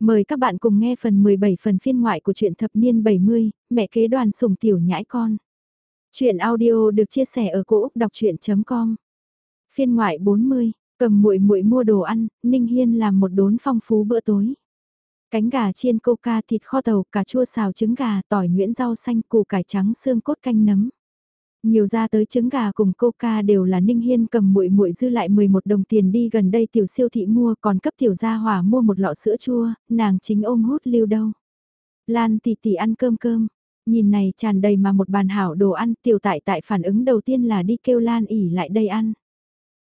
Mời các bạn cùng nghe phần 17 phần phiên ngoại của truyện thập niên 70, mẹ kế đoàn sủng tiểu nhãi con. Chuyện audio được chia sẻ ở cỗ đọc chuyện.com Phiên ngoại 40, cầm muội muội mua đồ ăn, Ninh Hiên làm một đốn phong phú bữa tối. Cánh gà chiên coca thịt kho tàu, cà chua xào trứng gà, tỏi nhuyễn rau xanh, củ cải trắng xương cốt canh nấm. Nhiều ra tới trứng gà cùng coca đều là Ninh Hiên cầm muội muội dư lại 11 đồng tiền đi gần đây tiểu siêu thị mua còn cấp tiểu gia hỏa mua một lọ sữa chua, nàng chính ôm hút lưu đâu. Lan tỷ tỷ ăn cơm cơm, nhìn này tràn đầy mà một bàn hảo đồ ăn tiểu tại tại phản ứng đầu tiên là đi kêu Lan ỉ lại đây ăn.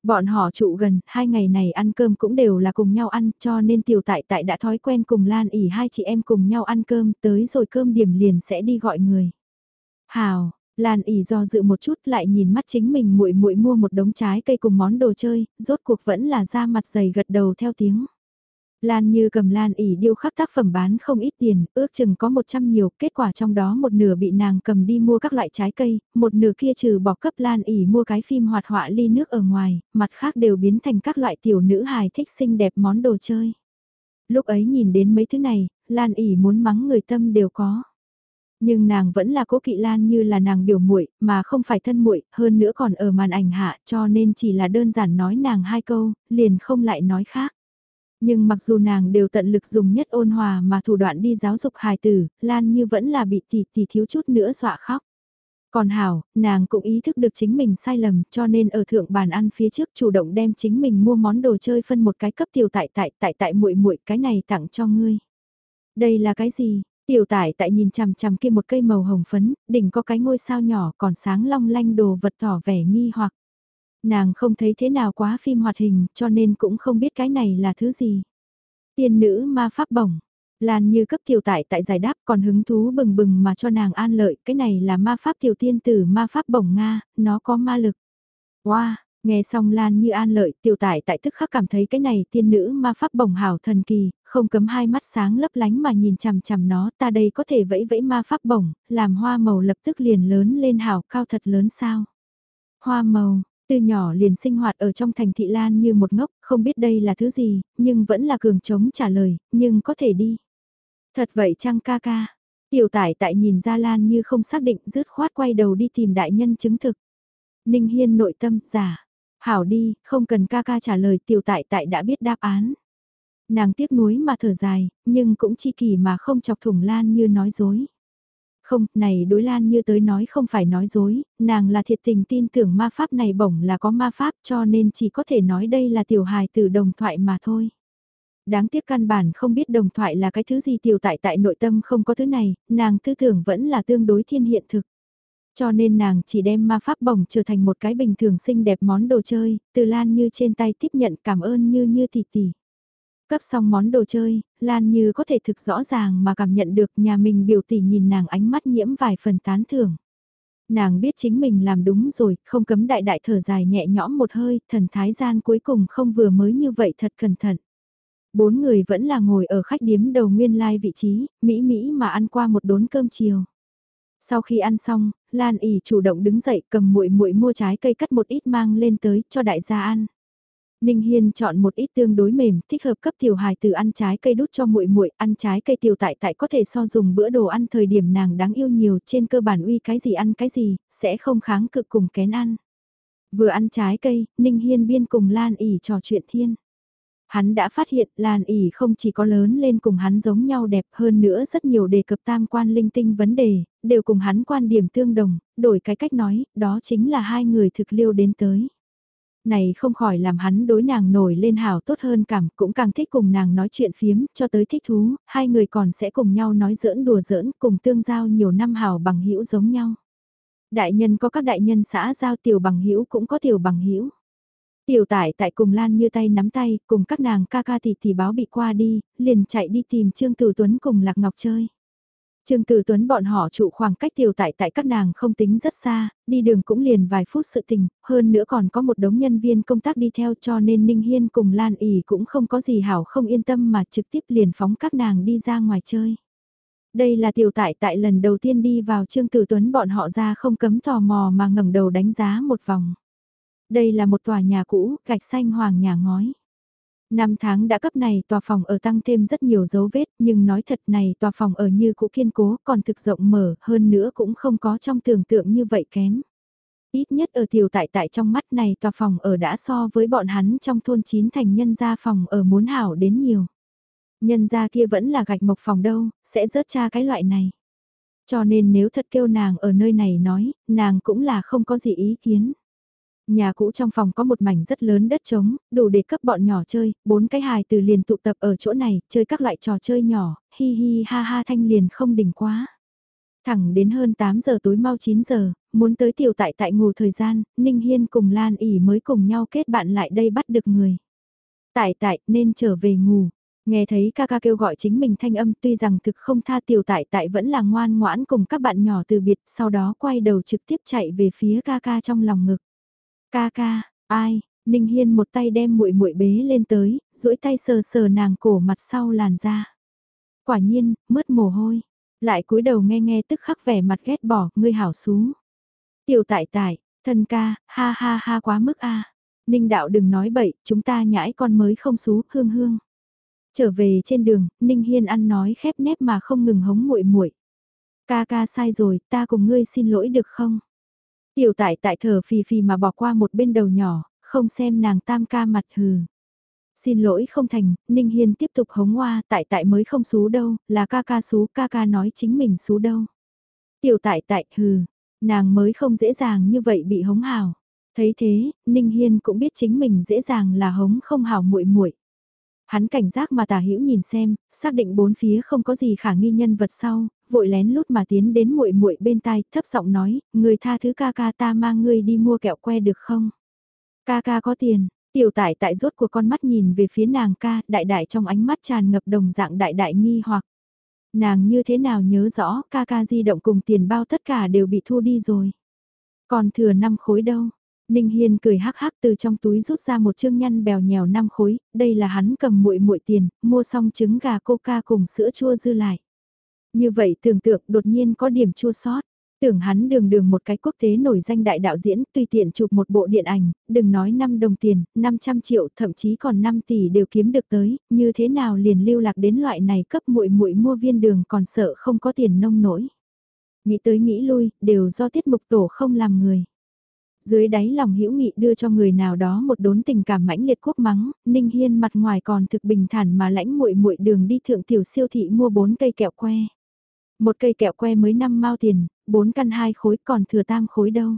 Bọn họ trụ gần, hai ngày này ăn cơm cũng đều là cùng nhau ăn, cho nên tiểu tại tại đã thói quen cùng Lan ỉ hai chị em cùng nhau ăn cơm, tới rồi cơm điểm liền sẽ đi gọi người. Hào, Lan ỉ do dự một chút lại nhìn mắt chính mình muội muội mua một đống trái cây cùng món đồ chơi, rốt cuộc vẫn là ra mặt dày gật đầu theo tiếng. Lan như cầm Lan ỉ điêu khắc tác phẩm bán không ít tiền, ước chừng có 100 nhiều, kết quả trong đó một nửa bị nàng cầm đi mua các loại trái cây, một nửa kia trừ bỏ cấp Lan ỉ mua cái phim hoạt họa ly nước ở ngoài, mặt khác đều biến thành các loại tiểu nữ hài thích xinh đẹp món đồ chơi. Lúc ấy nhìn đến mấy thứ này, Lan ỉ muốn mắng người tâm đều có. Nhưng nàng vẫn là cố kỵ Lan như là nàng biểu muội, mà không phải thân muội, hơn nữa còn ở màn ảnh hạ, cho nên chỉ là đơn giản nói nàng hai câu, liền không lại nói khác. Nhưng mặc dù nàng đều tận lực dùng nhất ôn hòa mà thủ đoạn đi giáo dục hài tử, Lan như vẫn là bị tỷ tỷ thiếu chút nữa dọa khóc. Còn Hảo, nàng cũng ý thức được chính mình sai lầm cho nên ở thượng bàn ăn phía trước chủ động đem chính mình mua món đồ chơi phân một cái cấp tiểu tại tại tại tại muội muội cái này tặng cho ngươi. Đây là cái gì? Tiểu tải tại nhìn chằm chằm kia một cây màu hồng phấn, đỉnh có cái ngôi sao nhỏ còn sáng long lanh đồ vật tỏ vẻ nghi hoặc. Nàng không thấy thế nào quá phim hoạt hình cho nên cũng không biết cái này là thứ gì. Tiên nữ ma pháp bổng. Lan như cấp tiểu tại tại giải đáp còn hứng thú bừng bừng mà cho nàng an lợi, cái này là ma pháp tiểu tiên tử ma pháp bổng Nga, nó có ma lực. Wow, Nghe xong Lan như an lợi, tiểu tải tại tức khắc cảm thấy cái này tiên nữ ma pháp bổng hảo thần kỳ, không cấm hai mắt sáng lấp lánh mà nhìn chằm chằm nó, ta đây có thể vẫy vẫy ma pháp bổng, làm hoa màu lập tức liền lớn lên hảo cao thật lớn sao. Hoa màu, từ nhỏ liền sinh hoạt ở trong thành thị Lan như một ngốc, không biết đây là thứ gì, nhưng vẫn là cường trống trả lời, nhưng có thể đi. Thật vậy chăng ca ca? Tiểu tải tại nhìn ra Lan như không xác định rứt khoát quay đầu đi tìm đại nhân chứng thực. Ninh Hiên nội tâm, giả. Hảo đi, không cần ca ca trả lời tiểu tại tại đã biết đáp án. Nàng tiếc nuối mà thở dài, nhưng cũng chi kỳ mà không chọc thủng Lan như nói dối. Không, này đối Lan như tới nói không phải nói dối, nàng là thiệt tình tin tưởng ma pháp này bổng là có ma pháp cho nên chỉ có thể nói đây là tiểu hài từ đồng thoại mà thôi. Đáng tiếc căn bản không biết đồng thoại là cái thứ gì tiểu tại tại nội tâm không có thứ này, nàng tư tưởng vẫn là tương đối thiên hiện thực. Cho nên nàng chỉ đem ma pháp bổng trở thành một cái bình thường xinh đẹp món đồ chơi, từ Lan Như trên tay tiếp nhận cảm ơn Như Như tỷ tỷ. Cấp xong món đồ chơi, Lan Như có thể thực rõ ràng mà cảm nhận được nhà mình biểu tỷ nhìn nàng ánh mắt nhiễm vài phần tán thưởng. Nàng biết chính mình làm đúng rồi, không cấm đại đại thở dài nhẹ nhõm một hơi, thần thái gian cuối cùng không vừa mới như vậy thật cẩn thận. Bốn người vẫn là ngồi ở khách điếm đầu nguyên lai vị trí, Mỹ Mỹ mà ăn qua một đốn cơm chiều. Sau khi ăn xong, Lan ỉ chủ động đứng dậy cầm muội muội mua trái cây cắt một ít mang lên tới cho đại gia ăn. Ninh Hiên chọn một ít tương đối mềm, thích hợp cấp tiểu hài từ ăn trái cây đút cho muội muội, ăn trái cây tiểu tại tại có thể so dùng bữa đồ ăn thời điểm nàng đáng yêu nhiều, trên cơ bản uy cái gì ăn cái gì, sẽ không kháng cự cùng kén ăn. Vừa ăn trái cây, Ninh Hiên biên cùng Lan ỉ trò chuyện thiên. Hắn đã phát hiện Lan ỉ không chỉ có lớn lên cùng hắn giống nhau đẹp hơn nữa rất nhiều đề cập tam quan linh tinh vấn đề, đều cùng hắn quan điểm tương đồng, đổi cái cách nói, đó chính là hai người thực liêu đến tới. Này không khỏi làm hắn đối nàng nổi lên hảo tốt hơn cảm, cũng càng thích cùng nàng nói chuyện phiếm, cho tới thích thú, hai người còn sẽ cùng nhau nói giỡn đùa giỡn, cùng tương giao nhiều năm hảo bằng hữu giống nhau. Đại nhân có các đại nhân xã giao tiểu bằng hữu cũng có tiểu bằng hữu Tiểu tải tại cùng Lan như tay nắm tay, cùng các nàng ca ca tỷ tỷ báo bị qua đi, liền chạy đi tìm Trương Tử Tuấn cùng Lạc Ngọc chơi. Trương Tử Tuấn bọn họ trụ khoảng cách tiểu tại tại các nàng không tính rất xa, đi đường cũng liền vài phút sự tình, hơn nữa còn có một đống nhân viên công tác đi theo cho nên Ninh Hiên cùng Lan ỉ cũng không có gì hảo không yên tâm mà trực tiếp liền phóng các nàng đi ra ngoài chơi. Đây là tiểu tại tại lần đầu tiên đi vào Trương Tử Tuấn bọn họ ra không cấm tò mò mà ngẩng đầu đánh giá một vòng. Đây là một tòa nhà cũ, gạch xanh hoàng nhà ngói. Năm tháng đã cấp này tòa phòng ở tăng thêm rất nhiều dấu vết, nhưng nói thật này tòa phòng ở như cũ kiên cố, còn thực rộng mở, hơn nữa cũng không có trong tưởng tượng như vậy kém. Ít nhất ở tiểu tại tại trong mắt này tòa phòng ở đã so với bọn hắn trong thôn chín thành nhân gia phòng ở muốn hảo đến nhiều. Nhân gia kia vẫn là gạch mộc phòng đâu, sẽ rớt cha cái loại này. Cho nên nếu thật kêu nàng ở nơi này nói, nàng cũng là không có gì ý kiến. Nhà cũ trong phòng có một mảnh rất lớn đất trống, đủ để cấp bọn nhỏ chơi, bốn cái hài từ liền tụ tập ở chỗ này, chơi các loại trò chơi nhỏ, hi hi ha ha thanh liền không đỉnh quá. Thẳng đến hơn 8 giờ tối mau 9 giờ, muốn tới tiểu tại tại ngủ thời gian, Ninh Hiên cùng Lan ỉ mới cùng nhau kết bạn lại đây bắt được người. Tại tại nên trở về ngủ, nghe thấy ca ca kêu gọi chính mình thanh âm tuy rằng thực không tha tiểu tại tại vẫn là ngoan ngoãn cùng các bạn nhỏ từ biệt sau đó quay đầu trực tiếp chạy về phía ca ca trong lòng ngực. Ca ca, ai? Ninh Hiên một tay đem muội muội bế lên tới, duỗi tay sờ sờ nàng cổ mặt sau làn da. Quả nhiên, mướt mồ hôi. Lại cúi đầu nghe nghe tức khắc vẻ mặt ghét bỏ, ngươi hảo xú. Tiểu tại tại, thân ca, ha ha ha quá mức a. Ninh đạo đừng nói bậy, chúng ta nhãi con mới không xú, hương hương. Trở về trên đường, Ninh Hiên ăn nói khép nép mà không ngừng hống muội muội. Ca ca sai rồi, ta cùng ngươi xin lỗi được không? Tiểu tại tại thở phì phì mà bỏ qua một bên đầu nhỏ, không xem nàng tam ca mặt hừ. Xin lỗi không thành, Ninh Hiên tiếp tục hống hoa tại tại mới không xú đâu, là ca ca xú ca ca nói chính mình xú đâu. Tiểu tại tại hừ, nàng mới không dễ dàng như vậy bị hống hào. Thấy thế, Ninh Hiên cũng biết chính mình dễ dàng là hống không hào muội muội. Hắn cảnh giác mà tả hữu nhìn xem, xác định bốn phía không có gì khả nghi nhân vật sau, vội lén lút mà tiến đến muội muội bên tai, thấp giọng nói, người tha thứ ca ca ta mang ngươi đi mua kẹo que được không? Ca ca có tiền, tiểu tại tại rốt của con mắt nhìn về phía nàng ca, đại đại trong ánh mắt tràn ngập đồng dạng đại đại nghi hoặc. Nàng như thế nào nhớ rõ ca ca di động cùng tiền bao tất cả đều bị thu đi rồi. Còn thừa năm khối đâu, Ninh Hiên cười hắc hắc từ trong túi rút ra một chương nhăn bèo nhèo năm khối, đây là hắn cầm muội muội tiền, mua xong trứng gà coca cùng sữa chua dư lại. Như vậy tưởng tượng đột nhiên có điểm chua sót. Tưởng hắn đường đường một cái quốc tế nổi danh đại đạo diễn tùy tiện chụp một bộ điện ảnh, đừng nói 5 đồng tiền, 500 triệu thậm chí còn 5 tỷ đều kiếm được tới, như thế nào liền lưu lạc đến loại này cấp muội muội mua viên đường còn sợ không có tiền nông nổi. Nghĩ tới nghĩ lui, đều do tiết mục tổ không làm người. Dưới đáy lòng hữu nghị đưa cho người nào đó một đốn tình cảm mãnh liệt quốc mắng, Ninh Hiên mặt ngoài còn thực bình thản mà lãnh muội muội đường đi thượng tiểu siêu thị mua bốn cây kẹo que. Một cây kẹo que mới 5 mao tiền, 4 căn 2 khối còn thừa tam khối đâu.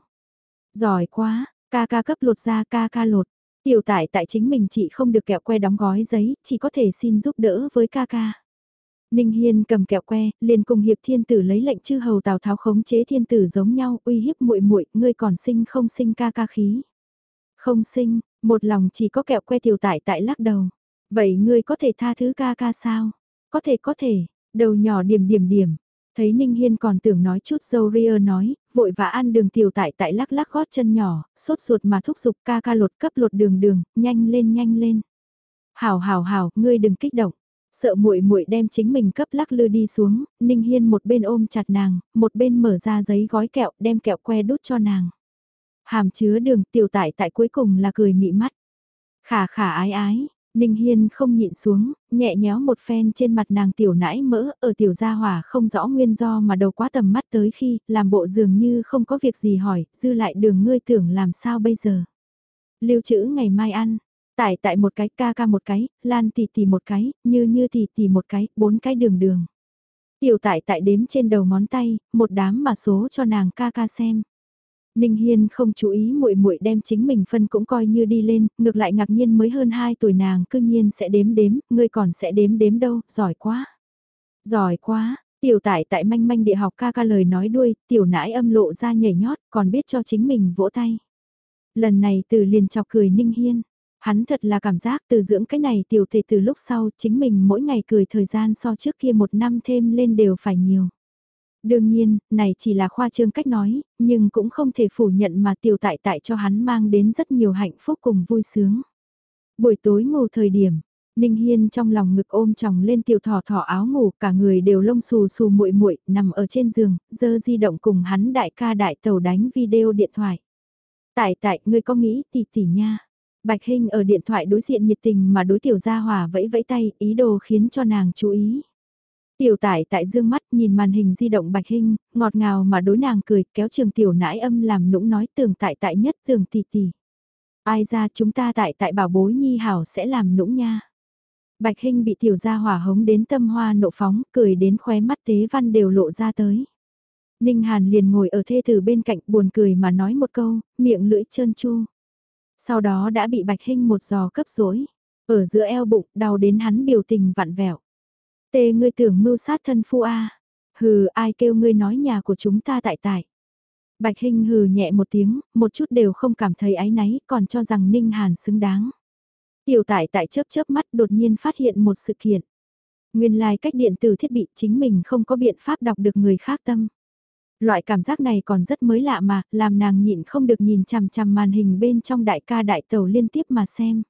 Giỏi quá, ca ca cấp lột ra ca ca lột. Tiểu tại tại chính mình chị không được kẹo que đóng gói giấy, chỉ có thể xin giúp đỡ với ca ca. Ninh Hiên cầm kẹo que, liền cùng hiệp thiên tử lấy lệnh chư hầu Tào Tháo khống chế thiên tử giống nhau, uy hiếp muội muội, ngươi còn sinh không sinh ca ca khí. Không sinh, một lòng chỉ có kẹo que tiểu tại tại lắc đầu. Vậy ngươi có thể tha thứ ca ca sao? Có thể có thể, đầu nhỏ điểm điểm điểm. Thấy Ninh Hiên còn tưởng nói chút dâu ria nói, vội vã ăn đường tiểu tại tại lắc lắc gót chân nhỏ, sốt ruột mà thúc giục ca ca lột cấp lột đường đường, nhanh lên nhanh lên. Hảo hảo hảo, ngươi đừng kích động. Sợ muội muội đem chính mình cấp lắc lư đi xuống, Ninh Hiên một bên ôm chặt nàng, một bên mở ra giấy gói kẹo, đem kẹo que đút cho nàng. Hàm chứa đường tiểu tại tại cuối cùng là cười mị mắt. Khả khả ái ái, Ninh Hiên không nhịn xuống, nhẹ nhéo một phen trên mặt nàng tiểu nãi mỡ, ở tiểu gia hỏa không rõ nguyên do mà đầu quá tầm mắt tới khi, làm bộ dường như không có việc gì hỏi, dư lại đường ngươi tưởng làm sao bây giờ. Lưu trữ ngày mai ăn, Tại tại một cái, ca ca một cái, lan tỷ tỷ một cái, như như tỷ tỷ một cái, bốn cái đường đường. Tiểu tại tại đếm trên đầu ngón tay, một đám mà số cho nàng ca ca xem. Ninh Hiên không chú ý muội muội đem chính mình phân cũng coi như đi lên, ngược lại ngạc nhiên mới hơn 2 tuổi nàng cư nhiên sẽ đếm đếm, ngươi còn sẽ đếm đếm đâu, giỏi quá. Giỏi quá, tiểu tại tại manh manh địa học ca ca lời nói đuôi, tiểu nãi âm lộ ra nhảy nhót, còn biết cho chính mình vỗ tay. Lần này từ liền chọc cười Ninh Hiên, Hắn thật là cảm giác từ dưỡng cái này tiểu thể từ lúc sau chính mình mỗi ngày cười thời gian so trước kia một năm thêm lên đều phải nhiều. Đương nhiên, này chỉ là khoa trương cách nói, nhưng cũng không thể phủ nhận mà tiểu tại tại cho hắn mang đến rất nhiều hạnh phúc cùng vui sướng. Buổi tối ngủ thời điểm, Ninh Hiên trong lòng ngực ôm chồng lên tiểu thỏ thỏ áo ngủ, cả người đều lông xù xù muội muội, nằm ở trên giường, dơ di động cùng hắn đại ca đại tàu đánh video điện thoại. Tại tại, ngươi có nghĩ tỷ tỷ nha. Bạch Hinh ở điện thoại đối diện nhiệt tình mà đối tiểu gia hòa vẫy vẫy tay, ý đồ khiến cho nàng chú ý. Tiểu tải tại dương mắt nhìn màn hình di động Bạch hình ngọt ngào mà đối nàng cười, kéo trường tiểu nãi âm làm nũng nói tường tại tại nhất tường tỷ tỷ. Ai ra chúng ta tại tại bảo bối nhi hảo sẽ làm nũng nha. Bạch hình bị tiểu gia hỏa hống đến tâm hoa nộ phóng, cười đến khóe mắt tế văn đều lộ ra tới. Ninh Hàn liền ngồi ở thê tử bên cạnh buồn cười mà nói một câu, miệng lưỡi trơn chu. Sau đó đã bị Bạch Hinh một giò cấp rối, ở giữa eo bụng, đau đến hắn biểu tình vặn vẹo. Tê ngươi tưởng mưu sát thân phu a? Hừ, ai kêu ngươi nói nhà của chúng ta tại tại. Bạch Hinh hừ nhẹ một tiếng, một chút đều không cảm thấy áy náy, còn cho rằng Ninh Hàn xứng đáng. Tiểu tại tại chớp chớp mắt đột nhiên phát hiện một sự kiện. Nguyên lai like cách điện tử thiết bị chính mình không có biện pháp đọc được người khác tâm. Loại cảm giác này còn rất mới lạ mà, làm nàng nhịn không được nhìn chằm chằm màn hình bên trong đại ca đại tàu liên tiếp mà xem.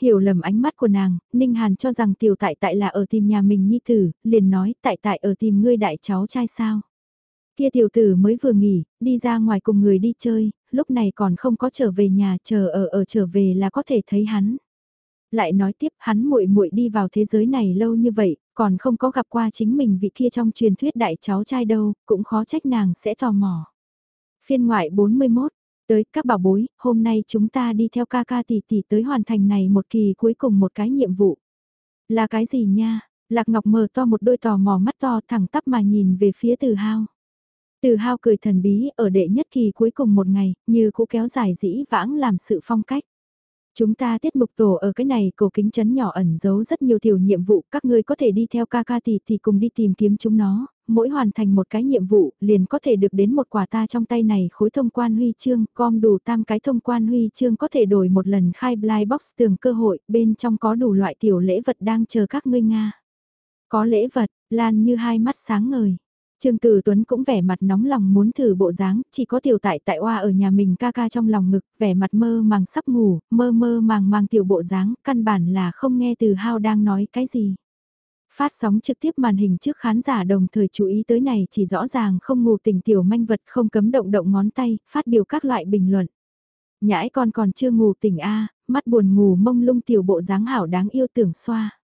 Hiểu lầm ánh mắt của nàng, Ninh Hàn cho rằng tiểu tại tại là ở tìm nhà mình nhi tử, liền nói tại tại ở tìm ngươi đại cháu trai sao. Kia tiểu tử mới vừa nghỉ, đi ra ngoài cùng người đi chơi, lúc này còn không có trở về nhà chờ ở ở trở về là có thể thấy hắn. Lại nói tiếp hắn muội muội đi vào thế giới này lâu như vậy, còn không có gặp qua chính mình vị kia trong truyền thuyết đại cháu trai đâu, cũng khó trách nàng sẽ tò mò. Phiên ngoại 41, tới các bảo bối, hôm nay chúng ta đi theo ca ca tỷ tỷ tới hoàn thành này một kỳ cuối cùng một cái nhiệm vụ. Là cái gì nha? Lạc Ngọc mở to một đôi tò mò mắt to thẳng tắp mà nhìn về phía từ hao. Từ hao cười thần bí ở đệ nhất kỳ cuối cùng một ngày, như cũ kéo dài dĩ vãng làm sự phong cách. Chúng ta tiết mục tổ ở cái này cổ kính chấn nhỏ ẩn giấu rất nhiều tiểu nhiệm vụ, các ngươi có thể đi theo ca ca tỷ thì cùng đi tìm kiếm chúng nó, mỗi hoàn thành một cái nhiệm vụ liền có thể được đến một quả ta trong tay này khối thông quan huy chương, com đủ tam cái thông quan huy chương có thể đổi một lần khai blind box tường cơ hội, bên trong có đủ loại tiểu lễ vật đang chờ các ngươi Nga. Có lễ vật, Lan như hai mắt sáng ngời. Trương Tử Tuấn cũng vẻ mặt nóng lòng muốn thử bộ dáng, chỉ có tiểu tại tại oa ở nhà mình ca ca trong lòng ngực, vẻ mặt mơ màng sắp ngủ, mơ mơ màng màng tiểu bộ dáng, căn bản là không nghe từ hao đang nói cái gì. Phát sóng trực tiếp màn hình trước khán giả đồng thời chú ý tới này chỉ rõ ràng không ngủ tỉnh tiểu manh vật không cấm động động ngón tay, phát biểu các loại bình luận. Nhãi con còn chưa ngủ tỉnh A, mắt buồn ngủ mông lung tiểu bộ dáng hảo đáng yêu tưởng xoa.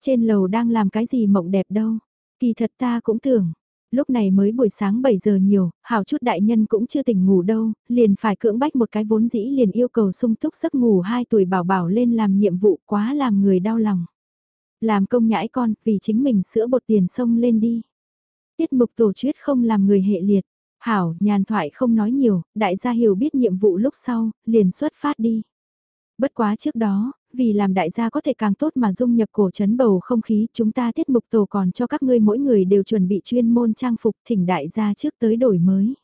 Trên lầu đang làm cái gì mộng đẹp đâu, kỳ thật ta cũng tưởng, lúc này mới buổi sáng 7 giờ nhiều, hảo chút đại nhân cũng chưa tỉnh ngủ đâu, liền phải cưỡng bách một cái vốn dĩ liền yêu cầu sung túc giấc ngủ 2 tuổi bảo bảo lên làm nhiệm vụ quá làm người đau lòng. Làm công nhãi con, vì chính mình sữa bột tiền sông lên đi. Tiết mục tổ chuyết không làm người hệ liệt. Hảo, nhàn thoại không nói nhiều, đại gia hiểu biết nhiệm vụ lúc sau, liền xuất phát đi. Bất quá trước đó, vì làm đại gia có thể càng tốt mà dung nhập cổ chấn bầu không khí, chúng ta tiết mục tổ còn cho các ngươi mỗi người đều chuẩn bị chuyên môn trang phục thỉnh đại gia trước tới đổi mới.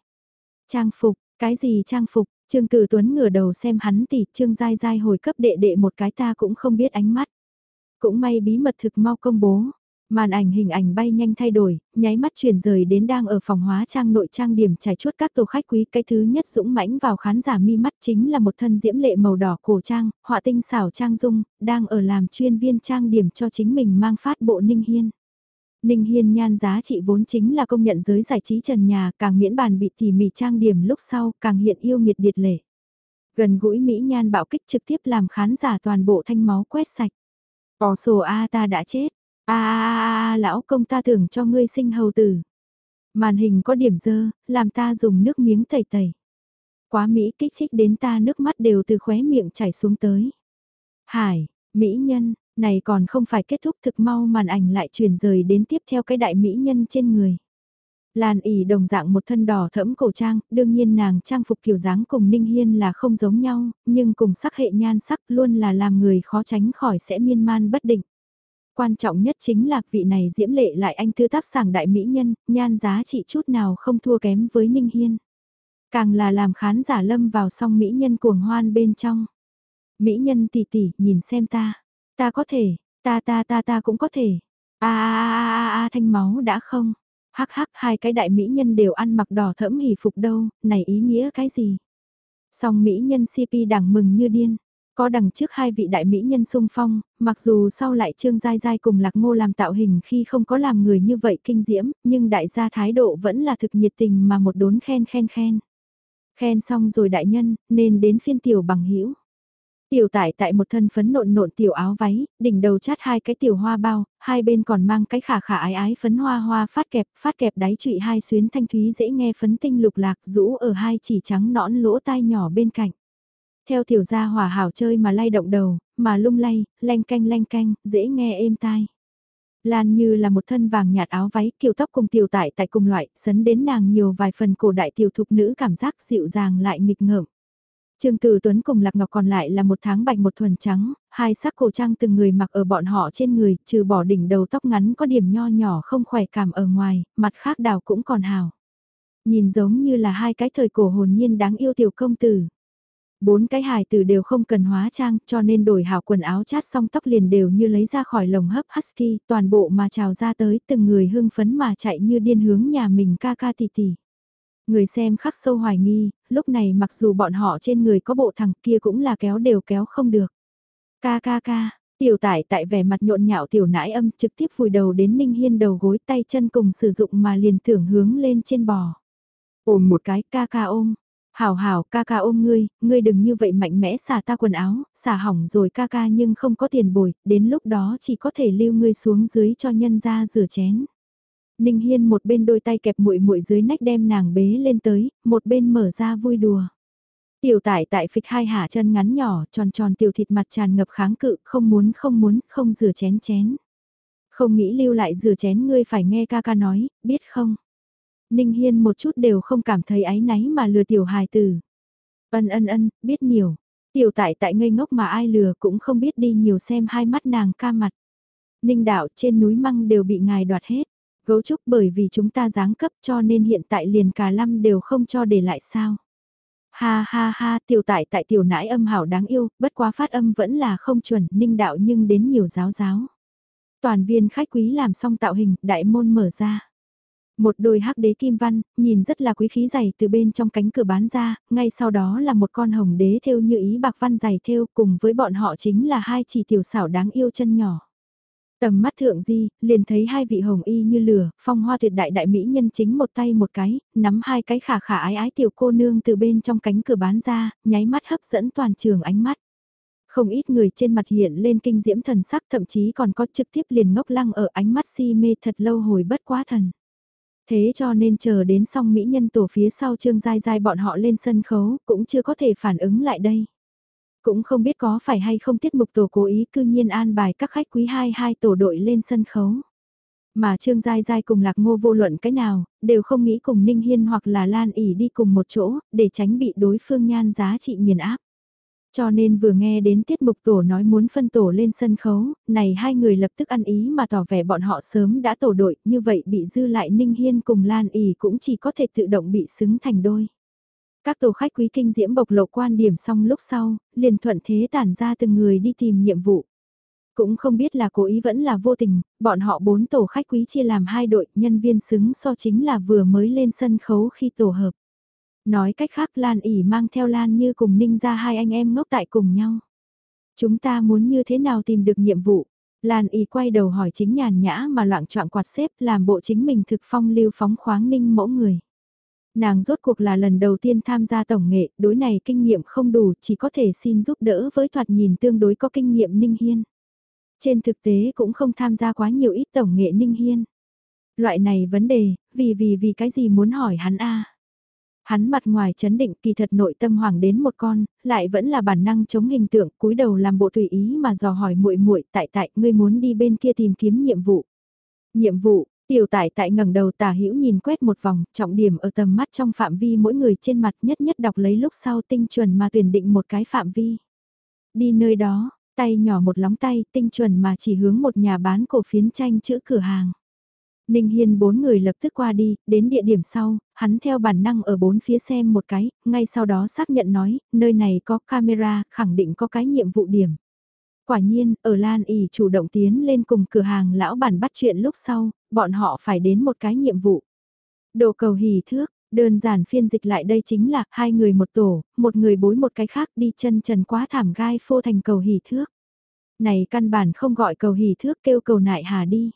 Trang phục, cái gì trang phục, Trương Tử Tuấn ngửa đầu xem hắn tỷ Trương Giai Giai hồi cấp đệ đệ một cái ta cũng không biết ánh mắt. Cũng may bí mật thực mau công bố. Màn ảnh hình ảnh bay nhanh thay đổi, nháy mắt chuyển rời đến đang ở phòng hóa trang nội trang điểm trải chuốt các tổ khách quý. Cái thứ nhất dũng mãnh vào khán giả mi mắt chính là một thân diễm lệ màu đỏ cổ trang, họa tinh xảo trang dung, đang ở làm chuyên viên trang điểm cho chính mình mang phát bộ Ninh Hiên. Ninh Hiên nhan giá trị vốn chính là công nhận giới giải trí trần nhà, càng miễn bàn bị tỉ mỉ trang điểm lúc sau, càng hiện yêu nghiệt điệt lệ. Gần gũi Mỹ nhan bạo kích trực tiếp làm khán giả toàn bộ thanh máu quét sạch. Ồ sổ A ta đã chết. A a a lão công ta tưởng cho ngươi sinh hầu tử. Màn hình có điểm dơ, làm ta dùng nước miếng tẩy tẩy. Quá Mỹ kích thích đến ta nước mắt đều từ khóe miệng chảy xuống tới. Hải, Mỹ nhân, này còn không phải kết thúc thực mau màn ảnh lại chuyển rời đến tiếp theo cái đại Mỹ nhân trên người. Lan ỉ đồng dạng một thân đỏ thẫm cổ trang, đương nhiên nàng trang phục kiểu dáng cùng Ninh Hiên là không giống nhau, nhưng cùng sắc hệ nhan sắc luôn là làm người khó tránh khỏi sẽ miên man bất định. Quan trọng nhất chính là vị này diễm lệ lại anh thư tác sảng đại mỹ nhân, nhan giá trị chút nào không thua kém với Ninh Hiên. Càng là làm khán giả lâm vào song mỹ nhân cuồng hoan bên trong. Mỹ nhân tỷ tỷ, nhìn xem ta. Ta có thể, ta ta ta ta cũng có thể. a a a a a thanh máu đã không hắc hắc hai cái đại mỹ nhân đều ăn mặc đỏ thẫm hỉ phục đâu, này ý nghĩa cái gì? Song mỹ nhân CP đằng mừng như điên. Có đằng trước hai vị đại mỹ nhân sung phong, mặc dù sau lại trương dai dai cùng lạc ngô làm tạo hình khi không có làm người như vậy kinh diễm, nhưng đại gia thái độ vẫn là thực nhiệt tình mà một đốn khen khen khen. Khen xong rồi đại nhân, nên đến phiên tiểu bằng hữu Tiểu tại tại một thân phấn nộn nộn tiểu áo váy, đỉnh đầu chát hai cái tiểu hoa bao, hai bên còn mang cái khả khả ái ái phấn hoa hoa phát kẹp, phát kẹp đáy trụy hai xuyến thanh thúy dễ nghe phấn tinh lục lạc rũ ở hai chỉ trắng nõn lỗ tai nhỏ bên cạnh. Theo tiểu gia hòa hảo chơi mà lay động đầu, mà lung lay, lanh canh lanh canh, dễ nghe êm tai. Lan như là một thân vàng nhạt áo váy, kiều tóc cùng tiểu tại tại cùng loại, sấn đến nàng nhiều vài phần cổ đại tiểu thục nữ cảm giác dịu dàng lại nghịch ngợm. Trương Tử Tuấn cùng Lạc Ngọc còn lại là một tháng bạch một thuần trắng, hai sắc cổ trang từng người mặc ở bọn họ trên người, trừ bỏ đỉnh đầu tóc ngắn có điểm nho nhỏ không khỏe cảm ở ngoài, mặt khác đào cũng còn hào. Nhìn giống như là hai cái thời cổ hồn nhiên đáng yêu tiểu công tử. Bốn cái hài tử đều không cần hóa trang cho nên đổi hảo quần áo chát xong tóc liền đều như lấy ra khỏi lồng hấp husky, toàn bộ mà trào ra tới từng người hưng phấn mà chạy như điên hướng nhà mình ca ca tỷ tỷ. Người xem khắc sâu hoài nghi, lúc này mặc dù bọn họ trên người có bộ thằng kia cũng là kéo đều kéo không được. Ca ca ca, tiểu tải tại vẻ mặt nhộn nhạo tiểu nãi âm trực tiếp vùi đầu đến Ninh Hiên đầu gối tay chân cùng sử dụng mà liền thưởng hướng lên trên bò. Ôm một cái ca ca ôm. Hảo hảo ca ca ôm ngươi, ngươi đừng như vậy mạnh mẽ xả ta quần áo, xả hỏng rồi ca ca nhưng không có tiền bồi, đến lúc đó chỉ có thể lưu ngươi xuống dưới cho nhân ra rửa chén. Ninh Hiên một bên đôi tay kẹp muội muội dưới nách đem nàng bế lên tới, một bên mở ra vui đùa. Tiểu tải tại phịch hai hạ chân ngắn nhỏ, tròn tròn tiểu thịt mặt tràn ngập kháng cự, không muốn không muốn, không rửa chén chén. Không nghĩ lưu lại rửa chén ngươi phải nghe ca ca nói, biết không? Ninh Hiên một chút đều không cảm thấy áy náy mà lừa tiểu hài tử. Ân ân ân, biết nhiều. Tiểu tại tại ngây ngốc mà ai lừa cũng không biết đi nhiều xem hai mắt nàng ca mặt. Ninh đạo trên núi măng đều bị ngài đoạt hết. Gấu trúc bởi vì chúng ta giáng cấp cho nên hiện tại liền cả lâm đều không cho để lại sao. Ha ha ha tiểu tại tại tiểu nãi âm hảo đáng yêu, bất quá phát âm vẫn là không chuẩn ninh đạo nhưng đến nhiều giáo giáo. Toàn viên khách quý làm xong tạo hình, đại môn mở ra. Một đôi hắc đế kim văn, nhìn rất là quý khí dày từ bên trong cánh cửa bán ra, ngay sau đó là một con hồng đế thêu như ý bạc văn dày thêu cùng với bọn họ chính là hai chỉ tiểu xảo đáng yêu chân nhỏ. Tầm mắt thượng di, liền thấy hai vị hồng y như lửa, phong hoa tuyệt đại đại mỹ nhân chính một tay một cái, nắm hai cái khả khả ái ái tiểu cô nương từ bên trong cánh cửa bán ra, nháy mắt hấp dẫn toàn trường ánh mắt. Không ít người trên mặt hiện lên kinh diễm thần sắc thậm chí còn có trực tiếp liền ngốc lăng ở ánh mắt si mê thật lâu hồi bất quá thần. Thế cho nên chờ đến xong mỹ nhân tổ phía sau trương dai dai bọn họ lên sân khấu cũng chưa có thể phản ứng lại đây. Cũng không biết có phải hay không tiết mục tổ cố ý cư nhiên an bài các khách quý hai hai tổ đội lên sân khấu. Mà Trương Giai Giai cùng Lạc Ngô vô luận cái nào, đều không nghĩ cùng Ninh Hiên hoặc là Lan ỉ đi cùng một chỗ, để tránh bị đối phương nhan giá trị nghiền áp. Cho nên vừa nghe đến tiết mục tổ nói muốn phân tổ lên sân khấu, này hai người lập tức ăn ý mà tỏ vẻ bọn họ sớm đã tổ đội, như vậy bị dư lại Ninh Hiên cùng Lan ỉ cũng chỉ có thể tự động bị xứng thành đôi. Các tổ khách quý kinh diễm bộc lộ quan điểm xong lúc sau, liền thuận thế tản ra từng người đi tìm nhiệm vụ. Cũng không biết là cố ý vẫn là vô tình, bọn họ bốn tổ khách quý chia làm hai đội, nhân viên xứng so chính là vừa mới lên sân khấu khi tổ hợp. Nói cách khác Lan ỉ mang theo Lan như cùng ninh ra hai anh em ngốc tại cùng nhau. Chúng ta muốn như thế nào tìm được nhiệm vụ? Lan ỉ quay đầu hỏi chính nhàn nhã mà loạn trọng quạt xếp làm bộ chính mình thực phong lưu phóng khoáng ninh mẫu người. Nàng rốt cuộc là lần đầu tiên tham gia tổng nghệ, đối này kinh nghiệm không đủ, chỉ có thể xin giúp đỡ với thoạt nhìn tương đối có kinh nghiệm Ninh Hiên. Trên thực tế cũng không tham gia quá nhiều ít tổng nghệ Ninh Hiên. Loại này vấn đề, vì vì vì cái gì muốn hỏi hắn a Hắn mặt ngoài chấn định kỳ thật nội tâm hoàng đến một con, lại vẫn là bản năng chống hình tượng, cúi đầu làm bộ tùy ý mà dò hỏi muội muội tại tại, ngươi muốn đi bên kia tìm kiếm nhiệm vụ. Nhiệm vụ, Tiểu tại tại ngẩng đầu tả hữu nhìn quét một vòng, trọng điểm ở tầm mắt trong phạm vi mỗi người trên mặt nhất nhất đọc lấy lúc sau tinh chuẩn mà tuyển định một cái phạm vi. Đi nơi đó, tay nhỏ một lóng tay, tinh chuẩn mà chỉ hướng một nhà bán cổ phiến tranh chữ cửa hàng. Ninh Hiên bốn người lập tức qua đi, đến địa điểm sau, hắn theo bản năng ở bốn phía xem một cái, ngay sau đó xác nhận nói, nơi này có camera, khẳng định có cái nhiệm vụ điểm. Quả nhiên, ở Lan ỉ chủ động tiến lên cùng cửa hàng lão bản bắt chuyện lúc sau, bọn họ phải đến một cái nhiệm vụ. Đồ cầu hỉ thước, đơn giản phiên dịch lại đây chính là hai người một tổ, một người bối một cái khác đi chân trần quá thảm gai phô thành cầu hỉ thước. Này căn bản không gọi cầu hỉ thước kêu cầu nại hà đi.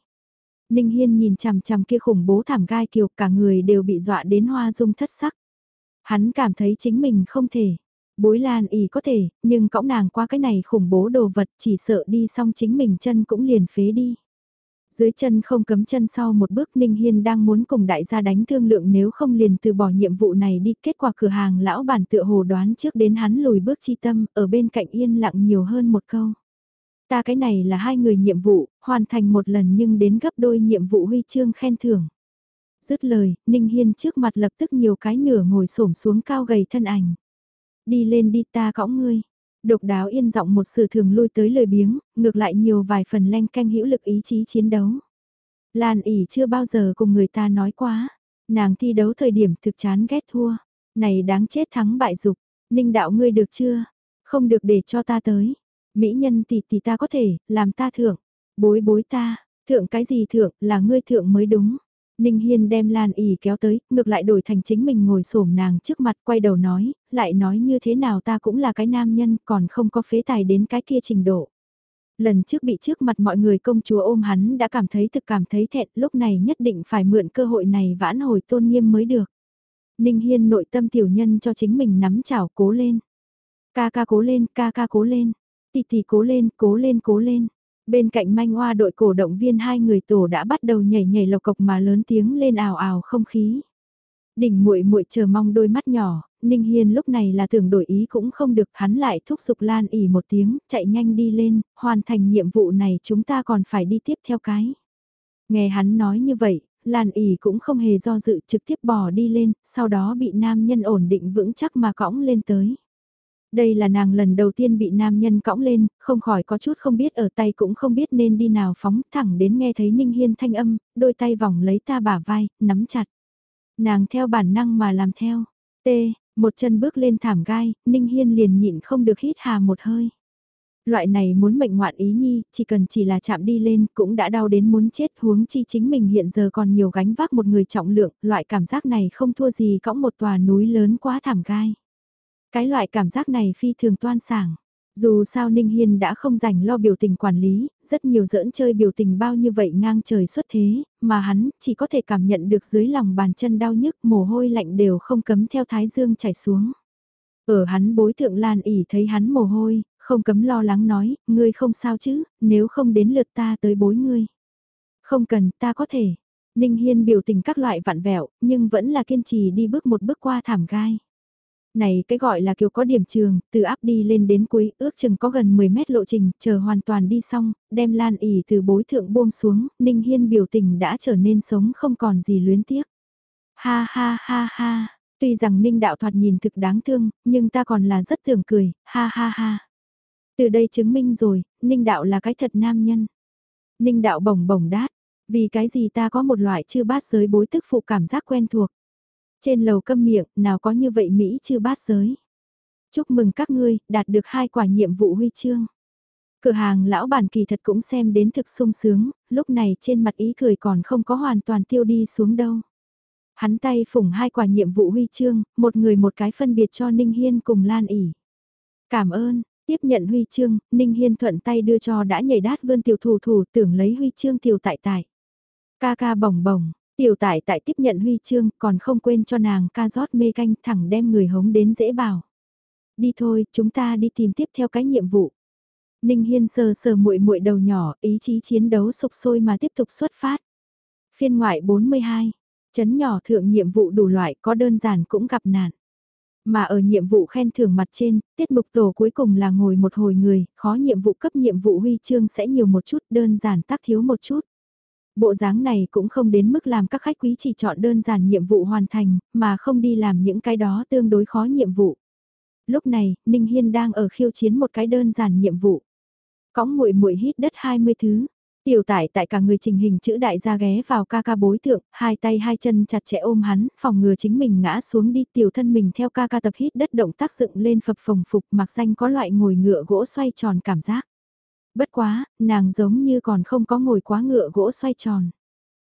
Ninh Hiên nhìn chằm chằm kia khủng bố thảm gai kiều cả người đều bị dọa đến hoa dung thất sắc. Hắn cảm thấy chính mình không thể. Bối lan ý có thể, nhưng cõng nàng qua cái này khủng bố đồ vật chỉ sợ đi xong chính mình chân cũng liền phế đi. Dưới chân không cấm chân sau một bước Ninh Hiên đang muốn cùng đại gia đánh thương lượng nếu không liền từ bỏ nhiệm vụ này đi. Kết quả cửa hàng lão bản tựa hồ đoán trước đến hắn lùi bước chi tâm, ở bên cạnh yên lặng nhiều hơn một câu. Ta cái này là hai người nhiệm vụ, hoàn thành một lần nhưng đến gấp đôi nhiệm vụ huy chương khen thưởng. Dứt lời, Ninh Hiên trước mặt lập tức nhiều cái nửa ngồi xổm xuống cao gầy thân ảnh. Đi lên đi ta cõng ngươi. Độc đáo yên giọng một sự thường lui tới lời biếng, ngược lại nhiều vài phần len canh hữu lực ý chí chiến đấu. Lan ỉ chưa bao giờ cùng người ta nói quá. Nàng thi đấu thời điểm thực chán ghét thua. Này đáng chết thắng bại dục. Ninh đạo ngươi được chưa? Không được để cho ta tới. Mỹ nhân tỷ tỷ ta có thể, làm ta thượng. Bối bối ta, thượng cái gì thượng, là ngươi thượng mới đúng. Ninh Hiên đem Lan ỉ kéo tới, ngược lại đổi thành chính mình ngồi xổm nàng trước mặt quay đầu nói, lại nói như thế nào ta cũng là cái nam nhân còn không có phế tài đến cái kia trình độ. Lần trước bị trước mặt mọi người công chúa ôm hắn đã cảm thấy thực cảm thấy thẹn lúc này nhất định phải mượn cơ hội này vãn hồi tôn nghiêm mới được. Ninh Hiên nội tâm tiểu nhân cho chính mình nắm chảo cố lên. Ca ca cố lên, ca ca cố lên. Tì tì cố lên, cố lên, cố lên. Bên cạnh manh hoa đội cổ động viên hai người tổ đã bắt đầu nhảy nhảy lộc cộc mà lớn tiếng lên ào ào không khí. Đỉnh muội muội chờ mong đôi mắt nhỏ, Ninh Hiên lúc này là tưởng đổi ý cũng không được, hắn lại thúc giục Lan ỉ một tiếng, chạy nhanh đi lên, hoàn thành nhiệm vụ này chúng ta còn phải đi tiếp theo cái. Nghe hắn nói như vậy, Lan ỉ cũng không hề do dự trực tiếp bỏ đi lên, sau đó bị nam nhân ổn định vững chắc mà cõng lên tới. Đây là nàng lần đầu tiên bị nam nhân cõng lên, không khỏi có chút không biết ở tay cũng không biết nên đi nào phóng thẳng đến nghe thấy Ninh Hiên thanh âm, đôi tay vòng lấy ta bả vai, nắm chặt. Nàng theo bản năng mà làm theo. T, một chân bước lên thảm gai, Ninh Hiên liền nhịn không được hít hà một hơi. Loại này muốn mệnh ngoạn ý nhi, chỉ cần chỉ là chạm đi lên cũng đã đau đến muốn chết huống chi chính mình hiện giờ còn nhiều gánh vác một người trọng lượng, loại cảm giác này không thua gì cõng một tòa núi lớn quá thảm gai. Cái loại cảm giác này phi thường toan sảng. Dù sao Ninh Hiên đã không rảnh lo biểu tình quản lý, rất nhiều giỡn chơi biểu tình bao như vậy ngang trời xuất thế, mà hắn chỉ có thể cảm nhận được dưới lòng bàn chân đau nhức mồ hôi lạnh đều không cấm theo thái dương chảy xuống. Ở hắn bối thượng Lan ỉ thấy hắn mồ hôi, không cấm lo lắng nói, ngươi không sao chứ, nếu không đến lượt ta tới bối ngươi. Không cần, ta có thể. Ninh Hiên biểu tình các loại vạn vẹo, nhưng vẫn là kiên trì đi bước một bước qua thảm gai. Này cái gọi là kiểu có điểm trường, từ áp đi lên đến cuối, ước chừng có gần 10 mét lộ trình, chờ hoàn toàn đi xong, đem lan ỉ từ bối thượng buông xuống, Ninh Hiên biểu tình đã trở nên sống không còn gì luyến tiếc. Ha ha ha ha, tuy rằng Ninh đạo thoạt nhìn thực đáng thương, nhưng ta còn là rất thường cười, ha ha ha. Từ đây chứng minh rồi, Ninh đạo là cái thật nam nhân. Ninh đạo bổng bổng đát, vì cái gì ta có một loại chưa bát giới bối tức phụ cảm giác quen thuộc. Trên lầu câm miệng, nào có như vậy Mỹ chưa bát giới. Chúc mừng các ngươi, đạt được hai quả nhiệm vụ huy chương. Cửa hàng lão bản kỳ thật cũng xem đến thực sung sướng, lúc này trên mặt ý cười còn không có hoàn toàn tiêu đi xuống đâu. Hắn tay phủng hai quả nhiệm vụ huy chương, một người một cái phân biệt cho Ninh Hiên cùng Lan ỉ. Cảm ơn, tiếp nhận huy chương, Ninh Hiên thuận tay đưa cho đã nhảy đát vươn tiểu thủ thủ tưởng lấy huy chương tiểu tại tại. Ca ca bổng bổng, Tiểu tại tại tiếp nhận huy chương còn không quên cho nàng ca rót mê canh thẳng đem người hống đến dễ bảo. Đi thôi, chúng ta đi tìm tiếp theo cái nhiệm vụ. Ninh Hiên sờ sờ muội muội đầu nhỏ, ý chí chiến đấu sục sôi mà tiếp tục xuất phát. Phiên ngoại 42, chấn nhỏ thượng nhiệm vụ đủ loại có đơn giản cũng gặp nạn. Mà ở nhiệm vụ khen thưởng mặt trên, tiết mục tổ cuối cùng là ngồi một hồi người, khó nhiệm vụ cấp nhiệm vụ huy chương sẽ nhiều một chút, đơn giản tác thiếu một chút. Bộ dáng này cũng không đến mức làm các khách quý chỉ chọn đơn giản nhiệm vụ hoàn thành, mà không đi làm những cái đó tương đối khó nhiệm vụ. Lúc này, Ninh Hiên đang ở khiêu chiến một cái đơn giản nhiệm vụ. Cõng muội muội hít đất 20 thứ. Tiểu tải tại cả người trình hình chữ đại gia ghé vào ca ca bối tượng, hai tay hai chân chặt chẽ ôm hắn, phòng ngừa chính mình ngã xuống đi tiểu thân mình theo ca ca tập hít đất động tác dựng lên phập phồng phục mặc danh có loại ngồi ngựa gỗ xoay tròn cảm giác. Bất quá, nàng giống như còn không có ngồi quá ngựa gỗ xoay tròn.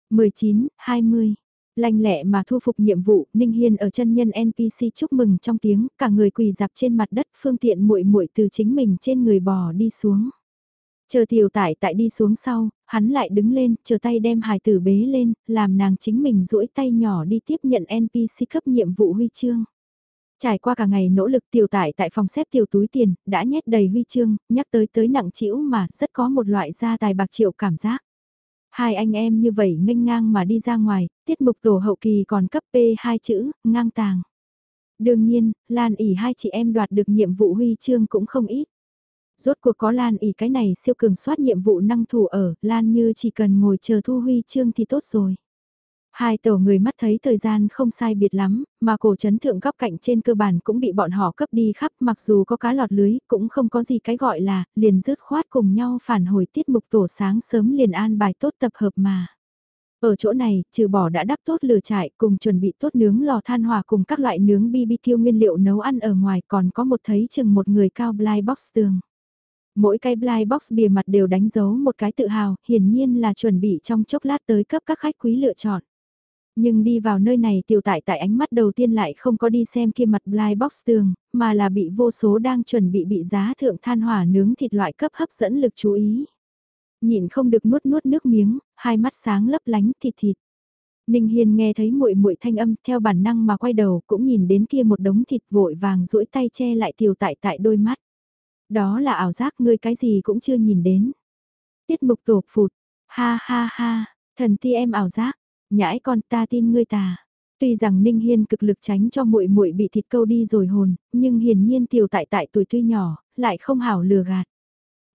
19, 20. Lanh lẹ mà thu phục nhiệm vụ, Ninh Hiên ở chân nhân NPC chúc mừng trong tiếng, cả người quỳ dạp trên mặt đất phương tiện muội muội từ chính mình trên người bò đi xuống. Chờ tiểu tải tại đi xuống sau, hắn lại đứng lên, chờ tay đem hài tử bế lên, làm nàng chính mình duỗi tay nhỏ đi tiếp nhận NPC cấp nhiệm vụ huy chương. Trải qua cả ngày nỗ lực tiểu tải tại phòng xếp tiểu túi tiền, đã nhét đầy huy chương, nhắc tới tới nặng chĩu mà rất có một loại gia tài bạc triệu cảm giác. Hai anh em như vậy nghênh ngang mà đi ra ngoài, tiết mục tổ hậu kỳ còn cấp P hai chữ, ngang tàng. Đương nhiên, Lan ỉ hai chị em đoạt được nhiệm vụ huy chương cũng không ít. Rốt cuộc có Lan ỉ cái này siêu cường soát nhiệm vụ năng thủ ở, Lan như chỉ cần ngồi chờ thu huy chương thì tốt rồi. Hai tổ người mắt thấy thời gian không sai biệt lắm, mà cổ trấn thượng góc cạnh trên cơ bản cũng bị bọn họ cấp đi khắp mặc dù có cá lọt lưới cũng không có gì cái gọi là liền rớt khoát cùng nhau phản hồi tiết mục tổ sáng sớm liền an bài tốt tập hợp mà. Ở chỗ này, trừ bỏ đã đắp tốt lửa trại cùng chuẩn bị tốt nướng lò than hòa cùng các loại nướng BBQ nguyên liệu nấu ăn ở ngoài còn có một thấy chừng một người cao blind box tường. Mỗi cái blind box bìa mặt đều đánh dấu một cái tự hào, hiển nhiên là chuẩn bị trong chốc lát tới cấp các khách quý lựa chọn. Nhưng đi vào nơi này tiểu tại tại ánh mắt đầu tiên lại không có đi xem kia mặt blind box tường, mà là bị vô số đang chuẩn bị bị giá thượng than hỏa nướng thịt loại cấp hấp dẫn lực chú ý. Nhịn không được nuốt nuốt nước miếng, hai mắt sáng lấp lánh thịt thịt. Ninh Hiên nghe thấy muội muội thanh âm theo bản năng mà quay đầu cũng nhìn đến kia một đống thịt vội vàng duỗi tay che lại tiểu tại tại đôi mắt. Đó là ảo giác ngươi cái gì cũng chưa nhìn đến. Tiết mục tổ phụt, ha ha ha, thần ti em ảo giác, nhãi con ta tin ngươi tà. Tuy rằng Ninh Hiên cực lực tránh cho muội muội bị thịt câu đi rồi hồn, nhưng hiển nhiên tiểu tại tại tuổi tuy nhỏ, lại không hảo lừa gạt.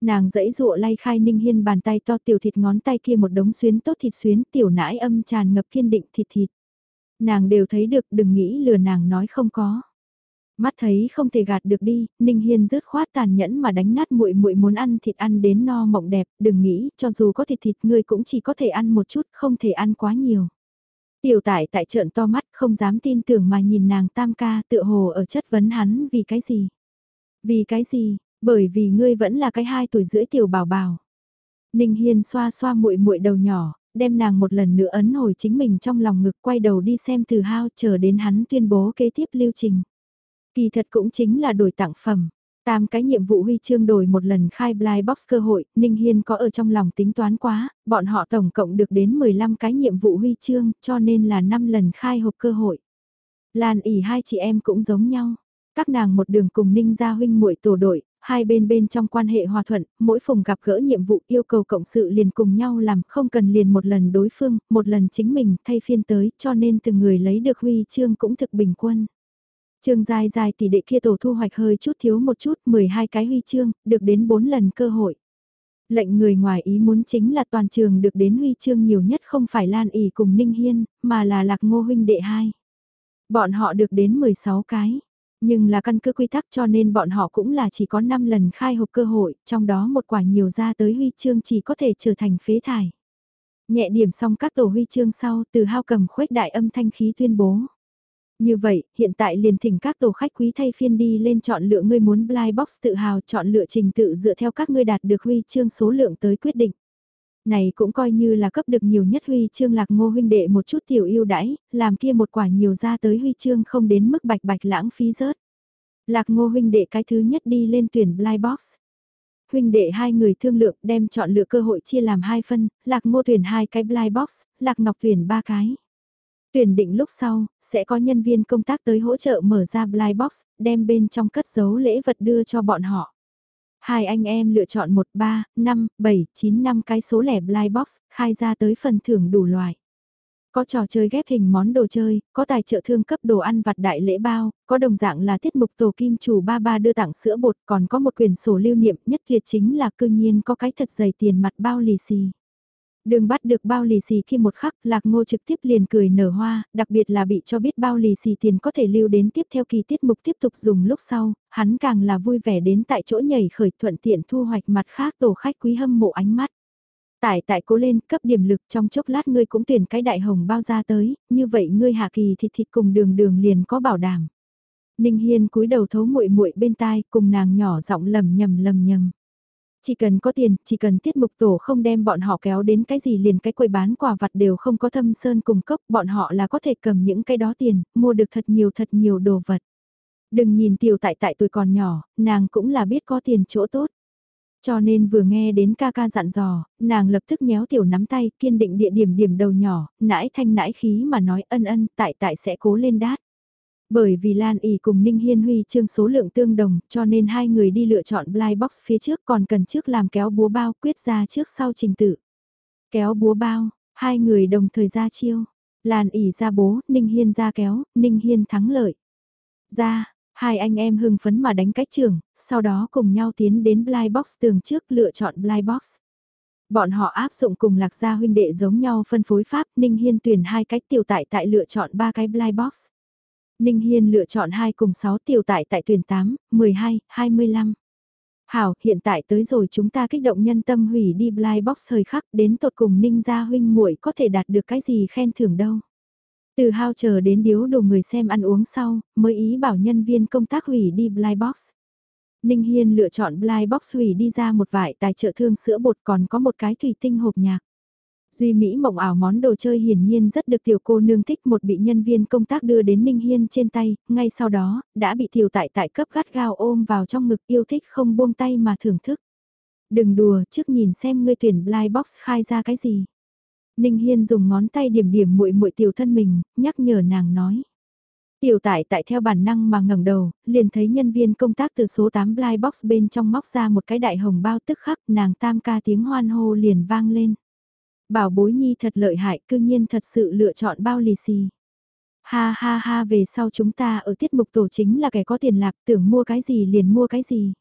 Nàng dẫy dụa lay khai Ninh Hiên bàn tay to tiểu thịt ngón tay kia một đống xuyến tốt thịt xuyến tiểu nãi âm tràn ngập kiên định thịt thịt. Nàng đều thấy được đừng nghĩ lừa nàng nói không có. Mắt thấy không thể gạt được đi, Ninh Hiên rứt khoát tàn nhẫn mà đánh nát muội muội muốn ăn thịt ăn đến no mộng đẹp, đừng nghĩ, cho dù có thịt thịt ngươi cũng chỉ có thể ăn một chút, không thể ăn quá nhiều. Tiểu tải tại trợn to mắt không dám tin tưởng mà nhìn nàng tam ca tựa hồ ở chất vấn hắn vì cái gì. Vì cái gì, bởi vì ngươi vẫn là cái hai tuổi rưỡi tiểu bảo bảo. Ninh Hiên xoa xoa muội muội đầu nhỏ, đem nàng một lần nữa ấn hồi chính mình trong lòng ngực quay đầu đi xem từ hao chờ đến hắn tuyên bố kế tiếp lưu trình. Kỳ thật cũng chính là đổi tặng phẩm. Tam cái nhiệm vụ huy chương đổi một lần khai blind box cơ hội, Ninh Hiên có ở trong lòng tính toán quá, bọn họ tổng cộng được đến 15 cái nhiệm vụ huy chương, cho nên là 5 lần khai hộp cơ hội. Lan ỉ hai chị em cũng giống nhau. Các nàng một đường cùng Ninh gia huynh muội tổ đội, hai bên bên trong quan hệ hòa thuận, mỗi phùng gặp gỡ nhiệm vụ yêu cầu cộng sự liền cùng nhau làm, không cần liền một lần đối phương, một lần chính mình thay phiên tới, cho nên từng người lấy được huy chương cũng thực bình quân. Trương dài dài tỷ đệ kia tổ thu hoạch hơi chút thiếu một chút, 12 cái huy chương, được đến 4 lần cơ hội. Lệnh người ngoài ý muốn chính là toàn trường được đến huy chương nhiều nhất không phải Lan ỉ cùng Ninh Hiên, mà là Lạc Ngô huynh đệ hai. Bọn họ được đến 16 cái, nhưng là căn cứ quy tắc cho nên bọn họ cũng là chỉ có 5 lần khai hộp cơ hội, trong đó một quả nhiều ra tới huy chương chỉ có thể trở thành phế thải. Nhẹ điểm xong các tổ huy chương sau, từ hao cầm khuếch đại âm thanh khí tuyên bố. Như vậy, hiện tại liền thỉnh các tổ khách quý thay phiên đi lên chọn lựa ngươi muốn blind box tự hào chọn lựa trình tự dựa theo các ngươi đạt được huy chương số lượng tới quyết định. Này cũng coi như là cấp được nhiều nhất huy chương lạc ngô huynh đệ một chút tiểu yêu đãi, làm kia một quả nhiều ra tới huy chương không đến mức bạch bạch lãng phí rớt. Lạc ngô huynh đệ cái thứ nhất đi lên tuyển blind box. Huynh đệ hai người thương lượng đem chọn lựa cơ hội chia làm hai phân, lạc ngô tuyển hai cái blind box, lạc ngọc tuyển ba cái. Tuyển định lúc sau, sẽ có nhân viên công tác tới hỗ trợ mở ra blind box, đem bên trong cất giấu lễ vật đưa cho bọn họ. Hai anh em lựa chọn 1, 3, 5, 7, 9 năm cái số lẻ blind box, khai ra tới phần thưởng đủ loại. Có trò chơi ghép hình món đồ chơi, có tài trợ thương cấp đồ ăn vặt đại lễ bao, có đồng dạng là tiết mục tổ kim chủ ba ba đưa tặng sữa bột, còn có một quyền sổ lưu niệm nhất tuyệt chính là cư nhiên có cái thật dày tiền mặt bao lì xì. Đường bắt được bao lì xì khi một khắc, lạc ngô trực tiếp liền cười nở hoa, đặc biệt là bị cho biết bao lì xì tiền có thể lưu đến tiếp theo kỳ tiết mục tiếp tục dùng lúc sau, hắn càng là vui vẻ đến tại chỗ nhảy khởi thuận tiện thu hoạch mặt khác tổ khách quý hâm mộ ánh mắt. Tại tại cố lên cấp điểm lực trong chốc lát ngươi cũng tuyển cái đại hồng bao ra tới, như vậy ngươi hạ kỳ thịt thịt cùng đường đường liền có bảo đảm. Ninh Hiên cúi đầu thấu muội muội bên tai cùng nàng nhỏ giọng lầm nhầm lầm nhầm. Chỉ cần có tiền, chỉ cần tiết mục tổ không đem bọn họ kéo đến cái gì liền cái quầy bán quà vặt đều không có thâm sơn cùng cấp, bọn họ là có thể cầm những cái đó tiền, mua được thật nhiều thật nhiều đồ vật. Đừng nhìn tiểu tại tại tuổi còn nhỏ, nàng cũng là biết có tiền chỗ tốt. Cho nên vừa nghe đến ca ca dặn dò, nàng lập tức nhéo tiểu nắm tay, kiên định địa điểm điểm đầu nhỏ, nãi thanh nãi khí mà nói ân ân, tại tại sẽ cố lên đát. Bởi vì Lan ỉ cùng Ninh Hiên Huy chương số lượng tương đồng cho nên hai người đi lựa chọn blind box phía trước còn cần trước làm kéo búa bao quyết ra trước sau trình tự. Kéo búa bao, hai người đồng thời ra chiêu. Lan ỉ ra bố, Ninh Hiên ra kéo, Ninh Hiên thắng lợi. Ra, hai anh em hưng phấn mà đánh cách trường, sau đó cùng nhau tiến đến blind box tường trước lựa chọn blind box. Bọn họ áp dụng cùng lạc gia huynh đệ giống nhau phân phối pháp, Ninh Hiên tuyển hai cách tiểu tại tại lựa chọn ba cái blind box. Ninh Hiên lựa chọn 2 cùng 6 tiểu tại tại tuyển 8, 12, 25. Hảo, hiện tại tới rồi chúng ta kích động nhân tâm hủy đi blind box thời khắc đến tột cùng Ninh gia huynh muội có thể đạt được cái gì khen thưởng đâu. Từ hao chờ đến điếu đồ người xem ăn uống sau, mới ý bảo nhân viên công tác hủy đi blind box. Ninh Hiên lựa chọn blind box hủy đi ra một vải tài trợ thương sữa bột còn có một cái thủy tinh hộp nhạc. Duy Mỹ mộng ảo món đồ chơi hiển nhiên rất được tiểu cô nương thích một bị nhân viên công tác đưa đến Ninh Hiên trên tay, ngay sau đó, đã bị tiểu tại tại cấp gắt gao ôm vào trong ngực yêu thích không buông tay mà thưởng thức. Đừng đùa, trước nhìn xem ngươi tuyển blind box khai ra cái gì. Ninh Hiên dùng ngón tay điểm điểm muội muội tiểu thân mình, nhắc nhở nàng nói. Tiểu tại tại theo bản năng mà ngẩng đầu, liền thấy nhân viên công tác từ số 8 blind box bên trong móc ra một cái đại hồng bao tức khắc nàng tam ca tiếng hoan hô liền vang lên. Bảo bối nhi thật lợi hại, cư nhiên thật sự lựa chọn bao lì xì. Ha ha ha về sau chúng ta ở tiết mục tổ chính là kẻ có tiền lạc tưởng mua cái gì liền mua cái gì.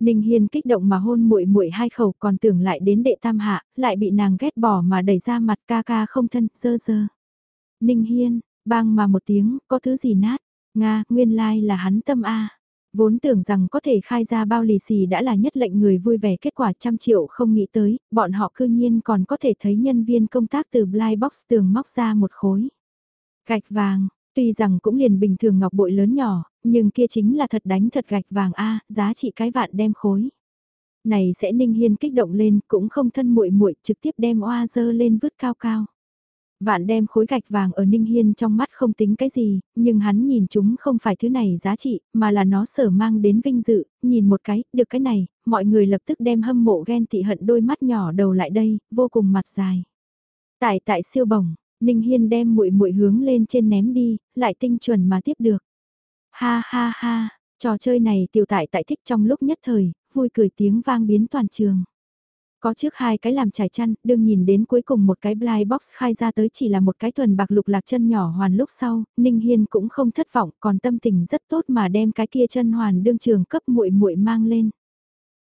Ninh Hiên kích động mà hôn muội muội hai khẩu còn tưởng lại đến đệ tam hạ, lại bị nàng ghét bỏ mà đẩy ra mặt ca ca không thân, dơ dơ. Ninh Hiên, bang mà một tiếng, có thứ gì nát, Nga, nguyên lai like là hắn tâm A. Vốn tưởng rằng có thể khai ra bao lì xì đã là nhất lệnh người vui vẻ kết quả trăm triệu không nghĩ tới, bọn họ cư nhiên còn có thể thấy nhân viên công tác từ blind box tường móc ra một khối. Gạch vàng, tuy rằng cũng liền bình thường ngọc bội lớn nhỏ, nhưng kia chính là thật đánh thật gạch vàng A, giá trị cái vạn đem khối. Này sẽ ninh hiên kích động lên, cũng không thân muội muội trực tiếp đem oa dơ lên vứt cao cao. Vạn đem khối gạch vàng ở Ninh Hiên trong mắt không tính cái gì, nhưng hắn nhìn chúng không phải thứ này giá trị, mà là nó sở mang đến vinh dự, nhìn một cái, được cái này, mọi người lập tức đem hâm mộ ghen tị hận đôi mắt nhỏ đầu lại đây, vô cùng mặt dài. Tại tại siêu bổng, Ninh Hiên đem muội muội hướng lên trên ném đi, lại tinh chuẩn mà tiếp được. Ha ha ha, trò chơi này tiểu tại tại thích trong lúc nhất thời, vui cười tiếng vang biến toàn trường. Có trước hai cái làm trải chăn, đương nhìn đến cuối cùng một cái blind box khai ra tới chỉ là một cái thuần bạc lục lạc chân nhỏ hoàn lúc sau, Ninh Hiên cũng không thất vọng, còn tâm tình rất tốt mà đem cái kia chân hoàn đương trường cấp muội muội mang lên.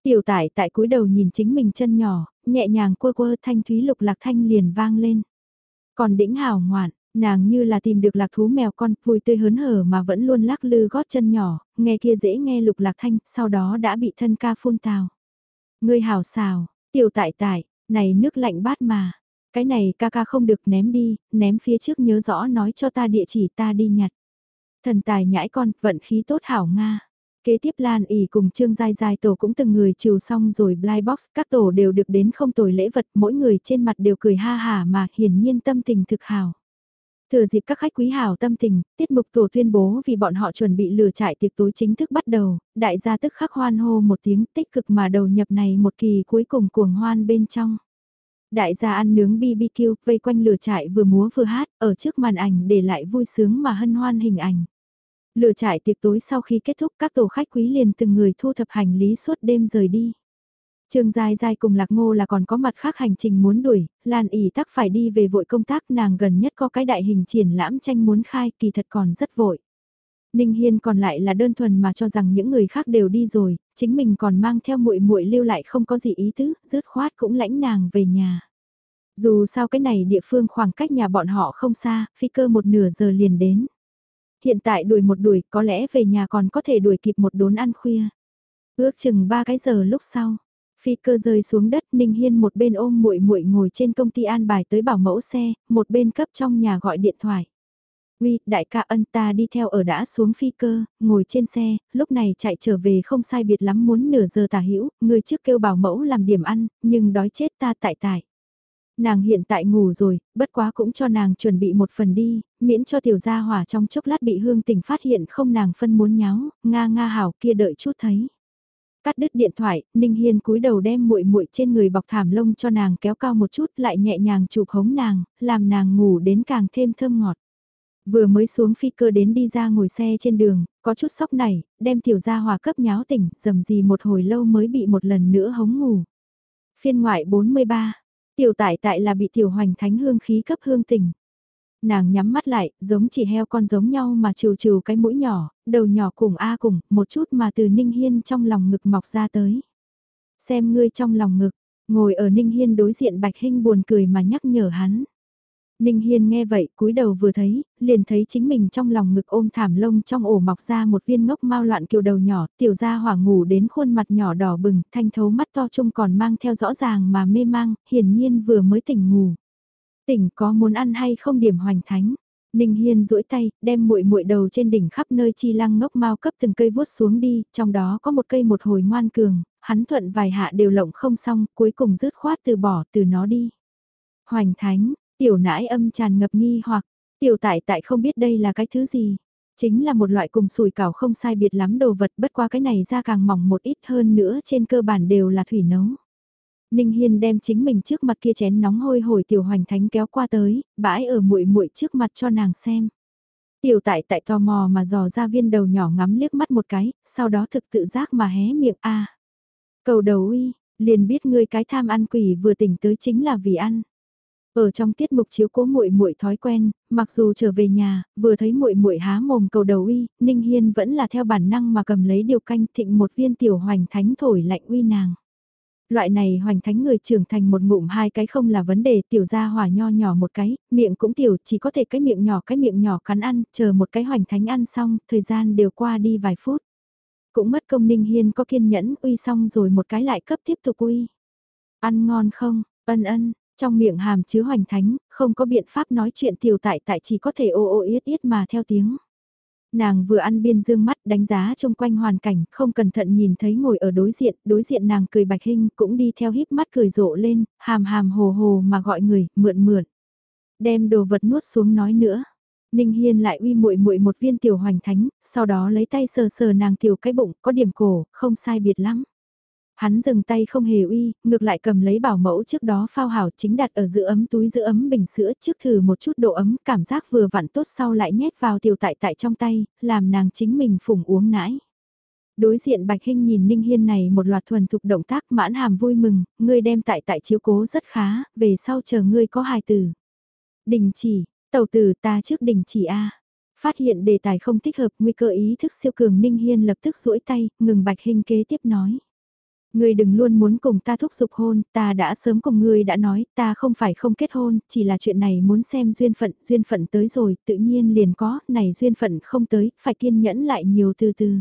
Tiểu tải tại cúi đầu nhìn chính mình chân nhỏ, nhẹ nhàng quơ quơ thanh thúy lục lạc thanh liền vang lên. Còn đĩnh hào ngoạn, nàng như là tìm được lạc thú mèo con, vui tươi hớn hở mà vẫn luôn lắc lư gót chân nhỏ, nghe kia dễ nghe lục lạc thanh, sau đó đã bị thân ca phun tào. Ngươi hào xào, Tiểu tại tại, này nước lạnh bát mà. Cái này ca ca không được ném đi, ném phía trước nhớ rõ nói cho ta địa chỉ ta đi nhặt. Thần tài nhãi con, vận khí tốt hảo Nga. Kế tiếp Lan ỉ cùng Trương Giai Giai tổ cũng từng người chiều xong rồi blind box, các tổ đều được đến không tồi lễ vật, mỗi người trên mặt đều cười ha hà mà hiển nhiên tâm tình thực hảo. Thừa dịp các khách quý hảo tâm tình, tiết mục tổ tuyên bố vì bọn họ chuẩn bị lừa trại tiệc tối chính thức bắt đầu, đại gia tức khắc hoan hô một tiếng tích cực mà đầu nhập này một kỳ cuối cùng cuồng hoan bên trong. Đại gia ăn nướng BBQ, vây quanh lửa trại vừa múa vừa hát, ở trước màn ảnh để lại vui sướng mà hân hoan hình ảnh. Lửa trại tiệc tối sau khi kết thúc các tổ khách quý liền từng người thu thập hành lý suốt đêm rời đi. Trương Giai Giai cùng Lạc Ngô là còn có mặt khác hành trình muốn đuổi, Lan ỉ tắc phải đi về vội công tác nàng gần nhất có cái đại hình triển lãm tranh muốn khai kỳ thật còn rất vội. Ninh Hiên còn lại là đơn thuần mà cho rằng những người khác đều đi rồi, chính mình còn mang theo muội muội lưu lại không có gì ý tứ, rớt khoát cũng lãnh nàng về nhà. Dù sao cái này địa phương khoảng cách nhà bọn họ không xa, phi cơ một nửa giờ liền đến. Hiện tại đuổi một đuổi có lẽ về nhà còn có thể đuổi kịp một đốn ăn khuya. Ước chừng ba cái giờ lúc sau, Phi cơ rơi xuống đất, Ninh Hiên một bên ôm muội muội ngồi trên công ty an bài tới bảo mẫu xe, một bên cấp trong nhà gọi điện thoại. Uy, đại ca ân ta đi theo ở đã xuống phi cơ, ngồi trên xe, lúc này chạy trở về không sai biệt lắm muốn nửa giờ tả hữu người trước kêu bảo mẫu làm điểm ăn, nhưng đói chết ta tại tại. Nàng hiện tại ngủ rồi, bất quá cũng cho nàng chuẩn bị một phần đi, miễn cho tiểu gia hỏa trong chốc lát bị hương tình phát hiện không nàng phân muốn nháo, nga nga hảo kia đợi chút thấy. Cắt đứt điện thoại, Ninh Hiên cúi đầu đem muội muội trên người bọc thảm lông cho nàng kéo cao một chút lại nhẹ nhàng chụp hống nàng, làm nàng ngủ đến càng thêm thơm ngọt. Vừa mới xuống phi cơ đến đi ra ngồi xe trên đường, có chút sốc này, đem tiểu gia hòa cấp nháo tỉnh, dầm gì một hồi lâu mới bị một lần nữa hống ngủ. Phiên ngoại 43, tiểu tại tại là bị tiểu hoành thánh hương khí cấp hương tỉnh. Nàng nhắm mắt lại, giống chỉ heo con giống nhau mà trừ trừ cái mũi nhỏ, đầu nhỏ cùng A cùng, một chút mà từ Ninh Hiên trong lòng ngực mọc ra tới. Xem ngươi trong lòng ngực, ngồi ở Ninh Hiên đối diện Bạch Hinh buồn cười mà nhắc nhở hắn. Ninh Hiên nghe vậy, cúi đầu vừa thấy, liền thấy chính mình trong lòng ngực ôm thảm lông trong ổ mọc ra một viên ngốc mau loạn kiều đầu nhỏ, tiểu gia hỏa ngủ đến khuôn mặt nhỏ đỏ bừng, thanh thấu mắt to chung còn mang theo rõ ràng mà mê mang, hiển nhiên vừa mới tỉnh ngủ. Tỉnh có muốn ăn hay không điểm hoành thánh? Ninh Hiên duỗi tay, đem muội muội đầu trên đỉnh khắp nơi chi lăng ngốc mau cấp từng cây vuốt xuống đi, trong đó có một cây một hồi ngoan cường, hắn thuận vài hạ đều lộng không xong, cuối cùng rứt khoát từ bỏ từ nó đi. Hoành thánh, tiểu nãi âm tràn ngập nghi hoặc, tiểu tại tại không biết đây là cái thứ gì. Chính là một loại cùng sùi cảo không sai biệt lắm đồ vật bất qua cái này ra càng mỏng một ít hơn nữa trên cơ bản đều là thủy nấu. Ninh Hiên đem chính mình trước mặt kia chén nóng hôi hổi tiểu hoành thánh kéo qua tới, bãi ở muội muội trước mặt cho nàng xem. Tiểu tại tại tò mò mà dò ra viên đầu nhỏ ngắm liếc mắt một cái, sau đó thực tự giác mà hé miệng a. Cầu đầu uy, liền biết ngươi cái tham ăn quỷ vừa tỉnh tới chính là vì ăn. Ở trong tiết mục chiếu cố muội muội thói quen, mặc dù trở về nhà, vừa thấy muội muội há mồm cầu đầu uy, Ninh Hiên vẫn là theo bản năng mà cầm lấy điều canh thịnh một viên tiểu hoành thánh thổi lạnh uy nàng. Loại này hoành thánh người trưởng thành một ngụm hai cái không là vấn đề tiểu ra hỏa nho nhỏ một cái, miệng cũng tiểu chỉ có thể cái miệng nhỏ cái miệng nhỏ cắn ăn, chờ một cái hoành thánh ăn xong, thời gian đều qua đi vài phút. Cũng mất công ninh hiên có kiên nhẫn uy xong rồi một cái lại cấp tiếp tục uy. Ăn ngon không, ân ân, trong miệng hàm chứa hoành thánh, không có biện pháp nói chuyện tiểu tại tại chỉ có thể ô ô yết yết mà theo tiếng. Nàng vừa ăn biên dương mắt đánh giá chung quanh hoàn cảnh, không cẩn thận nhìn thấy ngồi ở đối diện, đối diện nàng cười bạch hình cũng đi theo híp mắt cười rộ lên, hàm hàm hồ hồ mà gọi người, mượn mượn. Đem đồ vật nuốt xuống nói nữa. Ninh Hiên lại uy muội muội một viên tiểu hoành thánh, sau đó lấy tay sờ sờ nàng tiểu cái bụng, có điểm cổ, không sai biệt lắm. Hắn dừng tay không hề uy, ngược lại cầm lấy bảo mẫu trước đó phao hảo chính đặt ở giữa ấm túi giữa ấm bình sữa trước thử một chút độ ấm cảm giác vừa vặn tốt sau lại nhét vào tiểu tại tại trong tay, làm nàng chính mình phùng uống nãi. Đối diện Bạch Hinh nhìn Ninh Hiên này một loạt thuần thục động tác mãn hàm vui mừng, ngươi đem tại tại chiếu cố rất khá, về sau chờ ngươi có hài tử. Đình chỉ, tàu tử ta trước đình chỉ A. Phát hiện đề tài không thích hợp nguy cơ ý thức siêu cường Ninh Hiên lập tức duỗi tay, ngừng Bạch Hinh kế tiếp nói. Ngươi đừng luôn muốn cùng ta thúc giục hôn, ta đã sớm cùng ngươi đã nói, ta không phải không kết hôn, chỉ là chuyện này muốn xem duyên phận, duyên phận tới rồi, tự nhiên liền có, này duyên phận không tới, phải kiên nhẫn lại nhiều từ từ.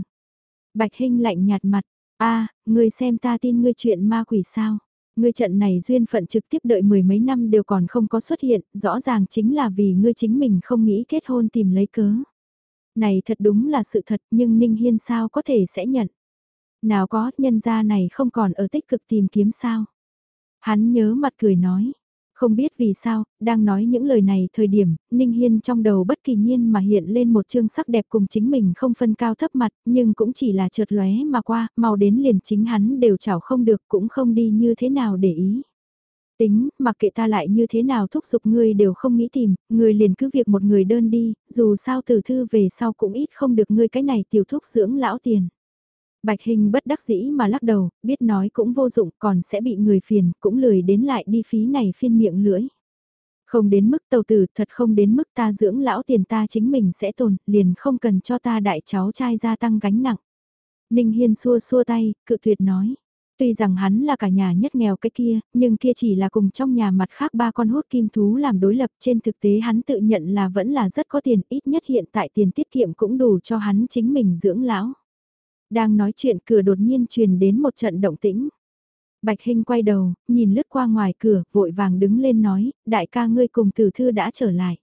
Bạch Hinh lạnh nhạt mặt, a, ngươi xem ta tin ngươi chuyện ma quỷ sao? Ngươi trận này duyên phận trực tiếp đợi mười mấy năm đều còn không có xuất hiện, rõ ràng chính là vì ngươi chính mình không nghĩ kết hôn tìm lấy cớ. Này thật đúng là sự thật nhưng Ninh Hiên sao có thể sẽ nhận. Nào có, nhân gia này không còn ở tích cực tìm kiếm sao. Hắn nhớ mặt cười nói. Không biết vì sao, đang nói những lời này thời điểm, Ninh Hiên trong đầu bất kỳ nhiên mà hiện lên một chương sắc đẹp cùng chính mình không phân cao thấp mặt, nhưng cũng chỉ là chợt lóe mà qua, mau đến liền chính hắn đều chảo không được cũng không đi như thế nào để ý. Tính, mặc kệ ta lại như thế nào thúc giục ngươi đều không nghĩ tìm, ngươi liền cứ việc một người đơn đi, dù sao từ thư về sau cũng ít không được ngươi cái này tiểu thúc dưỡng lão tiền. Bạch Hình bất đắc dĩ mà lắc đầu, biết nói cũng vô dụng còn sẽ bị người phiền, cũng lười đến lại đi phí này phiên miệng lưỡi. Không đến mức tàu tử, thật không đến mức ta dưỡng lão tiền ta chính mình sẽ tồn, liền không cần cho ta đại cháu trai gia tăng gánh nặng. Ninh Hiên xua xua tay, cự tuyệt nói. Tuy rằng hắn là cả nhà nhất nghèo cái kia, nhưng kia chỉ là cùng trong nhà mặt khác ba con hút kim thú làm đối lập trên thực tế hắn tự nhận là vẫn là rất có tiền, ít nhất hiện tại tiền tiết kiệm cũng đủ cho hắn chính mình dưỡng lão. Đang nói chuyện cửa đột nhiên truyền đến một trận động tĩnh. Bạch Hinh quay đầu, nhìn lướt qua ngoài cửa, vội vàng đứng lên nói, đại ca ngươi cùng tử thư đã trở lại.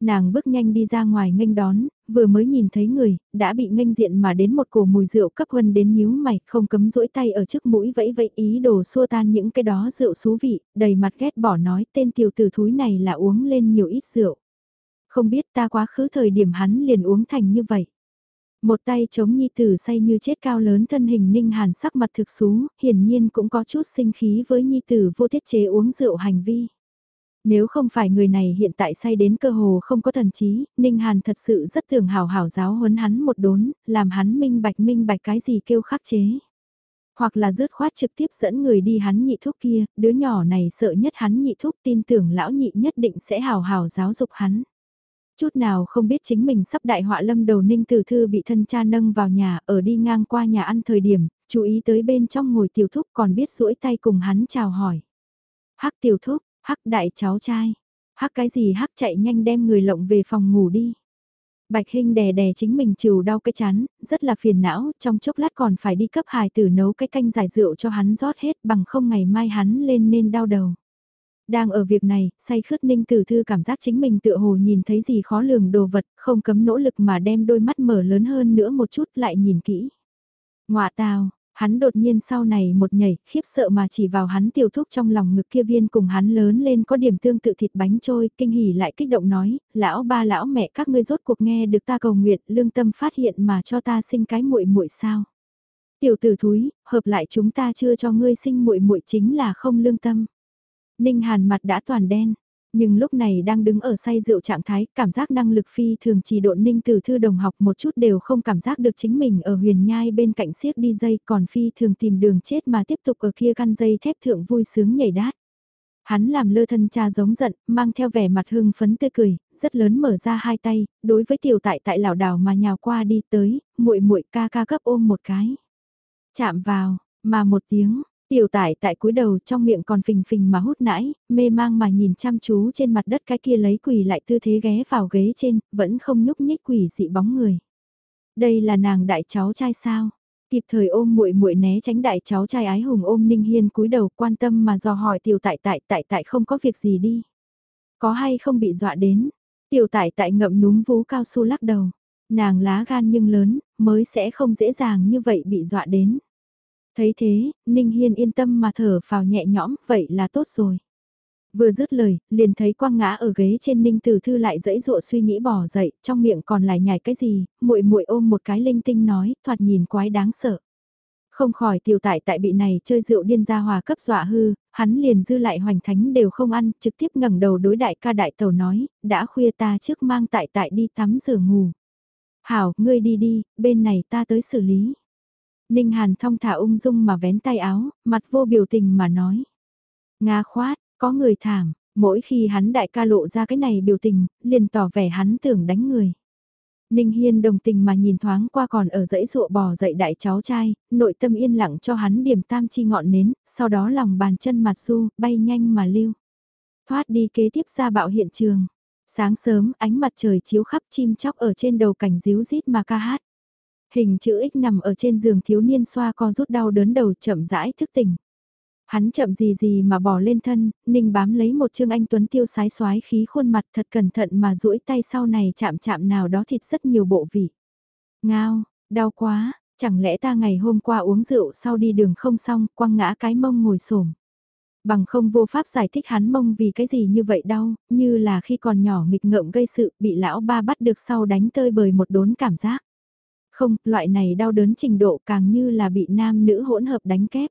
Nàng bước nhanh đi ra ngoài nghênh đón, vừa mới nhìn thấy người, đã bị nghênh diện mà đến một cổ mùi rượu cấp huân đến nhíu mày, không cấm rỗi tay ở trước mũi vẫy vẫy ý đồ xua tan những cái đó rượu xú vị, đầy mặt ghét bỏ nói tên tiểu tử thúi này là uống lên nhiều ít rượu. Không biết ta quá khứ thời điểm hắn liền uống thành như vậy. Một tay chống nhi tử say như chết cao lớn thân hình ninh hàn sắc mặt thực xú, hiển nhiên cũng có chút sinh khí với nhi tử vô tiết chế uống rượu hành vi. Nếu không phải người này hiện tại say đến cơ hồ không có thần trí, Ninh Hàn thật sự rất thường hào hảo giáo huấn hắn một đốn, làm hắn minh bạch minh bạch cái gì kêu khắc chế. Hoặc là dứt khoát trực tiếp dẫn người đi hắn nhị thúc kia, đứa nhỏ này sợ nhất hắn nhị thúc tin tưởng lão nhị nhất định sẽ hào hào giáo dục hắn. Chút nào không biết chính mình sắp đại họa lâm đầu ninh tử thư bị thân cha nâng vào nhà ở đi ngang qua nhà ăn thời điểm, chú ý tới bên trong ngồi tiểu thúc còn biết duỗi tay cùng hắn chào hỏi. Hắc tiểu thúc, hắc đại cháu trai, hắc cái gì hắc chạy nhanh đem người lộng về phòng ngủ đi. Bạch Hinh đè đè chính mình chịu đau cái chán, rất là phiền não, trong chốc lát còn phải đi cấp hài tử nấu cái canh giải rượu cho hắn rót hết bằng không ngày mai hắn lên nên đau đầu. Đang ở việc này, say khướt ninh tử thư cảm giác chính mình tựa hồ nhìn thấy gì khó lường đồ vật, không cấm nỗ lực mà đem đôi mắt mở lớn hơn nữa một chút lại nhìn kỹ. Ngoạ tào, hắn đột nhiên sau này một nhảy, khiếp sợ mà chỉ vào hắn tiểu thúc trong lòng ngực kia viên cùng hắn lớn lên có điểm tương tự thịt bánh trôi, kinh hỉ lại kích động nói, lão ba lão mẹ các ngươi rốt cuộc nghe được ta cầu nguyện, lương tâm phát hiện mà cho ta sinh cái muội muội sao. Tiểu tử thúi, hợp lại chúng ta chưa cho ngươi sinh muội muội chính là không lương tâm. Ninh Hàn mặt đã toàn đen, nhưng lúc này đang đứng ở say rượu trạng thái, cảm giác năng lực phi thường chỉ độn ninh từ thư đồng học một chút đều không cảm giác được chính mình ở huyền nhai bên cạnh siếc đi dây còn phi thường tìm đường chết mà tiếp tục ở kia căn dây thép thượng vui sướng nhảy đát. Hắn làm lơ thân cha giống giận, mang theo vẻ mặt hưng phấn tươi cười, rất lớn mở ra hai tay, đối với tiểu tại tại lão đảo mà nhào qua đi tới, muội muội ca ca cấp ôm một cái. Chạm vào, mà một tiếng, Tiểu tải tại cúi đầu trong miệng còn phình phình mà hút nãi, mê mang mà nhìn chăm chú trên mặt đất cái kia lấy quỳ lại tư thế ghé vào ghế trên, vẫn không nhúc nhích quỳ dị bóng người. Đây là nàng đại cháu trai sao? Kịp thời ôm muội muội né tránh đại cháu trai ái hùng ôm Ninh Hiên cúi đầu quan tâm mà dò hỏi tiểu tại tại tại tại không có việc gì đi. Có hay không bị dọa đến? Tiểu tại tại ngậm núm vú cao su lắc đầu. Nàng lá gan nhưng lớn, mới sẽ không dễ dàng như vậy bị dọa đến. Thấy thế, Ninh Hiên yên tâm mà thở vào nhẹ nhõm, vậy là tốt rồi. Vừa dứt lời, liền thấy quang ngã ở ghế trên Ninh Tử Thư lại dẫy dụa suy nghĩ bỏ dậy, trong miệng còn lại nhảy cái gì, muội muội ôm một cái linh tinh nói, thoạt nhìn quái đáng sợ. Không khỏi tiểu tại tại bị này chơi rượu điên ra hòa cấp dọa hư, hắn liền dư lại hoành thánh đều không ăn, trực tiếp ngẩng đầu đối đại ca đại tàu nói, đã khuya ta trước mang tại tại đi tắm rửa ngủ. Hảo, ngươi đi đi, bên này ta tới xử lý. Ninh Hàn thong thả ung dung mà vén tay áo, mặt vô biểu tình mà nói. Nga khoát, có người thảm, mỗi khi hắn đại ca lộ ra cái này biểu tình, liền tỏ vẻ hắn tưởng đánh người. Ninh Hiên đồng tình mà nhìn thoáng qua còn ở dãy ruộ bò dậy đại cháu trai, nội tâm yên lặng cho hắn điểm tam chi ngọn nến, sau đó lòng bàn chân mặt su, bay nhanh mà lưu. Thoát đi kế tiếp ra bạo hiện trường. Sáng sớm, ánh mặt trời chiếu khắp chim chóc ở trên đầu cảnh díu rít mà ca hát. Hình chữ X nằm ở trên giường thiếu niên xoa co rút đau đớn đầu chậm rãi thức tỉnh. Hắn chậm gì gì mà bỏ lên thân, ninh bám lấy một trương anh tuấn tiêu sái xoái khí khuôn mặt thật cẩn thận mà duỗi tay sau này chạm chạm nào đó thịt rất nhiều bộ vị. Ngao, đau quá, chẳng lẽ ta ngày hôm qua uống rượu sau đi đường không xong, quăng ngã cái mông ngồi xổm Bằng không vô pháp giải thích hắn mông vì cái gì như vậy đau, như là khi còn nhỏ nghịch ngợm gây sự bị lão ba bắt được sau đánh tơi bời một đốn cảm giác. Không, loại này đau đớn trình độ càng như là bị nam nữ hỗn hợp đánh kép.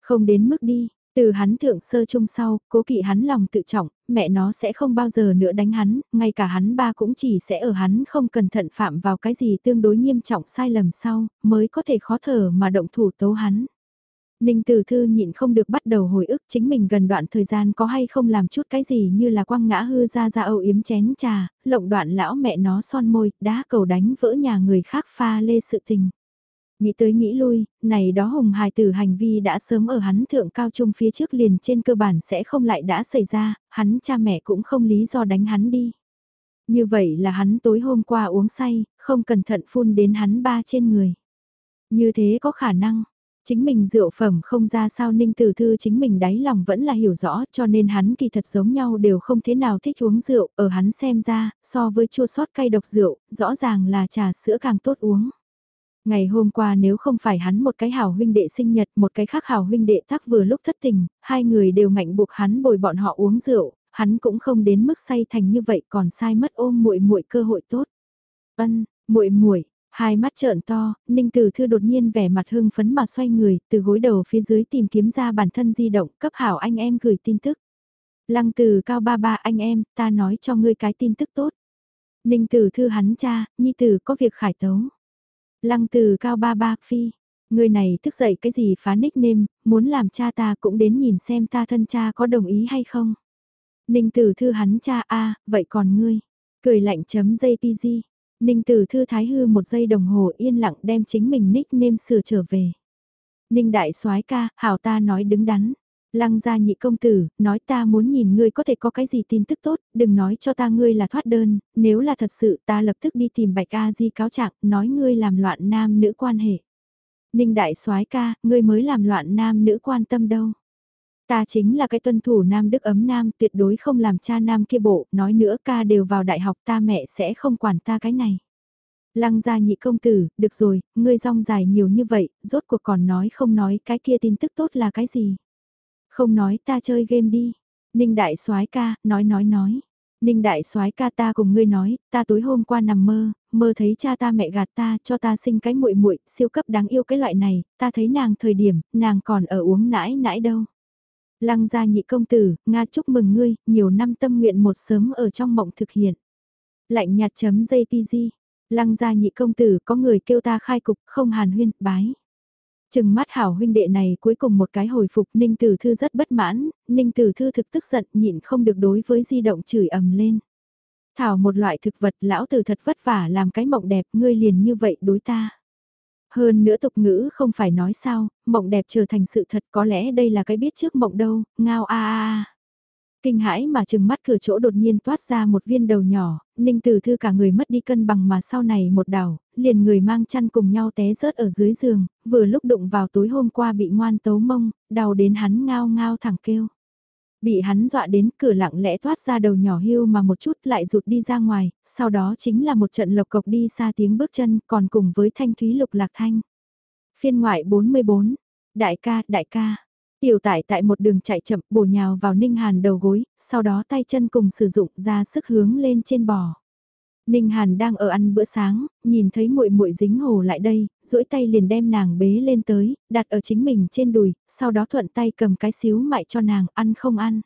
Không đến mức đi, từ hắn thượng sơ chung sau, cố kỵ hắn lòng tự trọng, mẹ nó sẽ không bao giờ nữa đánh hắn, ngay cả hắn ba cũng chỉ sẽ ở hắn không cẩn thận phạm vào cái gì tương đối nghiêm trọng sai lầm sau, mới có thể khó thở mà động thủ tấu hắn. Ninh Tử Thư nhịn không được bắt đầu hồi ức chính mình gần đoạn thời gian có hay không làm chút cái gì như là quăng ngã hư ra ra âu yếm chén trà, lộng đoạn lão mẹ nó son môi, đá cầu đánh vỡ nhà người khác pha lê sự tình. Nghĩ tới nghĩ lui, này đó hùng hài tử hành vi đã sớm ở hắn thượng cao trung phía trước liền trên cơ bản sẽ không lại đã xảy ra, hắn cha mẹ cũng không lý do đánh hắn đi. Như vậy là hắn tối hôm qua uống say, không cẩn thận phun đến hắn ba trên người. Như thế có khả năng, Chính mình rượu phẩm không ra sao ninh tử thư chính mình đáy lòng vẫn là hiểu rõ cho nên hắn kỳ thật giống nhau đều không thế nào thích uống rượu, ở hắn xem ra, so với chua sót cay độc rượu, rõ ràng là trà sữa càng tốt uống. Ngày hôm qua nếu không phải hắn một cái hảo huynh đệ sinh nhật, một cái khác hảo huynh đệ thắc vừa lúc thất tình, hai người đều ngạnh buộc hắn bồi bọn họ uống rượu, hắn cũng không đến mức say thành như vậy còn sai mất ôm muội muội cơ hội tốt. Ân, muội muội, Hai mắt trợn to, Ninh Tử Thư đột nhiên vẻ mặt hưng phấn mà xoay người, từ gối đầu phía dưới tìm kiếm ra bản thân di động, cấp hảo anh em gửi tin tức. Lăng từ cao ba ba anh em, ta nói cho ngươi cái tin tức tốt. Ninh tử thư hắn cha, nhi tử có việc khải tấu. Lăng từ cao ba ba phi, người này thức dậy cái gì phá nickname, muốn làm cha ta cũng đến nhìn xem ta thân cha có đồng ý hay không. Ninh tử thư hắn cha a vậy còn ngươi, cười lạnh chấm JPG. Ninh tử thư thái hư một giây đồng hồ yên lặng đem chính mình nickname sửa trở về. Ninh đại soái ca, hảo ta nói đứng đắn. Lăng gia nhị công tử, nói ta muốn nhìn ngươi có thể có cái gì tin tức tốt, đừng nói cho ta ngươi là thoát đơn, nếu là thật sự ta lập tức đi tìm bạch A di cáo trạng, nói ngươi làm loạn nam nữ quan hệ. Ninh đại soái ca, ngươi mới làm loạn nam nữ quan tâm đâu. Ta chính là cái tuân thủ nam đức ấm nam, tuyệt đối không làm cha nam kia bộ, nói nữa ca đều vào đại học ta mẹ sẽ không quản ta cái này. Lăng gia nhị công tử, được rồi, ngươi rong dài nhiều như vậy, rốt cuộc còn nói không nói cái kia tin tức tốt là cái gì. Không nói ta chơi game đi. Ninh đại soái ca, nói nói nói. Ninh đại soái ca ta cùng ngươi nói, ta tối hôm qua nằm mơ, mơ thấy cha ta mẹ gạt ta, cho ta sinh cái muội muội, siêu cấp đáng yêu cái loại này, ta thấy nàng thời điểm, nàng còn ở uống nãi nãi đâu. Lăng gia nhị công tử, Nga chúc mừng ngươi, nhiều năm tâm nguyện một sớm ở trong mộng thực hiện. Lạnh nhạt chấm JPG, lăng gia nhị công tử có người kêu ta khai cục, không hàn huyên, bái. Chừng mắt hảo huynh đệ này cuối cùng một cái hồi phục Ninh Tử Thư rất bất mãn, Ninh Tử Thư thực tức giận nhịn không được đối với di động chửi ầm lên. Thảo một loại thực vật lão tử thật vất vả làm cái mộng đẹp ngươi liền như vậy đối ta. Hơn nữa tục ngữ không phải nói sao, mộng đẹp trở thành sự thật có lẽ đây là cái biết trước mộng đâu, ngao a a a. Kinh hãi mà chừng mắt cửa chỗ đột nhiên toát ra một viên đầu nhỏ, Ninh Tử Thư cả người mất đi cân bằng mà sau này một đảo, liền người mang chăn cùng nhau té rớt ở dưới giường, vừa lúc đụng vào tối hôm qua bị ngoan tấu mông, đau đến hắn ngao ngao thẳng kêu. Bị hắn dọa đến cửa lặng lẽ thoát ra đầu nhỏ hưu mà một chút lại rụt đi ra ngoài, sau đó chính là một trận lộc cộc đi xa tiếng bước chân còn cùng với thanh thúy lục lạc thanh. Phiên ngoại 44, đại ca, đại ca. Tiểu tải tại một đường chạy chậm bổ nhào vào Ninh Hàn đầu gối, sau đó tay chân cùng sử dụng ra sức hướng lên trên bò. Ninh Hàn đang ở ăn bữa sáng, nhìn thấy muội muội dính hồ lại đây, duỗi tay liền đem nàng bế lên tới, đặt ở chính mình trên đùi, sau đó thuận tay cầm cái xíu mại cho nàng, ăn không ăn.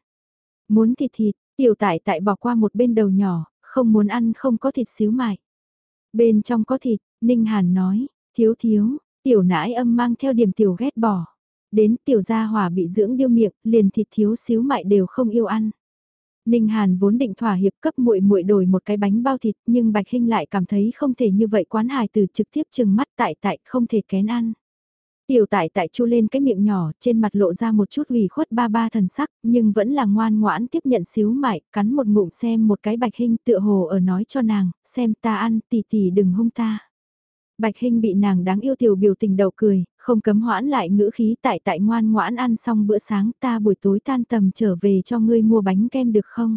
Muốn thịt thịt, tiểu tại tại bỏ qua một bên đầu nhỏ, không muốn ăn không có thịt xíu mại. Bên trong có thịt, Ninh Hàn nói, thiếu thiếu, tiểu nãi âm mang theo điểm tiểu ghét bỏ. Đến tiểu gia hỏa bị dưỡng điêu miệng, liền thịt thiếu xíu mại đều không yêu ăn. Ninh Hàn vốn định thỏa hiệp cấp muội muội đổi một cái bánh bao thịt, nhưng Bạch Hinh lại cảm thấy không thể như vậy quán hài từ trực tiếp chừng mắt tại tại không thể kén ăn. Tiểu tại tại chu lên cái miệng nhỏ, trên mặt lộ ra một chút ủy khuất ba ba thần sắc, nhưng vẫn là ngoan ngoãn tiếp nhận xíu mại, cắn một ngụm xem một cái Bạch Hinh tựa hồ ở nói cho nàng, xem ta ăn, tỷ tỷ đừng hung ta. Bạch Hinh bị nàng đáng yêu tiểu biểu tình đầu cười, không cấm hoãn lại ngữ khí tại tại ngoan ngoãn ăn xong bữa sáng ta buổi tối tan tầm trở về cho ngươi mua bánh kem được không?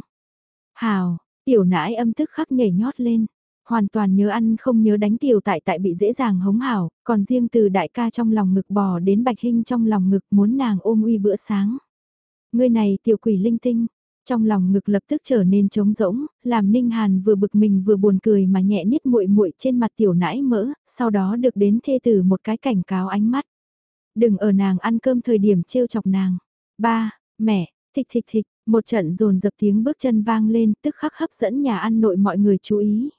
Hào, tiểu nãi âm thức khắc nhảy nhót lên. Hoàn toàn nhớ ăn không nhớ đánh tiểu tại tại bị dễ dàng hống hảo, còn riêng từ đại ca trong lòng ngực bò đến bạch hình trong lòng ngực muốn nàng ôm uy bữa sáng. Ngươi này tiểu quỷ linh tinh, trong lòng ngực lập tức trở nên trống rỗng, làm Ninh Hàn vừa bực mình vừa buồn cười mà nhẹ niết muội muội trên mặt tiểu nãi mỡ, sau đó được đến thê tử một cái cảnh cáo ánh mắt. Đừng ở nàng ăn cơm thời điểm trêu chọc nàng. Ba, mẹ, thịch thịch thịch, một trận rồn dập tiếng bước chân vang lên tức khắc hấp dẫn nhà ăn nội mọi người chú ý.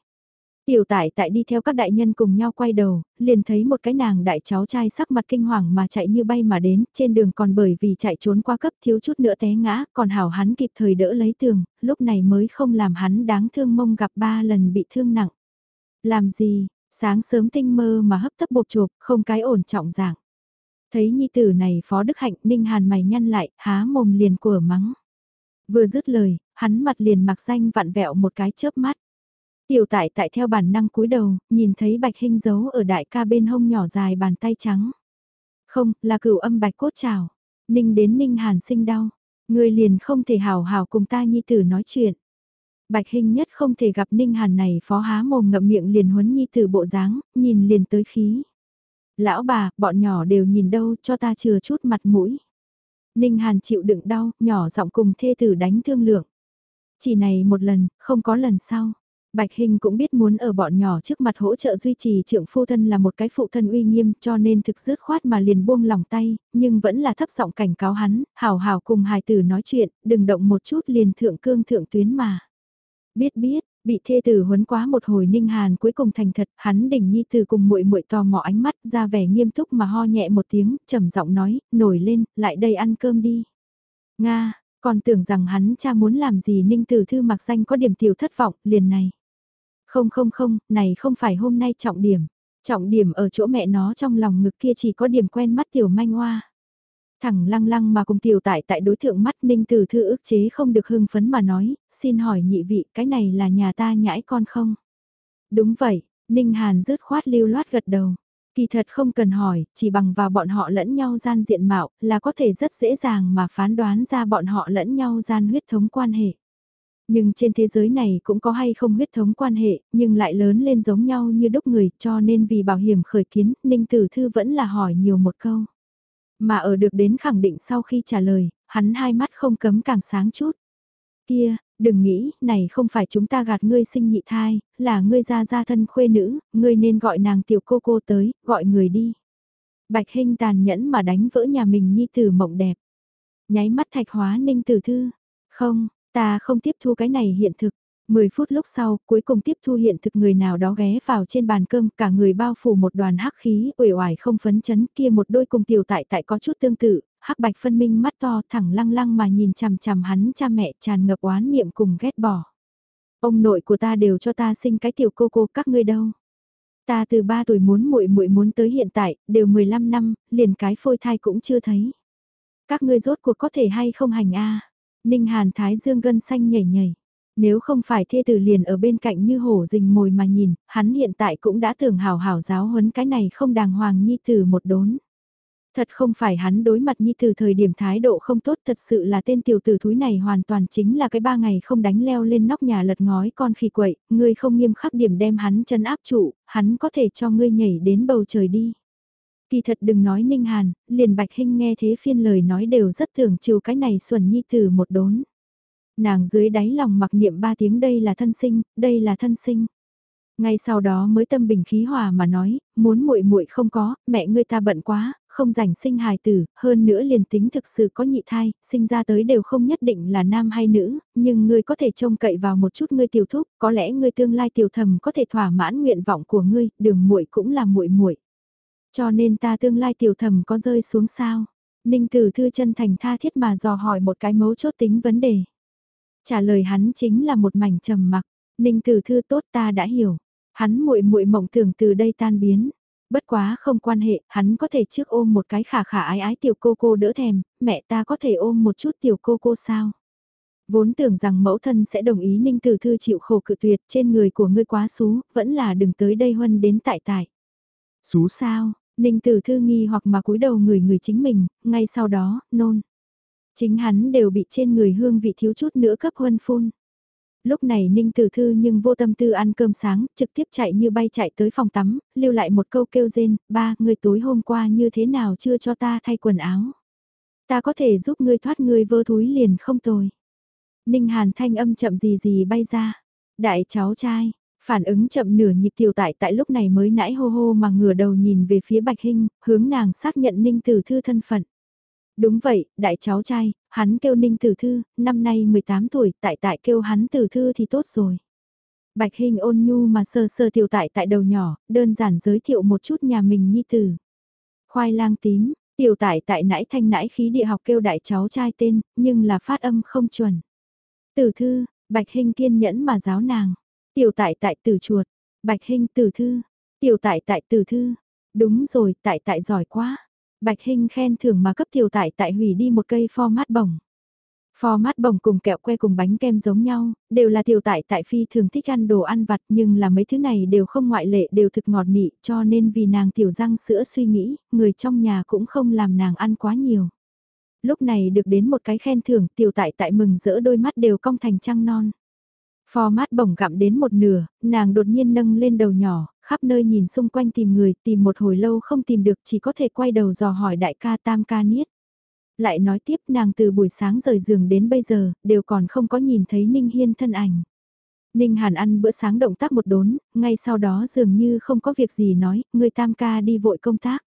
Tiểu tải tại đi theo các đại nhân cùng nhau quay đầu, liền thấy một cái nàng đại cháu trai sắc mặt kinh hoàng mà chạy như bay mà đến, trên đường còn bởi vì chạy trốn qua cấp thiếu chút nữa té ngã, còn hảo hắn kịp thời đỡ lấy tường, lúc này mới không làm hắn đáng thương mông gặp ba lần bị thương nặng. Làm gì, sáng sớm tinh mơ mà hấp tấp bột chuộc, không cái ổn trọng dạng. Thấy nhi tử này phó đức hạnh ninh hàn mày nhăn lại, há mồm liền của mắng. Vừa dứt lời, hắn mặt liền mặc danh vặn vẹo một cái chớp mắt. Tiểu tại tại theo bản năng cúi đầu, nhìn thấy bạch hình giấu ở đại ca bên hông nhỏ dài bàn tay trắng. Không, là cửu âm bạch cốt trào. Ninh đến ninh hàn sinh đau. Người liền không thể hào hào cùng ta nhi tử nói chuyện. Bạch hình nhất không thể gặp ninh hàn này phó há mồm ngậm miệng liền huấn nhi tử bộ dáng, nhìn liền tới khí. Lão bà, bọn nhỏ đều nhìn đâu cho ta chừa chút mặt mũi. Ninh hàn chịu đựng đau, nhỏ giọng cùng thê tử đánh thương lượng. Chỉ này một lần, không có lần sau. Bạch Hình cũng biết muốn ở bọn nhỏ trước mặt hỗ trợ duy trì trưởng phu thân là một cái phụ thân uy nghiêm cho nên thực dứt khoát mà liền buông lòng tay, nhưng vẫn là thấp giọng cảnh cáo hắn, hảo hảo cùng hài tử nói chuyện, đừng động một chút liền thượng cương thượng tuyến mà. Biết biết, bị thê tử huấn quá một hồi ninh hàn cuối cùng thành thật, hắn đỉnh nhi từ cùng muội muội tò mò ánh mắt ra vẻ nghiêm túc mà ho nhẹ một tiếng, trầm giọng nói, nổi lên, lại đây ăn cơm đi. Nga, còn tưởng rằng hắn cha muốn làm gì ninh tử thư mặc danh có điểm tiểu thất vọng, liền này. Không không không, này không phải hôm nay trọng điểm. Trọng điểm ở chỗ mẹ nó trong lòng ngực kia chỉ có điểm quen mắt tiểu manh hoa. Thẳng lăng lăng mà cùng tiểu tại tại đối thượng mắt ninh từ thư ức chế không được hưng phấn mà nói, xin hỏi nhị vị cái này là nhà ta nhãi con không? Đúng vậy, ninh hàn rứt khoát lưu loát gật đầu. Kỳ thật không cần hỏi, chỉ bằng vào bọn họ lẫn nhau gian diện mạo là có thể rất dễ dàng mà phán đoán ra bọn họ lẫn nhau gian huyết thống quan hệ. Nhưng trên thế giới này cũng có hay không huyết thống quan hệ, nhưng lại lớn lên giống nhau như đúc người, cho nên vì bảo hiểm khởi kiến, Ninh Tử Thư vẫn là hỏi nhiều một câu. Mà ở được đến khẳng định sau khi trả lời, hắn hai mắt không cấm càng sáng chút. Kia, đừng nghĩ, này không phải chúng ta gạt ngươi sinh nhị thai, là ngươi ra gia thân khuê nữ, ngươi nên gọi nàng tiểu cô cô tới, gọi người đi. Bạch Hinh tàn nhẫn mà đánh vỡ nhà mình nhi tử mộng đẹp. Nháy mắt thạch hóa ninh tử thư. Không, Ta không tiếp thu cái này hiện thực. 10 phút lúc sau, cuối cùng tiếp thu hiện thực người nào đó ghé vào trên bàn cơm, cả người bao phủ một đoàn hắc khí, uể oải không phấn chấn, kia một đôi cùng tiểu tại tại có chút tương tự, hắc bạch phân minh mắt to thẳng lăng lăng mà nhìn chằm chằm hắn cha mẹ tràn ngập oán niệm cùng ghét bỏ. Ông nội của ta đều cho ta sinh cái tiểu cô cô các ngươi đâu. Ta từ 3 tuổi muốn muội muội muốn tới hiện tại, đều 15 năm, liền cái phôi thai cũng chưa thấy. Các ngươi rốt cuộc có thể hay không hành a Ninh Hàn Thái Dương gân xanh nhảy nhảy. Nếu không phải thê tử liền ở bên cạnh như hổ rình mồi mà nhìn, hắn hiện tại cũng đã tưởng hảo hảo giáo huấn cái này không đàng hoàng nhi tử một đốn. Thật không phải hắn đối mặt nhi tử thời điểm thái độ không tốt thật sự là tên tiểu tử thúi này hoàn toàn chính là cái ba ngày không đánh leo lên nóc nhà lật ngói con khỉ quậy, ngươi không nghiêm khắc điểm đem hắn chân áp trụ, hắn có thể cho ngươi nhảy đến bầu trời đi. Kỳ thật đừng nói Ninh Hàn, liền Bạch Hinh nghe thế phiên lời nói đều rất thường chiều cái này xuẩn nhi từ một đốn. Nàng dưới đáy lòng mặc niệm ba tiếng đây là thân sinh, đây là thân sinh. Ngay sau đó mới tâm bình khí hòa mà nói, muốn muội muội không có, mẹ ngươi ta bận quá, không rảnh sinh hài tử, hơn nữa liền tính thực sự có nhị thai, sinh ra tới đều không nhất định là nam hay nữ, nhưng ngươi có thể trông cậy vào một chút ngươi tiểu thúc, có lẽ ngươi tương lai tiểu thầm có thể thỏa mãn nguyện vọng của ngươi, đường muội cũng là muội muội. Cho nên ta tương lai tiểu thẩm có rơi xuống sao? Ninh Tử Thư chân thành tha thiết mà dò hỏi một cái mấu chốt tính vấn đề. Trả lời hắn chính là một mảnh trầm mặc. Ninh Tử Thư tốt ta đã hiểu. Hắn muội muội mộng tưởng từ đây tan biến. Bất quá không quan hệ, hắn có thể trước ôm một cái khả khả ái ái tiểu cô cô đỡ thèm, mẹ ta có thể ôm một chút tiểu cô cô sao? Vốn tưởng rằng mẫu thân sẽ đồng ý Ninh Tử Thư chịu khổ cự tuyệt trên người của ngươi quá xú, vẫn là đừng tới đây huân đến tại tại. Xú sao, Ninh tử thư nghi hoặc mà cúi đầu người người chính mình, ngay sau đó, nôn. Chính hắn đều bị trên người hương vị thiếu chút nữa cấp huân phun. Lúc này Ninh Tử Thư nhưng vô tâm tư ăn cơm sáng, trực tiếp chạy như bay chạy tới phòng tắm, lưu lại một câu kêu rên, ba, người tối hôm qua như thế nào chưa cho ta thay quần áo. Ta có thể giúp ngươi thoát ngươi vơ thúi liền không tồi. Ninh Hàn thanh âm chậm gì gì bay ra. Đại cháu trai, Phản ứng chậm nửa nhịp tiểu tại tại lúc này mới nãy hô hô mà ngửa đầu nhìn về phía Bạch Hinh, hướng nàng xác nhận Ninh Tử Thư thân phận. Đúng vậy, đại cháu trai, hắn kêu Ninh Tử Thư, năm nay 18 tuổi, tại tại kêu hắn Tử Thư thì tốt rồi. Bạch Hinh ôn nhu mà sơ sơ tiểu tại tại đầu nhỏ, đơn giản giới thiệu một chút nhà mình nhi tử. Khoai lang tím, tiểu tại tại nãy thanh nãy khí địa học kêu đại cháu trai tên, nhưng là phát âm không chuẩn. Tử Thư, Bạch Hinh kiên nhẫn mà giáo nàng. Tiểu tại tại tử chuột, bạch hình tử thư, tiểu tại tại tử thư, đúng rồi tại tại giỏi quá. Bạch hình khen thưởng mà cấp tiểu tại tại hủy đi một cây format bổng. Format bổng cùng kẹo que cùng bánh kem giống nhau, đều là tiểu tại tại phi thường thích ăn đồ ăn vặt nhưng là mấy thứ này đều không ngoại lệ đều thực ngọt nị cho nên vì nàng tiểu răng sữa suy nghĩ, người trong nhà cũng không làm nàng ăn quá nhiều. Lúc này được đến một cái khen thưởng tiểu tại tại mừng rỡ đôi mắt đều cong thành trăng non. Format bổng gặm đến một nửa, nàng đột nhiên nâng lên đầu nhỏ, khắp nơi nhìn xung quanh tìm người, tìm một hồi lâu không tìm được chỉ có thể quay đầu dò hỏi đại ca tam ca niết. Lại nói tiếp nàng từ buổi sáng rời giường đến bây giờ, đều còn không có nhìn thấy Ninh Hiên thân ảnh. Ninh Hàn ăn bữa sáng động tác một đốn, ngay sau đó dường như không có việc gì nói, người tam ca đi vội công tác.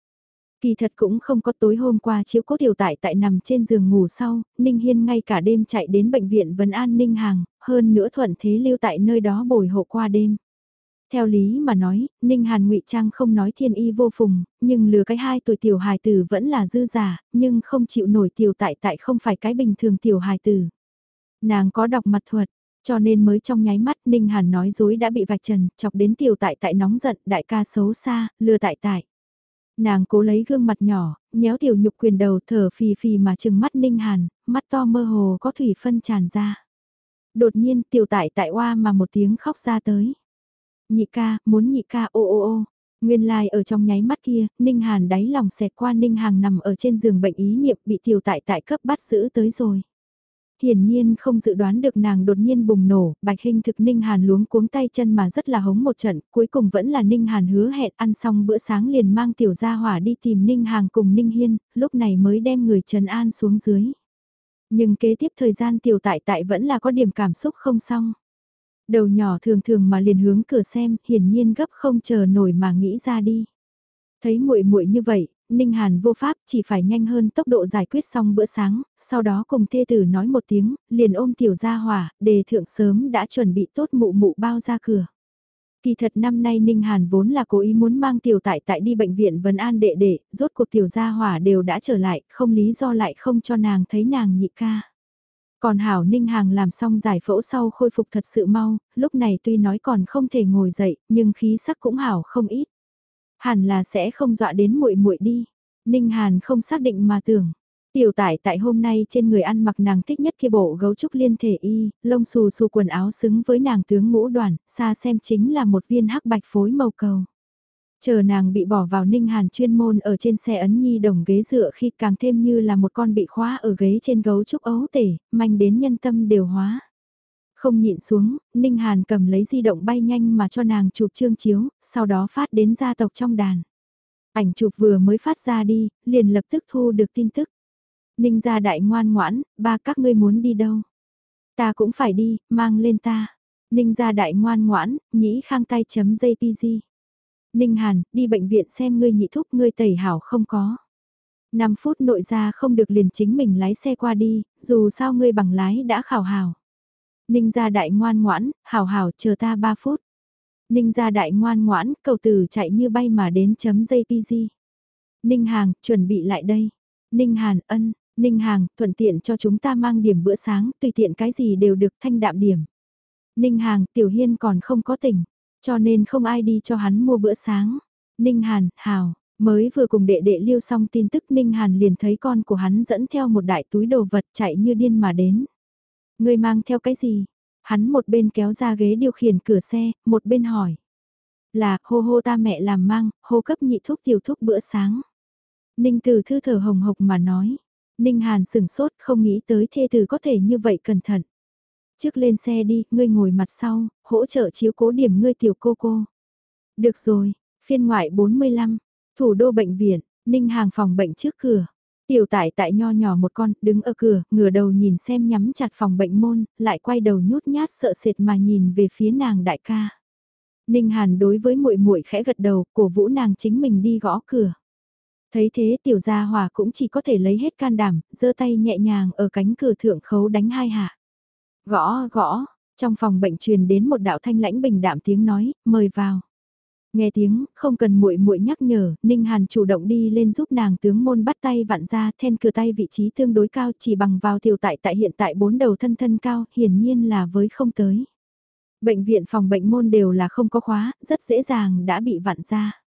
Kỳ thật cũng không có tối hôm qua chiếu cố tiểu tại tại nằm trên giường ngủ sau, Ninh Hiên ngay cả đêm chạy đến bệnh viện Vấn An Ninh Hàng, hơn nữa thuận thế lưu tại nơi đó bồi hộ qua đêm. Theo lý mà nói, Ninh Hàn ngụy Trang không nói thiên y vô phùng, nhưng lừa cái hai tuổi tiểu hài tử vẫn là dư giả, nhưng không chịu nổi tiểu tại tại không phải cái bình thường tiểu hài tử. Nàng có đọc mặt thuật, cho nên mới trong nháy mắt Ninh Hàn nói dối đã bị vạch trần, chọc đến tiểu tại tại nóng giận, đại ca xấu xa, lừa tại tại. Nàng cố lấy gương mặt nhỏ, nhéo tiểu nhục quyền đầu thở phì phì mà trừng mắt Ninh Hàn, mắt to mơ hồ có thủy phân tràn ra. Đột nhiên tiểu tại tại oa mà một tiếng khóc ra tới. Nhị ca, muốn nhị ca ô ô ô. Nguyên lai like ở trong nháy mắt kia, Ninh Hàn đáy lòng xẹt qua Ninh Hàng nằm ở trên giường bệnh ý niệm bị tiểu tại tại cấp bắt giữ tới rồi. Hiển nhiên không dự đoán được nàng đột nhiên bùng nổ, bạch hình thực Ninh Hàn luống cuống tay chân mà rất là hống một trận, cuối cùng vẫn là Ninh Hàn hứa hẹn ăn xong bữa sáng liền mang tiểu gia hỏa đi tìm Ninh Hàng cùng Ninh Hiên, lúc này mới đem người Trần An xuống dưới. Nhưng kế tiếp thời gian tiểu tại tại vẫn là có điểm cảm xúc không xong. Đầu nhỏ thường thường mà liền hướng cửa xem, hiển nhiên gấp không chờ nổi mà nghĩ ra đi. Thấy muội muội như vậy, Ninh Hàn vô pháp chỉ phải nhanh hơn tốc độ giải quyết xong bữa sáng, sau đó cùng thê tử nói một tiếng, liền ôm tiểu gia hỏa, đề thượng sớm đã chuẩn bị tốt mụ mụ bao ra cửa. Kỳ thật năm nay Ninh Hàn vốn là cố ý muốn mang tiểu tại tại đi bệnh viện Vân An đệ đệ, rốt cuộc tiểu gia hỏa đều đã trở lại, không lý do lại không cho nàng thấy nàng nhị ca. Còn Hảo Ninh Hàng làm xong giải phẫu sau khôi phục thật sự mau, lúc này tuy nói còn không thể ngồi dậy, nhưng khí sắc cũng Hảo không ít. Hẳn là sẽ không dọa đến muội muội đi. Ninh Hàn không xác định mà tưởng. Tiểu tải tại hôm nay trên người ăn mặc nàng thích nhất kia bộ gấu trúc liên thể y, lông xù xù quần áo xứng với nàng tướng ngũ đoàn, xa xem chính là một viên hắc bạch phối màu cầu. Chờ nàng bị bỏ vào ninh hàn chuyên môn ở trên xe ấn nhi đồng ghế dựa khi càng thêm như là một con bị khóa ở ghế trên gấu trúc ấu tể, manh đến nhân tâm đều hóa. Không nhịn xuống, Ninh Hàn cầm lấy di động bay nhanh mà cho nàng chụp trương chiếu, sau đó phát đến gia tộc trong đàn. Ảnh chụp vừa mới phát ra đi, liền lập tức thu được tin tức. Ninh gia đại ngoan ngoãn, ba các ngươi muốn đi đâu? Ta cũng phải đi, mang lên ta. Ninh gia đại ngoan ngoãn, nhĩ khang tay chấm jpg. Ninh Hàn, đi bệnh viện xem ngươi nhị thúc ngươi tẩy hảo không có. 5 phút nội ra không được liền chính mình lái xe qua đi, dù sao ngươi bằng lái đã khảo hảo. Ninh gia đại ngoan ngoãn, hảo hảo chờ ta 3 phút. Ninh gia đại ngoan ngoãn, cầu tử chạy như bay mà đến chấm JPG. Ninh Hàng, chuẩn bị lại đây. Ninh Hàn, ân, Ninh Hàng, thuận tiện cho chúng ta mang điểm bữa sáng, tùy tiện cái gì đều được thanh đạm điểm. Ninh Hàng, Tiểu Hiên còn không có tỉnh, cho nên không ai đi cho hắn mua bữa sáng. Ninh Hàn, Hào, mới vừa cùng đệ đệ liêu xong tin tức Ninh Hàn liền thấy con của hắn dẫn theo một đại túi đồ vật chạy như điên mà đến. Người mang theo cái gì? Hắn một bên kéo ra ghế điều khiển cửa xe, một bên hỏi. Là, hô hô ta mẹ làm mang, hô cấp nhị thúc tiểu thúc bữa sáng. Ninh Tử thư thở hồng hộc mà nói. Ninh Hàn sửng sốt không nghĩ tới thê tử có thể như vậy cẩn thận. Trước lên xe đi, ngươi ngồi mặt sau, hỗ trợ chiếu cố điểm ngươi tiểu cô cô. Được rồi, phiên ngoại 45, thủ đô bệnh viện, Ninh Hàng phòng bệnh trước cửa. Tiểu tải tại nho nhỏ một con, đứng ở cửa, ngửa đầu nhìn xem nhắm chặt phòng bệnh môn, lại quay đầu nhút nhát sợ sệt mà nhìn về phía nàng đại ca. Ninh Hàn đối với muội muội khẽ gật đầu, cổ vũ nàng chính mình đi gõ cửa. Thấy thế tiểu gia hòa cũng chỉ có thể lấy hết can đảm, giơ tay nhẹ nhàng ở cánh cửa thượng khấu đánh hai hạ. Gõ, gõ, trong phòng bệnh truyền đến một đạo thanh lãnh bình đạm tiếng nói, mời vào. Nghe tiếng, không cần muội muội nhắc nhở, Ninh Hàn chủ động đi lên giúp nàng tướng môn bắt tay vặn ra, then cửa tay vị trí tương đối cao chỉ bằng vào tiểu tại tại hiện tại bốn đầu thân thân cao, hiển nhiên là với không tới. Bệnh viện phòng bệnh môn đều là không có khóa, rất dễ dàng đã bị vặn ra.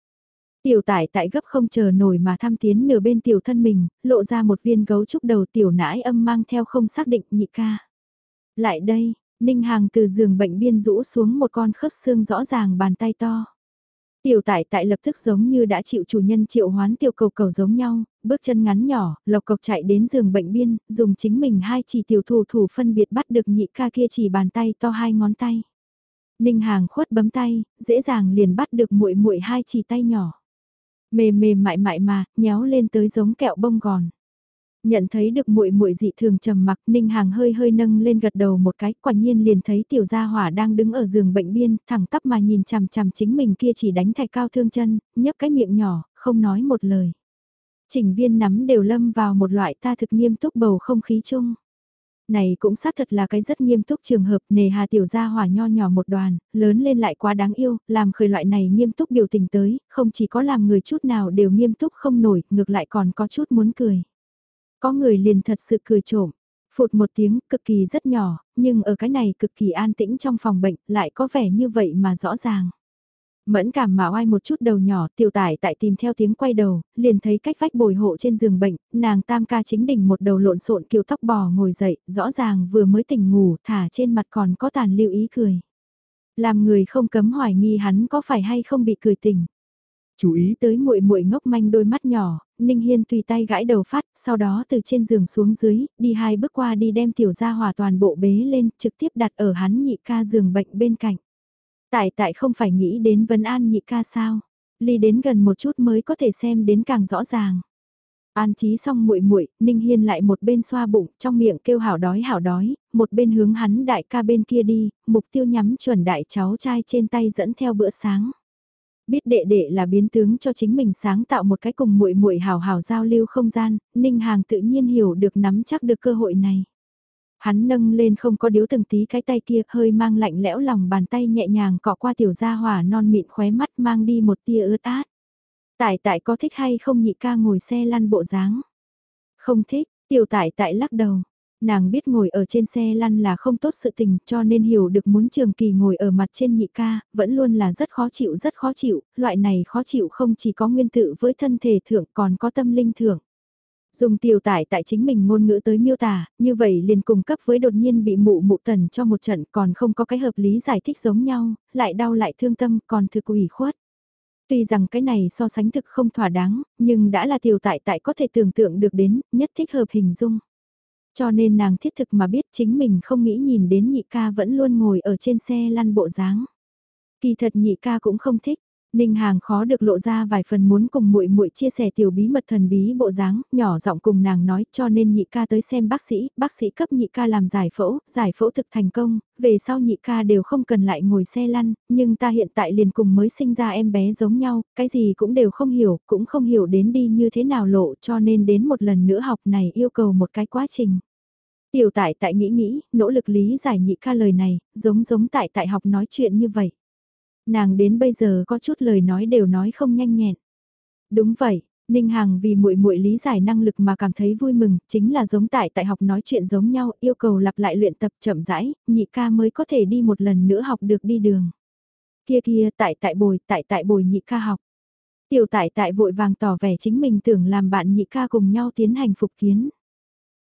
Tiểu tải tại gấp không chờ nổi mà tham tiến nửa bên tiểu thân mình, lộ ra một viên gấu trúc đầu tiểu nãi âm mang theo không xác định nhị ca. Lại đây, Ninh Hàng từ giường bệnh biên rũ xuống một con khớp xương rõ ràng bàn tay to. Tiểu tại tại lập tức giống như đã chịu chủ nhân triệu hoán tiểu cầu cầu giống nhau, bước chân ngắn nhỏ, lộc cộc chạy đến giường bệnh biên, dùng chính mình hai chỉ tiểu thủ thủ phân biệt bắt được nhị ca kia chỉ bàn tay to hai ngón tay. Ninh hàng khuất bấm tay, dễ dàng liền bắt được muội muội hai chỉ tay nhỏ. Mềm mềm mại mại mà, nhéo lên tới giống kẹo bông gòn. Nhận thấy được muội muội dị thường trầm mặc, Ninh Hàng hơi hơi nâng lên gật đầu một cái, quả nhiên liền thấy tiểu gia hỏa đang đứng ở giường bệnh biên, thẳng tắp mà nhìn chằm chằm chính mình kia chỉ đánh thạch cao thương chân, nhấp cái miệng nhỏ, không nói một lời. Trình viên nắm đều lâm vào một loại ta thực nghiêm túc bầu không khí chung. Này cũng xác thật là cái rất nghiêm túc trường hợp nề hà tiểu gia hỏa nho nhỏ một đoàn, lớn lên lại quá đáng yêu, làm khởi loại này nghiêm túc biểu tình tới, không chỉ có làm người chút nào đều nghiêm túc không nổi, ngược lại còn có chút muốn cười. Có người liền thật sự cười trộm, phụt một tiếng cực kỳ rất nhỏ, nhưng ở cái này cực kỳ an tĩnh trong phòng bệnh lại có vẻ như vậy mà rõ ràng. Mẫn cảm mà oai một chút đầu nhỏ tiểu tải tại tìm theo tiếng quay đầu, liền thấy cách vách bồi hộ trên giường bệnh, nàng tam ca chính đỉnh một đầu lộn xộn kiều tóc bò ngồi dậy, rõ ràng vừa mới tỉnh ngủ thả trên mặt còn có tàn lưu ý cười. Làm người không cấm hoài nghi hắn có phải hay không bị cười tỉnh. Chú ý tới muội muội ngốc manh đôi mắt nhỏ, Ninh Hiên tùy tay gãi đầu phát, sau đó từ trên giường xuống dưới, đi hai bước qua đi đem tiểu gia hòa toàn bộ bế lên, trực tiếp đặt ở hắn nhị ca giường bệnh bên cạnh. Tại tại không phải nghĩ đến vấn an nhị ca sao, ly đến gần một chút mới có thể xem đến càng rõ ràng. An trí xong muội muội, Ninh Hiên lại một bên xoa bụng, trong miệng kêu hảo đói hảo đói, một bên hướng hắn đại ca bên kia đi, mục tiêu nhắm chuẩn đại cháu trai trên tay dẫn theo bữa sáng. Biết đệ đệ là biến tướng cho chính mình sáng tạo một cái cùng muội muội hào hào giao lưu không gian, Ninh Hàng tự nhiên hiểu được nắm chắc được cơ hội này. Hắn nâng lên không có điếu từng tí cái tay kia hơi mang lạnh lẽo lòng bàn tay nhẹ nhàng cọ qua tiểu gia hỏa non mịn khóe mắt mang đi một tia ướt át. Tại tại có thích hay không nhị ca ngồi xe lăn bộ dáng? Không thích, tiểu tại tại lắc đầu. Nàng biết ngồi ở trên xe lăn là không tốt sự tình cho nên hiểu được muốn trường kỳ ngồi ở mặt trên nhị ca, vẫn luôn là rất khó chịu rất khó chịu, loại này khó chịu không chỉ có nguyên tự với thân thể thượng còn có tâm linh thượng. Dùng tiểu tải tại chính mình ngôn ngữ tới miêu tả, như vậy liền cùng cấp với đột nhiên bị mụ mụ tần cho một trận còn không có cái hợp lý giải thích giống nhau, lại đau lại thương tâm còn thực ủy khuất. Tuy rằng cái này so sánh thực không thỏa đáng, nhưng đã là tiểu tại tại có thể tưởng tượng được đến, nhất thích hợp hình dung. Cho nên nàng thiết thực mà biết chính mình không nghĩ nhìn đến nhị ca vẫn luôn ngồi ở trên xe lăn bộ dáng. Kỳ thật nhị ca cũng không thích, Ninh Hàng khó được lộ ra vài phần muốn cùng muội muội chia sẻ tiểu bí mật thần bí bộ dáng, nhỏ giọng cùng nàng nói cho nên nhị ca tới xem bác sĩ, bác sĩ cấp nhị ca làm giải phẫu, giải phẫu thực thành công, về sau nhị ca đều không cần lại ngồi xe lăn, nhưng ta hiện tại liền cùng mới sinh ra em bé giống nhau, cái gì cũng đều không hiểu, cũng không hiểu đến đi như thế nào lộ cho nên đến một lần nữa học này yêu cầu một cái quá trình. Tiểu tại tại nghĩ nghĩ, nỗ lực lý giải nhị ca lời này, giống giống tại tại học nói chuyện như vậy nàng đến bây giờ có chút lời nói đều nói không nhanh nhẹn. Đúng vậy, Ninh Hằng vì muội muội lý giải năng lực mà cảm thấy vui mừng, chính là giống tại tại học nói chuyện giống nhau, yêu cầu lặp lại luyện tập chậm rãi, nhị ca mới có thể đi một lần nữa học được đi đường. Kia kia tại tại bồi, tại tại bồi nhị ca học. Tiểu tại tại vội vàng tỏ vẻ chính mình tưởng làm bạn nhị ca cùng nhau tiến hành phục kiến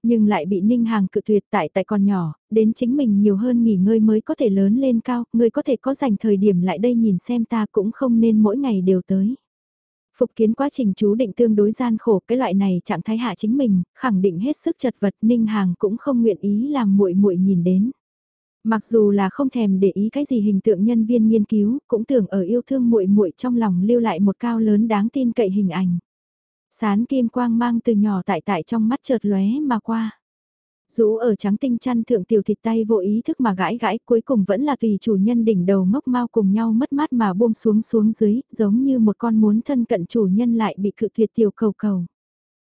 nhưng lại bị Ninh Hàng cự tuyệt tại tại còn nhỏ, đến chính mình nhiều hơn nghỉ ngơi mới có thể lớn lên cao, người có thể có dành thời điểm lại đây nhìn xem ta cũng không nên mỗi ngày đều tới. Phục kiến quá trình chú định tương đối gian khổ cái loại này trạng thái hạ chính mình, khẳng định hết sức chật vật Ninh Hàng cũng không nguyện ý làm muội muội nhìn đến. Mặc dù là không thèm để ý cái gì hình tượng nhân viên nghiên cứu, cũng tưởng ở yêu thương muội muội trong lòng lưu lại một cao lớn đáng tin cậy hình ảnh. Sán kim quang mang từ nhỏ tại tại trong mắt chợt lóe mà qua. Rũ ở trắng tinh chăn thượng tiểu thịt tay vô ý thức mà gãi gãi cuối cùng vẫn là tùy chủ nhân đỉnh đầu ngốc mau cùng nhau mất mát mà buông xuống xuống dưới, giống như một con muốn thân cận chủ nhân lại bị cự tuyệt tiểu cầu cầu.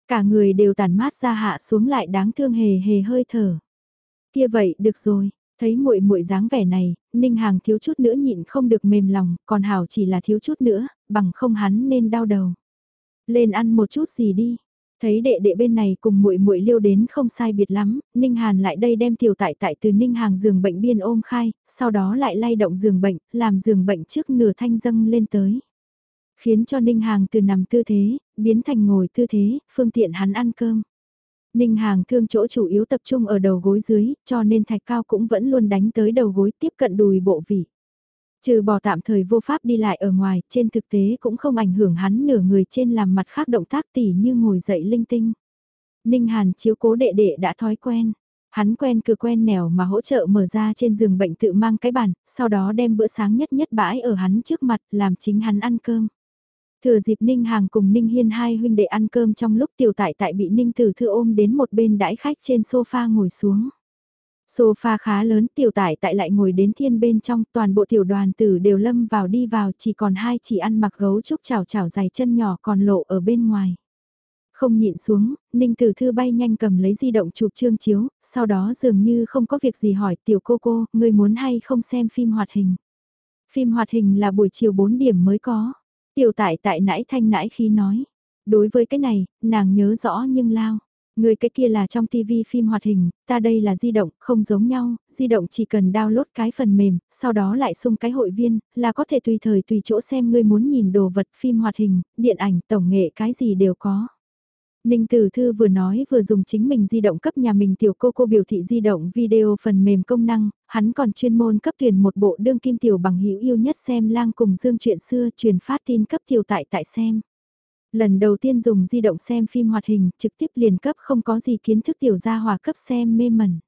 Cả người đều tàn mát ra hạ xuống lại đáng thương hề hề hơi thở. Kia vậy, được rồi, thấy muội muội dáng vẻ này, Ninh Hàng thiếu chút nữa nhịn không được mềm lòng, còn Hảo chỉ là thiếu chút nữa, bằng không hắn nên đau đầu. Lên ăn một chút gì đi. Thấy đệ đệ bên này cùng muội muội liêu đến không sai biệt lắm, Ninh Hàn lại đây đem tiểu tại tại từ Ninh Hàng giường bệnh biên ôm khai, sau đó lại lay động giường bệnh, làm giường bệnh trước nửa thanh dâng lên tới. Khiến cho Ninh Hàng từ nằm tư thế, biến thành ngồi tư thế, phương tiện hắn ăn cơm. Ninh Hàng thương chỗ chủ yếu tập trung ở đầu gối dưới, cho nên thạch cao cũng vẫn luôn đánh tới đầu gối tiếp cận đùi bộ vị. Trừ bỏ tạm thời vô pháp đi lại ở ngoài, trên thực tế cũng không ảnh hưởng hắn nửa người trên làm mặt khác động tác tỉ như ngồi dậy linh tinh. Ninh Hàn chiếu cố đệ đệ đã thói quen. Hắn quen cứ quen nẻo mà hỗ trợ mở ra trên giường bệnh tự mang cái bàn, sau đó đem bữa sáng nhất nhất bãi ở hắn trước mặt làm chính hắn ăn cơm. Thừa dịp Ninh Hàng cùng Ninh Hiên hai huynh đệ ăn cơm trong lúc tiểu tại tại bị Ninh Tử Thư ôm đến một bên đãi khách trên sofa ngồi xuống. Sofa khá lớn tiểu tại tại lại ngồi đến thiên bên trong toàn bộ tiểu đoàn tử đều lâm vào đi vào chỉ còn hai chỉ ăn mặc gấu trúc chảo chảo dài chân nhỏ còn lộ ở bên ngoài. Không nhịn xuống, Ninh Tử Thư bay nhanh cầm lấy di động chụp trương chiếu, sau đó dường như không có việc gì hỏi tiểu cô cô, người muốn hay không xem phim hoạt hình. Phim hoạt hình là buổi chiều 4 điểm mới có. Tiểu tại tại nãy thanh nãy khi nói. Đối với cái này, nàng nhớ rõ nhưng lao. Người cái kia là trong TV phim hoạt hình, ta đây là di động, không giống nhau, di động chỉ cần download cái phần mềm, sau đó lại xung cái hội viên, là có thể tùy thời tùy chỗ xem ngươi muốn nhìn đồ vật phim hoạt hình, điện ảnh, tổng nghệ cái gì đều có. Ninh Tử Thư vừa nói vừa dùng chính mình di động cấp nhà mình tiểu cô cô biểu thị di động video phần mềm công năng, hắn còn chuyên môn cấp tuyển một bộ đương kim tiểu bằng hữu yêu nhất xem lang cùng dương chuyện xưa truyền phát tin cấp tiểu tại tại xem. Lần đầu tiên dùng di động xem phim hoạt hình trực tiếp liền cấp không có gì kiến thức tiểu gia hòa cấp xem mê mẩn.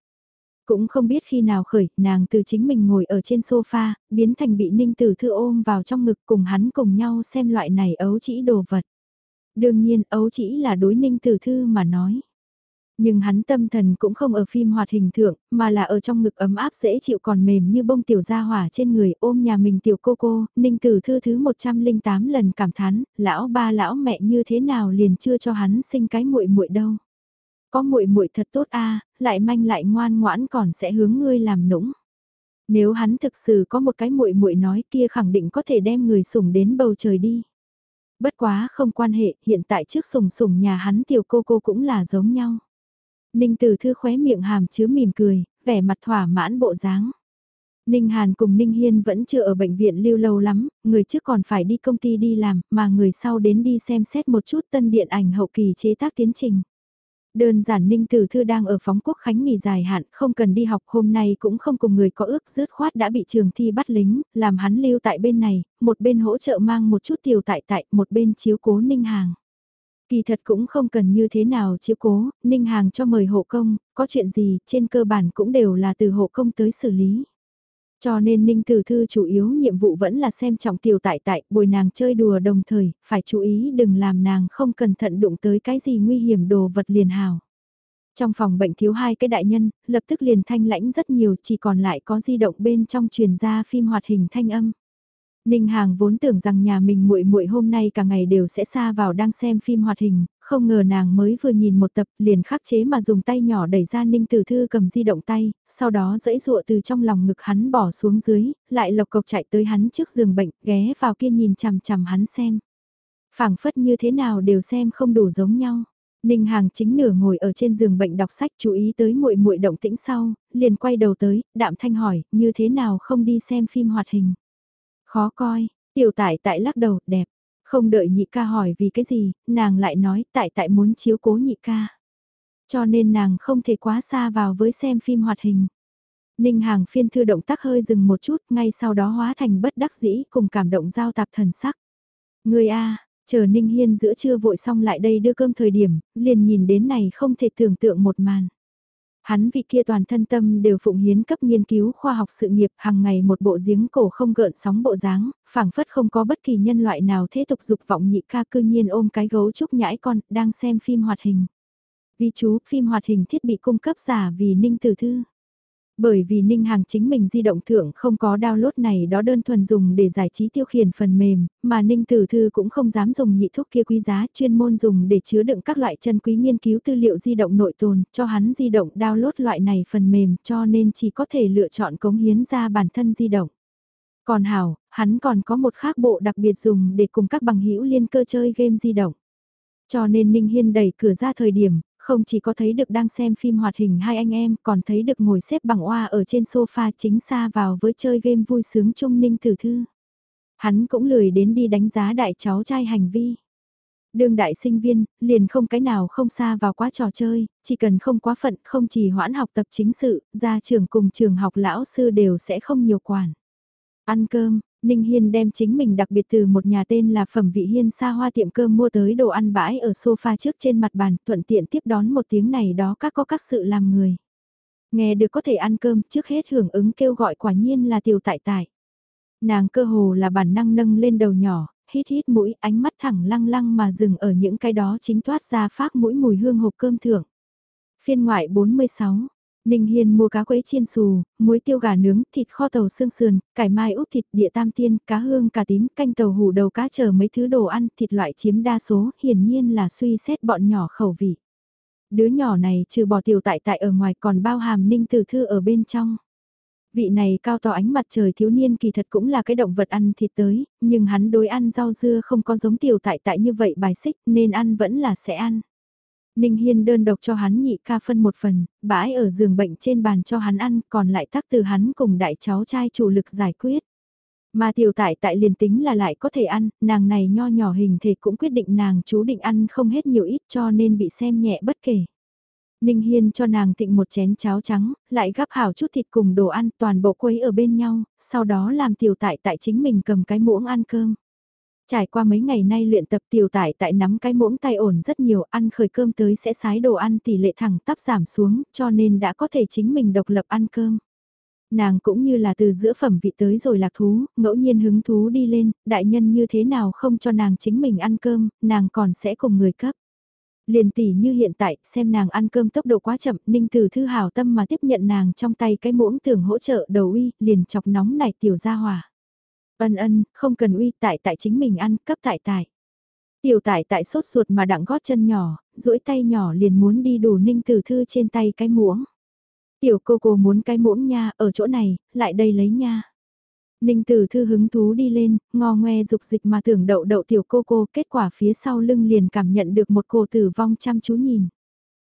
Cũng không biết khi nào khởi, nàng từ chính mình ngồi ở trên sofa, biến thành bị ninh tử thư ôm vào trong ngực cùng hắn cùng nhau xem loại này ấu chỉ đồ vật. Đương nhiên ấu chỉ là đối ninh tử thư mà nói. Nhưng hắn tâm thần cũng không ở phim hoạt hình thượng, mà là ở trong ngực ấm áp dễ chịu còn mềm như bông tiểu gia hỏa trên người ôm nhà mình tiểu cô cô, ninh tử thư thứ 108 lần cảm thán, lão ba lão mẹ như thế nào liền chưa cho hắn sinh cái muội muội đâu. Có muội muội thật tốt a lại manh lại ngoan ngoãn còn sẽ hướng ngươi làm nũng. Nếu hắn thực sự có một cái muội muội nói kia khẳng định có thể đem người sủng đến bầu trời đi. Bất quá không quan hệ, hiện tại trước sùng sùng nhà hắn tiểu cô cô cũng là giống nhau. Ninh Tử Thư khóe miệng hàm chứa mỉm cười, vẻ mặt thỏa mãn bộ dáng. Ninh Hàn cùng Ninh Hiên vẫn chưa ở bệnh viện lưu lâu lắm, người trước còn phải đi công ty đi làm, mà người sau đến đi xem xét một chút tân điện ảnh hậu kỳ chế tác tiến trình. Đơn giản Ninh Tử Thư đang ở phóng quốc khánh nghỉ dài hạn, không cần đi học hôm nay cũng không cùng người có ước dứt khoát đã bị trường thi bắt lính, làm hắn lưu tại bên này, một bên hỗ trợ mang một chút tiểu tại tại, một bên chiếu cố Ninh Hàng. Kỳ thật cũng không cần như thế nào chiếu cố, Ninh Hàng cho mời hộ công, có chuyện gì trên cơ bản cũng đều là từ hộ công tới xử lý. Cho nên Ninh Tử Thư chủ yếu nhiệm vụ vẫn là xem trọng tiểu tại tại, bồi nàng chơi đùa đồng thời, phải chú ý đừng làm nàng không cẩn thận đụng tới cái gì nguy hiểm đồ vật liền hào. Trong phòng bệnh thiếu hai cái đại nhân, lập tức liền thanh lãnh rất nhiều chỉ còn lại có di động bên trong truyền ra phim hoạt hình thanh âm. Ninh Hàng vốn tưởng rằng nhà mình muội muội hôm nay cả ngày đều sẽ xa vào đang xem phim hoạt hình, không ngờ nàng mới vừa nhìn một tập liền khắc chế mà dùng tay nhỏ đẩy ra Ninh Tử Thư cầm di động tay, sau đó dẫy dụa từ trong lòng ngực hắn bỏ xuống dưới, lại lộc cộc chạy tới hắn trước giường bệnh, ghé vào kia nhìn chằm chằm hắn xem. phảng phất như thế nào đều xem không đủ giống nhau. Ninh Hàng chính nửa ngồi ở trên giường bệnh đọc sách chú ý tới muội muội động tĩnh sau, liền quay đầu tới, đạm thanh hỏi, như thế nào không đi xem phim hoạt hình. Khó coi, tiểu tại tại lắc đầu, đẹp. Không đợi nhị ca hỏi vì cái gì, nàng lại nói tại tại muốn chiếu cố nhị ca. Cho nên nàng không thể quá xa vào với xem phim hoạt hình. Ninh hàng phiên thư động tác hơi dừng một chút, ngay sau đó hóa thành bất đắc dĩ cùng cảm động giao tạp thần sắc. Người A, chờ Ninh Hiên giữa trưa vội xong lại đây đưa cơm thời điểm, liền nhìn đến này không thể tưởng tượng một màn. Hắn vị kia toàn thân tâm đều phụng hiến cấp nghiên cứu khoa học sự nghiệp hàng ngày một bộ giếng cổ không gợn sóng bộ dáng, phảng phất không có bất kỳ nhân loại nào thế tục dục vọng nhị ca cư nhiên ôm cái gấu trúc nhãi con, đang xem phim hoạt hình. Ghi chú, phim hoạt hình thiết bị cung cấp giả vì ninh tử thư. Bởi vì Ninh Hàng chính mình di động thượng không có download này đó đơn thuần dùng để giải trí tiêu khiển phần mềm, mà Ninh Tử Thư cũng không dám dùng nhị thuốc kia quý giá chuyên môn dùng để chứa đựng các loại chân quý nghiên cứu tư liệu di động nội tồn, cho hắn di động download loại này phần mềm cho nên chỉ có thể lựa chọn cống hiến ra bản thân di động. Còn Hảo, hắn còn có một khác bộ đặc biệt dùng để cùng các bằng hữu liên cơ chơi game di động. Cho nên Ninh Hiên đẩy cửa ra thời điểm, không chỉ có thấy được đang xem phim hoạt hình hai anh em, còn thấy được ngồi xếp bằng oa ở trên sofa chính xa vào với chơi game vui sướng trung ninh tử thư. Hắn cũng lười đến đi đánh giá đại cháu trai hành vi. Đương đại sinh viên, liền không cái nào không xa vào quá trò chơi, chỉ cần không quá phận, không chỉ hoãn học tập chính sự, gia trưởng cùng trường học lão sư đều sẽ không nhiều quản. Ăn cơm, Ninh Hiên đem chính mình đặc biệt từ một nhà tên là Phẩm Vị Hiên xa hoa tiệm cơm mua tới đồ ăn bãi ở sofa trước trên mặt bàn, thuận tiện tiếp đón một tiếng này đó các có các sự làm người. Nghe được có thể ăn cơm trước hết hưởng ứng kêu gọi quả nhiên là tiểu tại tại. Nàng cơ hồ là bản năng nâng lên đầu nhỏ, hít hít mũi, ánh mắt thẳng lăng lăng mà dừng ở những cái đó chính toát ra phát mũi mùi hương hộp cơm thưởng. Phiên ngoại 46 Ninh Hiên mua cá quế chiên xù, muối tiêu gà nướng, thịt kho tàu xương sườn, cải mai úp thịt địa tam tiên, cá hương cà tím, canh tàu hủ đầu cá chờ mấy thứ đồ ăn, thịt loại chiếm đa số, hiển nhiên là suy xét bọn nhỏ khẩu vị. Đứa nhỏ này trừ bỏ tiểu tại tại ở ngoài còn bao hàm Ninh Tử Thư ở bên trong. Vị này cao to ánh mặt trời thiếu niên kỳ thật cũng là cái động vật ăn thịt tới, nhưng hắn đối ăn rau dưa không có giống tiểu tại tại như vậy bài xích nên ăn vẫn là sẽ ăn. Ninh Hiên đơn độc cho hắn nhị ca phân một phần, bãi ở giường bệnh trên bàn cho hắn ăn, còn lại tắc từ hắn cùng đại cháu trai chủ lực giải quyết. Mà tiểu tại tại liền tính là lại có thể ăn, nàng này nho nhỏ hình thể cũng quyết định nàng chú định ăn không hết nhiều ít cho nên bị xem nhẹ bất kể. Ninh Hiên cho nàng thịnh một chén cháo trắng, lại gắp hảo chút thịt cùng đồ ăn toàn bộ quấy ở bên nhau, sau đó làm tiểu tại tại chính mình cầm cái muỗng ăn cơm. Trải qua mấy ngày nay luyện tập tiểu tại tại nắm cái muỗng tay ổn rất nhiều ăn khởi cơm tới sẽ sái đồ ăn tỷ lệ thẳng tắp giảm xuống cho nên đã có thể chính mình độc lập ăn cơm. Nàng cũng như là từ giữa phẩm vị tới rồi lạc thú, ngẫu nhiên hứng thú đi lên, đại nhân như thế nào không cho nàng chính mình ăn cơm, nàng còn sẽ cùng người cấp. Liền tỷ như hiện tại, xem nàng ăn cơm tốc độ quá chậm, ninh từ thư hào tâm mà tiếp nhận nàng trong tay cái muỗng tưởng hỗ trợ đầu uy, liền chọc nóng nảy tiểu ra hỏa. Ân ân, không cần uy tại tại chính mình ăn, cấp tại tại. Tiểu tại tại sốt ruột mà đặng gót chân nhỏ, duỗi tay nhỏ liền muốn đi đủ ninh tử thư trên tay cái muỗng. Tiểu cô cô muốn cái muỗng nha, ở chỗ này, lại đây lấy nha. Ninh tử thư hứng thú đi lên, ngò ngoe dục dịch mà tưởng đậu đậu tiểu cô cô, kết quả phía sau lưng liền cảm nhận được một cô tử vong chăm chú nhìn.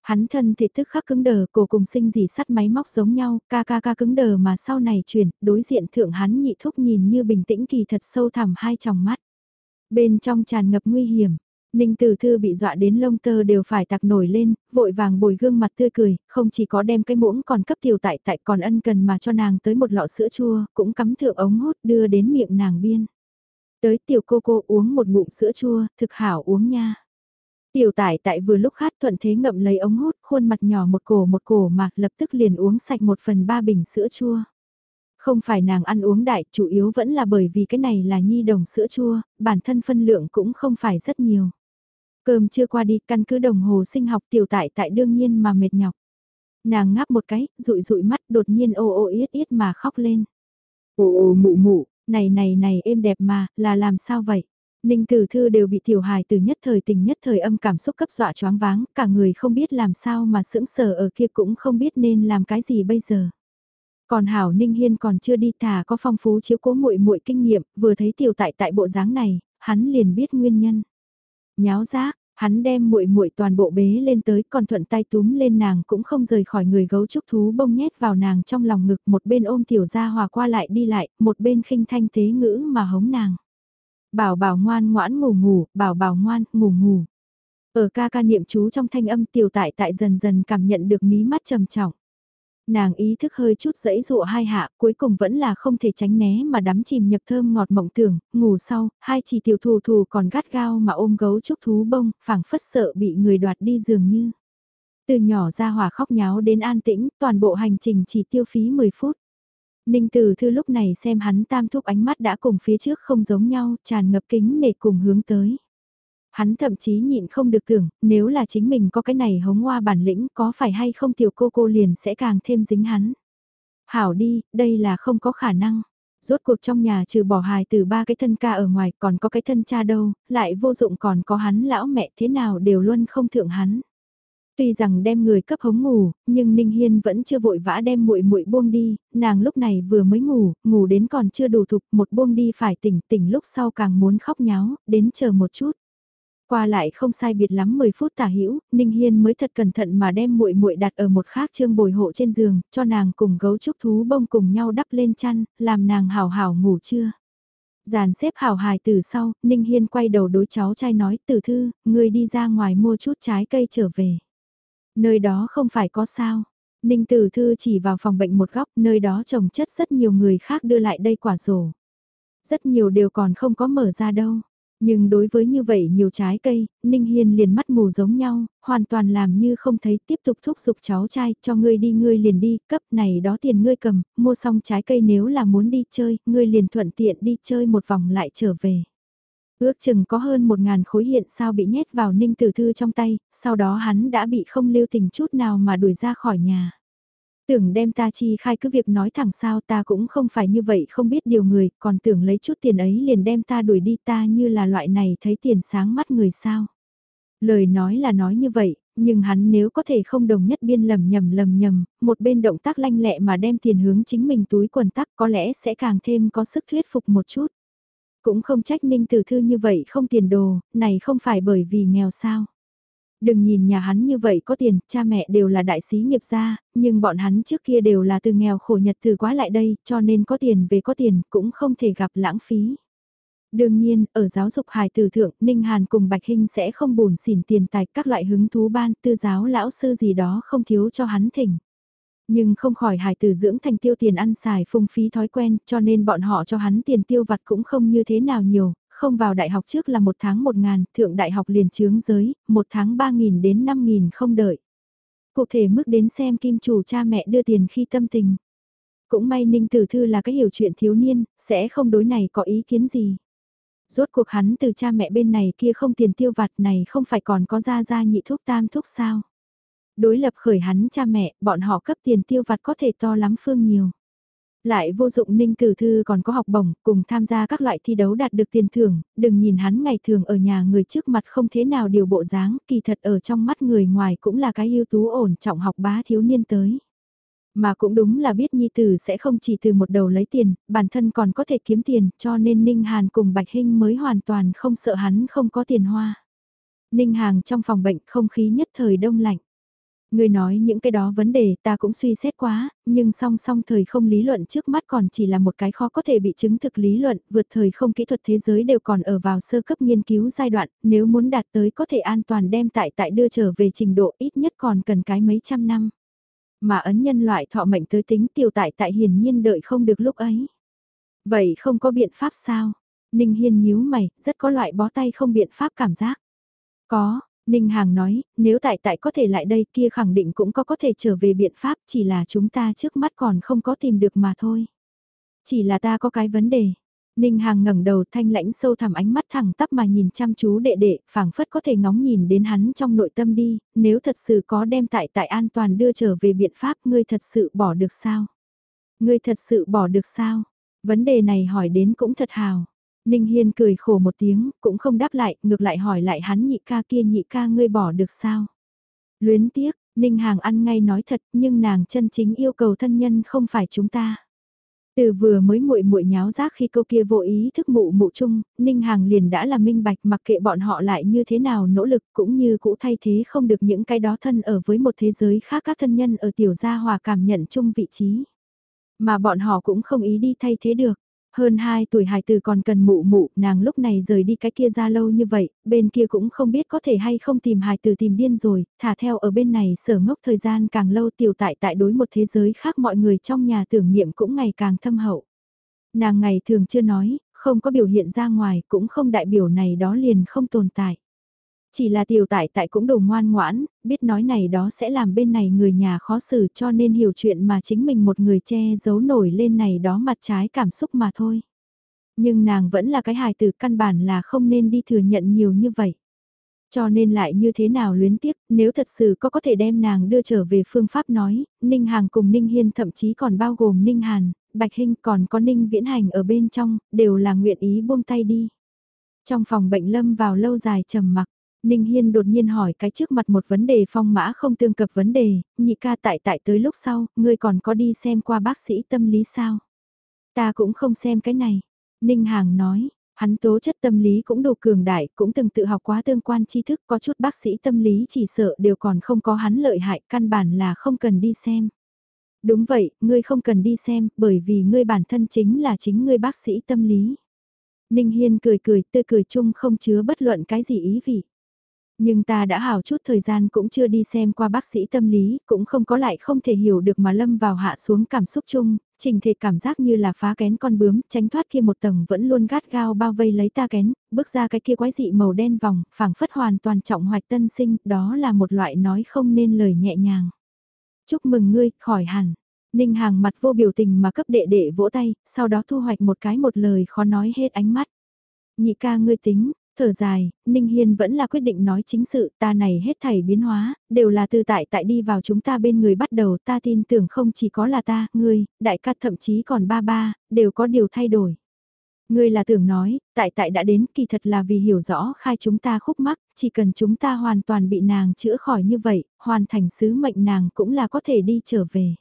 Hắn thân thì tức khắc cứng đờ, cổ cùng sinh gì sắt máy móc giống nhau, ca ca ca cứng đờ mà sau này chuyển, đối diện thượng hắn nhị thúc nhìn như bình tĩnh kỳ thật sâu thẳm hai tròng mắt. Bên trong tràn ngập nguy hiểm, Ninh Tử Thư bị dọa đến lông tơ đều phải tạc nổi lên, vội vàng bồi gương mặt tươi cười, không chỉ có đem cái muỗng còn cấp tiểu tại tại còn ân cần mà cho nàng tới một lọ sữa chua, cũng cắm thượng ống hút đưa đến miệng nàng biên. Tới tiểu cô cô uống một ngụm sữa chua, thực hảo uống nha. Tiểu tải tại vừa lúc khát thuận thế ngậm lấy ống hút, khuôn mặt nhỏ một cổ một cổ mà lập tức liền uống sạch một phần ba bình sữa chua. Không phải nàng ăn uống đại, chủ yếu vẫn là bởi vì cái này là nhi đồng sữa chua, bản thân phân lượng cũng không phải rất nhiều. Cơm chưa qua đi, căn cứ đồng hồ sinh học tiểu tại tại đương nhiên mà mệt nhọc. Nàng ngáp một cái, rụi rụi mắt đột nhiên ô ô yết yết mà khóc lên. Ô ô mụ mụ, này này này êm đẹp mà, là làm sao vậy? Ninh Tử Thư đều bị tiểu hài từ nhất thời tình nhất thời âm cảm xúc cấp dọa choáng váng, cả người không biết làm sao mà sững sờ ở kia cũng không biết nên làm cái gì bây giờ. Còn Hảo Ninh Hiên còn chưa đi thả có phong phú chiếu cố muội muội kinh nghiệm, vừa thấy tiểu tại tại bộ dáng này, hắn liền biết nguyên nhân. Nháo giác, hắn đem muội muội toàn bộ bế lên tới còn thuận tay túm lên nàng cũng không rời khỏi người gấu trúc thú bông nhét vào nàng trong lòng ngực một bên ôm tiểu ra hòa qua lại đi lại, một bên khinh thanh tế ngữ mà hống nàng. Bảo bảo ngoan ngoãn ngủ ngủ, bảo bảo ngoan, ngủ ngủ. Ở ca ca niệm chú trong thanh âm tiểu tại tại dần dần cảm nhận được mí mắt trầm trọng. Nàng ý thức hơi chút dẫy dụa hai hạ, cuối cùng vẫn là không thể tránh né mà đắm chìm nhập thơm ngọt mộng tưởng, ngủ sau, hai chỉ tiểu thù thù còn gắt gao mà ôm gấu trúc thú bông, phảng phất sợ bị người đoạt đi dường như. Từ nhỏ ra hòa khóc nháo đến an tĩnh, toàn bộ hành trình chỉ tiêu phí 10 phút. Ninh Tử Thư lúc này xem hắn tam thúc ánh mắt đã cùng phía trước không giống nhau, tràn ngập kính nể cùng hướng tới. Hắn thậm chí nhịn không được tưởng, nếu là chính mình có cái này hống hoa bản lĩnh có phải hay không tiểu cô cô liền sẽ càng thêm dính hắn. Hảo đi, đây là không có khả năng. Rốt cuộc trong nhà trừ bỏ hài từ ba cái thân ca ở ngoài còn có cái thân cha đâu, lại vô dụng còn có hắn lão mẹ thế nào đều luôn không thượng hắn. Tuy rằng đem người cấp hống ngủ, nhưng Ninh Hiên vẫn chưa vội vã đem muội muội buông đi, nàng lúc này vừa mới ngủ, ngủ đến còn chưa đủ thục, một buông đi phải tỉnh, tỉnh lúc sau càng muốn khóc nháo, đến chờ một chút. Qua lại không sai biệt lắm 10 phút tả hữu, Ninh Hiên mới thật cẩn thận mà đem muội muội đặt ở một khác trương bồi hộ trên giường, cho nàng cùng gấu trúc thú bông cùng nhau đắp lên chăn, làm nàng hào hào ngủ chưa. Giàn xếp hào hài từ sau, Ninh Hiên quay đầu đối cháu trai nói, tử thư, người đi ra ngoài mua chút trái cây trở về. Nơi đó không phải có sao. Ninh Tử Thư chỉ vào phòng bệnh một góc, nơi đó trồng chất rất nhiều người khác đưa lại đây quả rổ. Rất nhiều đều còn không có mở ra đâu. Nhưng đối với như vậy nhiều trái cây, Ninh Hiên liền mắt mù giống nhau, hoàn toàn làm như không thấy tiếp tục thúc giục cháu trai, cho ngươi đi ngươi liền đi, cấp này đó tiền ngươi cầm, mua xong trái cây nếu là muốn đi chơi, ngươi liền thuận tiện đi chơi một vòng lại trở về. Ước chừng có hơn một ngàn khối hiện sao bị nhét vào Ninh Tử Thư trong tay, sau đó hắn đã bị không lưu tình chút nào mà đuổi ra khỏi nhà. Tưởng đem ta chi khai cứ việc nói thẳng sao ta cũng không phải như vậy không biết điều người, còn tưởng lấy chút tiền ấy liền đem ta đuổi đi ta như là loại này thấy tiền sáng mắt người sao. Lời nói là nói như vậy, nhưng hắn nếu có thể không đồng nhất biên lầm nhầm lầm nhầm, một bên động tác lanh lẹ mà đem tiền hướng chính mình túi quần tắc có lẽ sẽ càng thêm có sức thuyết phục một chút. Cũng không trách ninh tử thư như vậy không tiền đồ, này không phải bởi vì nghèo sao. Đừng nhìn nhà hắn như vậy có tiền, cha mẹ đều là đại sĩ nghiệp gia, nhưng bọn hắn trước kia đều là từ nghèo khổ nhật từ quá lại đây, cho nên có tiền về có tiền cũng không thể gặp lãng phí. Đương nhiên, ở giáo dục hài Từ thượng, Ninh Hàn cùng Bạch Hinh sẽ không bùn xỉn tiền tài các loại hứng thú ban, tư giáo lão sư gì đó không thiếu cho hắn thỉnh. Nhưng không khỏi hài tử dưỡng thành tiêu tiền ăn xài phung phí thói quen, cho nên bọn họ cho hắn tiền tiêu vặt cũng không như thế nào nhiều, không vào đại học trước là một tháng một ngàn, thượng đại học liền chướng giới, một tháng ba nghìn đến năm nghìn không đợi. Cụ thể mức đến xem kim chủ cha mẹ đưa tiền khi tâm tình. Cũng may Ninh Tử Thư là cái hiểu chuyện thiếu niên, sẽ không đối này có ý kiến gì. Rốt cuộc hắn từ cha mẹ bên này kia không tiền tiêu vặt này không phải còn có ra ra nhị thuốc tam thuốc sao. Đối lập khởi hắn cha mẹ, bọn họ cấp tiền tiêu vặt có thể to lắm phương nhiều. Lại vô dụng Ninh Tử Thư còn có học bổng, cùng tham gia các loại thi đấu đạt được tiền thưởng, đừng nhìn hắn ngày thường ở nhà người trước mặt không thế nào điều bộ dáng, kỳ thật ở trong mắt người ngoài cũng là cái ưu tú ổn trọng học bá thiếu niên tới. Mà cũng đúng là biết Nhi Tử sẽ không chỉ từ một đầu lấy tiền, bản thân còn có thể kiếm tiền, cho nên Ninh Hàn cùng Bạch Hinh mới hoàn toàn không sợ hắn không có tiền hoa. Ninh Hàng trong phòng bệnh không khí nhất thời đông lạnh. Người nói những cái đó vấn đề ta cũng suy xét quá, nhưng song song thời không lý luận trước mắt còn chỉ là một cái khó có thể bị chứng thực lý luận, vượt thời không kỹ thuật thế giới đều còn ở vào sơ cấp nghiên cứu giai đoạn, nếu muốn đạt tới có thể an toàn đem tại tại đưa trở về trình độ ít nhất còn cần cái mấy trăm năm. Mà ấn nhân loại thọ mệnh tới tính tiêu tại tại hiển nhiên đợi không được lúc ấy. Vậy không có biện pháp sao? Ninh Hiên nhíu mày, rất có loại bó tay không biện pháp cảm giác. Có, Ninh Hàng nói, nếu tại tại có thể lại đây kia khẳng định cũng có có thể trở về biện pháp chỉ là chúng ta trước mắt còn không có tìm được mà thôi. Chỉ là ta có cái vấn đề. Ninh Hàng ngẩng đầu thanh lãnh sâu thẳm ánh mắt thẳng tắp mà nhìn chăm chú đệ đệ, phảng phất có thể ngóng nhìn đến hắn trong nội tâm đi, nếu thật sự có đem tại tại an toàn đưa trở về biện pháp ngươi thật sự bỏ được sao? Ngươi thật sự bỏ được sao? Vấn đề này hỏi đến cũng thật hào. Ninh Hiên cười khổ một tiếng, cũng không đáp lại, ngược lại hỏi lại hắn nhị ca kia nhị ca ngươi bỏ được sao? Luyến tiếc, Ninh Hàng ăn ngay nói thật, nhưng nàng chân chính yêu cầu thân nhân không phải chúng ta. Từ vừa mới muội muội nháo rác khi câu kia vô ý thức mụ mụ chung, Ninh Hàng liền đã là minh bạch mặc kệ bọn họ lại như thế nào nỗ lực cũng như cũ thay thế không được những cái đó thân ở với một thế giới khác các thân nhân ở tiểu gia hòa cảm nhận chung vị trí. Mà bọn họ cũng không ý đi thay thế được. Hơn 2 tuổi hài tử còn cần mụ mụ, nàng lúc này rời đi cái kia ra lâu như vậy, bên kia cũng không biết có thể hay không tìm hài tử tìm điên rồi, thả theo ở bên này sở ngốc thời gian càng lâu tiểu tại tại đối một thế giới khác mọi người trong nhà tưởng niệm cũng ngày càng thâm hậu. Nàng ngày thường chưa nói, không có biểu hiện ra ngoài cũng không đại biểu này đó liền không tồn tại. Chỉ là tiểu tại tại cũng đồ ngoan ngoãn, biết nói này đó sẽ làm bên này người nhà khó xử cho nên hiểu chuyện mà chính mình một người che giấu nổi lên này đó mặt trái cảm xúc mà thôi. Nhưng nàng vẫn là cái hài từ căn bản là không nên đi thừa nhận nhiều như vậy. Cho nên lại như thế nào luyến tiếc, nếu thật sự có có thể đem nàng đưa trở về phương pháp nói, Ninh Hàng cùng Ninh Hiên thậm chí còn bao gồm Ninh Hàn, Bạch Hinh còn có Ninh Viễn Hành ở bên trong, đều là nguyện ý buông tay đi. Trong phòng bệnh lâm vào lâu dài trầm mặc, Ninh Hiên đột nhiên hỏi cái trước mặt một vấn đề phong mã không tương cập vấn đề, nhị ca tại tại tới lúc sau, ngươi còn có đi xem qua bác sĩ tâm lý sao? Ta cũng không xem cái này. Ninh Hàng nói, hắn tố chất tâm lý cũng đủ cường đại, cũng từng tự học quá tương quan tri thức có chút bác sĩ tâm lý chỉ sợ đều còn không có hắn lợi hại căn bản là không cần đi xem. Đúng vậy, ngươi không cần đi xem, bởi vì ngươi bản thân chính là chính ngươi bác sĩ tâm lý. Ninh Hiên cười cười, tươi cười chung không chứa bất luận cái gì ý vị. Nhưng ta đã hào chút thời gian cũng chưa đi xem qua bác sĩ tâm lý, cũng không có lại không thể hiểu được mà lâm vào hạ xuống cảm xúc chung, trình thể cảm giác như là phá kén con bướm, tránh thoát kia một tầng vẫn luôn gắt gao bao vây lấy ta kén, bước ra cái kia quái dị màu đen vòng, phảng phất hoàn toàn trọng hoạch tân sinh, đó là một loại nói không nên lời nhẹ nhàng. Chúc mừng ngươi, khỏi hẳn. Ninh hàng mặt vô biểu tình mà cấp đệ đệ vỗ tay, sau đó thu hoạch một cái một lời khó nói hết ánh mắt. Nhị ca ngươi tính, thở dài, Ninh Hiên vẫn là quyết định nói chính sự, ta này hết thảy biến hóa, đều là từ tại tại đi vào chúng ta bên người bắt đầu, ta tin tưởng không chỉ có là ta, ngươi, đại ca thậm chí còn ba ba, đều có điều thay đổi. Ngươi là tưởng nói, tại tại đã đến kỳ thật là vì hiểu rõ khai chúng ta khúc mắc, chỉ cần chúng ta hoàn toàn bị nàng chữa khỏi như vậy, hoàn thành sứ mệnh nàng cũng là có thể đi trở về.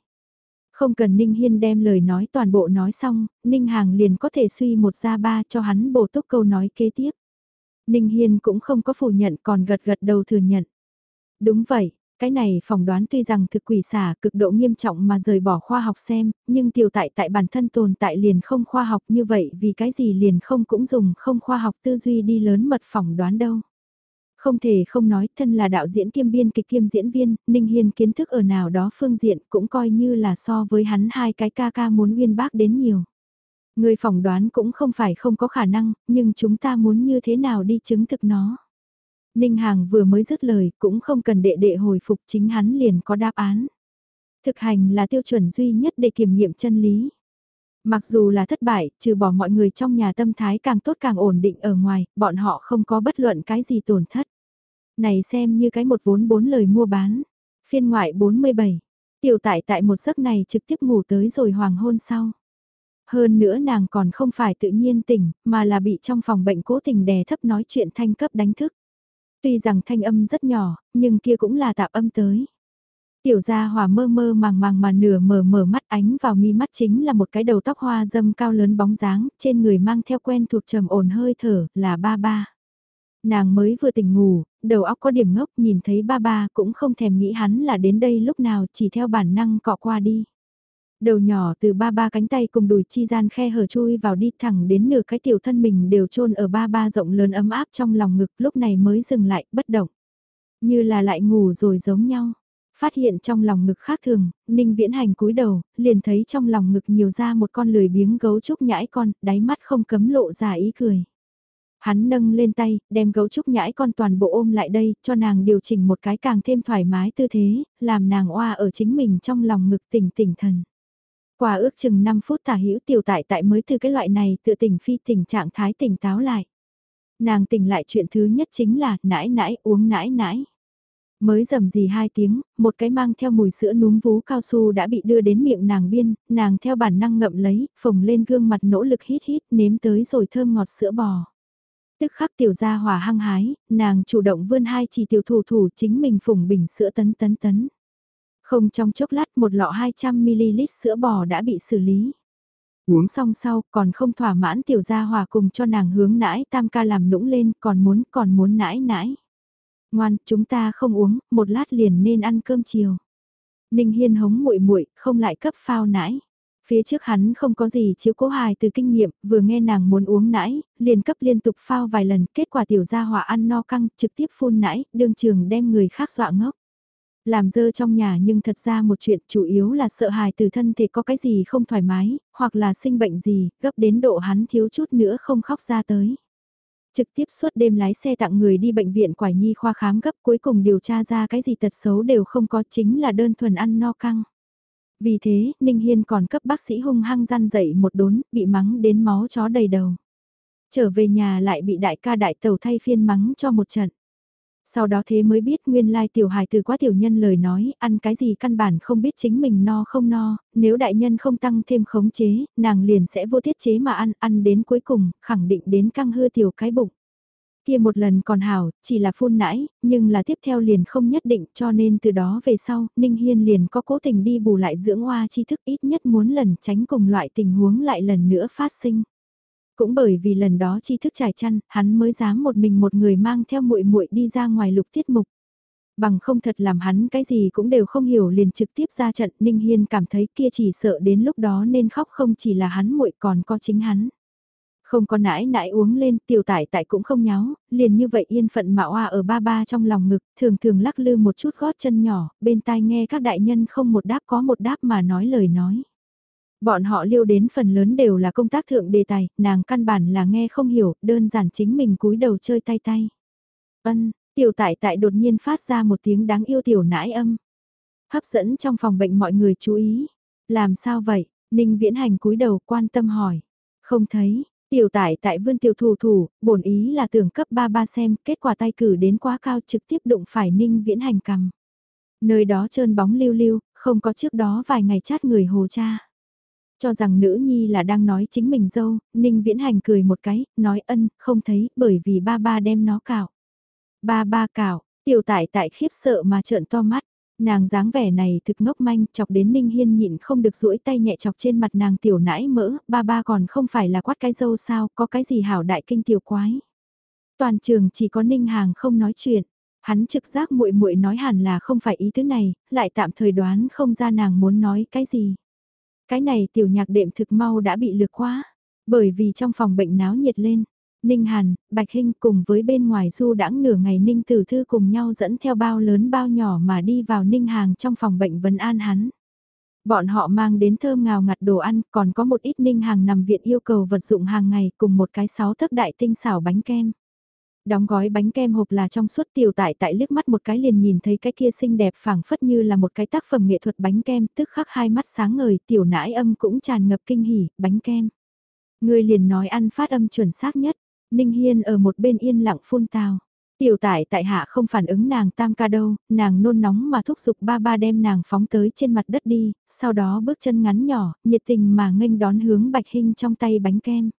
Không cần Ninh Hiên đem lời nói toàn bộ nói xong, Ninh Hàng liền có thể suy một ra ba cho hắn bổ túc câu nói kế tiếp. Ninh Hiên cũng không có phủ nhận còn gật gật đầu thừa nhận. Đúng vậy, cái này phỏng đoán tuy rằng thực quỷ xả cực độ nghiêm trọng mà rời bỏ khoa học xem, nhưng tiểu tại tại bản thân tồn tại liền không khoa học như vậy vì cái gì liền không cũng dùng không khoa học tư duy đi lớn mật phỏng đoán đâu. Không thể không nói thân là đạo diễn kiêm biên kịch kiêm diễn viên, Ninh Hiên kiến thức ở nào đó phương diện cũng coi như là so với hắn hai cái ca ca muốn uyên bác đến nhiều. Người phỏng đoán cũng không phải không có khả năng, nhưng chúng ta muốn như thế nào đi chứng thực nó. Ninh Hàng vừa mới dứt lời, cũng không cần đệ đệ hồi phục chính hắn liền có đáp án. Thực hành là tiêu chuẩn duy nhất để kiểm nghiệm chân lý. Mặc dù là thất bại, trừ bỏ mọi người trong nhà tâm thái càng tốt càng ổn định ở ngoài, bọn họ không có bất luận cái gì tổn thất. Này xem như cái một vốn bốn lời mua bán. Phiên ngoại 47. Tiểu tại tại một giấc này trực tiếp ngủ tới rồi hoàng hôn sau. Hơn nữa nàng còn không phải tự nhiên tỉnh, mà là bị trong phòng bệnh cố tình đè thấp nói chuyện thanh cấp đánh thức. Tuy rằng thanh âm rất nhỏ, nhưng kia cũng là tạp âm tới. Tiểu gia hòa mơ mơ màng màng mà nửa mở mở mắt ánh vào mi mắt chính là một cái đầu tóc hoa dâm cao lớn bóng dáng, trên người mang theo quen thuộc trầm ổn hơi thở, là ba ba. Nàng mới vừa tỉnh ngủ, đầu óc có điểm ngốc nhìn thấy ba ba cũng không thèm nghĩ hắn là đến đây lúc nào chỉ theo bản năng cọ qua đi. Đầu nhỏ từ ba ba cánh tay cùng đùi chi gian khe hở chui vào đi thẳng đến nửa cái tiểu thân mình đều chôn ở ba ba rộng lớn ấm áp trong lòng ngực lúc này mới dừng lại bất động. Như là lại ngủ rồi giống nhau. Phát hiện trong lòng ngực khác thường, Ninh Viễn Hành cúi đầu, liền thấy trong lòng ngực nhiều ra một con lười biếng gấu trúc nhãi con, đáy mắt không cấm lộ ra ý cười. Hắn nâng lên tay, đem gấu trúc nhãi con toàn bộ ôm lại đây, cho nàng điều chỉnh một cái càng thêm thoải mái tư thế, làm nàng oa ở chính mình trong lòng ngực tỉnh tỉnh thần. Qua ước chừng 5 phút tả hữu tiểu tại tại mới từ cái loại này tự tỉnh phi tình trạng thái tỉnh táo lại. Nàng tỉnh lại chuyện thứ nhất chính là nãi nãi uống nãi nãi. Mới dầm gì hai tiếng, một cái mang theo mùi sữa núm vú cao su đã bị đưa đến miệng nàng biên, nàng theo bản năng ngậm lấy, phồng lên gương mặt nỗ lực hít hít nếm tới rồi thơm ngọt sữa bò. Tức khắc tiểu gia hòa hăng hái, nàng chủ động vươn hai chỉ tiểu thủ thủ chính mình phùng bình sữa tấn tấn tấn. Không trong chốc lát một lọ 200ml sữa bò đã bị xử lý. Uống xong sau còn không thỏa mãn tiểu gia hòa cùng cho nàng hướng nãi tam ca làm nũng lên còn muốn còn muốn nãi nãi. Ngoan, chúng ta không uống, một lát liền nên ăn cơm chiều. Ninh Hiên hống muội muội, không lại cấp phao nãi. Phía trước hắn không có gì chiếu cố hài từ kinh nghiệm, vừa nghe nàng muốn uống nãi, liền cấp liên tục phao vài lần, kết quả tiểu gia hỏa ăn no căng, trực tiếp phun nãi, đương trường đem người khác dọa ngốc. Làm dơ trong nhà nhưng thật ra một chuyện chủ yếu là sợ hài từ thân thể có cái gì không thoải mái, hoặc là sinh bệnh gì, gấp đến độ hắn thiếu chút nữa không khóc ra tới. Trực tiếp suốt đêm lái xe tặng người đi bệnh viện quải nhi khoa khám gấp cuối cùng điều tra ra cái gì tật xấu đều không có chính là đơn thuần ăn no căng. Vì thế, Ninh Hiên còn cấp bác sĩ hung hăng gian dậy một đốn, bị mắng đến máu chó đầy đầu. Trở về nhà lại bị đại ca đại tàu thay phiên mắng cho một trận. Sau đó thế mới biết nguyên lai tiểu hài từ quá tiểu nhân lời nói, ăn cái gì căn bản không biết chính mình no không no, nếu đại nhân không tăng thêm khống chế, nàng liền sẽ vô tiết chế mà ăn, ăn đến cuối cùng, khẳng định đến căng hư tiểu cái bụng. Kia một lần còn hảo, chỉ là phun nãi, nhưng là tiếp theo liền không nhất định cho nên từ đó về sau, Ninh Hiên liền có cố tình đi bù lại dưỡng hoa tri thức ít nhất muốn lần tránh cùng loại tình huống lại lần nữa phát sinh. Cũng bởi vì lần đó tri thức trải chăn, hắn mới dám một mình một người mang theo muội muội đi ra ngoài lục tiết mục. Bằng không thật làm hắn cái gì cũng đều không hiểu liền trực tiếp ra trận Ninh Hiên cảm thấy kia chỉ sợ đến lúc đó nên khóc không chỉ là hắn muội còn có chính hắn. Không có nãi nãi uống lên, tiểu tải tại cũng không nháo, liền như vậy yên phận mạo hoa ở ba ba trong lòng ngực, thường thường lắc lư một chút gót chân nhỏ, bên tai nghe các đại nhân không một đáp có một đáp mà nói lời nói. Bọn họ liêu đến phần lớn đều là công tác thượng đề tài, nàng căn bản là nghe không hiểu, đơn giản chính mình cúi đầu chơi tay tay. Ân, tiểu tại tại đột nhiên phát ra một tiếng đáng yêu tiểu nãi âm. Hấp dẫn trong phòng bệnh mọi người chú ý. Làm sao vậy? Ninh viễn hành cúi đầu quan tâm hỏi. Không thấy, Tiểu tại tại vươn tiểu thủ thủ, bổn ý là tưởng cấp ba ba xem, kết quả tay cử đến quá cao trực tiếp đụng phải ninh viễn hành cầm. Nơi đó trơn bóng lưu lưu, không có trước đó vài ngày chát người hồ cha. Cho rằng nữ nhi là đang nói chính mình dâu, ninh viễn hành cười một cái, nói ân, không thấy, bởi vì ba ba đem nó cạo. Ba ba cạo, tiểu tại tại khiếp sợ mà trợn to mắt. Nàng dáng vẻ này thực ngốc manh, chọc đến Ninh Hiên nhịn không được duỗi tay nhẹ chọc trên mặt nàng tiểu nãi mỡ, ba ba còn không phải là quát cái dâu sao, có cái gì hảo đại kinh tiểu quái. Toàn trường chỉ có Ninh Hàng không nói chuyện, hắn trực giác muội muội nói hẳn là không phải ý thứ này, lại tạm thời đoán không ra nàng muốn nói cái gì. Cái này tiểu nhạc đệm thực mau đã bị lược quá, bởi vì trong phòng bệnh náo nhiệt lên, Ninh Hàn, Bạch Hinh cùng với bên ngoài du đãng nửa ngày Ninh Tử Thư cùng nhau dẫn theo bao lớn bao nhỏ mà đi vào Ninh Hàng trong phòng bệnh vấn an hắn. Bọn họ mang đến thơm ngào ngặt đồ ăn, còn có một ít Ninh Hàng nằm viện yêu cầu vật dụng hàng ngày cùng một cái sáu thất đại tinh xảo bánh kem. Đóng gói bánh kem hộp là trong suốt tiểu tại tại liếc mắt một cái liền nhìn thấy cái kia xinh đẹp phảng phất như là một cái tác phẩm nghệ thuật bánh kem tức khắc hai mắt sáng ngời tiểu nãi âm cũng tràn ngập kinh hỉ, bánh kem. Người liền nói ăn phát âm chuẩn xác nhất, Ninh Hiên ở một bên yên lặng phun tào. Tiểu tải tại hạ không phản ứng nàng tam ca đâu, nàng nôn nóng mà thúc giục ba ba đem nàng phóng tới trên mặt đất đi, sau đó bước chân ngắn nhỏ, nhiệt tình mà nghênh đón hướng Bạch hình trong tay bánh kem.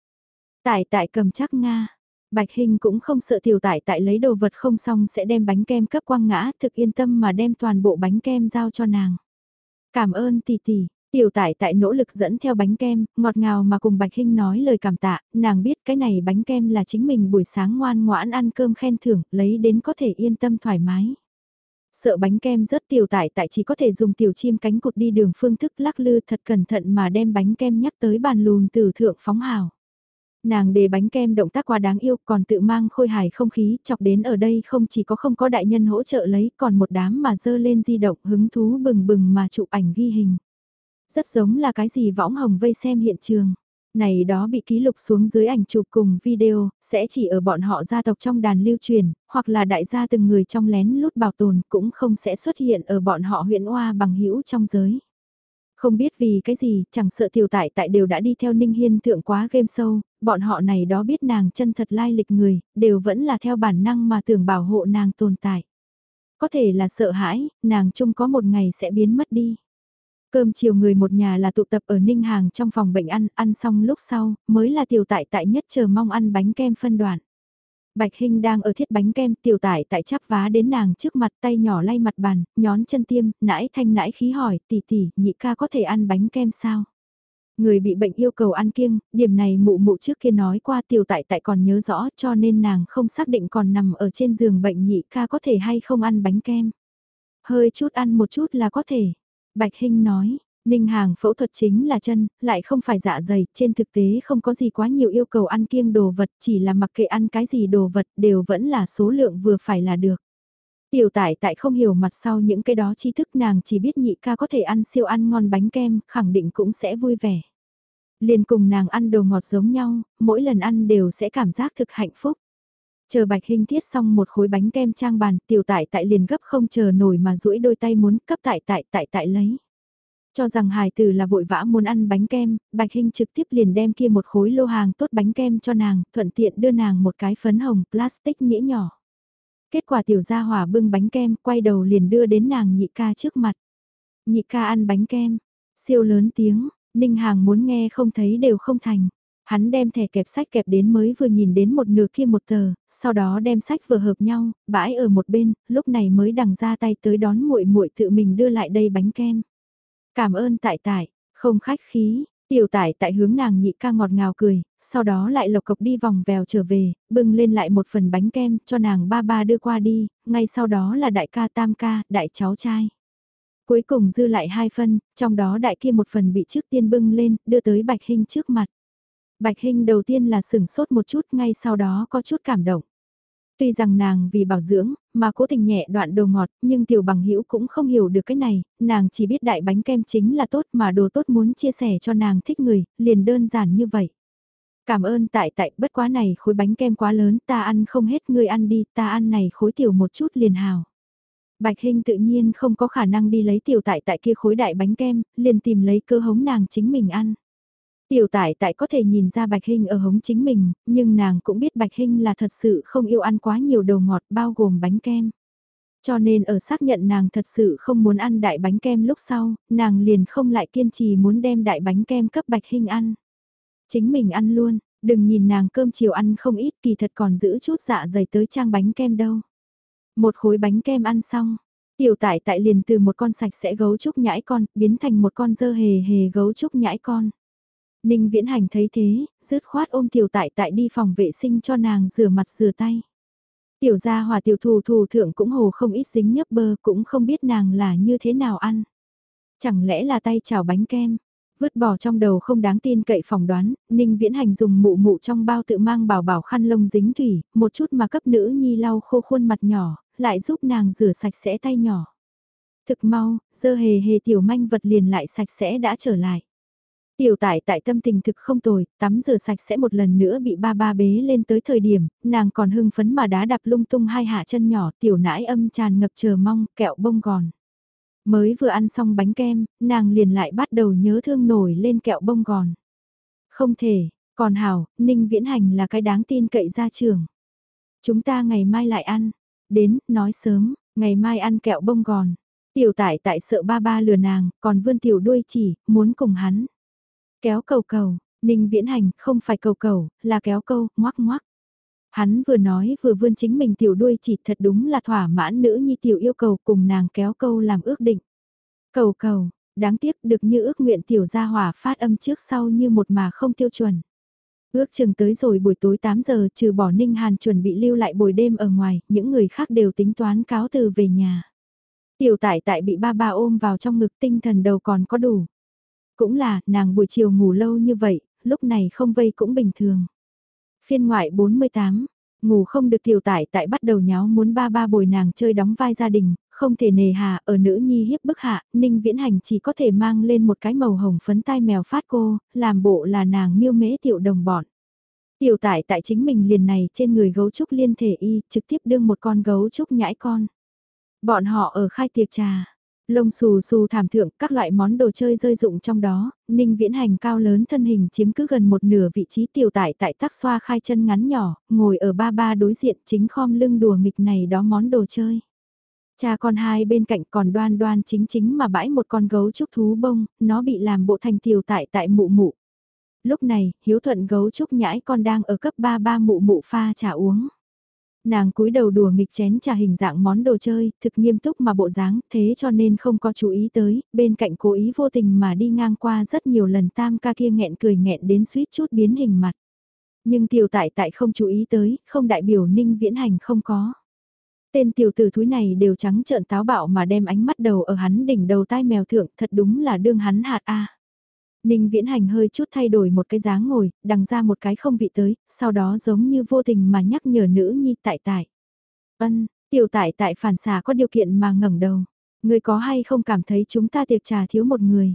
Tại tại cầm chắc Nga. Bạch Hinh cũng không sợ tiểu tại tại lấy đồ vật không xong sẽ đem bánh kem cấp quang ngã thực yên tâm mà đem toàn bộ bánh kem giao cho nàng. Cảm ơn tỷ tỷ, Tiểu tại tại nỗ lực dẫn theo bánh kem, ngọt ngào mà cùng Bạch Hinh nói lời cảm tạ, nàng biết cái này bánh kem là chính mình buổi sáng ngoan ngoãn ăn cơm khen thưởng, lấy đến có thể yên tâm thoải mái. Sợ bánh kem rớt tiểu tại tại chỉ có thể dùng tiểu chim cánh cụt đi đường phương thức lắc lư thật cẩn thận mà đem bánh kem nhắc tới bàn lùn từ thượng phóng hào. Nàng để bánh kem động tác quá đáng yêu còn tự mang khôi hài không khí chọc đến ở đây không chỉ có không có đại nhân hỗ trợ lấy còn một đám mà dơ lên di động hứng thú bừng bừng mà chụp ảnh ghi hình. Rất giống là cái gì võng hồng vây xem hiện trường. Này đó bị ký lục xuống dưới ảnh chụp cùng video, sẽ chỉ ở bọn họ gia tộc trong đàn lưu truyền, hoặc là đại gia từng người trong lén lút bảo tồn cũng không sẽ xuất hiện ở bọn họ huyện oa bằng hữu trong giới. Không biết vì cái gì, chẳng sợ tiểu tại tại đều đã đi theo Ninh Hiên thượng quá game show, bọn họ này đó biết nàng chân thật lai lịch người, đều vẫn là theo bản năng mà tưởng bảo hộ nàng tồn tại. Có thể là sợ hãi, nàng chung có một ngày sẽ biến mất đi. Cơm chiều người một nhà là tụ tập ở Ninh Hàng trong phòng bệnh ăn, ăn xong lúc sau, mới là tiểu tại tại nhất chờ mong ăn bánh kem phân đoạn. Bạch Hinh đang ở thiết bánh kem tiểu Tải tại chắp vá đến nàng trước mặt tay nhỏ lay mặt bàn, nhón chân tiêm, nãi thanh nãi khí hỏi, tỷ tỷ, nhị ca có thể ăn bánh kem sao? Người bị bệnh yêu cầu ăn kiêng, điểm này mụ mụ trước kia nói qua tiểu tại tại còn nhớ rõ cho nên nàng không xác định còn nằm ở trên giường bệnh nhị ca có thể hay không ăn bánh kem. Hơi chút ăn một chút là có thể. Bạch Hinh nói, Ninh Hàng phẫu thuật chính là chân, lại không phải dạ dày, trên thực tế không có gì quá nhiều yêu cầu ăn kiêng đồ vật, chỉ là mặc kệ ăn cái gì đồ vật đều vẫn là số lượng vừa phải là được. Tiểu tải tại không hiểu mặt sau những cái đó tri thức nàng chỉ biết nhị ca có thể ăn siêu ăn ngon bánh kem, khẳng định cũng sẽ vui vẻ. Liền cùng nàng ăn đồ ngọt giống nhau, mỗi lần ăn đều sẽ cảm giác thực hạnh phúc. Chờ bạch hình thiết xong một khối bánh kem trang bàn, tiểu tại tại liền gấp không chờ nổi mà duỗi đôi tay muốn cấp tại tại tại tại lấy. Cho rằng hài tử là vội vã muốn ăn bánh kem, bạch hình trực tiếp liền đem kia một khối lô hàng tốt bánh kem cho nàng, thuận tiện đưa nàng một cái phấn hồng plastic nghĩa nhỏ. Kết quả tiểu gia hỏa bưng bánh kem, quay đầu liền đưa đến nàng nhị ca trước mặt. Nhị ca ăn bánh kem, siêu lớn tiếng, ninh hàng muốn nghe không thấy đều không thành. Hắn đem thẻ kẹp sách kẹp đến mới vừa nhìn đến một nửa kia một tờ, sau đó đem sách vừa hợp nhau, bãi ở một bên, lúc này mới đằng ra tay tới đón muội muội tự mình đưa lại đây bánh kem. Cảm ơn tại tại, không khách khí, tiểu tại tại hướng nàng nhị ca ngọt ngào cười, sau đó lại lộc cộc đi vòng vèo trở về, bưng lên lại một phần bánh kem cho nàng ba ba đưa qua đi, ngay sau đó là đại ca tam ca, đại cháu trai. Cuối cùng dư lại hai phân, trong đó đại kia một phần bị trước tiên bưng lên, đưa tới bạch hình trước mặt. Bạch hình đầu tiên là sừng sốt một chút ngay sau đó có chút cảm động. Tuy rằng nàng vì bảo dưỡng, mà cố tình nhẹ đoạn đồ ngọt, nhưng tiểu bằng hữu cũng không hiểu được cái này, nàng chỉ biết đại bánh kem chính là tốt mà đồ tốt muốn chia sẻ cho nàng thích người, liền đơn giản như vậy. Cảm ơn tại tại bất quá này khối bánh kem quá lớn ta ăn không hết người ăn đi ta ăn này khối tiểu một chút liền hào. Bạch Hinh tự nhiên không có khả năng đi lấy tiểu tại tại kia khối đại bánh kem, liền tìm lấy cơ hống nàng chính mình ăn. Tiểu tại tại có thể nhìn ra Bạch Hinh ở hống chính mình, nhưng nàng cũng biết Bạch Hinh là thật sự không yêu ăn quá nhiều đồ ngọt bao gồm bánh kem. Cho nên ở xác nhận nàng thật sự không muốn ăn đại bánh kem lúc sau, nàng liền không lại kiên trì muốn đem đại bánh kem cấp Bạch Hinh ăn. Chính mình ăn luôn, đừng nhìn nàng cơm chiều ăn không ít kỳ thật còn giữ chút dạ dày tới trang bánh kem đâu. Một khối bánh kem ăn xong, tiểu tại tại liền từ một con sạch sẽ gấu trúc nhãi con, biến thành một con dơ hề hề gấu trúc nhãi con. Ninh viễn hành thấy thế, dứt khoát ôm tiểu tại tại đi phòng vệ sinh cho nàng rửa mặt rửa tay. Tiểu gia hòa tiểu thù thù thượng cũng hồ không ít dính nhấp bơ cũng không biết nàng là như thế nào ăn. Chẳng lẽ là tay chảo bánh kem, vứt bỏ trong đầu không đáng tin cậy phỏng đoán, Ninh Viễn Hành dùng mụ mụ trong bao tự mang bảo bảo khăn lông dính thủy, một chút mà cấp nữ nhi lau khô khuôn mặt nhỏ, lại giúp nàng rửa sạch sẽ tay nhỏ. Thực mau, dơ hề hề tiểu manh vật liền lại sạch sẽ đã trở lại. Tiểu tại tại tâm tình thực không tồi, tắm rửa sạch sẽ một lần nữa bị ba ba bế lên tới thời điểm, nàng còn hưng phấn mà đá đạp lung tung hai hạ chân nhỏ tiểu nãi âm tràn ngập chờ mong, kẹo bông gòn. Mới vừa ăn xong bánh kem, nàng liền lại bắt đầu nhớ thương nổi lên kẹo bông gòn. Không thể, còn hảo, Ninh Viễn Hành là cái đáng tin cậy ra trường. Chúng ta ngày mai lại ăn. Đến, nói sớm, ngày mai ăn kẹo bông gòn. Tiểu tại tại sợ ba ba lừa nàng, còn vươn tiểu đuôi chỉ, muốn cùng hắn. Kéo cầu cầu, Ninh Viễn Hành không phải cầu cầu, là kéo câu, ngoắc ngoắc. Hắn vừa nói vừa vươn chính mình tiểu đuôi chỉ thật đúng là thỏa mãn nữ nhi tiểu yêu cầu cùng nàng kéo câu làm ước định. Cầu cầu, đáng tiếc được như ước nguyện tiểu gia hỏa phát âm trước sau như một mà không tiêu chuẩn. Ước chừng tới rồi buổi tối 8 giờ trừ bỏ Ninh Hàn chuẩn bị lưu lại buổi đêm ở ngoài, những người khác đều tính toán cáo từ về nhà. Tiểu tại tại bị ba ba ôm vào trong ngực tinh thần đầu còn có đủ. Cũng là, nàng buổi chiều ngủ lâu như vậy, lúc này không vây cũng bình thường. Phiên ngoại 48, ngủ không được tiểu tải tại bắt đầu nháo muốn ba ba bồi nàng chơi đóng vai gia đình, không thể nề hà ở nữ nhi hiếp bức hạ, ninh viễn hành chỉ có thể mang lên một cái màu hồng phấn tai mèo phát cô, làm bộ là nàng miêu mễ tiểu đồng bọn. Tiểu tải tại chính mình liền này trên người gấu trúc liên thể y, trực tiếp đương một con gấu trúc nhãi con. Bọn họ ở khai tiệc trà, Lông xù xù thảm thượng các loại món đồ chơi rơi dụng trong đó, ninh viễn hành cao lớn thân hình chiếm cứ gần một nửa vị trí tiểu tại tại tác xoa khai chân ngắn nhỏ, ngồi ở ba ba đối diện chính khom lưng đùa nghịch này đó món đồ chơi. Cha con hai bên cạnh còn đoan đoan chính chính mà bãi một con gấu trúc thú bông, nó bị làm bộ thành tiểu tại tại mụ mụ. Lúc này, hiếu thuận gấu trúc nhãi con đang ở cấp ba ba mụ mụ pha trà uống. Nàng cúi đầu đùa nghịch chén trà hình dạng món đồ chơi, thực nghiêm túc mà bộ dáng, thế cho nên không có chú ý tới, bên cạnh cố ý vô tình mà đi ngang qua rất nhiều lần tam ca kia nghẹn cười nghẹn đến suýt chút biến hình mặt. Nhưng tiểu tại tại không chú ý tới, không đại biểu ninh viễn hành không có. Tên tiểu tử thúi này đều trắng trợn táo bạo mà đem ánh mắt đầu ở hắn đỉnh đầu tai mèo thượng thật đúng là đương hắn hạt a. Ninh Viễn Hành hơi chút thay đổi một cái dáng ngồi, đằng ra một cái không vị tới, sau đó giống như vô tình mà nhắc nhở nữ nhi tại tại. Ân, tiểu tại tại phản xả có điều kiện mà ngẩng đầu. Người có hay không cảm thấy chúng ta tiệc trà thiếu một người?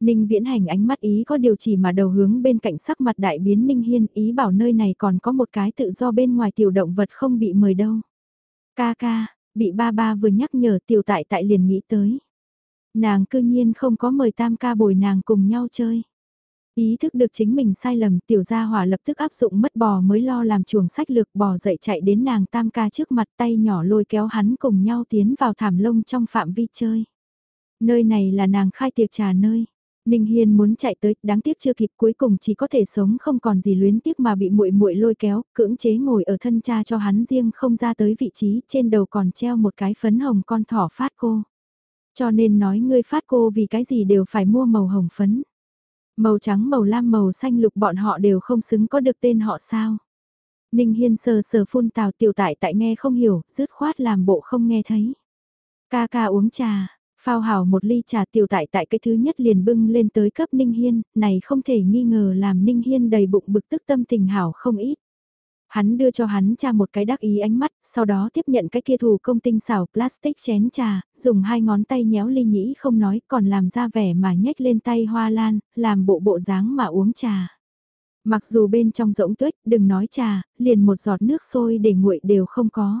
Ninh Viễn Hành ánh mắt ý có điều chỉ mà đầu hướng bên cạnh sắc mặt đại biến Ninh Hiên ý bảo nơi này còn có một cái tự do bên ngoài tiểu động vật không bị mời đâu. Ca ca, bị ba ba vừa nhắc nhở tiểu tại tại liền nghĩ tới. Nàng cư nhiên không có mời tam ca bồi nàng cùng nhau chơi. Ý thức được chính mình sai lầm tiểu gia hỏa lập tức áp dụng mất bò mới lo làm chuồng sách lược bò dậy chạy đến nàng tam ca trước mặt tay nhỏ lôi kéo hắn cùng nhau tiến vào thảm lông trong phạm vi chơi. Nơi này là nàng khai tiệc trà nơi. Ninh Hiên muốn chạy tới, đáng tiếc chưa kịp cuối cùng chỉ có thể sống không còn gì luyến tiếc mà bị muội muội lôi kéo, cưỡng chế ngồi ở thân cha cho hắn riêng không ra tới vị trí, trên đầu còn treo một cái phấn hồng con thỏ phát cô. Cho nên nói ngươi phát cô vì cái gì đều phải mua màu hồng phấn. Màu trắng màu lam màu xanh lục bọn họ đều không xứng có được tên họ sao. Ninh Hiên sờ sờ phun tào tiểu tại tại nghe không hiểu, dứt khoát làm bộ không nghe thấy. Ca ca uống trà, phao hào một ly trà tiểu tại tại cái thứ nhất liền bưng lên tới cấp Ninh Hiên, này không thể nghi ngờ làm Ninh Hiên đầy bụng bực tức tâm tình hảo không ít. Hắn đưa cho hắn cha một cái đắc ý ánh mắt, sau đó tiếp nhận cái kia thủ công tinh xảo plastic chén trà, dùng hai ngón tay nhéo ly nhĩ không nói còn làm ra vẻ mà nhếch lên tay hoa lan, làm bộ bộ dáng mà uống trà. Mặc dù bên trong rỗng tuyết, đừng nói trà, liền một giọt nước sôi để nguội đều không có.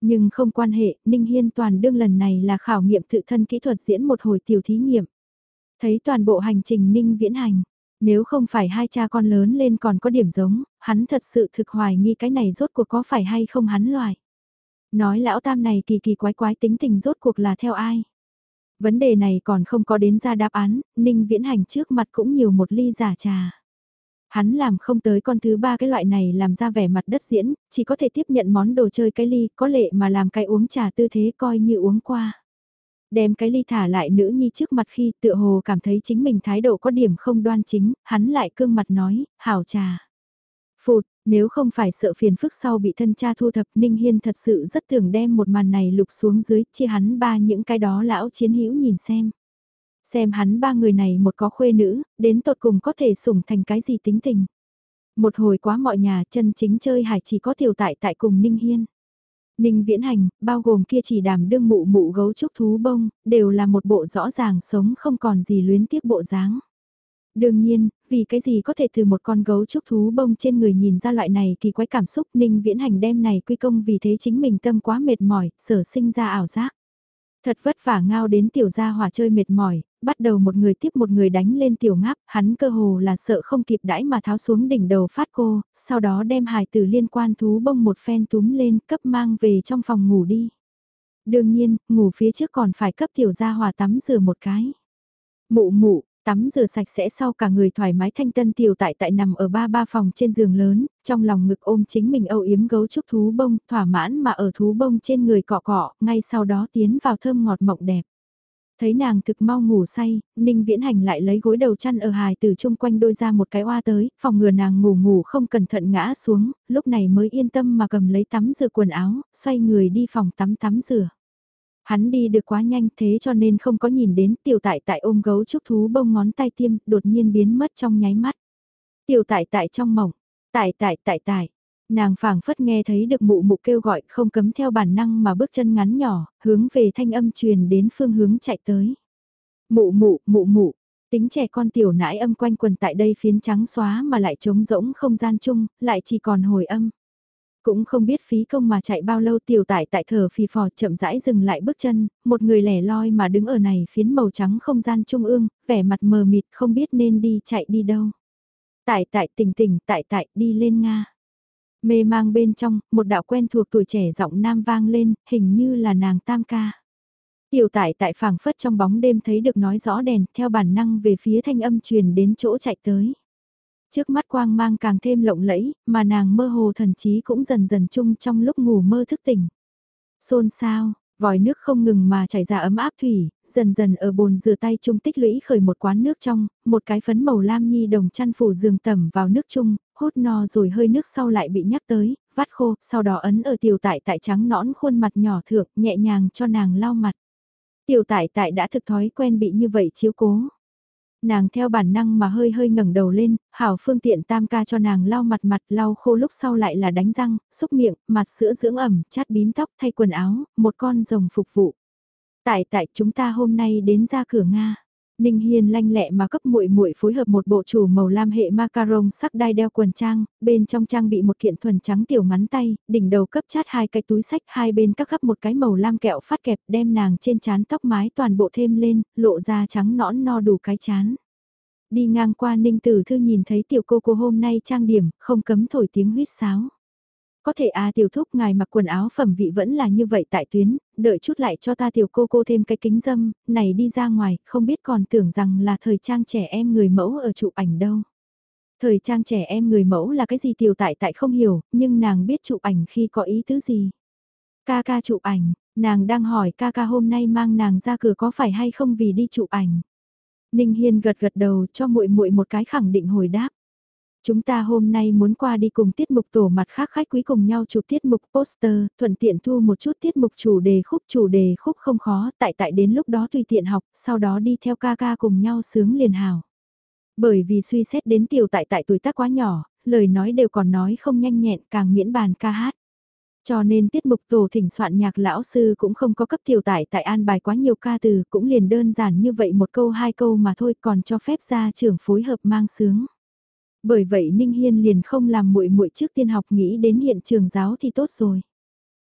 Nhưng không quan hệ, Ninh Hiên toàn đương lần này là khảo nghiệm tự thân kỹ thuật diễn một hồi tiểu thí nghiệm. Thấy toàn bộ hành trình Ninh viễn hành, nếu không phải hai cha con lớn lên còn có điểm giống, hắn thật sự thực hoài nghi cái này rốt cuộc có phải hay không hắn loại. Nói lão tam này kỳ kỳ quái quái tính tình rốt cuộc là theo ai. Vấn đề này còn không có đến ra đáp án, Ninh Viễn Hành trước mặt cũng nhiều một ly giả trà. Hắn làm không tới con thứ ba cái loại này làm ra vẻ mặt đất diễn, chỉ có thể tiếp nhận món đồ chơi cái ly, có lệ mà làm cái uống trà tư thế coi như uống qua. Đem cái ly thả lại nữ nhi trước mặt khi tựa hồ cảm thấy chính mình thái độ có điểm không đoan chính, hắn lại cương mặt nói, hảo trà. Phụt, nếu không phải sợ phiền phức sau bị thân cha thu thập Ninh Hiên thật sự rất thường đem một màn này lục xuống dưới, chia hắn ba những cái đó lão chiến hữu nhìn xem. Xem hắn ba người này một có khuê nữ, đến tột cùng có thể sủng thành cái gì tính tình. Một hồi quá mọi nhà chân chính chơi hải chỉ có tiểu tại tại cùng Ninh Hiên. Ninh Viễn Hành, bao gồm kia chỉ đàm đương mụ mụ gấu trúc thú bông, đều là một bộ rõ ràng sống không còn gì luyến tiếc bộ dáng. Đương nhiên, vì cái gì có thể từ một con gấu trúc thú bông trên người nhìn ra loại này kỳ quái cảm xúc Ninh Viễn Hành đem này quy công vì thế chính mình tâm quá mệt mỏi, sở sinh ra ảo giác. Thật vất vả ngao đến tiểu gia hỏa chơi mệt mỏi, bắt đầu một người tiếp một người đánh lên tiểu ngáp, hắn cơ hồ là sợ không kịp đãi mà tháo xuống đỉnh đầu phát cô, sau đó đem hài tử liên quan thú bông một phen túm lên cấp mang về trong phòng ngủ đi. Đương nhiên, ngủ phía trước còn phải cấp tiểu gia hỏa tắm rửa một cái. Mụ mụ, Tắm rửa sạch sẽ sau cả người thoải mái thanh tân tiểu tại tại nằm ở ba ba phòng trên giường lớn, trong lòng ngực ôm chính mình âu yếm gấu trúc thú bông, thỏa mãn mà ở thú bông trên người cọ cọ, ngay sau đó tiến vào thơm ngọt mộng đẹp. Thấy nàng thực mau ngủ say, Ninh Viễn Hành lại lấy gối đầu chăn ở hài từ chung quanh đôi ra một cái oa tới, phòng ngừa nàng ngủ ngủ không cẩn thận ngã xuống, lúc này mới yên tâm mà cầm lấy tắm rửa quần áo, xoay người đi phòng tắm tắm rửa. Hắn đi được quá nhanh thế cho nên không có nhìn đến tiểu tại tại ôm gấu trúc thú bông ngón tay tiêm đột nhiên biến mất trong nháy mắt. Tiểu tại tại trong mỏng, tại tại tại tại, nàng phảng phất nghe thấy được mụ mụ kêu gọi không cấm theo bản năng mà bước chân ngắn nhỏ, hướng về thanh âm truyền đến phương hướng chạy tới. Mụ mụ, mụ mụ, tính trẻ con tiểu nãi âm quanh quần tại đây phiến trắng xóa mà lại trống rỗng không gian chung, lại chỉ còn hồi âm. Cũng không biết phí công mà chạy bao lâu tiểu tại tại thở phì phò chậm rãi dừng lại bước chân, một người lẻ loi mà đứng ở này phiến màu trắng không gian trung ương, vẻ mặt mờ mịt không biết nên đi chạy đi đâu. Tại tại tỉnh tỉnh tại tại đi lên Nga. Mê mang bên trong, một đạo quen thuộc tuổi trẻ giọng nam vang lên, hình như là nàng tam ca. Tiểu tại tại phảng phất trong bóng đêm thấy được nói rõ đèn, theo bản năng về phía thanh âm truyền đến chỗ chạy tới. Trước mắt quang mang càng thêm lộng lẫy, mà nàng mơ hồ thần trí cũng dần dần chung trong lúc ngủ mơ thức tỉnh. Xôn sao, vòi nước không ngừng mà chảy ra ấm áp thủy, dần dần ở bồn rửa tay chung tích lũy khởi một quán nước trong, một cái phấn màu lam nhi đồng chăn phủ giường tẩm vào nước chung, hốt no rồi hơi nước sau lại bị nhắc tới, vắt khô, sau đó ấn ở tiểu tại tại trắng nõn khuôn mặt nhỏ thượng, nhẹ nhàng cho nàng lau mặt. Tiểu tại tại đã thực thói quen bị như vậy chiếu cố nàng theo bản năng mà hơi hơi ngẩng đầu lên, hảo phương tiện tam ca cho nàng lau mặt mặt lau khô lúc sau lại là đánh răng, xúc miệng, mặt sữa dưỡng ẩm, chát bím tóc thay quần áo, một con rồng phục vụ. Tại tại chúng ta hôm nay đến ra cửa Nga. Ninh Hiên lanh lẹ mà cấp muội muội phối hợp một bộ chủ màu lam hệ macaron sắc đai đeo quần trang, bên trong trang bị một kiện thuần trắng tiểu ngắn tay, đỉnh đầu cấp chát hai cái túi sách, hai bên các gấp một cái màu lam kẹo phát kẹp đem nàng trên chán tóc mái toàn bộ thêm lên, lộ ra trắng nõn no đủ cái chán. Đi ngang qua Ninh Tử Thư nhìn thấy tiểu cô cô hôm nay trang điểm, không cấm thổi tiếng huyết sáo. Có thể à tiểu thúc ngài mặc quần áo phẩm vị vẫn là như vậy tại tuyến, đợi chút lại cho ta tiểu cô cô thêm cái kính dâm, này đi ra ngoài, không biết còn tưởng rằng là thời trang trẻ em người mẫu ở chụp ảnh đâu. Thời trang trẻ em người mẫu là cái gì tiểu tại tại không hiểu, nhưng nàng biết chụp ảnh khi có ý tứ gì. Ca ca chụp ảnh, nàng đang hỏi ca ca hôm nay mang nàng ra cửa có phải hay không vì đi chụp ảnh. Ninh Hiên gật gật đầu cho muội muội một cái khẳng định hồi đáp. Chúng ta hôm nay muốn qua đi cùng tiết mục tổ mặt khác khách quý cùng nhau chụp tiết mục poster, thuận tiện thu một chút tiết mục chủ đề khúc chủ đề khúc không khó, tại tại đến lúc đó tùy tiện học, sau đó đi theo ca ca cùng nhau sướng liền hào. Bởi vì suy xét đến tiểu tại tại tuổi tác quá nhỏ, lời nói đều còn nói không nhanh nhẹn càng miễn bàn ca hát. Cho nên tiết mục tổ thỉnh soạn nhạc lão sư cũng không có cấp tiểu tải tại an bài quá nhiều ca từ, cũng liền đơn giản như vậy một câu hai câu mà thôi còn cho phép ra trưởng phối hợp mang sướng. Bởi vậy Ninh Hiên liền không làm muội muội trước tiên học nghĩ đến hiện trường giáo thì tốt rồi.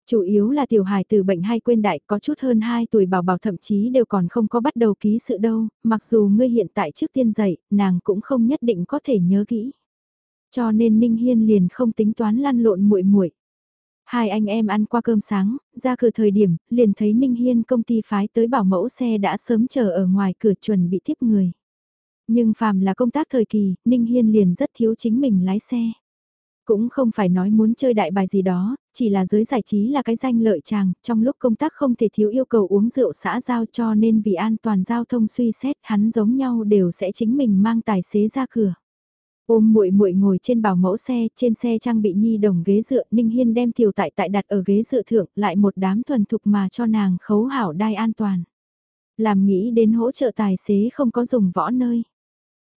Chủ yếu là tiểu hài từ bệnh hay quên đại có chút hơn 2 tuổi bảo bảo thậm chí đều còn không có bắt đầu ký sự đâu, mặc dù ngươi hiện tại trước tiên dạy nàng cũng không nhất định có thể nhớ kỹ. Cho nên Ninh Hiên liền không tính toán lăn lộn muội muội. Hai anh em ăn qua cơm sáng, ra cửa thời điểm, liền thấy Ninh Hiên công ty phái tới bảo mẫu xe đã sớm chờ ở ngoài cửa chuẩn bị tiếp người. Nhưng phàm là công tác thời kỳ, Ninh Hiên liền rất thiếu chính mình lái xe. Cũng không phải nói muốn chơi đại bài gì đó, chỉ là giới giải trí là cái danh lợi chàng, trong lúc công tác không thể thiếu yêu cầu uống rượu xã giao cho nên vì an toàn giao thông suy xét hắn giống nhau đều sẽ chính mình mang tài xế ra cửa. Ôm muội muội ngồi trên bảo mẫu xe, trên xe trang bị nhi đồng ghế dựa, Ninh Hiên đem tiểu tại tại đặt ở ghế dựa thượng, lại một đám thuần thục mà cho nàng khấu hảo đai an toàn. Làm nghĩ đến hỗ trợ tài xế không có dùng võ nơi.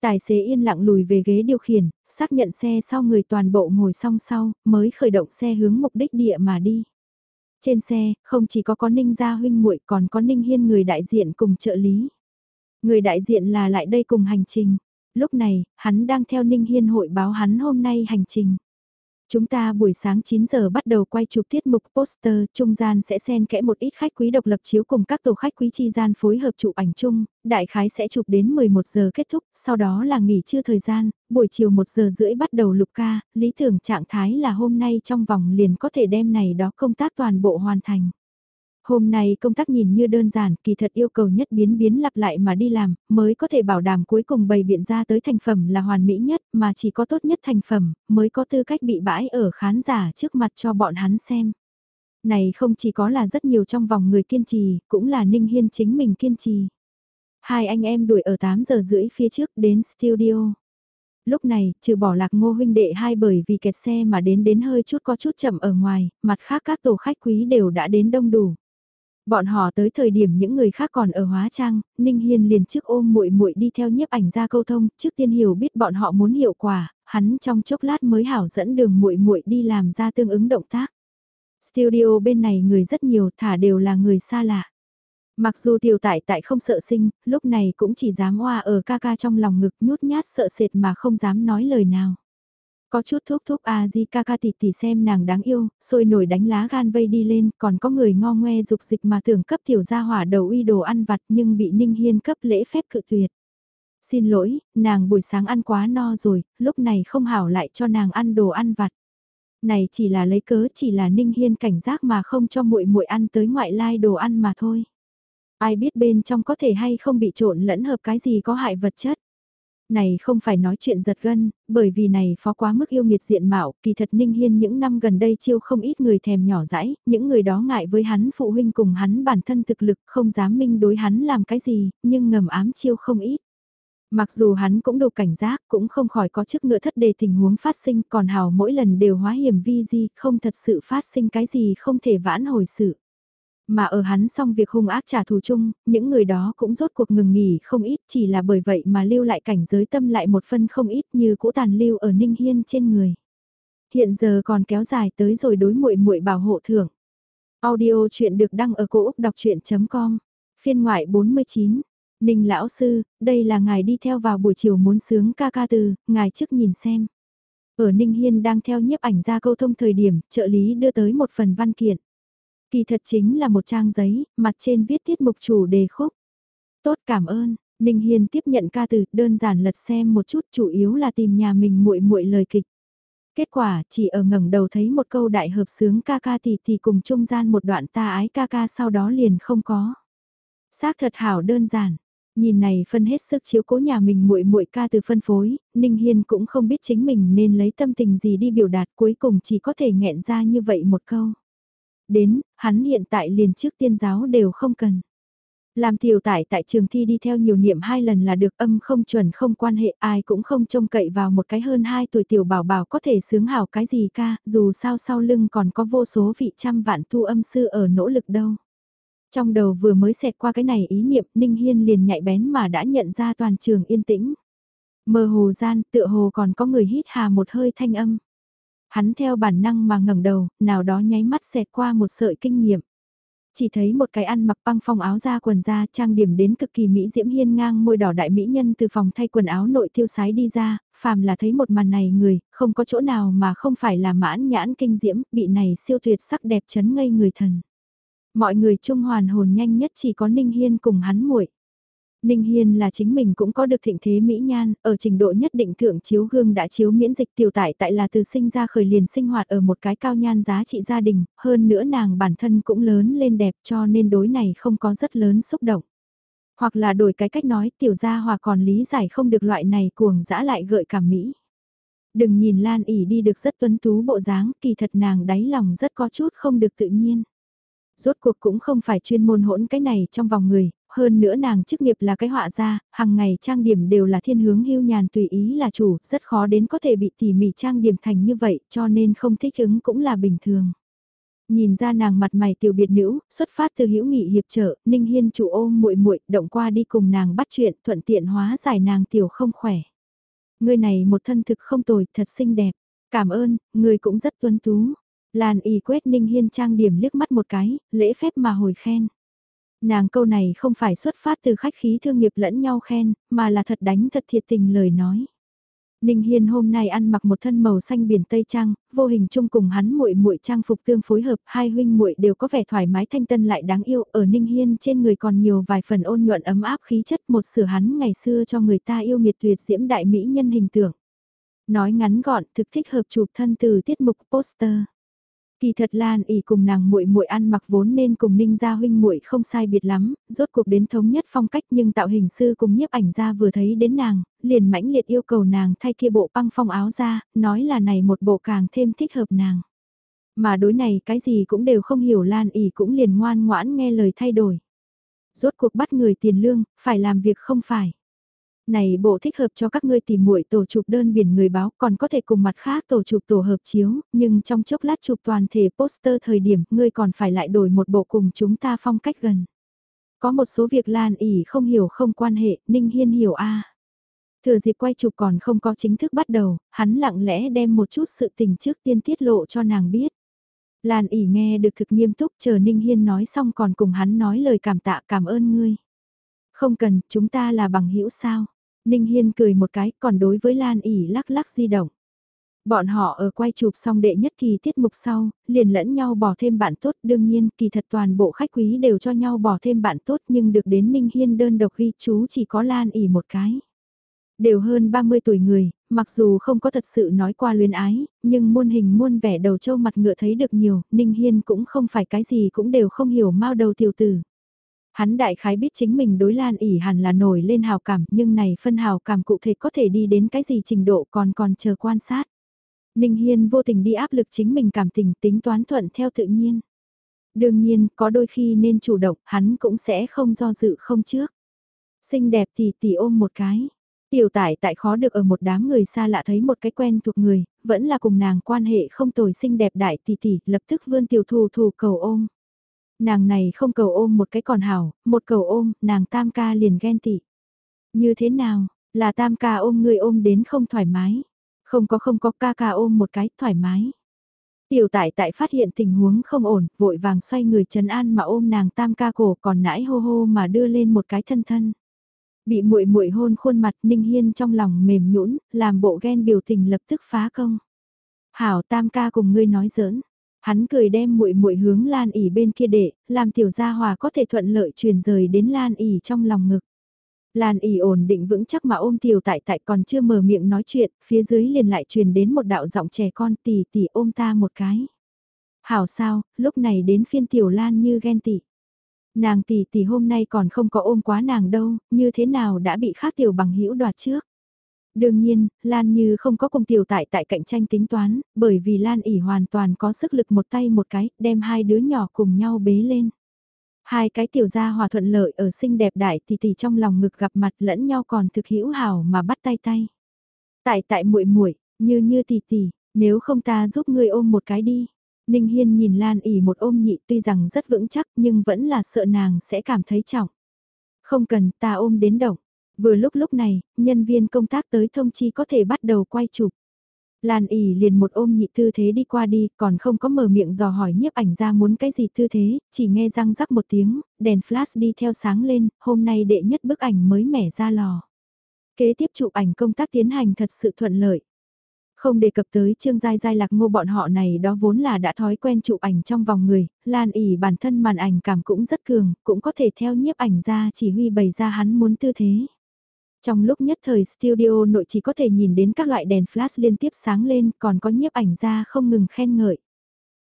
Tài xế yên lặng lùi về ghế điều khiển, xác nhận xe sau người toàn bộ ngồi song sau, mới khởi động xe hướng mục đích địa mà đi. Trên xe, không chỉ có có Ninh Gia huynh muội còn có Ninh Hiên người đại diện cùng trợ lý. Người đại diện là lại đây cùng hành trình. Lúc này, hắn đang theo Ninh Hiên hội báo hắn hôm nay hành trình. Chúng ta buổi sáng 9 giờ bắt đầu quay chụp tiết mục poster, trung gian sẽ xen kẽ một ít khách quý độc lập chiếu cùng các tổ khách quý chi gian phối hợp chụp ảnh chung, đại khái sẽ chụp đến 11 giờ kết thúc, sau đó là nghỉ trưa thời gian, buổi chiều 1 giờ rưỡi bắt đầu lục ca, lý tưởng trạng thái là hôm nay trong vòng liền có thể đem này đó công tác toàn bộ hoàn thành. Hôm nay công tác nhìn như đơn giản, kỳ thật yêu cầu nhất biến biến lặp lại mà đi làm, mới có thể bảo đảm cuối cùng bày biện ra tới thành phẩm là hoàn mỹ nhất, mà chỉ có tốt nhất thành phẩm, mới có tư cách bị bãi ở khán giả trước mặt cho bọn hắn xem. Này không chỉ có là rất nhiều trong vòng người kiên trì, cũng là Ninh Hiên chính mình kiên trì. Hai anh em đuổi ở 8 giờ rưỡi phía trước đến studio. Lúc này, trừ bỏ lạc ngô huynh đệ hai bởi vì kẹt xe mà đến đến hơi chút có chút chậm ở ngoài, mặt khác các tổ khách quý đều đã đến đông đủ. Bọn họ tới thời điểm những người khác còn ở hóa trang, Ninh Hiên liền trước ôm muội muội đi theo nhiếp ảnh ra câu thông, trước tiên hiểu biết bọn họ muốn hiệu quả, hắn trong chốc lát mới hảo dẫn đường muội muội đi làm ra tương ứng động tác. Studio bên này người rất nhiều, thả đều là người xa lạ. Mặc dù tiểu tại tại không sợ sinh, lúc này cũng chỉ dám oa ở ca ca trong lòng ngực nhút nhát sợ sệt mà không dám nói lời nào. Có chút thúc thúc a di ca ca tỷ tỷ xem nàng đáng yêu, sôi nổi đánh lá gan vây đi lên, còn có người ngo ngoe dục dịch mà tưởng cấp tiểu gia hỏa đầu uy đồ ăn vặt nhưng bị Ninh Hiên cấp lễ phép cự tuyệt. Xin lỗi, nàng buổi sáng ăn quá no rồi, lúc này không hảo lại cho nàng ăn đồ ăn vặt. Này chỉ là lấy cớ chỉ là Ninh Hiên cảnh giác mà không cho muội muội ăn tới ngoại lai đồ ăn mà thôi. Ai biết bên trong có thể hay không bị trộn lẫn hợp cái gì có hại vật chất. Này không phải nói chuyện giật gân, bởi vì này phó quá mức yêu nghiệt diện mạo, kỳ thật Ninh Hiên những năm gần đây chiêu không ít người thèm nhỏ dãi, những người đó ngại với hắn phụ huynh cùng hắn bản thân thực lực không dám minh đối hắn làm cái gì, nhưng ngầm ám chiêu không ít. Mặc dù hắn cũng đủ cảnh giác, cũng không khỏi có chức ngựa thất đề tình huống phát sinh, còn hào mỗi lần đều hóa hiểm vi di, không thật sự phát sinh cái gì không thể vãn hồi sự. Mà ở hắn xong việc hung ác trả thù chung, những người đó cũng rốt cuộc ngừng nghỉ không ít chỉ là bởi vậy mà lưu lại cảnh giới tâm lại một phân không ít như cũ tàn lưu ở Ninh Hiên trên người. Hiện giờ còn kéo dài tới rồi đối muội muội bảo hộ thưởng. Audio chuyện được đăng ở cổ Úc đọc chuyện.com, phiên ngoại 49. Ninh lão sư, đây là ngài đi theo vào buổi chiều muốn sướng ca ca từ, ngài trước nhìn xem. Ở Ninh Hiên đang theo nhiếp ảnh ra câu thông thời điểm, trợ lý đưa tới một phần văn kiện. Kỳ thật chính là một trang giấy, mặt trên viết tiết mục chủ đề khúc. Tốt cảm ơn, Ninh Hiên tiếp nhận ca từ, đơn giản lật xem một chút chủ yếu là tìm nhà mình muội muội lời kịch. Kết quả, chỉ ở ngẩng đầu thấy một câu đại hợp sướng ca ca thì thì cùng trung gian một đoạn ta ái ca ca sau đó liền không có. Xác thật hảo đơn giản. Nhìn này phân hết sức chiếu cố nhà mình muội muội ca từ phân phối, Ninh Hiên cũng không biết chính mình nên lấy tâm tình gì đi biểu đạt cuối cùng chỉ có thể nghẹn ra như vậy một câu. Đến, hắn hiện tại liền trước tiên giáo đều không cần. Làm tiểu tải tại trường thi đi theo nhiều niệm hai lần là được âm không chuẩn không quan hệ ai cũng không trông cậy vào một cái hơn hai tuổi tiểu bảo bảo có thể sướng hảo cái gì ca, dù sao sau lưng còn có vô số vị trăm vạn thu âm sư ở nỗ lực đâu. Trong đầu vừa mới xẹt qua cái này ý niệm Ninh Hiên liền nhạy bén mà đã nhận ra toàn trường yên tĩnh. Mơ hồ gian tựa hồ còn có người hít hà một hơi thanh âm. Hắn theo bản năng mà ngẩng đầu, nào đó nháy mắt xẹt qua một sợi kinh nghiệm. Chỉ thấy một cái ăn mặc băng phong áo da quần da trang điểm đến cực kỳ mỹ diễm hiên ngang môi đỏ đại mỹ nhân từ phòng thay quần áo nội tiêu sái đi ra, phàm là thấy một màn này người, không có chỗ nào mà không phải là mãn nhãn kinh diễm, bị này siêu tuyệt sắc đẹp chấn ngây người thần. Mọi người trung hoàn hồn nhanh nhất chỉ có Ninh Hiên cùng hắn muội. Ninh Hiên là chính mình cũng có được thịnh thế mỹ nhan, ở trình độ nhất định thượng chiếu gương đã chiếu miễn dịch tiểu tại tại là từ sinh ra khởi liền sinh hoạt ở một cái cao nhan giá trị gia đình, hơn nữa nàng bản thân cũng lớn lên đẹp cho nên đối này không có rất lớn xúc động. Hoặc là đổi cái cách nói tiểu gia hòa còn lý giải không được loại này cuồng dã lại gợi cảm mỹ. Đừng nhìn Lan ỉ đi được rất tuấn tú bộ dáng, kỳ thật nàng đáy lòng rất có chút không được tự nhiên. Rốt cuộc cũng không phải chuyên môn hỗn cái này trong vòng người, hơn nữa nàng chức nghiệp là cái họa gia, hàng ngày trang điểm đều là thiên hướng hưu nhàn tùy ý là chủ, rất khó đến có thể bị tỉ mỉ trang điểm thành như vậy, cho nên không thích ứng cũng là bình thường. Nhìn ra nàng mặt mày tiểu biệt nữ, xuất phát từ hữu nghị hiệp trợ, Ninh Hiên chủ ôm muội muội, động qua đi cùng nàng bắt chuyện, thuận tiện hóa giải nàng tiểu không khỏe. Người này một thân thực không tồi, thật xinh đẹp. Cảm ơn, người cũng rất tuấn tú. Lan y quét Ninh Hiên trang điểm liếc mắt một cái, lễ phép mà hồi khen. Nàng câu này không phải xuất phát từ khách khí thương nghiệp lẫn nhau khen, mà là thật đánh thật thiệt tình lời nói. Ninh Hiên hôm nay ăn mặc một thân màu xanh biển tây trang, vô hình chung cùng hắn muội muội trang phục tương phối hợp, hai huynh muội đều có vẻ thoải mái thanh tân lại đáng yêu, ở Ninh Hiên trên người còn nhiều vài phần ôn nhuận ấm áp khí chất, một sửa hắn ngày xưa cho người ta yêu nghiệt tuyệt diễm đại mỹ nhân hình tượng. Nói ngắn gọn, thực thích hợp chụp thân từ tiết mục poster. Kỳ thật Lan ỉ cùng nàng muội muội ăn mặc vốn nên cùng Ninh gia huynh muội không sai biệt lắm, rốt cuộc đến thống nhất phong cách nhưng tạo hình sư cùng nhiếp ảnh gia vừa thấy đến nàng, liền mãnh liệt yêu cầu nàng thay kia bộ băng phong áo ra, nói là này một bộ càng thêm thích hợp nàng. Mà đối này cái gì cũng đều không hiểu Lan ỉ cũng liền ngoan ngoãn nghe lời thay đổi. Rốt cuộc bắt người tiền lương, phải làm việc không phải. Này bộ thích hợp cho các ngươi tìm muội tổ chụp đơn biển người báo còn có thể cùng mặt khác tổ chụp tổ hợp chiếu, nhưng trong chốc lát chụp toàn thể poster thời điểm ngươi còn phải lại đổi một bộ cùng chúng ta phong cách gần. Có một số việc Lan ỉ không hiểu không quan hệ, Ninh Hiên hiểu a. Thừa dịp quay chụp còn không có chính thức bắt đầu, hắn lặng lẽ đem một chút sự tình trước tiên tiết lộ cho nàng biết. Lan ỉ nghe được thực nghiêm túc chờ Ninh Hiên nói xong còn cùng hắn nói lời cảm tạ cảm ơn ngươi. Không cần, chúng ta là bằng hữu sao. Ninh Hiên cười một cái, còn đối với Lan ỉ lắc lắc di động. Bọn họ ở quay chụp xong đệ nhất kỳ tiết mục sau, liền lẫn nhau bỏ thêm bạn tốt, đương nhiên kỳ thật toàn bộ khách quý đều cho nhau bỏ thêm bạn tốt nhưng được đến Ninh Hiên đơn độc ghi chú chỉ có Lan ỉ một cái. Đều hơn 30 tuổi người, mặc dù không có thật sự nói qua luyến ái, nhưng muôn hình muôn vẻ đầu trâu mặt ngựa thấy được nhiều, Ninh Hiên cũng không phải cái gì cũng đều không hiểu mau đầu tiểu tử. Hắn đại khái biết chính mình đối Lan ỉ hẳn là nổi lên hào cảm nhưng này phân hào cảm cụ thể có thể đi đến cái gì trình độ còn còn chờ quan sát. Ninh Hiên vô tình đi áp lực chính mình cảm tình tính toán thuận theo tự nhiên. Đương nhiên, có đôi khi nên chủ động, hắn cũng sẽ không do dự không trước. Xinh đẹp thì tỷ ôm một cái. Tiểu tải tại khó được ở một đám người xa lạ thấy một cái quen thuộc người, vẫn là cùng nàng quan hệ không tồi xinh đẹp đại tỷ tỷ, lập tức vươn tiểu thù thù cầu ôm. Nàng này không cầu ôm một cái còn hảo, một cầu ôm, nàng tam ca liền ghen tị. Như thế nào, là tam ca ôm người ôm đến không thoải mái. Không có không có ca ca ôm một cái thoải mái. Tiểu tại tại phát hiện tình huống không ổn, vội vàng xoay người trấn an mà ôm nàng tam ca cổ còn nãi hô hô mà đưa lên một cái thân thân. Bị muội muội hôn khuôn mặt Ninh Hiên trong lòng mềm nhũn, làm bộ ghen biểu tình lập tức phá công. Hảo tam ca cùng ngươi nói giỡn, Hắn cười đem muội muội hướng Lan ỉ bên kia để, làm tiểu gia hòa có thể thuận lợi truyền rời đến Lan ỉ trong lòng ngực. Lan ỉ ổn định vững chắc mà ôm tiểu tại tại còn chưa mở miệng nói chuyện, phía dưới liền lại truyền đến một đạo giọng trẻ con tỷ tỷ ôm ta một cái. Hảo sao, lúc này đến phiên tiểu Lan như ghen tị. Nàng tỷ tỷ hôm nay còn không có ôm quá nàng đâu, như thế nào đã bị khác tiểu bằng hữu đoạt trước. Đương nhiên, Lan Như không có cùng tiểu tại tại cạnh tranh tính toán, bởi vì Lan ỉ hoàn toàn có sức lực một tay một cái, đem hai đứa nhỏ cùng nhau bế lên. Hai cái tiểu gia hòa thuận lợi ở xinh đẹp đại tỷ tỷ trong lòng ngực gặp mặt lẫn nhau còn thực hữu hảo mà bắt tay tay. Tại tại muội muội như như tỷ tỷ, nếu không ta giúp ngươi ôm một cái đi. Ninh Hiên nhìn Lan ỉ một ôm nhị tuy rằng rất vững chắc nhưng vẫn là sợ nàng sẽ cảm thấy trọng. Không cần ta ôm đến động. Vừa lúc lúc này, nhân viên công tác tới thông chi có thể bắt đầu quay chụp. Lan ỉ liền một ôm nhị tư thế đi qua đi, còn không có mở miệng dò hỏi nhiếp ảnh ra muốn cái gì tư thế, chỉ nghe răng rắc một tiếng, đèn flash đi theo sáng lên, hôm nay đệ nhất bức ảnh mới mẻ ra lò. Kế tiếp chụp ảnh công tác tiến hành thật sự thuận lợi. Không đề cập tới Trương Giai Giai Lạc Ngô bọn họ này đó vốn là đã thói quen chụp ảnh trong vòng người, Lan ỉ bản thân màn ảnh cảm cũng rất cường, cũng có thể theo nhiếp ảnh ra chỉ huy bày ra hắn muốn tư thế. Trong lúc nhất thời studio nội chỉ có thể nhìn đến các loại đèn flash liên tiếp sáng lên còn có nhiếp ảnh ra không ngừng khen ngợi.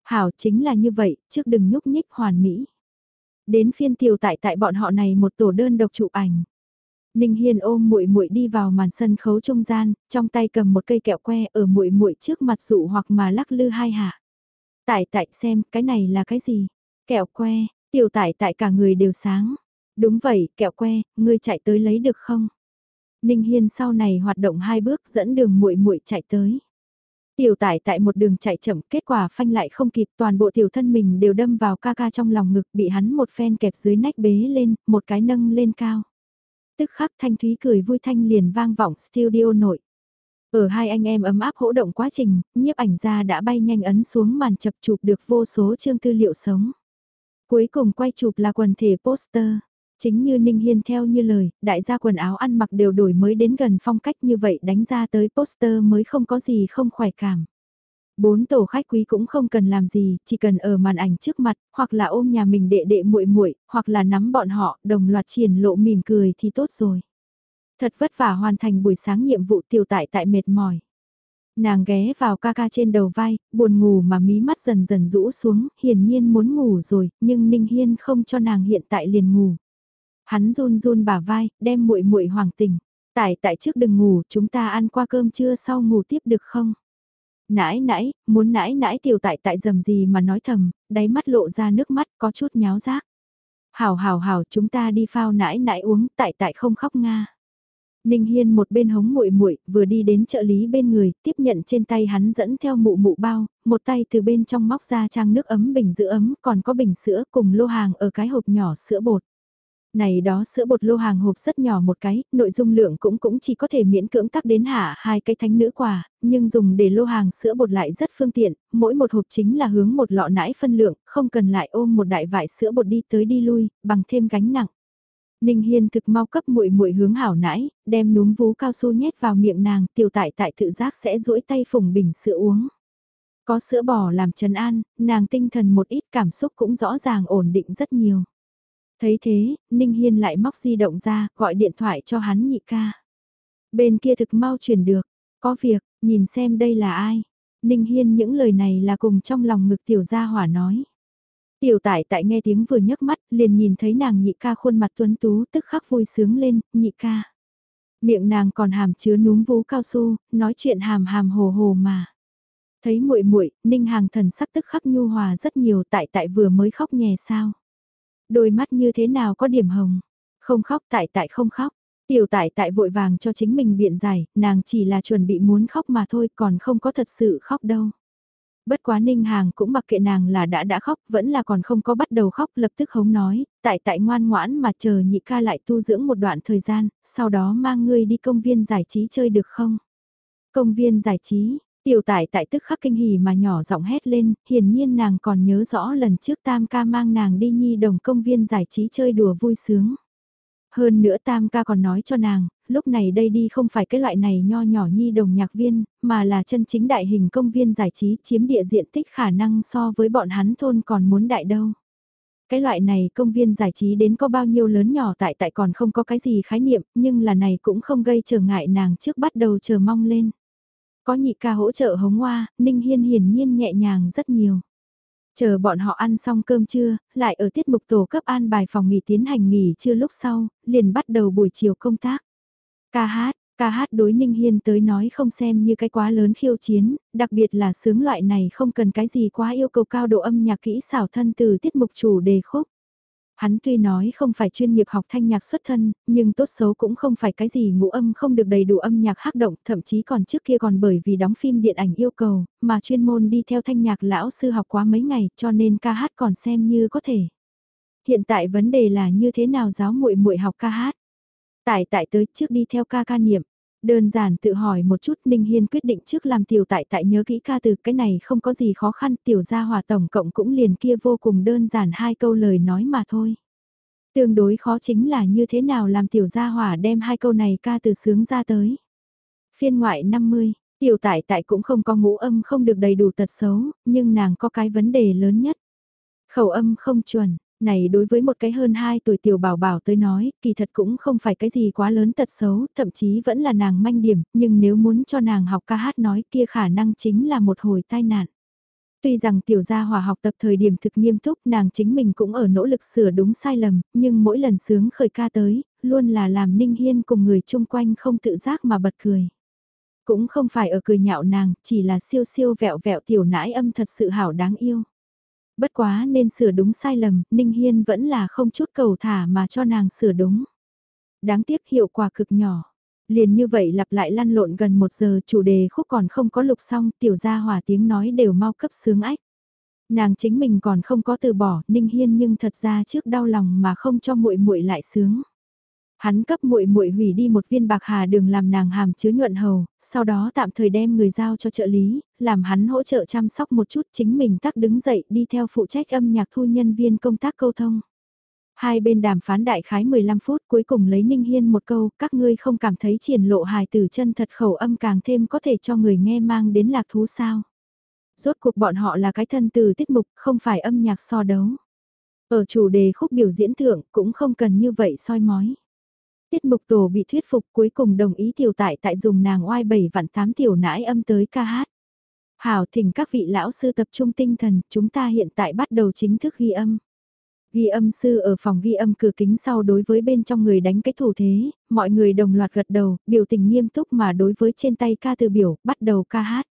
Hảo chính là như vậy, trước đừng nhúc nhích hoàn mỹ. Đến phiên tiểu tại tại bọn họ này một tổ đơn độc chụp ảnh. Ninh Hiên ôm muội muội đi vào màn sân khấu trung gian, trong tay cầm một cây kẹo que ở muội muội trước mặt dụ hoặc mà lắc lư hai hạ. Tại tại xem, cái này là cái gì? Kẹo que, tiểu tại tại cả người đều sáng. Đúng vậy, kẹo que, ngươi chạy tới lấy được không? Ninh Hiên sau này hoạt động hai bước dẫn đường muội muội chạy tới. Tiểu tải tại một đường chạy chậm, kết quả phanh lại không kịp, toàn bộ tiểu thân mình đều đâm vào ca ca trong lòng ngực, bị hắn một phen kẹp dưới nách bế lên, một cái nâng lên cao. Tức khắc thanh thúy cười vui thanh liền vang vọng studio nội. Ở hai anh em ấm áp hỗ động quá trình, nhiếp ảnh gia đã bay nhanh ấn xuống màn chập chụp được vô số chương tư liệu sống. Cuối cùng quay chụp là quần thể poster. Chính như Ninh Hiên theo như lời, đại gia quần áo ăn mặc đều đổi mới đến gần phong cách như vậy đánh ra tới poster mới không có gì không khỏe cảm. Bốn tổ khách quý cũng không cần làm gì, chỉ cần ở màn ảnh trước mặt, hoặc là ôm nhà mình đệ đệ muội muội, hoặc là nắm bọn họ, đồng loạt triển lộ mỉm cười thì tốt rồi. Thật vất vả hoàn thành buổi sáng nhiệm vụ tiểu tại tại mệt mỏi. Nàng ghé vào ca ca trên đầu vai, buồn ngủ mà mí mắt dần dần rũ xuống, hiển nhiên muốn ngủ rồi, nhưng Ninh Hiên không cho nàng hiện tại liền ngủ. Hắn run run bả vai, đem muội muội hoàng tỉnh. Tại tại trước đừng ngủ, chúng ta ăn qua cơm trưa sau ngủ tiếp được không? Nãi nãi, muốn nãi nãi tiểu tại tại dầm gì mà nói thầm, đáy mắt lộ ra nước mắt có chút nháo rác. Hảo hảo hảo chúng ta đi phao nãi nãi uống, tại tại không khóc nga. Ninh Hiên một bên hống muội muội, vừa đi đến trợ lý bên người, tiếp nhận trên tay hắn dẫn theo mụ mụ bao, một tay từ bên trong móc ra trang nước ấm bình giữ ấm, còn có bình sữa cùng lô hàng ở cái hộp nhỏ sữa bột. Này đó sữa bột lô hàng hộp rất nhỏ một cái, nội dung lượng cũng cũng chỉ có thể miễn cưỡng tắc đến hạ hai cái thánh nữ quả, nhưng dùng để lô hàng sữa bột lại rất phương tiện, mỗi một hộp chính là hướng một lọ nãi phân lượng, không cần lại ôm một đại vải sữa bột đi tới đi lui, bằng thêm gánh nặng. Ninh Hiên thực mau cấp muội muội hướng hảo nãi, đem núm vú cao su nhét vào miệng nàng, tiểu tại tại tự giác sẽ duỗi tay phùng bình sữa uống. Có sữa bò làm trần an, nàng tinh thần một ít cảm xúc cũng rõ ràng ổn định rất nhiều. Thấy thế, Ninh Hiên lại móc di động ra, gọi điện thoại cho hắn nhị ca. Bên kia thực mau chuyển được, có việc, nhìn xem đây là ai. Ninh Hiên những lời này là cùng trong lòng ngực tiểu gia hỏa nói. Tiểu tại tại nghe tiếng vừa nhấc mắt, liền nhìn thấy nàng nhị ca khuôn mặt tuấn tú tức khắc vui sướng lên, nhị ca. Miệng nàng còn hàm chứa núm vú cao su, nói chuyện hàm hàm hồ hồ mà. Thấy muội muội, Ninh Hàng thần sắc tức khắc nhu hòa rất nhiều tại tại vừa mới khóc nhè sao. Đôi mắt như thế nào có điểm hồng. Không khóc tại tại không khóc. Tiểu tại tại vội vàng cho chính mình biện giải, nàng chỉ là chuẩn bị muốn khóc mà thôi còn không có thật sự khóc đâu. Bất quá ninh hàng cũng mặc kệ nàng là đã đã khóc vẫn là còn không có bắt đầu khóc lập tức hống nói, tại tại ngoan ngoãn mà chờ nhị ca lại tu dưỡng một đoạn thời gian, sau đó mang ngươi đi công viên giải trí chơi được không? Công viên giải trí, Tiểu tải tại tức khắc kinh hỉ mà nhỏ giọng hét lên, hiển nhiên nàng còn nhớ rõ lần trước Tam ca mang nàng đi nhi đồng công viên giải trí chơi đùa vui sướng. Hơn nữa Tam ca còn nói cho nàng, lúc này đây đi không phải cái loại này nho nhỏ nhi đồng nhạc viên, mà là chân chính đại hình công viên giải trí chiếm địa diện tích khả năng so với bọn hắn thôn còn muốn đại đâu. Cái loại này công viên giải trí đến có bao nhiêu lớn nhỏ tại tại còn không có cái gì khái niệm, nhưng là này cũng không gây trở ngại nàng trước bắt đầu chờ mong lên. Có nhị ca hỗ trợ hống hoa, Ninh Hiên hiển nhiên nhẹ nhàng rất nhiều. Chờ bọn họ ăn xong cơm trưa, lại ở tiết mục tổ cấp an bài phòng nghỉ tiến hành nghỉ trưa lúc sau, liền bắt đầu buổi chiều công tác. Ca hát, ca hát đối Ninh Hiên tới nói không xem như cái quá lớn khiêu chiến, đặc biệt là sướng loại này không cần cái gì quá yêu cầu cao độ âm nhạc kỹ xảo thân từ tiết mục chủ đề khúc. Hắn tuy nói không phải chuyên nghiệp học thanh nhạc xuất thân, nhưng tốt xấu cũng không phải cái gì ngũ âm không được đầy đủ âm nhạc hắc động, thậm chí còn trước kia còn bởi vì đóng phim điện ảnh yêu cầu, mà chuyên môn đi theo thanh nhạc lão sư học quá mấy ngày, cho nên ca hát còn xem như có thể. Hiện tại vấn đề là như thế nào giáo muội muội học ca hát. Tại tại tới trước đi theo ca ca niệm, Đơn giản tự hỏi một chút Ninh Hiên quyết định trước làm tiểu tại tại nhớ kỹ ca từ cái này không có gì khó khăn tiểu gia hòa tổng cộng cũng liền kia vô cùng đơn giản hai câu lời nói mà thôi. Tương đối khó chính là như thế nào làm tiểu gia hỏa đem hai câu này ca từ sướng ra tới. Phiên ngoại 50, tiểu tại tại cũng không có ngũ âm không được đầy đủ tật xấu, nhưng nàng có cái vấn đề lớn nhất. Khẩu âm không chuẩn, này đối với một cái hơn 2 tuổi tiểu bảo bảo tới nói, kỳ thật cũng không phải cái gì quá lớn tật xấu, thậm chí vẫn là nàng manh điểm, nhưng nếu muốn cho nàng học ca hát nói kia khả năng chính là một hồi tai nạn. Tuy rằng tiểu gia hòa học tập thời điểm thực nghiêm túc nàng chính mình cũng ở nỗ lực sửa đúng sai lầm, nhưng mỗi lần sướng khởi ca tới, luôn là làm Ninh Hiên cùng người chung quanh không tự giác mà bật cười. Cũng không phải ở cười nhạo nàng, chỉ là siêu siêu vẹo vẹo tiểu nãi âm thật sự hảo đáng yêu. Bất quá nên sửa đúng sai lầm, Ninh Hiên vẫn là không chút cầu thả mà cho nàng sửa đúng. Đáng tiếc hiệu quả cực nhỏ. Liền như vậy lặp lại lăn lộn gần một giờ chủ đề khúc còn không có lục xong tiểu gia hỏa tiếng nói đều mau cấp sướng ách. Nàng chính mình còn không có từ bỏ Ninh Hiên nhưng thật ra trước đau lòng mà không cho muội muội lại sướng. Hắn cấp muội muội hủy đi một viên bạc hà đường làm nàng hàm chứa nhuận hầu, sau đó tạm thời đem người giao cho trợ lý, làm hắn hỗ trợ chăm sóc một chút chính mình tắc đứng dậy đi theo phụ trách âm nhạc thu nhân viên công tác câu thông. Hai bên đàm phán đại khái 15 phút cuối cùng lấy Ninh Hiên một câu, các ngươi không cảm thấy triển lộ hài từ chân thật khẩu âm càng thêm có thể cho người nghe mang đến lạc thú sao. Rốt cuộc bọn họ là cái thân từ tiết mục, không phải âm nhạc so đấu. Ở chủ đề khúc biểu diễn thượng cũng không cần như vậy soi mói. Tiết mục tổ bị thuyết phục cuối cùng đồng ý tiểu tại tại dùng nàng oai bảy vạn tám tiểu nãi âm tới ca hát. Hảo thỉnh các vị lão sư tập trung tinh thần, chúng ta hiện tại bắt đầu chính thức ghi âm. Ghi âm sư ở phòng ghi âm cửa kính sau đối với bên trong người đánh cái thủ thế, mọi người đồng loạt gật đầu, biểu tình nghiêm túc mà đối với trên tay ca từ biểu, bắt đầu ca hát.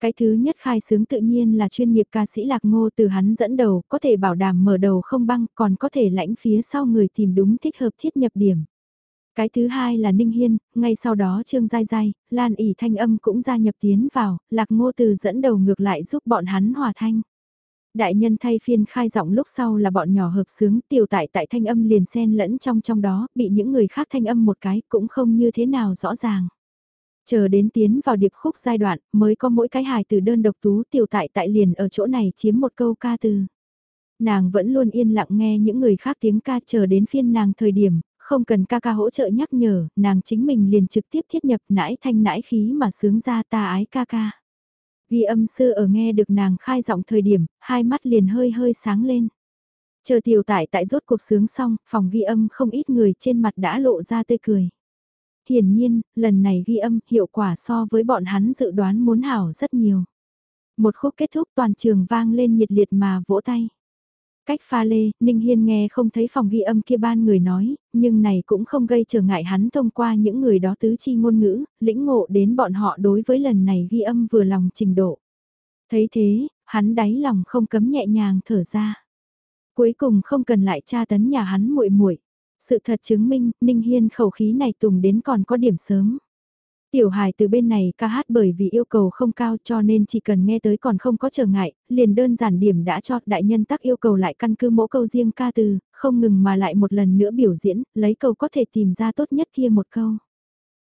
Cái thứ nhất khai sướng tự nhiên là chuyên nghiệp ca sĩ Lạc Ngô từ hắn dẫn đầu, có thể bảo đảm mở đầu không băng, còn có thể lãnh phía sau người tìm đúng thích hợp thiết nhập điểm. Cái thứ hai là Ninh Hiên, ngay sau đó Trương Giai Giai, Lan ỉ thanh âm cũng gia nhập tiến vào, Lạc Ngô từ dẫn đầu ngược lại giúp bọn hắn hòa thanh. Đại nhân thay phiên khai giọng lúc sau là bọn nhỏ hợp sướng tiểu tại tại thanh âm liền xen lẫn trong trong đó, bị những người khác thanh âm một cái cũng không như thế nào rõ ràng. Chờ đến tiến vào điệp khúc giai đoạn mới có mỗi cái hài từ đơn độc tú tiểu tại tại liền ở chỗ này chiếm một câu ca từ. Nàng vẫn luôn yên lặng nghe những người khác tiếng ca chờ đến phiên nàng thời điểm, không cần ca ca hỗ trợ nhắc nhở, nàng chính mình liền trực tiếp thiết nhập nãi thanh nãi khí mà sướng ra ta ái ca ca. Ghi âm sư ở nghe được nàng khai giọng thời điểm, hai mắt liền hơi hơi sáng lên. Chờ tiểu tại tại rốt cuộc sướng xong, phòng ghi âm không ít người trên mặt đã lộ ra tươi cười. Hiển nhiên, lần này ghi âm hiệu quả so với bọn hắn dự đoán muốn hảo rất nhiều. Một khúc kết thúc toàn trường vang lên nhiệt liệt mà vỗ tay. Cách pha lê, Ninh Hiên nghe không thấy phòng ghi âm kia ban người nói, nhưng này cũng không gây trở ngại hắn thông qua những người đó tứ chi ngôn ngữ, lĩnh ngộ đến bọn họ đối với lần này ghi âm vừa lòng trình độ. Thấy thế, hắn đáy lòng không cấm nhẹ nhàng thở ra. Cuối cùng không cần lại tra tấn nhà hắn muội muội. Sự thật chứng minh, Ninh Hiên khẩu khí này tùng đến còn có điểm sớm. Tiểu hài từ bên này ca hát bởi vì yêu cầu không cao cho nên chỉ cần nghe tới còn không có trở ngại, liền đơn giản điểm đã cho đại nhân tác yêu cầu lại căn cứ mỗi câu riêng ca từ, không ngừng mà lại một lần nữa biểu diễn, lấy câu có thể tìm ra tốt nhất kia một câu.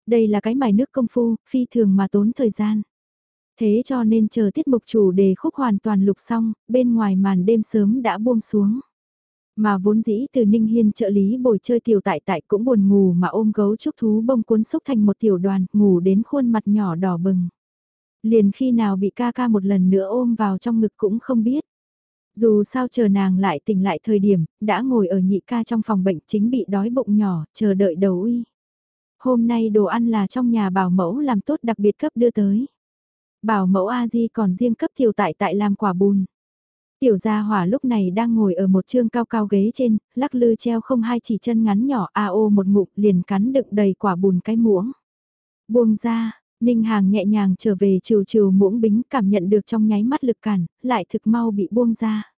Đây là cái mài nước công phu, phi thường mà tốn thời gian. Thế cho nên chờ tiết mục chủ đề khúc hoàn toàn lục xong, bên ngoài màn đêm sớm đã buông xuống. Mà vốn dĩ từ Ninh Hiên trợ lý bồi chơi tiểu tại tại cũng buồn ngủ mà ôm gấu trúc thú bông cuốn xúc thành một tiểu đoàn, ngủ đến khuôn mặt nhỏ đỏ bừng. Liền khi nào bị ca ca một lần nữa ôm vào trong ngực cũng không biết. Dù sao chờ nàng lại tỉnh lại thời điểm, đã ngồi ở nhị ca trong phòng bệnh chính bị đói bụng nhỏ, chờ đợi đầu uy. Hôm nay đồ ăn là trong nhà bảo mẫu làm tốt đặc biệt cấp đưa tới. Bảo mẫu A-di còn riêng cấp tiểu tại tại làm quả bùn. Tiểu gia hỏa lúc này đang ngồi ở một chương cao cao ghế trên, lắc lư treo không hai chỉ chân ngắn nhỏ a ô một ngụm liền cắn đựng đầy quả bùn cái muỗng. Buông ra, Ninh Hàng nhẹ nhàng trở về trừ trừ muỗng bính cảm nhận được trong nháy mắt lực cản, lại thực mau bị buông ra.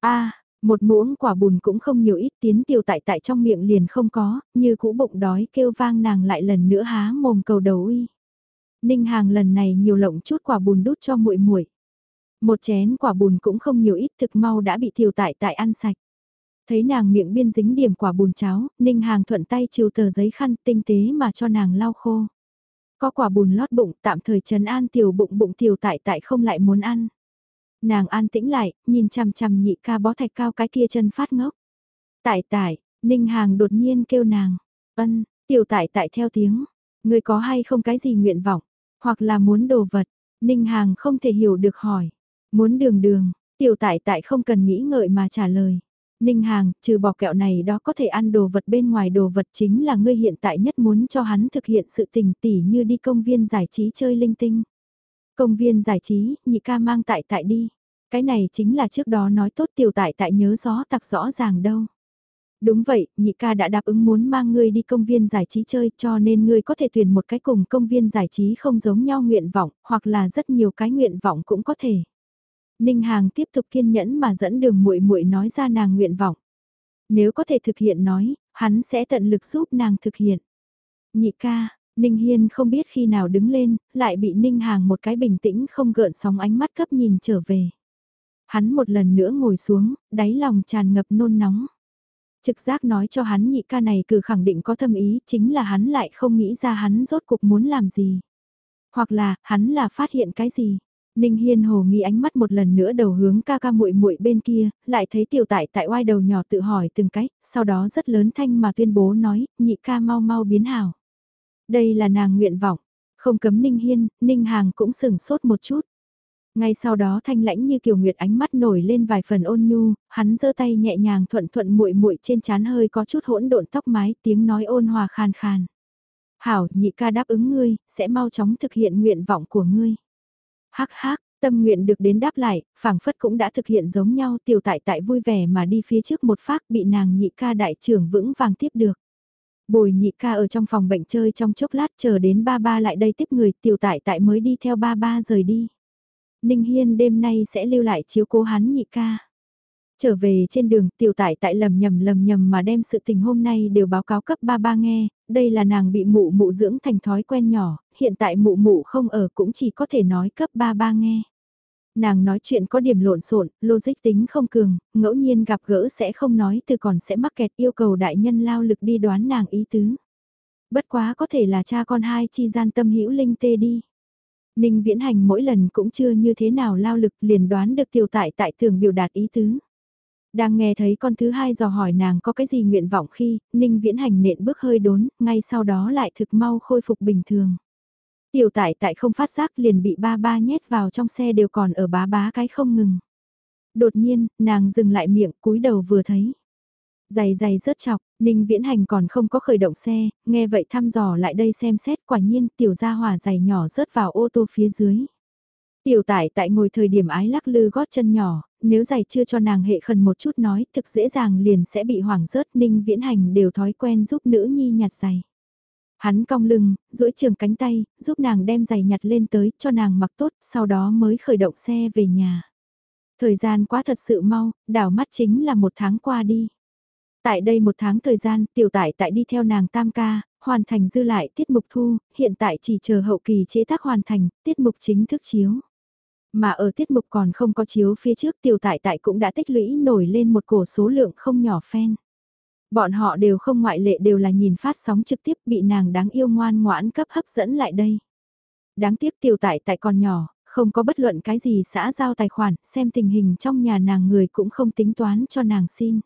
a một muỗng quả bùn cũng không nhiều ít tiến tiểu tại tại trong miệng liền không có, như cũ bụng đói kêu vang nàng lại lần nữa há mồm cầu đầu uy. Ninh Hàng lần này nhiều lộng chút quả bùn đút cho muội muội. Một chén quả bùn cũng không nhiều ít thực mau đã bị thiều tại tại ăn sạch. Thấy nàng miệng biên dính điểm quả bùn cháo, Ninh Hàng thuận tay chiều tờ giấy khăn tinh tế mà cho nàng lau khô. Có quả bùn lót bụng tạm thời trấn an tiểu bụng bụng tiểu tại tại không lại muốn ăn. Nàng an tĩnh lại, nhìn chằm chằm nhị ca bó thạch cao cái kia chân phát ngốc. Tại tại, Ninh Hàng đột nhiên kêu nàng. Ân, tiểu tại tại theo tiếng. Người có hay không cái gì nguyện vọng, hoặc là muốn đồ vật. Ninh Hàng không thể hiểu được hỏi. Muốn đường đường, tiểu tại tại không cần nghĩ ngợi mà trả lời. Ninh Hàng, trừ bỏ kẹo này đó có thể ăn đồ vật bên ngoài đồ vật chính là ngươi hiện tại nhất muốn cho hắn thực hiện sự tình tỉ như đi công viên giải trí chơi linh tinh. Công viên giải trí, nhị ca mang tại tại đi. Cái này chính là trước đó nói tốt tiểu tại tại nhớ rõ tặc rõ ràng đâu. Đúng vậy, nhị ca đã đáp ứng muốn mang ngươi đi công viên giải trí chơi cho nên ngươi có thể tuyển một cái cùng công viên giải trí không giống nhau nguyện vọng, hoặc là rất nhiều cái nguyện vọng cũng có thể. Ninh Hàng tiếp tục kiên nhẫn mà dẫn đường muội muội nói ra nàng nguyện vọng. Nếu có thể thực hiện nói, hắn sẽ tận lực giúp nàng thực hiện. Nhị ca, Ninh Hiên không biết khi nào đứng lên, lại bị Ninh Hàng một cái bình tĩnh không gợn sóng ánh mắt cấp nhìn trở về. Hắn một lần nữa ngồi xuống, đáy lòng tràn ngập nôn nóng. Trực giác nói cho hắn nhị ca này cử khẳng định có thâm ý, chính là hắn lại không nghĩ ra hắn rốt cuộc muốn làm gì. Hoặc là, hắn là phát hiện cái gì. Ninh Hiên hồ nghi ánh mắt một lần nữa đầu hướng ca ca muội muội bên kia, lại thấy tiểu tại tại oai đầu nhỏ tự hỏi từng cách, sau đó rất lớn thanh mà tuyên bố nói, nhị ca mau mau biến hảo. Đây là nàng nguyện vọng, không cấm Ninh Hiên, Ninh Hàng cũng sừng sốt một chút. Ngay sau đó thanh lãnh như kiều nguyệt ánh mắt nổi lên vài phần ôn nhu, hắn giơ tay nhẹ nhàng thuận thuận muội muội trên chán hơi có chút hỗn độn tóc mái, tiếng nói ôn hòa khàn khàn. Hảo, nhị ca đáp ứng ngươi, sẽ mau chóng thực hiện nguyện vọng của ngươi. Hắc hắc, tâm nguyện được đến đáp lại, phảng phất cũng đã thực hiện giống nhau tiểu tại tại vui vẻ mà đi phía trước một phát bị nàng nhị ca đại trưởng vững vàng tiếp được. Bồi nhị ca ở trong phòng bệnh chơi trong chốc lát chờ đến ba ba lại đây tiếp người tiểu tại tại mới đi theo ba ba rời đi. Ninh Hiên đêm nay sẽ lưu lại chiếu cố hắn nhị ca. Trở về trên đường tiểu tại tại lầm nhầm lầm nhầm mà đem sự tình hôm nay đều báo cáo cấp ba ba nghe, đây là nàng bị mụ mụ dưỡng thành thói quen nhỏ, hiện tại mụ mụ không ở cũng chỉ có thể nói cấp ba ba nghe. Nàng nói chuyện có điểm lộn xộn, logic tính không cường, ngẫu nhiên gặp gỡ sẽ không nói từ còn sẽ mắc kẹt yêu cầu đại nhân lao lực đi đoán nàng ý tứ. Bất quá có thể là cha con hai chi gian tâm hữu linh tê đi. Ninh viễn hành mỗi lần cũng chưa như thế nào lao lực liền đoán được tiểu tại tại thường biểu đạt ý tứ. Đang nghe thấy con thứ hai dò hỏi nàng có cái gì nguyện vọng khi, Ninh viễn hành nện bước hơi đốn, ngay sau đó lại thực mau khôi phục bình thường. Tiểu tại tại không phát giác liền bị ba ba nhét vào trong xe đều còn ở bá bá cái không ngừng. Đột nhiên, nàng dừng lại miệng cúi đầu vừa thấy. Giày giày rớt chọc, Ninh Viễn Hành còn không có khởi động xe, nghe vậy thăm dò lại đây xem xét quả nhiên tiểu gia hỏa giày nhỏ rớt vào ô tô phía dưới. Tiểu tải tại ngồi thời điểm ái lắc lư gót chân nhỏ, nếu giày chưa cho nàng hệ khẩn một chút nói thực dễ dàng liền sẽ bị hoảng rớt Ninh Viễn Hành đều thói quen giúp nữ nhi nhặt giày. Hắn cong lưng, duỗi trường cánh tay, giúp nàng đem giày nhặt lên tới cho nàng mặc tốt, sau đó mới khởi động xe về nhà. Thời gian quá thật sự mau, đảo mắt chính là một tháng qua đi. Tại đây một tháng thời gian, tiểu tải tại đi theo nàng tam ca, hoàn thành dư lại tiết mục thu, hiện tại chỉ chờ hậu kỳ chế tác hoàn thành, tiết mục chính thức chiếu. Mà ở tiết mục còn không có chiếu phía trước tiểu tại tại cũng đã tích lũy nổi lên một cổ số lượng không nhỏ fan. Bọn họ đều không ngoại lệ đều là nhìn phát sóng trực tiếp bị nàng đáng yêu ngoan ngoãn cấp hấp dẫn lại đây. Đáng tiếc tiểu tại tại còn nhỏ, không có bất luận cái gì xã giao tài khoản, xem tình hình trong nhà nàng người cũng không tính toán cho nàng xin.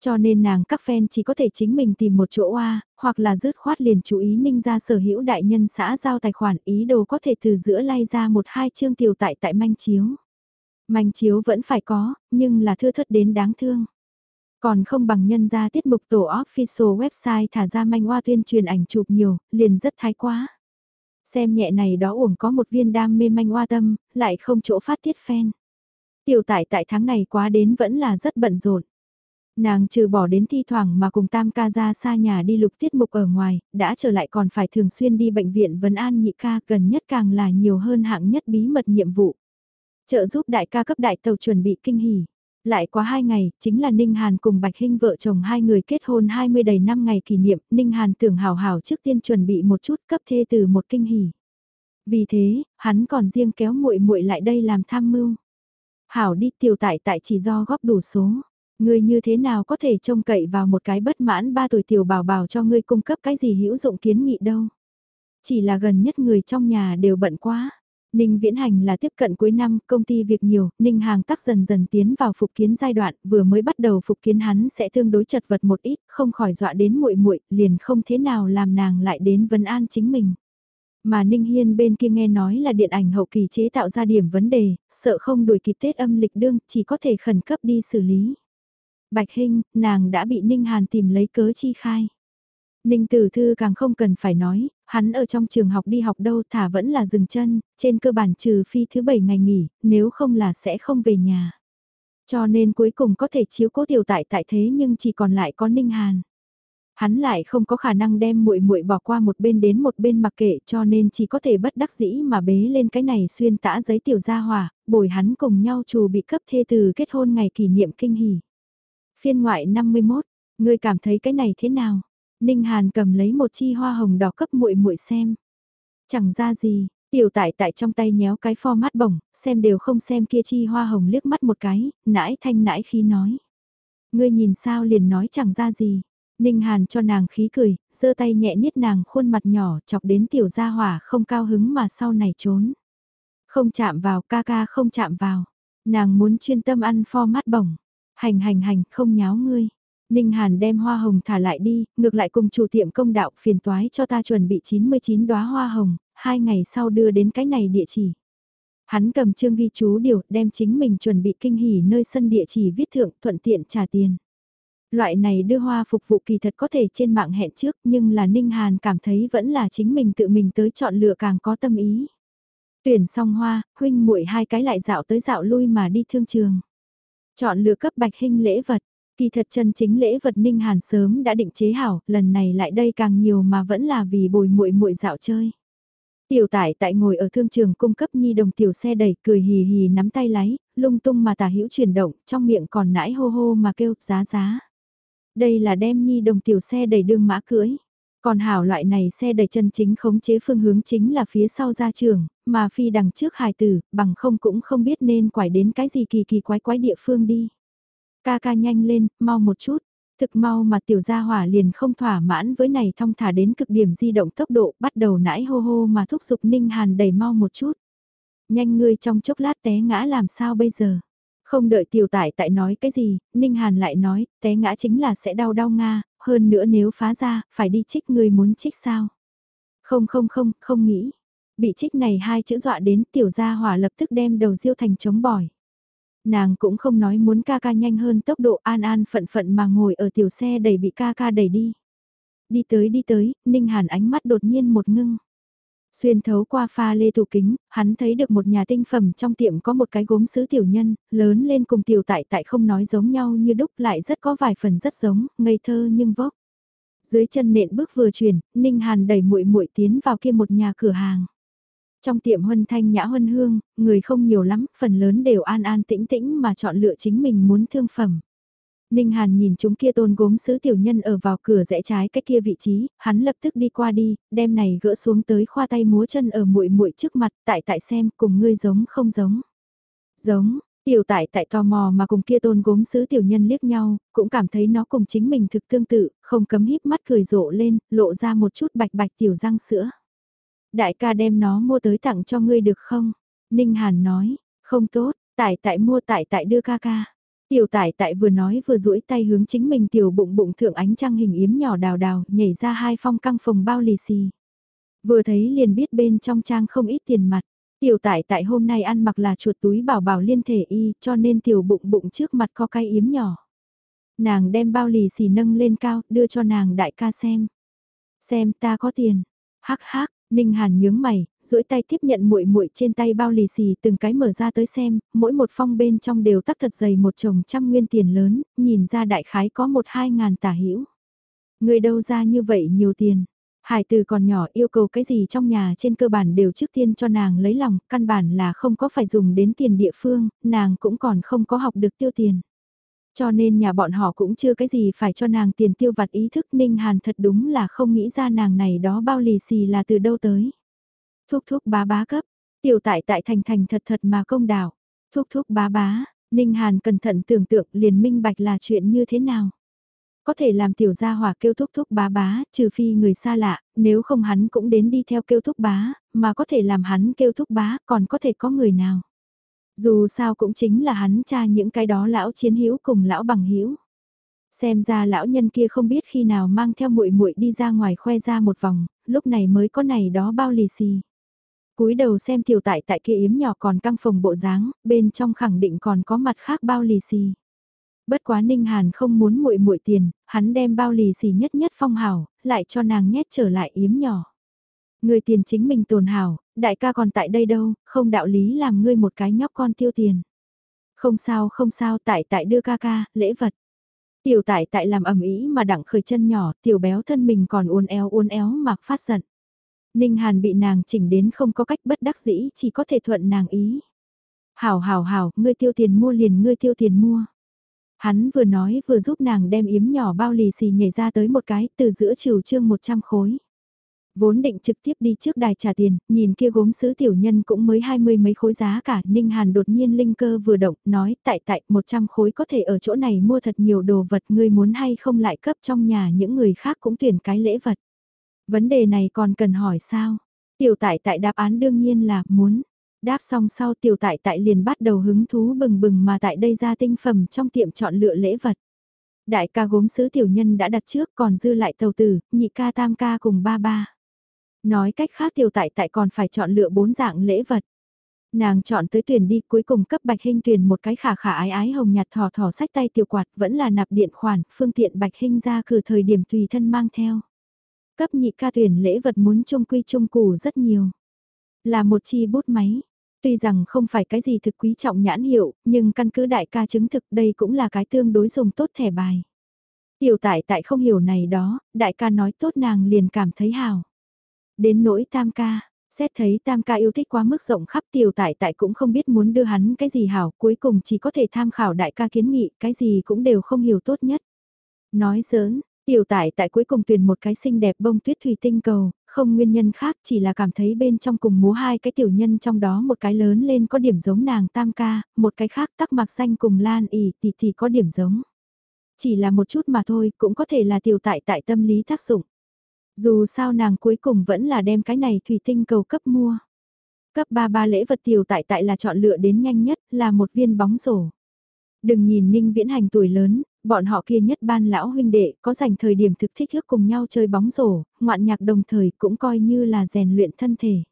Cho nên nàng các fan chỉ có thể chính mình tìm một chỗ oa, hoặc là rứt khoát liền chú ý ninh ra sở hữu đại nhân xã giao tài khoản ý đồ có thể từ giữa lay ra một hai chương tiểu tại tại manh chiếu. Manh chiếu vẫn phải có, nhưng là thưa thất đến đáng thương. Còn không bằng nhân ra tiết mục tổ official website thả ra manh hoa tuyên truyền ảnh chụp nhiều, liền rất thái quá. Xem nhẹ này đó uổng có một viên đam mê manh hoa tâm, lại không chỗ phát tiết fan. Tiểu tại tại tháng này quá đến vẫn là rất bận rộn. Nàng trừ bỏ đến thi thoảng mà cùng tam ca ra xa nhà đi lục tiết mục ở ngoài, đã trở lại còn phải thường xuyên đi bệnh viện vấn an nhị ca gần nhất càng là nhiều hơn hạng nhất bí mật nhiệm vụ. Trợ giúp đại ca cấp đại tàu chuẩn bị kinh hỉ. Lại quá hai ngày, chính là Ninh Hàn cùng Bạch Hinh vợ chồng hai người kết hôn 20 đầy năm ngày kỷ niệm, Ninh Hàn tưởng hào hào trước tiên chuẩn bị một chút cấp thê từ một kinh hỉ. Vì thế, hắn còn riêng kéo muội muội lại đây làm tham mưu. Hảo đi tiểu tại tại chỉ do góp đủ số. Ngươi như thế nào có thể trông cậy vào một cái bất mãn ba tuổi tiểu bảo bảo cho ngươi cung cấp cái gì hữu dụng kiến nghị đâu. Chỉ là gần nhất người trong nhà đều bận quá. Ninh Viễn Hành là tiếp cận cuối năm, công ty việc nhiều, Ninh Hàng tắc dần dần tiến vào phục kiến giai đoạn, vừa mới bắt đầu phục kiến hắn sẽ tương đối chật vật một ít, không khỏi dọa đến muội muội, liền không thế nào làm nàng lại đến vấn an chính mình. Mà Ninh Hiên bên kia nghe nói là điện ảnh hậu kỳ chế tạo ra điểm vấn đề, sợ không đuổi kịp Tết âm lịch đương, chỉ có thể khẩn cấp đi xử lý. Bạch Hinh, nàng đã bị Ninh Hàn tìm lấy cớ chi khai. Ninh Tử Thư càng không cần phải nói, hắn ở trong trường học đi học đâu thả vẫn là dừng chân, trên cơ bản trừ phi thứ bảy ngày nghỉ, nếu không là sẽ không về nhà. Cho nên cuối cùng có thể chiếu cố tiểu tại tại thế nhưng chỉ còn lại có Ninh Hàn. Hắn lại không có khả năng đem muội muội bỏ qua một bên đến một bên mặc kệ cho nên chỉ có thể bất đắc dĩ mà bế lên cái này xuyên tã giấy tiểu gia hòa, bồi hắn cùng nhau chủ bị cấp thê từ kết hôn ngày kỷ niệm kinh hỉ. Phiên ngoại 51, ngươi cảm thấy cái này thế nào? Ninh Hàn cầm lấy một chi hoa hồng đỏ cấp muội muội xem. Chẳng ra gì, tiểu tại tại trong tay nhéo cái format bổng, xem đều không xem kia chi hoa hồng liếc mắt một cái, nãi thanh nãi khi nói. Ngươi nhìn sao liền nói chẳng ra gì. Ninh Hàn cho nàng khí cười, giơ tay nhẹ niết nàng khuôn mặt nhỏ chọc đến tiểu gia hỏa không cao hứng mà sau này trốn. Không chạm vào ca ca không chạm vào. Nàng muốn chuyên tâm ăn format bổng. Hành hành hành không nháo ngươi. Ninh Hàn đem hoa hồng thả lại đi, ngược lại cùng chủ tiệm công đạo phiền toái cho ta chuẩn bị 99 đóa hoa hồng, hai ngày sau đưa đến cái này địa chỉ. Hắn cầm chương ghi chú điều, đem chính mình chuẩn bị kinh hỉ nơi sân địa chỉ viết thượng thuận tiện trả tiền. Loại này đưa hoa phục vụ kỳ thật có thể trên mạng hẹn trước nhưng là Ninh Hàn cảm thấy vẫn là chính mình tự mình tới chọn lựa càng có tâm ý. Tuyển xong hoa, huynh muội hai cái lại dạo tới dạo lui mà đi thương trường. Chọn lựa cấp bạch hình lễ vật, Kỳ thật chân chính lễ vật Ninh Hàn sớm đã định chế hảo, lần này lại đây càng nhiều mà vẫn là vì bồi muội muội dạo chơi. Tiểu tải tại ngồi ở thương trường cung cấp nhi đồng tiểu xe đẩy cười hì hì nắm tay lái, lung tung mà tả hữu chuyển động, trong miệng còn nãi hô hô mà kêu giá giá. Đây là đem nhi đồng tiểu xe đẩy đương mã cưỡi. Còn hảo loại này xe đẩy chân chính khống chế phương hướng chính là phía sau ra trường, mà phi đằng trước hài tử, bằng không cũng không biết nên quải đến cái gì kỳ kỳ quái quái địa phương đi. Ca ca nhanh lên, mau một chút. Thực mau mà tiểu gia hỏa liền không thỏa mãn với này thong thả đến cực điểm di động tốc độ bắt đầu nãi hô hô mà thúc giục Ninh Hàn đẩy mau một chút. Nhanh ngươi trong chốc lát té ngã làm sao bây giờ? Không đợi tiểu tải tại nói cái gì, Ninh Hàn lại nói, té ngã chính là sẽ đau đau Nga, hơn nữa nếu phá ra, phải đi trích ngươi muốn trích sao? Không không không, không nghĩ. Bị trích này hai chữ dọa đến tiểu gia hỏa lập tức đem đầu diêu thành chống bỏi. Nàng cũng không nói muốn ca ca nhanh hơn tốc độ an an phận phận mà ngồi ở tiểu xe đẩy bị ca ca đẩy đi. Đi tới đi tới, Ninh Hàn ánh mắt đột nhiên một ngưng. Xuyên thấu qua pha lê tủ kính, hắn thấy được một nhà tinh phẩm trong tiệm có một cái gốm sứ tiểu nhân, lớn lên cùng tiểu tại tại không nói giống nhau như đúc lại rất có vài phần rất giống, ngây thơ nhưng vóc Dưới chân nện bước vừa chuyển, Ninh Hàn đẩy muội muội tiến vào kia một nhà cửa hàng. Trong tiệm huân thanh nhã huân hương, người không nhiều lắm, phần lớn đều an an tĩnh tĩnh mà chọn lựa chính mình muốn thương phẩm. Ninh Hàn nhìn chúng kia tôn gốm sứ tiểu nhân ở vào cửa rẽ trái cách kia vị trí, hắn lập tức đi qua đi, đem này gỡ xuống tới khoa tay múa chân ở muội muội trước mặt, tại tại xem cùng ngươi giống không giống. Giống, tiểu tại tại tò mò mà cùng kia tôn gốm sứ tiểu nhân liếc nhau, cũng cảm thấy nó cùng chính mình thực tương tự, không cấm híp mắt cười rộ lên, lộ ra một chút bạch bạch tiểu răng sữa. Đại ca đem nó mua tới tặng cho ngươi được không? Ninh Hàn nói, không tốt, tại tại mua tại tại đưa ca ca. Tiểu tại tại vừa nói vừa duỗi tay hướng chính mình tiểu bụng bụng thượng ánh trăng hình yếm nhỏ đào đào nhảy ra hai phong căng phòng bao lì xì. Vừa thấy liền biết bên trong trang không ít tiền mặt. Tiểu tại tại hôm nay ăn mặc là chuột túi bảo bảo liên thể y cho nên tiểu bụng bụng trước mặt có cái yếm nhỏ. Nàng đem bao lì xì nâng lên cao đưa cho nàng đại ca xem. Xem ta có tiền. Hắc hắc, Ninh Hàn nhướng mày, duỗi tay tiếp nhận muội muội trên tay bao lì xì từng cái mở ra tới xem, mỗi một phong bên trong đều tắc thật dày một chồng trăm nguyên tiền lớn, nhìn ra đại khái có một hai ngàn tả hữu. Người đâu ra như vậy nhiều tiền. Hải từ còn nhỏ yêu cầu cái gì trong nhà trên cơ bản đều trước tiên cho nàng lấy lòng, căn bản là không có phải dùng đến tiền địa phương, nàng cũng còn không có học được tiêu tiền. Cho nên nhà bọn họ cũng chưa cái gì phải cho nàng tiền tiêu vặt ý thức Ninh Hàn thật đúng là không nghĩ ra nàng này đó bao lì xì là từ đâu tới. Thúc thúc bá bá cấp, tiểu tại tại thành thành thật thật mà công đảo. Thúc thúc bá bá, Ninh Hàn cẩn thận tưởng tượng liền minh bạch là chuyện như thế nào. có thể làm tiểu gia hỏa kêu thúc thúc bá bá, trừ phi người xa lạ, nếu không hắn cũng đến đi theo kêu thúc bá, mà có thể làm hắn kêu thúc bá, còn có thể có người nào. Dù sao cũng chính là hắn cha những cái đó lão chiến hữu cùng lão bằng hữu. Xem ra lão nhân kia không biết khi nào mang theo muội muội đi ra ngoài khoe ra một vòng, lúc này mới có này đó bao lì xì. cúi đầu xem tiểu tại tại kia yếm nhỏ còn căng phòng bộ dáng, bên trong khẳng định còn có mặt khác bao lì xì. Bất quá Ninh Hàn không muốn muội muội tiền, hắn đem bao lì xì nhất nhất phong hào lại cho nàng nhét trở lại yếm nhỏ. Người tiền chính mình tồn hảo, đại ca còn tại đây đâu, không đạo lý làm ngươi một cái nhóc con tiêu tiền. Không sao không sao tại tại đưa ca ca, lễ vật. Tiểu tại tại làm ẩm ý mà đặng khởi chân nhỏ, tiểu béo thân mình còn uốn éo uốn éo mà phát giận. Ninh Hàn bị nàng chỉnh đến không có cách bất đắc dĩ, chỉ có thể thuận nàng ý. Hảo hảo hảo, ngươi tiêu tiền mua liền ngươi tiêu tiền mua. Hắn vừa nói vừa giúp nàng đem yếm nhỏ bao lì xì nhảy ra tới một cái từ giữa chiều trương 100 khối. Vốn định trực tiếp đi trước đài trả tiền, nhìn kia gốm sứ tiểu nhân cũng mới hai mươi mấy khối giá cả, Ninh Hàn đột nhiên linh cơ vừa động, nói tại tại 100 khối có thể ở chỗ này mua thật nhiều đồ vật ngươi muốn hay không lại cấp trong nhà những người khác cũng tuyển cái lễ vật. Vấn đề này còn cần hỏi sao? Tiểu tại tại đáp án đương nhiên là muốn. Đáp xong sau tiểu tại tại liền bắt đầu hứng thú bừng bừng mà tại đây ra tinh phẩm trong tiệm chọn lựa lễ vật. Đại ca gốm sứ tiểu nhân đã đặt trước còn dư lại tàu tử, nhị ca tam ca cùng ba ba. Nói cách khác tiểu tại tại còn phải chọn lựa bốn dạng lễ vật. Nàng chọn tới tuyển đi cuối cùng cấp bạch hình tuyển một cái khả khả ái ái hồng nhạt thỏ thỏ sách tay tiểu quạt vẫn là nạp điện khoản, phương tiện bạch hình ra cử thời điểm tùy thân mang theo. Cấp nhị ca tuyển lễ vật muốn trung quy trung củ rất nhiều. Là một chi bút máy. Tuy rằng không phải cái gì thực quý trọng nhãn hiệu, nhưng căn cứ đại ca chứng thực đây cũng là cái tương đối dùng tốt thẻ bài. Tiểu tại tại không hiểu này đó, đại ca nói tốt nàng liền cảm thấy hào. Đến nỗi tam ca, xét thấy tam ca yêu thích quá mức rộng khắp tiểu tại tại cũng không biết muốn đưa hắn cái gì hảo, cuối cùng chỉ có thể tham khảo đại ca kiến nghị, cái gì cũng đều không hiểu tốt nhất. Nói giỡn, tiểu tại tại cuối cùng tuyển một cái xinh đẹp bông tuyết thủy tinh cầu, không nguyên nhân khác chỉ là cảm thấy bên trong cùng múa hai cái tiểu nhân trong đó một cái lớn lên có điểm giống nàng tam ca, một cái khác tắc mặc xanh cùng lan ỉ thì thì có điểm giống. Chỉ là một chút mà thôi, cũng có thể là tiểu tại tại tâm lý tác dụng. Dù sao nàng cuối cùng vẫn là đem cái này thủy tinh cầu cấp mua. Cấp 3 ba lễ vật tiểu tại tại là chọn lựa đến nhanh nhất là một viên bóng rổ. Đừng nhìn Ninh Viễn Hành tuổi lớn, bọn họ kia nhất ban lão huynh đệ có dành thời điểm thực thích ước cùng nhau chơi bóng rổ, ngoạn nhạc đồng thời cũng coi như là rèn luyện thân thể.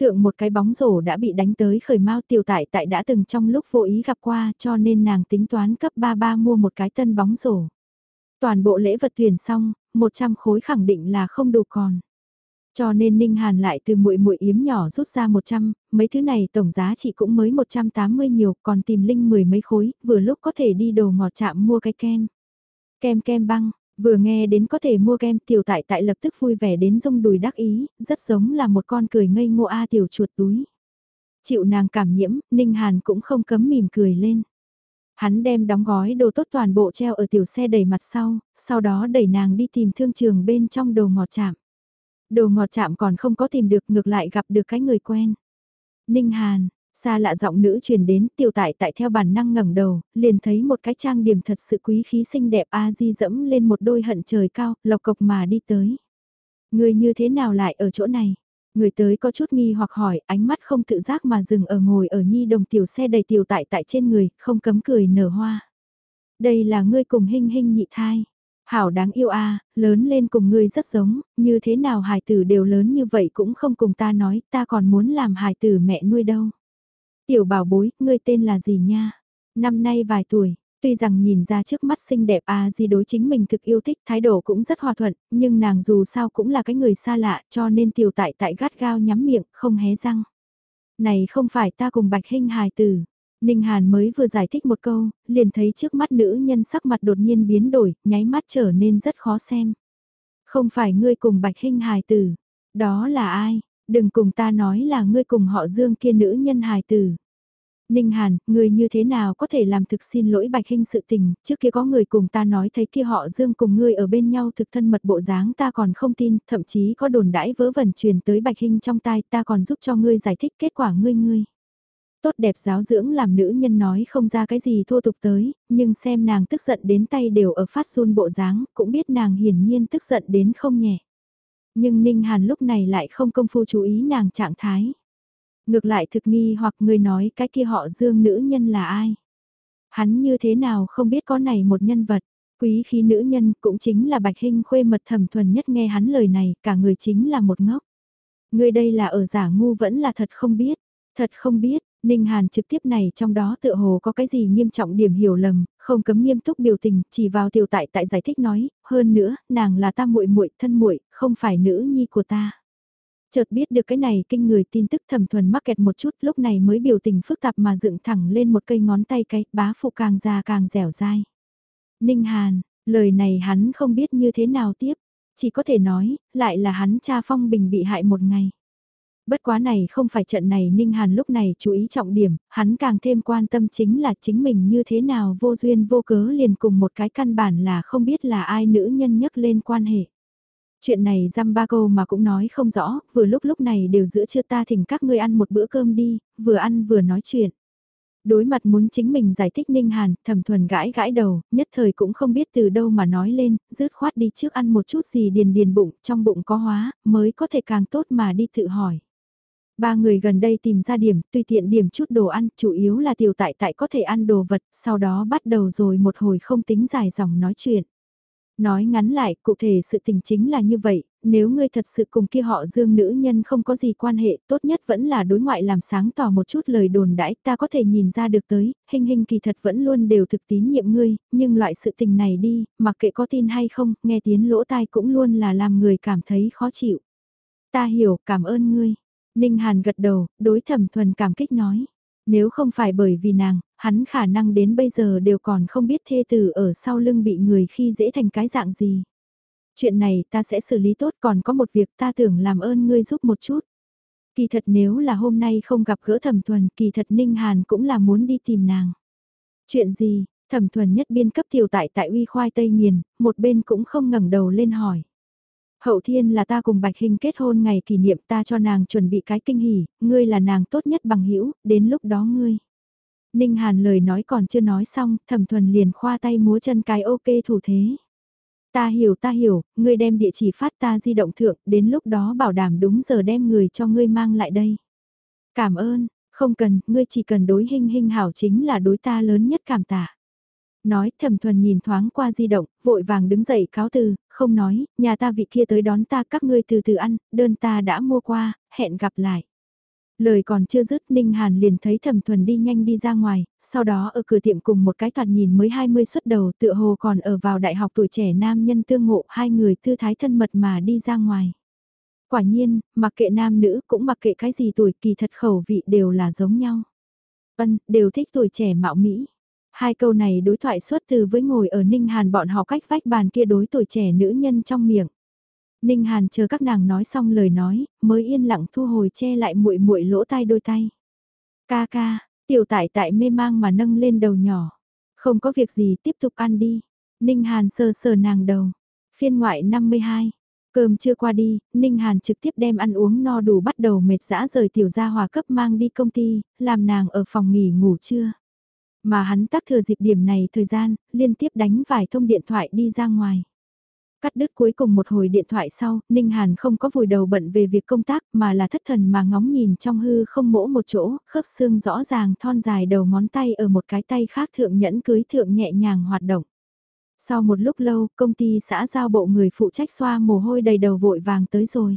Thượng một cái bóng rổ đã bị đánh tới khởi mau tiểu tại tại đã từng trong lúc vô ý gặp qua cho nên nàng tính toán cấp 33 mua một cái tân bóng rổ. Toàn bộ lễ vật tuyển xong, 100 khối khẳng định là không đủ còn. Cho nên Ninh Hàn lại từ muội muội yếm nhỏ rút ra 100, mấy thứ này tổng giá trị cũng mới 180 nhiều, còn tìm Linh mười mấy khối, vừa lúc có thể đi đồ ngọt chạm mua cái kem. Kem kem băng, vừa nghe đến có thể mua kem tiểu tại tại lập tức vui vẻ đến rung đùi đắc ý, rất giống là một con cười ngây ngô A à, tiểu chuột túi. Chịu nàng cảm nhiễm, Ninh Hàn cũng không cấm mỉm cười lên. Hắn đem đóng gói đồ tốt toàn bộ treo ở tiểu xe đẩy mặt sau, sau đó đẩy nàng đi tìm thương trường bên trong đồ ngọt chạm. Đồ ngọt chạm còn không có tìm được ngược lại gặp được cái người quen. Ninh Hàn, xa lạ giọng nữ truyền đến tiểu tại tại theo bản năng ngẩng đầu, liền thấy một cái trang điểm thật sự quý khí xinh đẹp a di dẫm lên một đôi hận trời cao, lộc cộc mà đi tới. Người như thế nào lại ở chỗ này? Người tới có chút nghi hoặc hỏi, ánh mắt không tự giác mà dừng ở ngồi ở nhi đồng tiểu xe đầy tiểu tại tại trên người, không cấm cười nở hoa. Đây là ngươi cùng hình hình nhị thai. Hảo đáng yêu a lớn lên cùng ngươi rất giống, như thế nào hài tử đều lớn như vậy cũng không cùng ta nói, ta còn muốn làm hài tử mẹ nuôi đâu. Tiểu bảo bối, ngươi tên là gì nha? Năm nay vài tuổi, Tuy rằng nhìn ra trước mắt xinh đẹp a di đối chính mình thực yêu thích thái độ cũng rất hòa thuận, nhưng nàng dù sao cũng là cái người xa lạ cho nên tiểu tại tại gắt gao nhắm miệng, không hé răng. Này không phải ta cùng bạch hình hài tử. Ninh Hàn mới vừa giải thích một câu, liền thấy trước mắt nữ nhân sắc mặt đột nhiên biến đổi, nháy mắt trở nên rất khó xem. Không phải ngươi cùng bạch hình hài tử, đó là ai? Đừng cùng ta nói là ngươi cùng họ dương kia nữ nhân hài tử. Ninh Hàn, người như thế nào có thể làm thực xin lỗi Bạch Hinh sự tình, trước kia có người cùng ta nói thấy kia họ Dương cùng ngươi ở bên nhau thực thân mật bộ dáng ta còn không tin, thậm chí có đồn đãi vớ vẩn truyền tới Bạch Hinh trong tai ta còn giúp cho ngươi giải thích kết quả ngươi ngươi. Tốt đẹp giáo dưỡng làm nữ nhân nói không ra cái gì thô tục tới, nhưng xem nàng tức giận đến tay đều ở phát run bộ dáng, cũng biết nàng hiển nhiên tức giận đến không nhẹ. Nhưng Ninh Hàn lúc này lại không công phu chú ý nàng trạng thái. Ngược lại thực nghi hoặc người nói cái kia họ dương nữ nhân là ai. Hắn như thế nào không biết có này một nhân vật, quý khí nữ nhân cũng chính là bạch hình khuê mật thẩm thuần nhất nghe hắn lời này, cả người chính là một ngốc. Người đây là ở giả ngu vẫn là thật không biết, thật không biết, Ninh Hàn trực tiếp này trong đó tựa hồ có cái gì nghiêm trọng điểm hiểu lầm, không cấm nghiêm túc biểu tình, chỉ vào tiểu tại tại giải thích nói, hơn nữa, nàng là ta muội muội thân muội, không phải nữ nhi của ta. Chợt biết được cái này kinh người tin tức thẩm thuần mắc kẹt một chút lúc này mới biểu tình phức tạp mà dựng thẳng lên một cây ngón tay cái, bá phụ càng già càng dẻo dai. Ninh Hàn, lời này hắn không biết như thế nào tiếp, chỉ có thể nói, lại là hắn cha Phong Bình bị hại một ngày. Bất quá này không phải trận này Ninh Hàn lúc này chú ý trọng điểm, hắn càng thêm quan tâm chính là chính mình như thế nào vô duyên vô cớ liền cùng một cái căn bản là không biết là ai nữ nhân nhắc lên quan hệ. Chuyện này dăm ba câu mà cũng nói không rõ, vừa lúc lúc này đều giữa trưa ta thỉnh các ngươi ăn một bữa cơm đi, vừa ăn vừa nói chuyện. Đối mặt muốn chính mình giải thích Ninh Hàn, thẩm thuần gãi gãi đầu, nhất thời cũng không biết từ đâu mà nói lên, rứt khoát đi trước ăn một chút gì điền điền bụng, trong bụng có hóa, mới có thể càng tốt mà đi tự hỏi. Ba người gần đây tìm ra điểm, tùy tiện điểm chút đồ ăn, chủ yếu là tiểu tại tại có thể ăn đồ vật, sau đó bắt đầu rồi một hồi không tính dài dòng nói chuyện. Nói ngắn lại, cụ thể sự tình chính là như vậy, nếu ngươi thật sự cùng kia họ dương nữ nhân không có gì quan hệ, tốt nhất vẫn là đối ngoại làm sáng tỏ một chút lời đồn đãi, ta có thể nhìn ra được tới, hình hình kỳ thật vẫn luôn đều thực tín nhiệm ngươi, nhưng loại sự tình này đi, mặc kệ có tin hay không, nghe tiếng lỗ tai cũng luôn là làm người cảm thấy khó chịu. Ta hiểu, cảm ơn ngươi. Ninh Hàn gật đầu, đối thẩm thuần cảm kích nói. Nếu không phải bởi vì nàng, hắn khả năng đến bây giờ đều còn không biết thê tử ở sau lưng bị người khi dễ thành cái dạng gì. Chuyện này ta sẽ xử lý tốt còn có một việc ta tưởng làm ơn ngươi giúp một chút. Kỳ thật nếu là hôm nay không gặp gỡ thẩm thuần kỳ thật Ninh Hàn cũng là muốn đi tìm nàng. Chuyện gì, thẩm thuần nhất biên cấp tiểu tại tại uy khoai tây nghiền, một bên cũng không ngẩng đầu lên hỏi. Hậu thiên là ta cùng Bạch Hình kết hôn ngày kỷ niệm ta cho nàng chuẩn bị cái kinh hỉ, ngươi là nàng tốt nhất bằng hữu đến lúc đó ngươi. Ninh Hàn lời nói còn chưa nói xong, thẩm thuần liền khoa tay múa chân cái ok thủ thế. Ta hiểu ta hiểu, ngươi đem địa chỉ phát ta di động thượng, đến lúc đó bảo đảm đúng giờ đem người cho ngươi mang lại đây. Cảm ơn, không cần, ngươi chỉ cần đối hình hình hảo chính là đối ta lớn nhất cảm tạ. Nói thẩm thuần nhìn thoáng qua di động, vội vàng đứng dậy cáo từ, không nói, nhà ta vị kia tới đón ta các ngươi từ từ ăn, đơn ta đã mua qua, hẹn gặp lại. Lời còn chưa dứt Ninh Hàn liền thấy thẩm thuần đi nhanh đi ra ngoài, sau đó ở cửa tiệm cùng một cái thoạt nhìn mới 20 xuất đầu tựa hồ còn ở vào đại học tuổi trẻ nam nhân tương ngộ hai người tư thái thân mật mà đi ra ngoài. Quả nhiên, mặc kệ nam nữ cũng mặc kệ cái gì tuổi kỳ thật khẩu vị đều là giống nhau. Vân, đều thích tuổi trẻ mạo Mỹ. Hai câu này đối thoại xuất từ với ngồi ở Ninh Hàn bọn họ cách vách bàn kia đối tuổi trẻ nữ nhân trong miệng. Ninh Hàn chờ các nàng nói xong lời nói, mới yên lặng thu hồi che lại muội muội lỗ tai đôi tay. Ca ca, tiểu tại tại mê mang mà nâng lên đầu nhỏ. Không có việc gì tiếp tục ăn đi. Ninh Hàn sờ sờ nàng đầu. Phiên ngoại 52. Cơm chưa qua đi, Ninh Hàn trực tiếp đem ăn uống no đủ bắt đầu mệt dã rời tiểu gia hòa cấp mang đi công ty, làm nàng ở phòng nghỉ ngủ trưa. Mà hắn tác thừa dịp điểm này thời gian, liên tiếp đánh vài thông điện thoại đi ra ngoài. Cắt đứt cuối cùng một hồi điện thoại sau, Ninh Hàn không có vùi đầu bận về việc công tác mà là thất thần mà ngóng nhìn trong hư không mỗ một chỗ, khớp xương rõ ràng thon dài đầu ngón tay ở một cái tay khác thượng nhẫn cưới thượng nhẹ nhàng hoạt động. Sau một lúc lâu, công ty xã giao bộ người phụ trách xoa mồ hôi đầy đầu vội vàng tới rồi.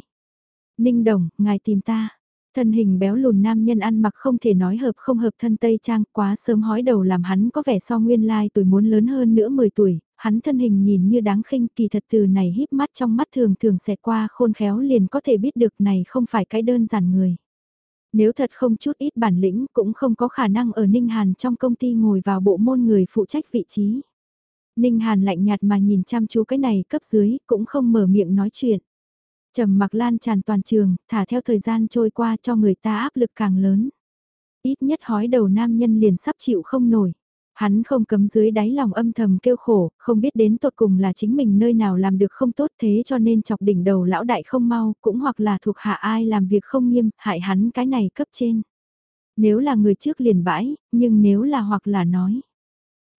Ninh Đồng, ngài tìm ta. Thân hình béo lùn nam nhân ăn mặc không thể nói hợp không hợp thân Tây Trang quá sớm hói đầu làm hắn có vẻ so nguyên lai tuổi muốn lớn hơn nữa 10 tuổi, hắn thân hình nhìn như đáng khinh kỳ thật từ này híp mắt trong mắt thường thường xẹt qua khôn khéo liền có thể biết được này không phải cái đơn giản người. Nếu thật không chút ít bản lĩnh cũng không có khả năng ở Ninh Hàn trong công ty ngồi vào bộ môn người phụ trách vị trí. Ninh Hàn lạnh nhạt mà nhìn chăm chú cái này cấp dưới cũng không mở miệng nói chuyện trầm mặc lan tràn toàn trường, thả theo thời gian trôi qua cho người ta áp lực càng lớn. Ít nhất hói đầu nam nhân liền sắp chịu không nổi. Hắn không cấm dưới đáy lòng âm thầm kêu khổ, không biết đến tột cùng là chính mình nơi nào làm được không tốt thế cho nên chọc đỉnh đầu lão đại không mau, cũng hoặc là thuộc hạ ai làm việc không nghiêm, hại hắn cái này cấp trên. Nếu là người trước liền bãi, nhưng nếu là hoặc là nói.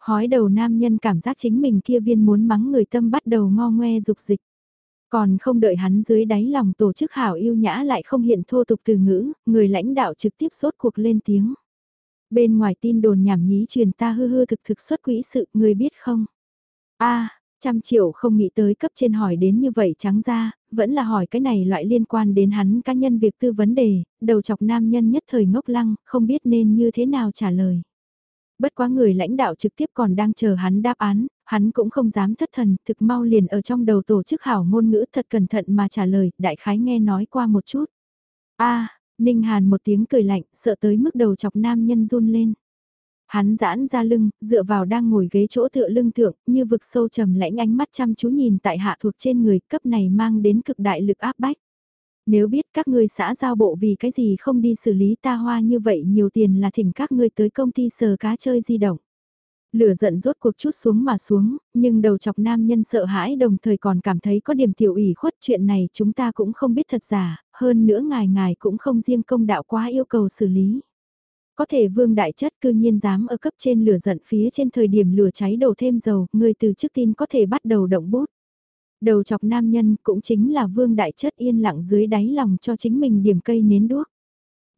Hói đầu nam nhân cảm giác chính mình kia viên muốn mắng người tâm bắt đầu ngo ngoe dục dịch. Còn không đợi hắn dưới đáy lòng tổ chức hảo yêu nhã lại không hiện thô tục từ ngữ, người lãnh đạo trực tiếp sốt cuộc lên tiếng. Bên ngoài tin đồn nhảm nhí truyền ta hư hư thực thực xuất quỹ sự, người biết không? a trăm triệu không nghĩ tới cấp trên hỏi đến như vậy trắng ra, vẫn là hỏi cái này loại liên quan đến hắn cá nhân việc tư vấn đề, đầu chọc nam nhân nhất thời ngốc lăng, không biết nên như thế nào trả lời. Bất quá người lãnh đạo trực tiếp còn đang chờ hắn đáp án, hắn cũng không dám thất thần, thực mau liền ở trong đầu tổ chức hảo ngôn ngữ thật cẩn thận mà trả lời, đại khái nghe nói qua một chút. a Ninh Hàn một tiếng cười lạnh, sợ tới mức đầu chọc nam nhân run lên. Hắn giãn ra lưng, dựa vào đang ngồi ghế chỗ tựa lưng thượng, như vực sâu trầm lãnh ánh mắt chăm chú nhìn tại hạ thuộc trên người cấp này mang đến cực đại lực áp bách. Nếu biết các ngươi xã giao bộ vì cái gì không đi xử lý ta hoa như vậy nhiều tiền là thỉnh các ngươi tới công ty sờ cá chơi di động. Lửa giận rốt cuộc chút xuống mà xuống, nhưng đầu chọc nam nhân sợ hãi đồng thời còn cảm thấy có điểm tiểu ủy khuất chuyện này chúng ta cũng không biết thật giả, hơn nữa ngài ngài cũng không riêng công đạo quá yêu cầu xử lý. Có thể vương đại chất cư nhiên dám ở cấp trên lửa giận phía trên thời điểm lửa cháy đổ thêm dầu, người từ trước tin có thể bắt đầu động bút. Đầu chọc nam nhân cũng chính là vương đại chất yên lặng dưới đáy lòng cho chính mình điểm cây nến đuốc.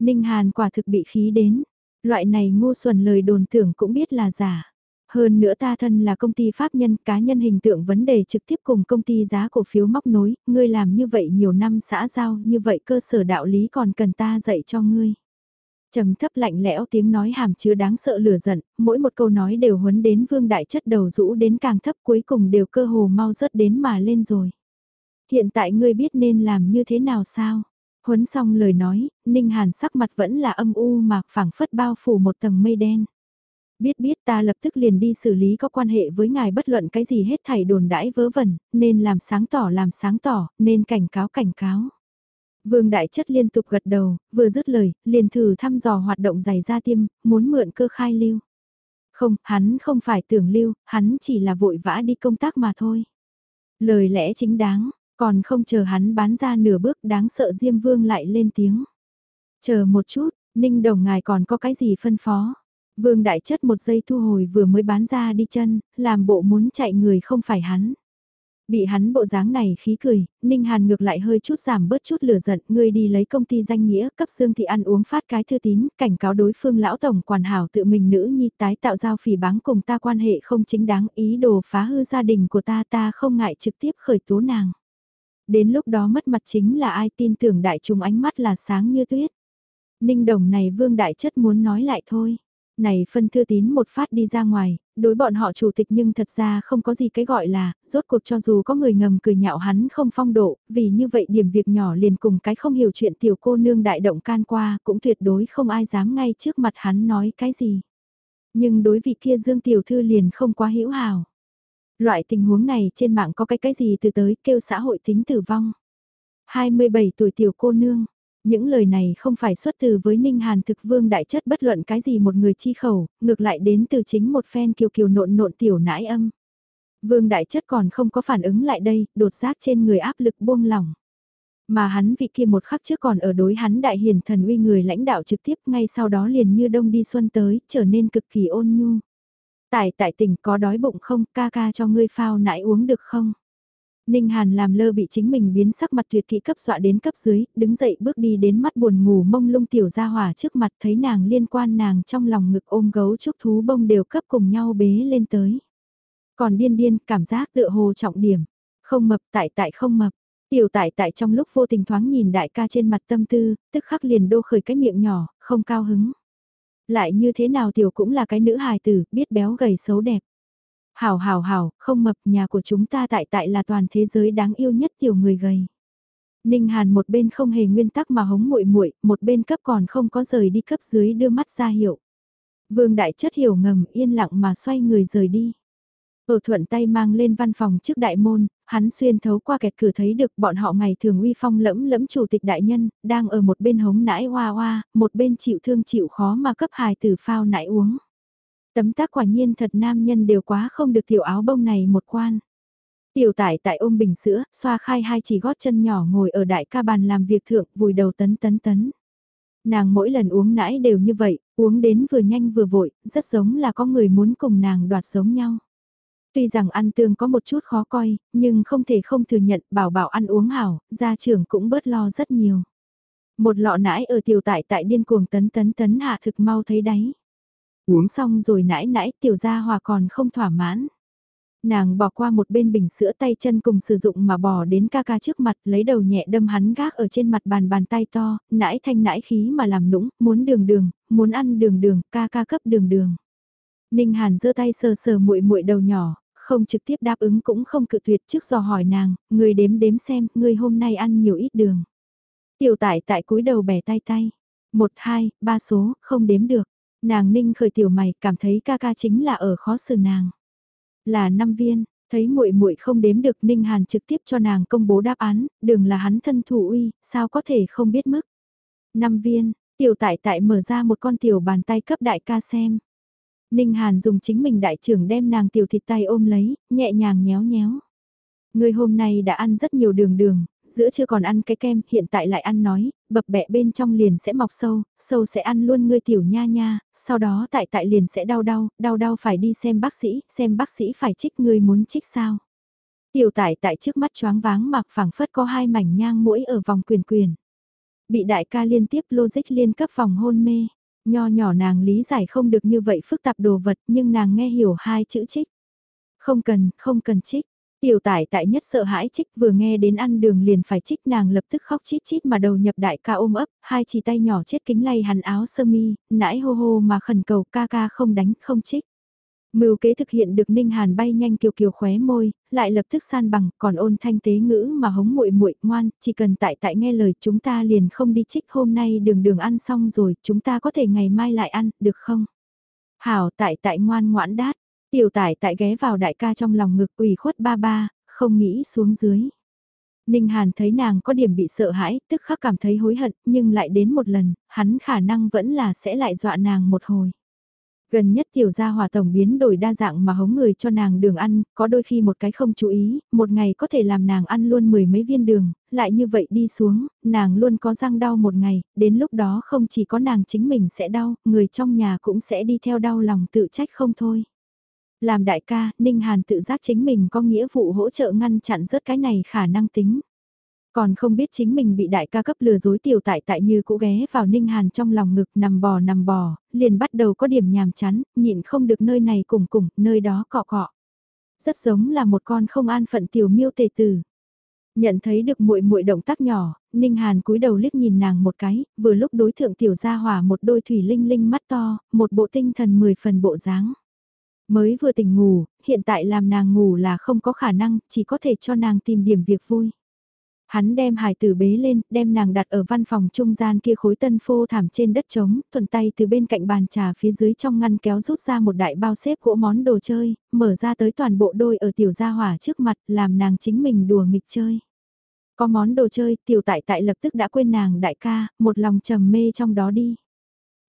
Ninh Hàn quả thực bị khí đến, loại này ngu xuẩn lời đồn tưởng cũng biết là giả. Hơn nữa ta thân là công ty pháp nhân, cá nhân hình tượng vấn đề trực tiếp cùng công ty giá cổ phiếu móc nối, ngươi làm như vậy nhiều năm xã giao, như vậy cơ sở đạo lý còn cần ta dạy cho ngươi trầm thấp lạnh lẽo tiếng nói hàm chứa đáng sợ lửa giận, mỗi một câu nói đều huấn đến vương đại chất đầu rũ đến càng thấp cuối cùng đều cơ hồ mau rớt đến mà lên rồi. Hiện tại ngươi biết nên làm như thế nào sao? Huấn xong lời nói, Ninh Hàn sắc mặt vẫn là âm u mà phảng phất bao phủ một tầng mây đen. Biết biết ta lập tức liền đi xử lý có quan hệ với ngài bất luận cái gì hết thảy đồn đãi vớ vẩn, nên làm sáng tỏ làm sáng tỏ, nên cảnh cáo cảnh cáo. Vương Đại Chất liên tục gật đầu, vừa dứt lời, liền thử thăm dò hoạt động giày da tiêm, muốn mượn cơ khai lưu. Không, hắn không phải tưởng lưu, hắn chỉ là vội vã đi công tác mà thôi. Lời lẽ chính đáng, còn không chờ hắn bán ra nửa bước đáng sợ Diêm Vương lại lên tiếng. Chờ một chút, Ninh Đồng ngài còn có cái gì phân phó? Vương Đại Chất một giây thu hồi vừa mới bán ra đi chân, làm bộ muốn chạy người không phải hắn. Bị hắn bộ dáng này khí cười, Ninh Hàn ngược lại hơi chút giảm bớt chút lửa giận, ngươi đi lấy công ty danh nghĩa, cấp xương thì ăn uống phát cái thư tín, cảnh cáo đối phương lão tổng quản hảo tự mình nữ nhi tái tạo giao phỉ báng cùng ta quan hệ không chính đáng ý đồ phá hư gia đình của ta ta không ngại trực tiếp khởi tố nàng. Đến lúc đó mất mặt chính là ai tin tưởng đại chúng ánh mắt là sáng như tuyết. Ninh đồng này vương đại chất muốn nói lại thôi. Này phân thư tín một phát đi ra ngoài, đối bọn họ chủ tịch nhưng thật ra không có gì cái gọi là, rốt cuộc cho dù có người ngầm cười nhạo hắn không phong độ, vì như vậy điểm việc nhỏ liền cùng cái không hiểu chuyện tiểu cô nương đại động can qua, cũng tuyệt đối không ai dám ngay trước mặt hắn nói cái gì. Nhưng đối vị kia Dương Tiểu Thư liền không quá hữu hào. Loại tình huống này trên mạng có cái cái gì từ tới kêu xã hội tính tử vong. 27 tuổi tiểu cô nương, những lời này không phải xuất từ với Ninh Hàn thực vương đại chất bất luận cái gì một người chi khẩu, ngược lại đến từ chính một phen kiều kiều nộn nộn tiểu nãi âm. Vương đại chất còn không có phản ứng lại đây, đột giác trên người áp lực buông lỏng. Mà hắn vị kia một khắc trước còn ở đối hắn đại hiền thần uy người lãnh đạo trực tiếp ngay sau đó liền như đông đi xuân tới, trở nên cực kỳ ôn nhu. Tại tại tỉnh có đói bụng không, ca ca cho ngươi phao nãi uống được không? Ninh Hàn làm lơ bị chính mình biến sắc mặt tuyệt kỹ cấp dọa đến cấp dưới, đứng dậy bước đi đến mắt buồn ngủ mông lung tiểu gia hỏa trước mặt thấy nàng liên quan nàng trong lòng ngực ôm gấu trúc thú bông đều cấp cùng nhau bế lên tới. Còn điên điên cảm giác tựa hồ trọng điểm, không mập tại tại không mập. Tiểu tại tại trong lúc vô tình thoáng nhìn đại ca trên mặt tâm tư, tức khắc liền đô khởi cái miệng nhỏ, không cao hứng. Lại như thế nào tiểu cũng là cái nữ hài tử, biết béo gầy xấu đẹp. Hảo hảo hảo, không mập nhà của chúng ta tại tại là toàn thế giới đáng yêu nhất tiểu người gầy. Ninh Hàn một bên không hề nguyên tắc mà hống muội muội, một bên cấp còn không có rời đi cấp dưới đưa mắt ra hiệu. Vương Đại Chất hiểu ngầm yên lặng mà xoay người rời đi. Ở thuận tay mang lên văn phòng trước đại môn, hắn xuyên thấu qua kẹt cửa thấy được bọn họ ngày thường uy phong lẫm lẫm chủ tịch đại nhân, đang ở một bên hống nãi hoa hoa, một bên chịu thương chịu khó mà cấp hài tử phao nãi uống. Tấm tác quả nhiên thật nam nhân đều quá không được tiểu áo bông này một quan. Tiểu tải tại ôm bình sữa, xoa khai hai chỉ gót chân nhỏ ngồi ở đại ca bàn làm việc thượng, vùi đầu tấn tấn tấn. Nàng mỗi lần uống nãi đều như vậy, uống đến vừa nhanh vừa vội, rất giống là có người muốn cùng nàng đoạt giống nhau. Tuy rằng ăn tương có một chút khó coi, nhưng không thể không thừa nhận bảo bảo ăn uống hảo, gia trưởng cũng bớt lo rất nhiều. Một lọ nãi ở tiểu tại tại điên cuồng tấn tấn tấn hạ thực mau thấy đáy. Uống xong rồi nãi nãi tiểu gia hòa còn không thỏa mãn. Nàng bỏ qua một bên bình sữa tay chân cùng sử dụng mà bỏ đến ca ca trước mặt lấy đầu nhẹ đâm hắn gác ở trên mặt bàn bàn tay to, nãi thanh nãi khí mà làm nũng, muốn đường đường, muốn ăn đường đường, ca ca cấp đường đường. Ninh Hàn giơ tay sờ sờ muội muội đầu nhỏ, không trực tiếp đáp ứng cũng không cự tuyệt trước dò hỏi nàng, người đếm đếm xem, người hôm nay ăn nhiều ít đường. Tiểu tải tại cúi đầu bẻ tay tay, một hai, ba số, không đếm được. Nàng ninh khởi tiểu mày cảm thấy ca ca chính là ở khó xử nàng. Là năm viên, thấy muội muội không đếm được Ninh Hàn trực tiếp cho nàng công bố đáp án, đường là hắn thân thủ uy, sao có thể không biết mức. Năm viên, tiểu tại tại mở ra một con tiểu bàn tay cấp đại ca xem. Ninh Hàn dùng chính mình đại trưởng đem nàng tiểu thịt tay ôm lấy, nhẹ nhàng nhéo nhéo. Người hôm nay đã ăn rất nhiều đường đường, giữa chưa còn ăn cái kem, hiện tại lại ăn nói, bập bẹ bên trong liền sẽ mọc sâu, sâu sẽ ăn luôn ngươi tiểu nha nha, sau đó tại tại liền sẽ đau đau, đau đau phải đi xem bác sĩ, xem bác sĩ phải trích ngươi muốn trích sao. Tiểu tại tại trước mắt choáng váng mặc phẳng phất có hai mảnh nhang mũi ở vòng quyền quyền. Bị đại ca liên tiếp logic liên cấp vòng hôn mê, nho nhỏ nàng lý giải không được như vậy phức tạp đồ vật nhưng nàng nghe hiểu hai chữ trích. Không cần, không cần trích. Tiểu tải tại nhất sợ hãi trích vừa nghe đến ăn đường liền phải trích nàng lập tức khóc chít chít mà đầu nhập đại ca ôm ấp, hai chỉ tay nhỏ chết kính lay hắn áo sơ mi, nãi hô hô mà khẩn cầu ca ca không đánh không trích. Mưu kế thực hiện được Ninh Hàn bay nhanh kiều kiều khóe môi, lại lập tức san bằng, còn ôn thanh tế ngữ mà hống muội muội ngoan, chỉ cần tại tại nghe lời chúng ta liền không đi trích hôm nay đường đường ăn xong rồi, chúng ta có thể ngày mai lại ăn, được không? Hảo tại tại ngoan ngoãn đát, Tiểu tải tại ghé vào đại ca trong lòng ngực ủy khuất ba ba, không nghĩ xuống dưới. Ninh Hàn thấy nàng có điểm bị sợ hãi, tức khắc cảm thấy hối hận, nhưng lại đến một lần, hắn khả năng vẫn là sẽ lại dọa nàng một hồi. Gần nhất tiểu gia hòa tổng biến đổi đa dạng mà hống người cho nàng đường ăn, có đôi khi một cái không chú ý, một ngày có thể làm nàng ăn luôn mười mấy viên đường, lại như vậy đi xuống, nàng luôn có răng đau một ngày, đến lúc đó không chỉ có nàng chính mình sẽ đau, người trong nhà cũng sẽ đi theo đau lòng tự trách không thôi. Làm đại ca, Ninh Hàn tự giác chính mình có nghĩa vụ hỗ trợ ngăn chặn rớt cái này khả năng tính. Còn không biết chính mình bị đại ca cấp lừa dối tiểu tại tại như cũ ghé vào Ninh Hàn trong lòng ngực nằm bò nằm bò, liền bắt đầu có điểm nhàm chán, nhịn không được nơi này cùng cùng, nơi đó cọ cọ. Rất giống là một con không an phận tiểu miêu tề tử. Nhận thấy được muội muội động tác nhỏ, Ninh Hàn cúi đầu liếc nhìn nàng một cái, vừa lúc đối thượng tiểu gia hỏa một đôi thủy linh linh mắt to, một bộ tinh thần mười phần bộ dáng. Mới vừa tỉnh ngủ, hiện tại làm nàng ngủ là không có khả năng, chỉ có thể cho nàng tìm điểm việc vui. Hắn đem hải tử bế lên, đem nàng đặt ở văn phòng trung gian kia khối tân phô thảm trên đất trống, thuận tay từ bên cạnh bàn trà phía dưới trong ngăn kéo rút ra một đại bao xếp gỗ món đồ chơi, mở ra tới toàn bộ đôi ở tiểu gia hỏa trước mặt, làm nàng chính mình đùa nghịch chơi. Có món đồ chơi, tiểu tại tại lập tức đã quên nàng đại ca, một lòng trầm mê trong đó đi.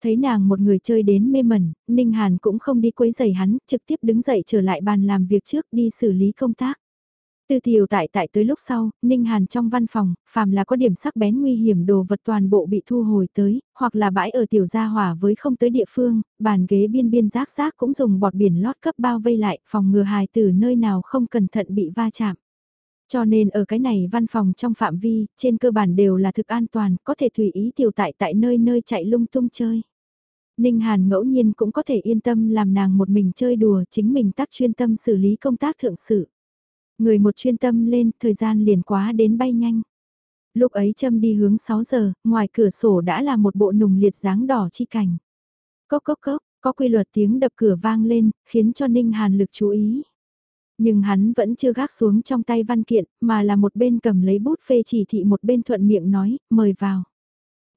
Thấy nàng một người chơi đến mê mẩn, Ninh Hàn cũng không đi quấy giày hắn, trực tiếp đứng dậy trở lại bàn làm việc trước đi xử lý công tác. Từ tiểu tại tại tới lúc sau, Ninh Hàn trong văn phòng, phàm là có điểm sắc bén nguy hiểm đồ vật toàn bộ bị thu hồi tới, hoặc là bãi ở tiểu gia hỏa với không tới địa phương, bàn ghế biên biên rác rác cũng dùng bọt biển lót cấp bao vây lại, phòng ngừa hài từ nơi nào không cẩn thận bị va chạm. Cho nên ở cái này văn phòng trong phạm vi, trên cơ bản đều là thực an toàn, có thể tùy ý tiểu tại tại nơi nơi chạy lung tung chơi. Ninh Hàn ngẫu nhiên cũng có thể yên tâm làm nàng một mình chơi đùa chính mình tác chuyên tâm xử lý công tác thượng sự. Người một chuyên tâm lên, thời gian liền quá đến bay nhanh. Lúc ấy châm đi hướng 6 giờ, ngoài cửa sổ đã là một bộ nùng liệt dáng đỏ chi cảnh. Cốc cốc cốc, có quy luật tiếng đập cửa vang lên, khiến cho Ninh Hàn lực chú ý. Nhưng hắn vẫn chưa gác xuống trong tay văn kiện, mà là một bên cầm lấy bút phê chỉ thị một bên thuận miệng nói, mời vào.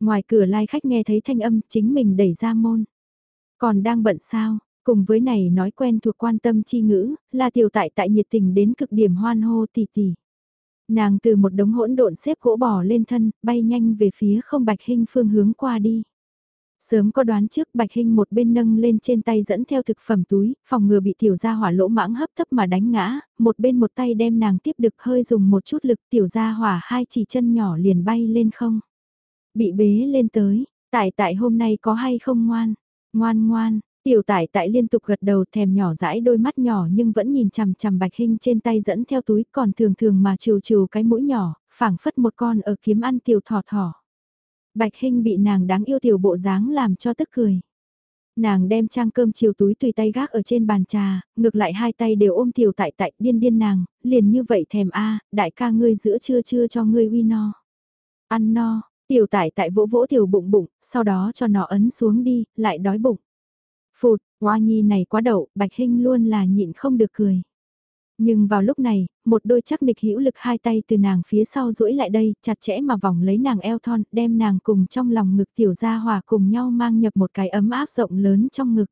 Ngoài cửa lai khách nghe thấy thanh âm chính mình đẩy ra môn. Còn đang bận sao, cùng với này nói quen thuộc quan tâm chi ngữ, là tiểu tại tại nhiệt tình đến cực điểm hoan hô tỷ tỷ. Nàng từ một đống hỗn độn xếp gỗ bỏ lên thân, bay nhanh về phía không bạch hình phương hướng qua đi. Sớm có đoán trước Bạch hình một bên nâng lên trên tay dẫn theo thực phẩm túi, phòng ngừa bị tiểu gia hỏa lỗ mãng hấp thấp mà đánh ngã, một bên một tay đem nàng tiếp được hơi dùng một chút lực tiểu gia hỏa hai chỉ chân nhỏ liền bay lên không. Bị bế lên tới, Tại tại hôm nay có hay không ngoan? Ngoan ngoan, tiểu tại tại liên tục gật đầu thèm nhỏ dãi đôi mắt nhỏ nhưng vẫn nhìn chằm chằm bạch hình trên tay dẫn theo túi còn thường thường mà trừ trừ cái mũi nhỏ, phảng phất một con ở kiếm ăn tiểu thỏ thỏ. Bạch hình bị nàng đáng yêu tiểu bộ dáng làm cho tức cười. Nàng đem trang cơm chiều túi tùy tay gác ở trên bàn trà, ngược lại hai tay đều ôm tiểu tại tại điên điên nàng, liền như vậy thèm a đại ca ngươi giữa trưa trưa cho ngươi uy no. Ăn no, tiểu tại tại vỗ vỗ tiểu bụng bụng, sau đó cho nó ấn xuống đi, lại đói bụng. Phụt, Hoa Nhi này quá đậu, Bạch Hinh luôn là nhịn không được cười. Nhưng vào lúc này, một đôi chắc nịch hữu lực hai tay từ nàng phía sau duỗi lại đây, chặt chẽ mà vòng lấy nàng eo thon, đem nàng cùng trong lòng ngực tiểu gia hòa cùng nhau mang nhập một cái ấm áp rộng lớn trong ngực.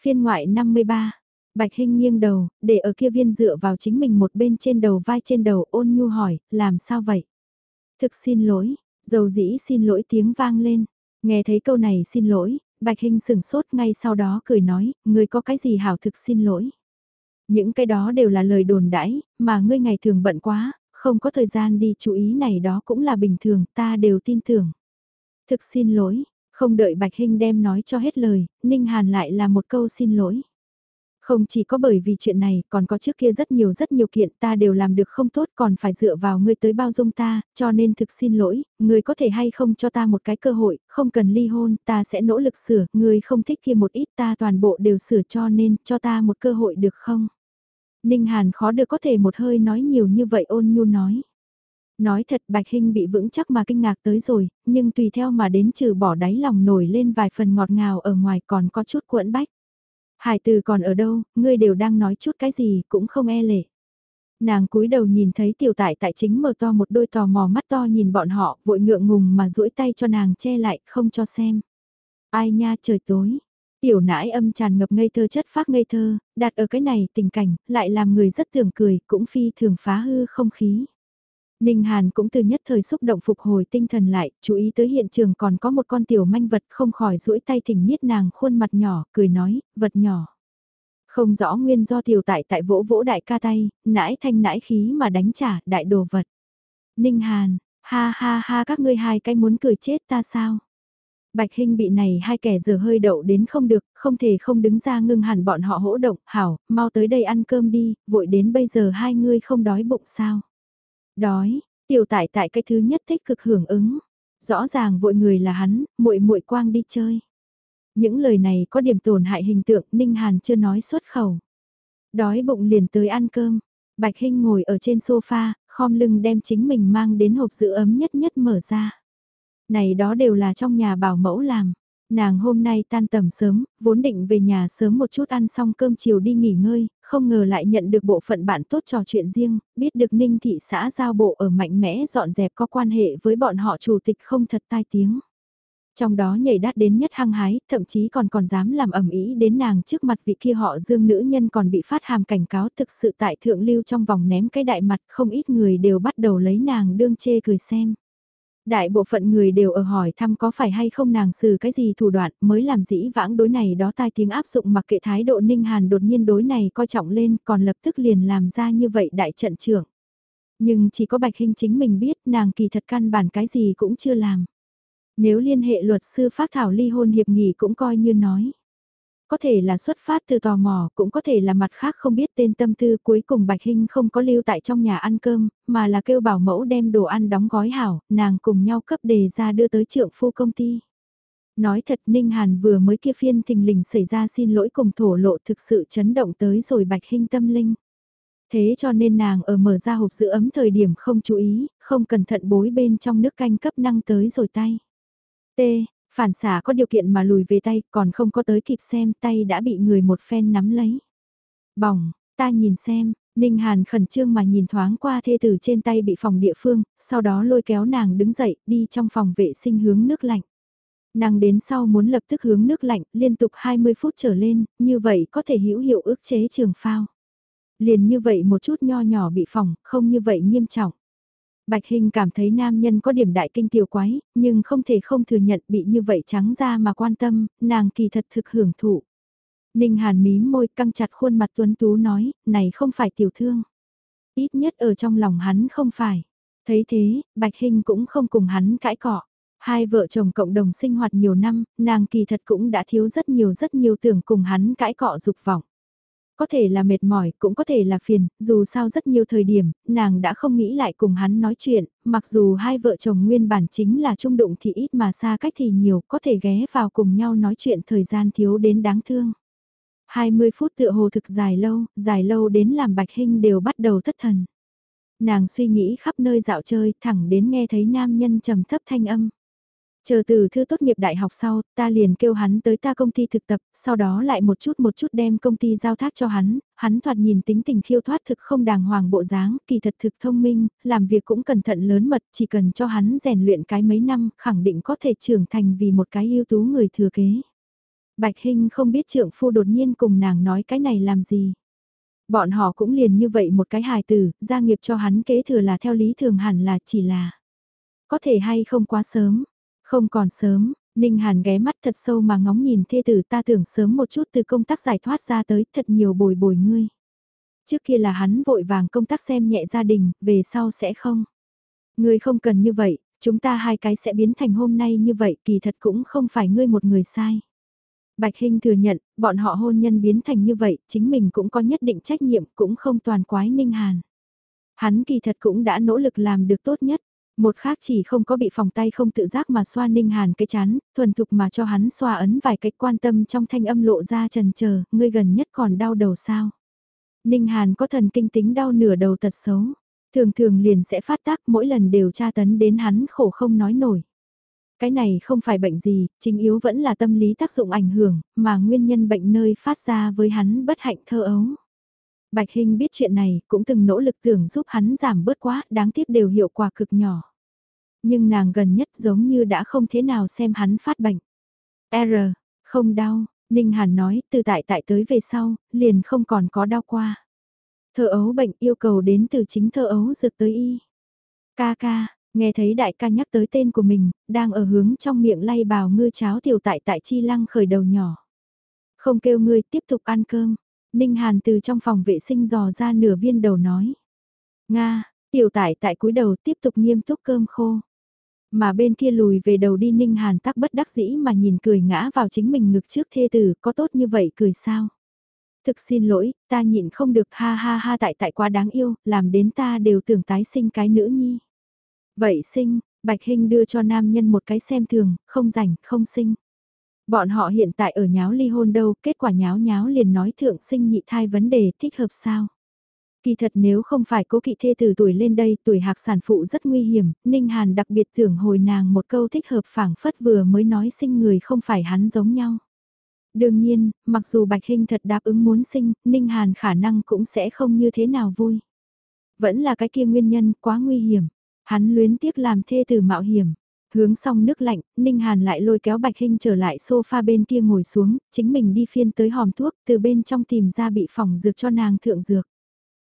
Phiên ngoại 53 Bạch Hinh nghiêng đầu, để ở kia viên dựa vào chính mình một bên trên đầu vai trên đầu ôn nhu hỏi, làm sao vậy? Thực xin lỗi, dầu dĩ xin lỗi tiếng vang lên. Nghe thấy câu này xin lỗi, Bạch Hinh sửng sốt ngay sau đó cười nói, ngươi có cái gì hảo thực xin lỗi. Những cái đó đều là lời đồn đãi, mà ngươi ngày thường bận quá, không có thời gian đi chú ý này đó cũng là bình thường, ta đều tin tưởng. Thực xin lỗi, không đợi Bạch Hinh đem nói cho hết lời, Ninh Hàn lại là một câu xin lỗi. Không chỉ có bởi vì chuyện này, còn có trước kia rất nhiều rất nhiều kiện ta đều làm được không tốt còn phải dựa vào ngươi tới bao dung ta, cho nên thực xin lỗi, ngươi có thể hay không cho ta một cái cơ hội, không cần ly hôn, ta sẽ nỗ lực sửa, ngươi không thích kia một ít ta toàn bộ đều sửa cho nên cho ta một cơ hội được không? Ninh Hàn khó được có thể một hơi nói nhiều như vậy ôn nhu nói. Nói thật Bạch Hinh bị vững chắc mà kinh ngạc tới rồi, nhưng tùy theo mà đến trừ bỏ đáy lòng nổi lên vài phần ngọt ngào ở ngoài còn có chút cuộn bách. Hải từ còn ở đâu, ngươi đều đang nói chút cái gì cũng không e lệ. Nàng cúi đầu nhìn thấy tiểu tại tại chính mở to một đôi tò mò mắt to nhìn bọn họ, vội ngượng ngùng mà duỗi tay cho nàng che lại, không cho xem. Ai nha trời tối, Tiểu nãi âm tràn ngập ngây thơ chất phác ngây thơ, đặt ở cái này tình cảnh, lại làm người rất thường cười, cũng phi thường phá hư không khí. Ninh Hàn cũng từ nhất thời xúc động phục hồi tinh thần lại, chú ý tới hiện trường còn có một con tiểu manh vật không khỏi duỗi tay thỉnh niết nàng khuôn mặt nhỏ, cười nói, vật nhỏ. Không rõ nguyên do tiểu tại tại vỗ vỗ đại ca tay, nãi thanh nãi khí mà đánh trả đại đồ vật. Ninh Hàn, ha ha ha các ngươi hai cái muốn cười chết ta sao? Bạch Hinh bị này hai kẻ giờ hơi đậu đến không được, không thể không đứng ra ngưng hẳn bọn họ hỗ động, hảo, mau tới đây ăn cơm đi, vội đến bây giờ hai ngươi không đói bụng sao. Đói, tiểu tại tại cái thứ nhất thích cực hưởng ứng, rõ ràng vội người là hắn, muội muội quang đi chơi. Những lời này có điểm tổn hại hình tượng Ninh Hàn chưa nói xuất khẩu. Đói bụng liền tới ăn cơm, Bạch Hinh ngồi ở trên sofa, khom lưng đem chính mình mang đến hộp giữ ấm nhất nhất mở ra. Này đó đều là trong nhà bảo mẫu làm. Nàng hôm nay tan tầm sớm, vốn định về nhà sớm một chút ăn xong cơm chiều đi nghỉ ngơi, không ngờ lại nhận được bộ phận bạn tốt trò chuyện riêng, biết được Ninh thị xã giao bộ ở mạnh mẽ dọn dẹp có quan hệ với bọn họ chủ tịch không thật tai tiếng. Trong đó nhảy đắt đến nhất hăng hái, thậm chí còn còn dám làm ẩm ý đến nàng trước mặt vị kia họ dương nữ nhân còn bị phát hàm cảnh cáo thực sự tại thượng lưu trong vòng ném cái đại mặt không ít người đều bắt đầu lấy nàng đương chê cười xem. Đại bộ phận người đều ở hỏi thăm có phải hay không nàng xử cái gì thủ đoạn mới làm dĩ vãng đối này đó tai tiếng áp dụng mặc kệ thái độ ninh hàn đột nhiên đối này coi trọng lên còn lập tức liền làm ra như vậy đại trận trưởng. Nhưng chỉ có Bạch hình chính mình biết nàng kỳ thật căn bản cái gì cũng chưa làm. Nếu liên hệ luật sư phát thảo ly hôn hiệp nghị cũng coi như nói có thể là xuất phát từ tò mò, cũng có thể là mặt khác không biết tên tâm tư cuối cùng Bạch Hinh không có lưu tại trong nhà ăn cơm, mà là kêu bảo mẫu đem đồ ăn đóng gói hảo, nàng cùng nhau cấp đề ra đưa tới trượng phu công ty. Nói thật Ninh Hàn vừa mới kia phiên thình lình xảy ra xin lỗi cùng thổ lộ thực sự chấn động tới rồi Bạch Hinh tâm linh. Thế cho nên nàng ở mở ra hộp giữ ấm thời điểm không chú ý, không cẩn thận bối bên trong nước canh cấp năng tới rồi tay. T. Phản xả có điều kiện mà lùi về tay, còn không có tới kịp xem tay đã bị người một phen nắm lấy. Bỏng, ta nhìn xem, Ninh Hàn khẩn trương mà nhìn thoáng qua thê tử trên tay bị phòng địa phương, sau đó lôi kéo nàng đứng dậy, đi trong phòng vệ sinh hướng nước lạnh. Nàng đến sau muốn lập tức hướng nước lạnh, liên tục 20 phút trở lên, như vậy có thể hữu hiệu ức chế trường phao. Liền như vậy một chút nho nhỏ bị phòng, không như vậy nghiêm trọng. Bạch Hình cảm thấy nam nhân có điểm đại kinh tiểu quái, nhưng không thể không thừa nhận bị như vậy trắng ra mà quan tâm, nàng kỳ thật thực hưởng thụ. Ninh Hàn mím môi căng chặt khuôn mặt tuấn tú nói, này không phải tiểu thương. Ít nhất ở trong lòng hắn không phải. Thấy thế, Bạch Hình cũng không cùng hắn cãi cọ. Hai vợ chồng cộng đồng sinh hoạt nhiều năm, nàng kỳ thật cũng đã thiếu rất nhiều rất nhiều tưởng cùng hắn cãi cọ dục vọng. Có thể là mệt mỏi, cũng có thể là phiền, dù sao rất nhiều thời điểm, nàng đã không nghĩ lại cùng hắn nói chuyện, mặc dù hai vợ chồng nguyên bản chính là trung đụng thì ít mà xa cách thì nhiều, có thể ghé vào cùng nhau nói chuyện thời gian thiếu đến đáng thương. 20 phút tựa hồ thực dài lâu, dài lâu đến làm Bạch Hinh đều bắt đầu thất thần. Nàng suy nghĩ khắp nơi dạo chơi, thẳng đến nghe thấy nam nhân trầm thấp thanh âm. Chờ từ thư tốt nghiệp đại học sau, ta liền kêu hắn tới ta công ty thực tập, sau đó lại một chút một chút đem công ty giao thác cho hắn, hắn thoạt nhìn tính tình khiêu thoát thực không đàng hoàng bộ dáng, kỳ thật thực thông minh, làm việc cũng cẩn thận lớn mật, chỉ cần cho hắn rèn luyện cái mấy năm, khẳng định có thể trưởng thành vì một cái ưu tú người thừa kế. Bạch Hinh không biết trượng phu đột nhiên cùng nàng nói cái này làm gì. Bọn họ cũng liền như vậy một cái hài tử, gia nghiệp cho hắn kế thừa là theo lý thường hẳn là chỉ là. Có thể hay không quá sớm, không còn sớm, Ninh Hàn ghé mắt thật sâu mà ngóng nhìn thê tử ta tưởng sớm một chút từ công tác giải thoát ra tới thật nhiều bồi bồi ngươi. Trước kia là hắn vội vàng công tác xem nhẹ gia đình, về sau sẽ không. Ngươi không cần như vậy, chúng ta hai cái sẽ biến thành hôm nay như vậy kỳ thật cũng không phải ngươi một người sai. Bạch Hinh thừa nhận, bọn họ hôn nhân biến thành như vậy, chính mình cũng có nhất định trách nhiệm, cũng không toàn quái Ninh Hàn. Hắn kỳ thật cũng đã nỗ lực làm được tốt nhất. Một khác chỉ không có bị phòng tay không tự giác mà xoa Ninh Hàn cái chán, thuần thục mà cho hắn xoa ấn vài cách quan tâm trong thanh âm lộ ra trần chờ ngươi gần nhất còn đau đầu sao. Ninh Hàn có thần kinh tính đau nửa đầu tật xấu, thường thường liền sẽ phát tác mỗi lần đều tra tấn đến hắn khổ không nói nổi. Cái này không phải bệnh gì, chính yếu vẫn là tâm lý tác dụng ảnh hưởng, mà nguyên nhân bệnh nơi phát ra với hắn bất hạnh thơ ấu. Bạch Hinh biết chuyện này, cũng từng nỗ lực tưởng giúp hắn giảm bớt quá, đáng tiếc đều hiệu quả cực nhỏ. Nhưng nàng gần nhất giống như đã không thế nào xem hắn phát bệnh. R, không đau, Ninh Hàn nói, từ tại tại tới về sau, liền không còn có đau qua. Thơ ấu bệnh yêu cầu đến từ chính thơ ấu dược tới y. Ca ca, nghe thấy đại ca nhắc tới tên của mình, đang ở hướng trong miệng lay bào ngư cháo tiểu tại tại chi lăng khởi đầu nhỏ. Không kêu ngươi tiếp tục ăn cơm, Ninh Hàn từ trong phòng vệ sinh dò ra nửa viên đầu nói. Nga, tiểu tải tại cúi đầu tiếp tục nghiêm túc cơm khô. Mà bên kia lùi về đầu đi Ninh Hàn tắc bất đắc dĩ mà nhìn cười ngã vào chính mình ngực trước thê tử, có tốt như vậy cười sao? Thực xin lỗi, ta nhịn không được ha ha ha tại tại quá đáng yêu, làm đến ta đều tưởng tái sinh cái nữ nhi. Vậy sinh, Bạch Hinh đưa cho nam nhân một cái xem thường, không rảnh, không sinh. Bọn họ hiện tại ở nháo ly hôn đâu, kết quả nháo nháo liền nói thượng sinh nhị thai vấn đề thích hợp sao. Kỳ thật nếu không phải cố kỵ thê từ tuổi lên đây, tuổi hạc sản phụ rất nguy hiểm, Ninh Hàn đặc biệt tưởng hồi nàng một câu thích hợp phảng phất vừa mới nói sinh người không phải hắn giống nhau. Đương nhiên, mặc dù Bạch Hinh thật đáp ứng muốn sinh, Ninh Hàn khả năng cũng sẽ không như thế nào vui. Vẫn là cái kia nguyên nhân quá nguy hiểm, hắn luyến tiếc làm thê từ mạo hiểm. Hướng xong nước lạnh, Ninh Hàn lại lôi kéo Bạch Hinh trở lại sofa bên kia ngồi xuống, chính mình đi phiên tới hòm thuốc, từ bên trong tìm ra bị phòng dược cho nàng thượng dược.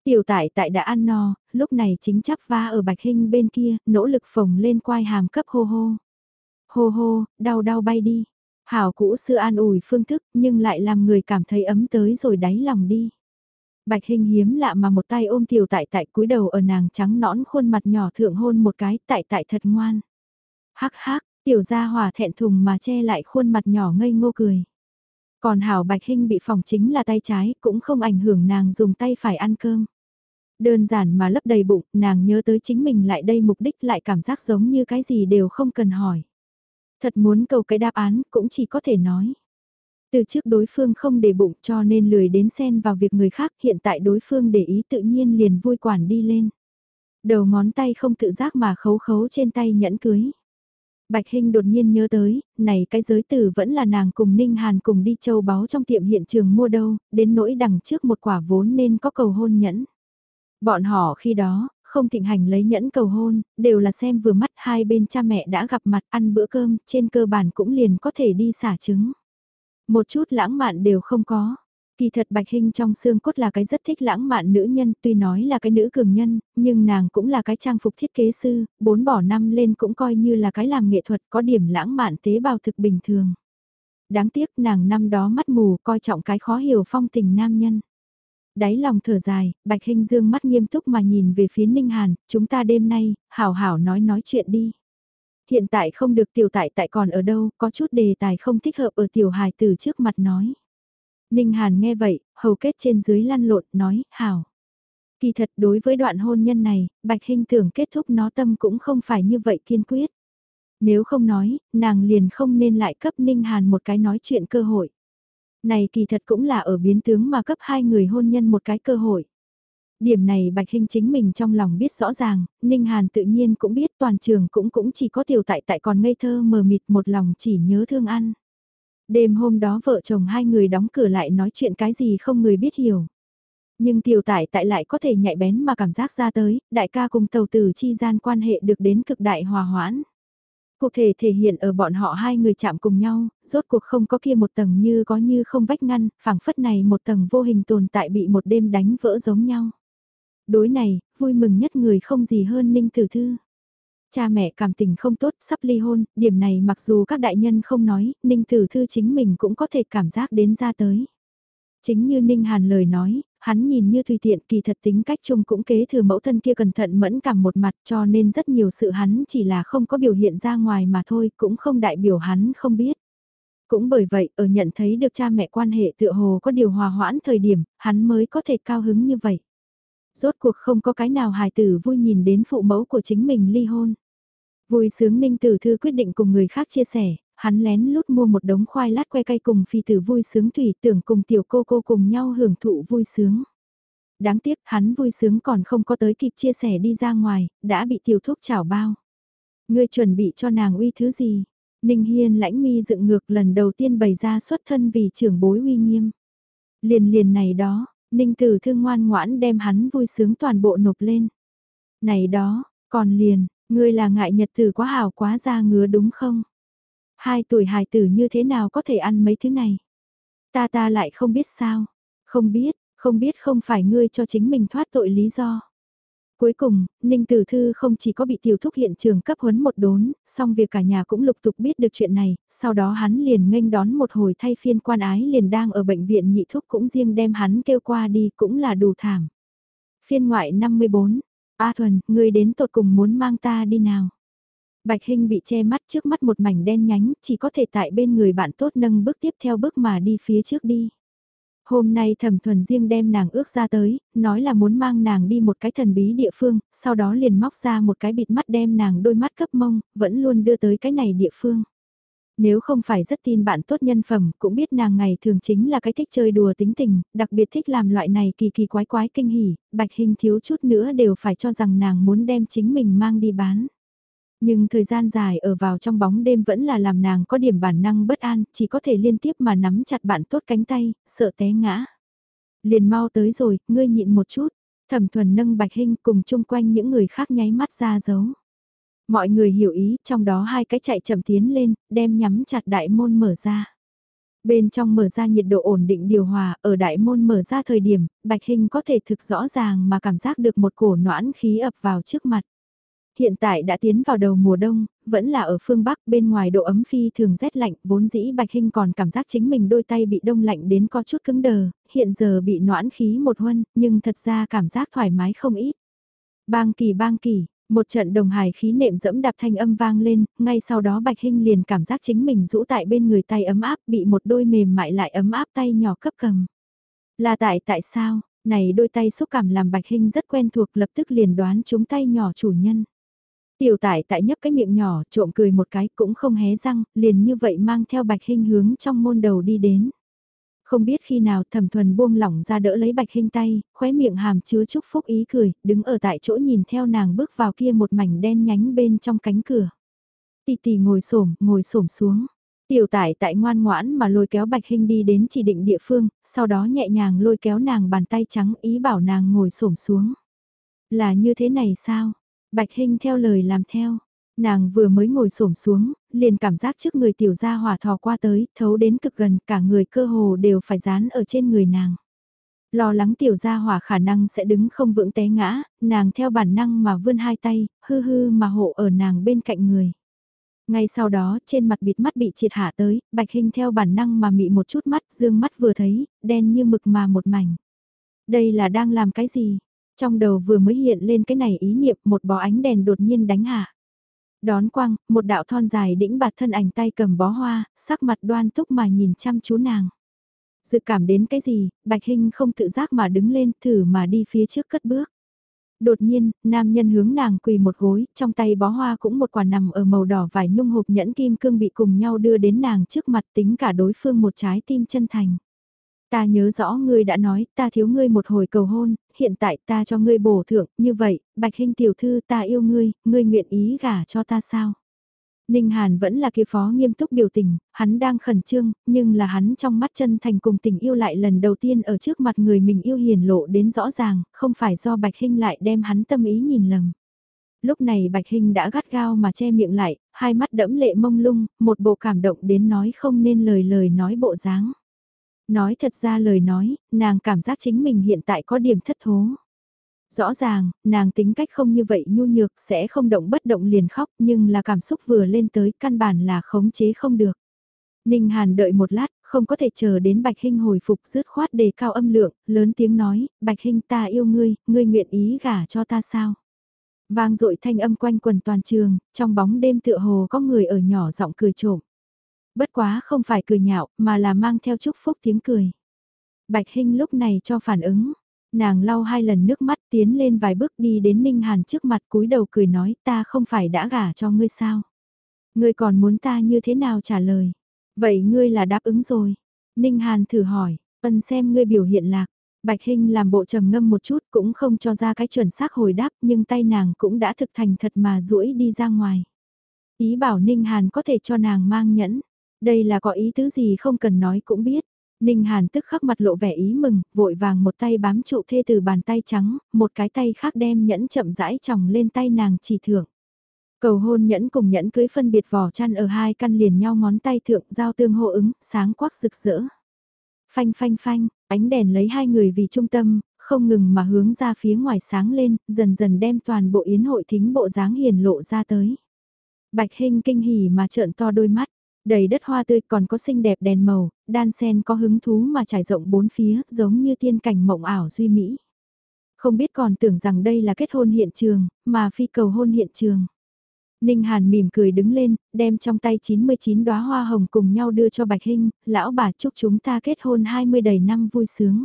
Tiểu tại tại đã ăn no, lúc này chính chắp va ở Bạch Hinh bên kia, nỗ lực phồng lên quai hàm cấp hô hô. Hô hô, đau đau bay đi. Hảo cũ xưa an ủi phương thức, nhưng lại làm người cảm thấy ấm tới rồi đáy lòng đi. Bạch Hinh hiếm lạ mà một tay ôm tiểu tại tại cúi đầu ở nàng trắng nõn khuôn mặt nhỏ thượng hôn một cái tại tại thật ngoan. Hắc hắc, tiểu gia hỏa thẹn thùng mà che lại khuôn mặt nhỏ ngây ngô cười. Còn Hảo Bạch Hinh bị phòng chính là tay trái, cũng không ảnh hưởng nàng dùng tay phải ăn cơm. Đơn giản mà lấp đầy bụng, nàng nhớ tới chính mình lại đây mục đích lại cảm giác giống như cái gì đều không cần hỏi. Thật muốn cầu cái đáp án, cũng chỉ có thể nói. Từ trước đối phương không để bụng cho nên lười đến xen vào việc người khác, hiện tại đối phương để ý tự nhiên liền vui quản đi lên. Đầu ngón tay không tự giác mà khấu khấu trên tay nhẫn cưới. Bạch Hinh đột nhiên nhớ tới, này cái giới tử vẫn là nàng cùng Ninh Hàn cùng đi châu báu trong tiệm hiện trường mua đâu, đến nỗi đằng trước một quả vốn nên có cầu hôn nhẫn. Bọn họ khi đó, không thịnh hành lấy nhẫn cầu hôn, đều là xem vừa mắt hai bên cha mẹ đã gặp mặt ăn bữa cơm, trên cơ bản cũng liền có thể đi xả trứng. Một chút lãng mạn đều không có. Kỳ thật Bạch Hinh trong xương cốt là cái rất thích lãng mạn nữ nhân, tuy nói là cái nữ cường nhân, nhưng nàng cũng là cái trang phục thiết kế sư, bốn bỏ năm lên cũng coi như là cái làm nghệ thuật có điểm lãng mạn tế bào thực bình thường. Đáng tiếc nàng năm đó mắt mù coi trọng cái khó hiểu phong tình nam nhân. Đáy lòng thở dài, Bạch Hinh dương mắt nghiêm túc mà nhìn về phía Ninh Hàn, chúng ta đêm nay, hảo hảo nói nói chuyện đi. Hiện tại không được tiểu tại tại còn ở đâu, có chút đề tài không thích hợp ở tiểu hài từ trước mặt nói. Ninh Hàn nghe vậy, hầu kết trên dưới lăn lộn, nói, hảo. Kỳ thật đối với đoạn hôn nhân này, Bạch Hinh tưởng kết thúc nó tâm cũng không phải như vậy kiên quyết. Nếu không nói, nàng liền không nên lại cấp Ninh Hàn một cái nói chuyện cơ hội. Này kỳ thật cũng là ở biến tướng mà cấp hai người hôn nhân một cái cơ hội. Điểm này Bạch Hinh chính mình trong lòng biết rõ ràng, Ninh Hàn tự nhiên cũng biết toàn trường cũng cũng chỉ có tiểu tại tại còn ngây thơ mờ mịt một lòng chỉ nhớ thương ăn. Đêm hôm đó vợ chồng hai người đóng cửa lại nói chuyện cái gì không người biết hiểu. Nhưng tiểu tại tại lại có thể nhạy bén mà cảm giác ra tới, đại ca cùng tàu tử chi gian quan hệ được đến cực đại hòa hoãn. Cụ thể thể hiện ở bọn họ hai người chạm cùng nhau, rốt cuộc không có kia một tầng như có như không vách ngăn, phảng phất này một tầng vô hình tồn tại bị một đêm đánh vỡ giống nhau. Đối này, vui mừng nhất người không gì hơn Ninh Tử Thư. Cha mẹ cảm tình không tốt, sắp ly hôn, điểm này mặc dù các đại nhân không nói, Ninh Tử Thư chính mình cũng có thể cảm giác đến ra tới. Chính như Ninh Hàn lời nói, hắn nhìn như tùy tiện kỳ thật tính cách chung cũng kế thừa mẫu thân kia cẩn thận mẫn cảm một mặt cho nên rất nhiều sự hắn chỉ là không có biểu hiện ra ngoài mà thôi cũng không đại biểu hắn không biết. Cũng bởi vậy ở nhận thấy được cha mẹ quan hệ tựa hồ có điều hòa hoãn thời điểm, hắn mới có thể cao hứng như vậy. Rốt cuộc không có cái nào hài tử vui nhìn đến phụ mẫu của chính mình ly hôn. Vui sướng ninh tử thư quyết định cùng người khác chia sẻ, hắn lén lút mua một đống khoai lát que cay cùng phi tử vui sướng thủy tưởng cùng tiểu cô cô cùng nhau hưởng thụ vui sướng. Đáng tiếc hắn vui sướng còn không có tới kịp chia sẻ đi ra ngoài, đã bị tiểu thúc chảo bao. Ngươi chuẩn bị cho nàng uy thứ gì? Ninh Hiên lãnh mi dựng ngược lần đầu tiên bày ra xuất thân vì trưởng bối uy nghiêm. Liền liền này đó, Ninh Tử Thương ngoan ngoãn đem hắn vui sướng toàn bộ nộp lên. Này đó, còn liền, ngươi là ngại nhật tử quá hào quá ra ngứa đúng không? Hai tuổi hài tử như thế nào có thể ăn mấy thứ này? Ta ta lại không biết sao. Không biết, không biết không phải ngươi cho chính mình thoát tội lý do. Cuối cùng, Ninh Tử Thư không chỉ có bị tiểu thúc hiện trường cấp huấn một đốn, song việc cả nhà cũng lục tục biết được chuyện này, sau đó hắn liền nghênh đón một hồi thay phiên quan ái liền đang ở bệnh viện nhị thúc cũng riêng đem hắn kêu qua đi cũng là đủ thảm. Phiên ngoại 54, A Thuần, ngươi đến tột cùng muốn mang ta đi nào? Bạch Hinh bị che mắt trước mắt một mảnh đen nhánh, chỉ có thể tại bên người bạn tốt nâng bước tiếp theo bước mà đi phía trước đi. Hôm nay thẩm thuần riêng đem nàng ước ra tới, nói là muốn mang nàng đi một cái thần bí địa phương, sau đó liền móc ra một cái bịt mắt đem nàng đôi mắt cấp mông, vẫn luôn đưa tới cái này địa phương. Nếu không phải rất tin bạn tốt nhân phẩm, cũng biết nàng ngày thường chính là cái thích chơi đùa tính tình, đặc biệt thích làm loại này kỳ kỳ quái quái kinh hỉ, bạch hình thiếu chút nữa đều phải cho rằng nàng muốn đem chính mình mang đi bán. Nhưng thời gian dài ở vào trong bóng đêm vẫn là làm nàng có điểm bản năng bất an, chỉ có thể liên tiếp mà nắm chặt bạn tốt cánh tay, sợ té ngã. Liền mau tới rồi, ngươi nhịn một chút, thẩm thuần nâng bạch hình cùng chung quanh những người khác nháy mắt ra dấu. Mọi người hiểu ý, trong đó hai cái chạy chậm tiến lên, đem nhắm chặt đại môn mở ra. Bên trong mở ra nhiệt độ ổn định điều hòa, ở đại môn mở ra thời điểm, bạch hình có thể thực rõ ràng mà cảm giác được một cổ noãn khí ập vào trước mặt. Hiện tại đã tiến vào đầu mùa đông, vẫn là ở phương Bắc bên ngoài độ ấm phi thường rét lạnh, vốn dĩ Bạch Hinh còn cảm giác chính mình đôi tay bị đông lạnh đến có chút cứng đờ, hiện giờ bị noãn khí một huân, nhưng thật ra cảm giác thoải mái không ít. Bang kỳ bang kỳ, một trận đồng hài khí nệm dẫm đạp thanh âm vang lên, ngay sau đó Bạch Hinh liền cảm giác chính mình rũ tại bên người tay ấm áp bị một đôi mềm mại lại ấm áp tay nhỏ cấp cầm. Là tại tại sao, này đôi tay xúc cảm làm Bạch Hinh rất quen thuộc lập tức liền đoán chúng tay nhỏ chủ nhân. Tiểu tải tại nhấp cái miệng nhỏ, trộm cười một cái cũng không hé răng, liền như vậy mang theo bạch hình hướng trong môn đầu đi đến. Không biết khi nào thẩm thuần buông lỏng ra đỡ lấy bạch hình tay, khóe miệng hàm chứa chúc phúc ý cười, đứng ở tại chỗ nhìn theo nàng bước vào kia một mảnh đen nhánh bên trong cánh cửa. Tì tì ngồi xổm ngồi xổm xuống. Tiểu tải tại ngoan ngoãn mà lôi kéo bạch hình đi đến chỉ định địa phương, sau đó nhẹ nhàng lôi kéo nàng bàn tay trắng ý bảo nàng ngồi xổm xuống. Là như thế này sao? Bạch Hinh theo lời làm theo. Nàng vừa mới ngồi xổm xuống, liền cảm giác trước người tiểu gia hỏa thò qua tới, thấu đến cực gần, cả người cơ hồ đều phải dán ở trên người nàng. Lo lắng tiểu gia hỏa khả năng sẽ đứng không vững té ngã, nàng theo bản năng mà vươn hai tay, hư hư mà hộ ở nàng bên cạnh người. Ngay sau đó, trên mặt bịt mắt bị triệt hạ tới, Bạch Hinh theo bản năng mà mị một chút mắt, dương mắt vừa thấy, đen như mực mà một mảnh. Đây là đang làm cái gì? Trong đầu vừa mới hiện lên cái này ý niệm một bó ánh đèn đột nhiên đánh hạ. Đón quang, một đạo thon dài đĩnh bạt thân ảnh tay cầm bó hoa, sắc mặt đoan túc mà nhìn chăm chú nàng. Dự cảm đến cái gì, Bạch Hinh không tự giác mà đứng lên thử mà đi phía trước cất bước. Đột nhiên, nam nhân hướng nàng quỳ một gối, trong tay bó hoa cũng một quả nằm ở màu đỏ vải nhung hộp nhẫn kim cương bị cùng nhau đưa đến nàng trước mặt tính cả đối phương một trái tim chân thành. Ta nhớ rõ ngươi đã nói, ta thiếu ngươi một hồi cầu hôn, hiện tại ta cho ngươi bổ thưởng, như vậy, Bạch Hinh tiểu thư ta yêu ngươi, ngươi nguyện ý gả cho ta sao? Ninh Hàn vẫn là kia phó nghiêm túc biểu tình, hắn đang khẩn trương, nhưng là hắn trong mắt chân thành cùng tình yêu lại lần đầu tiên ở trước mặt người mình yêu hiền lộ đến rõ ràng, không phải do Bạch Hinh lại đem hắn tâm ý nhìn lầm. Lúc này Bạch Hinh đã gắt gao mà che miệng lại, hai mắt đẫm lệ mông lung, một bộ cảm động đến nói không nên lời lời nói bộ dáng. Nói thật ra lời nói, nàng cảm giác chính mình hiện tại có điểm thất thố. Rõ ràng, nàng tính cách không như vậy nhu nhược sẽ không động bất động liền khóc nhưng là cảm xúc vừa lên tới căn bản là khống chế không được. Ninh Hàn đợi một lát, không có thể chờ đến Bạch Hinh hồi phục dứt khoát đề cao âm lượng, lớn tiếng nói, Bạch Hinh ta yêu ngươi, ngươi nguyện ý gả cho ta sao? Vang dội thanh âm quanh quần toàn trường, trong bóng đêm tựa hồ có người ở nhỏ giọng cười trộm. Bất quá không phải cười nhạo, mà là mang theo chúc phúc tiếng cười. Bạch Hinh lúc này cho phản ứng, nàng lau hai lần nước mắt tiến lên vài bước đi đến Ninh Hàn trước mặt cúi đầu cười nói ta không phải đã gả cho ngươi sao. Ngươi còn muốn ta như thế nào trả lời. Vậy ngươi là đáp ứng rồi. Ninh Hàn thử hỏi, ân xem ngươi biểu hiện lạc. Bạch Hinh làm bộ trầm ngâm một chút cũng không cho ra cái chuẩn xác hồi đáp nhưng tay nàng cũng đã thực thành thật mà duỗi đi ra ngoài. Ý bảo Ninh Hàn có thể cho nàng mang nhẫn. Đây là có ý tứ gì không cần nói cũng biết. Ninh Hàn tức khắc mặt lộ vẻ ý mừng, vội vàng một tay bám trụ thê từ bàn tay trắng, một cái tay khác đem nhẫn chậm rãi tròng lên tay nàng chỉ thưởng. Cầu hôn nhẫn cùng nhẫn cưới phân biệt vỏ chăn ở hai căn liền nhau ngón tay thượng giao tương hô ứng, sáng quắc rực rỡ. Phanh phanh phanh, ánh đèn lấy hai người vì trung tâm, không ngừng mà hướng ra phía ngoài sáng lên, dần dần đem toàn bộ yến hội thính bộ dáng hiền lộ ra tới. Bạch Hinh kinh hỉ mà trợn to đôi mắt, Đầy đất hoa tươi còn có xinh đẹp đèn màu, đan sen có hứng thú mà trải rộng bốn phía, giống như tiên cảnh mộng ảo duy mỹ. Không biết còn tưởng rằng đây là kết hôn hiện trường, mà phi cầu hôn hiện trường. Ninh Hàn mỉm cười đứng lên, đem trong tay 99 đóa hoa hồng cùng nhau đưa cho Bạch Hinh, lão bà chúc chúng ta kết hôn 20 đầy năm vui sướng.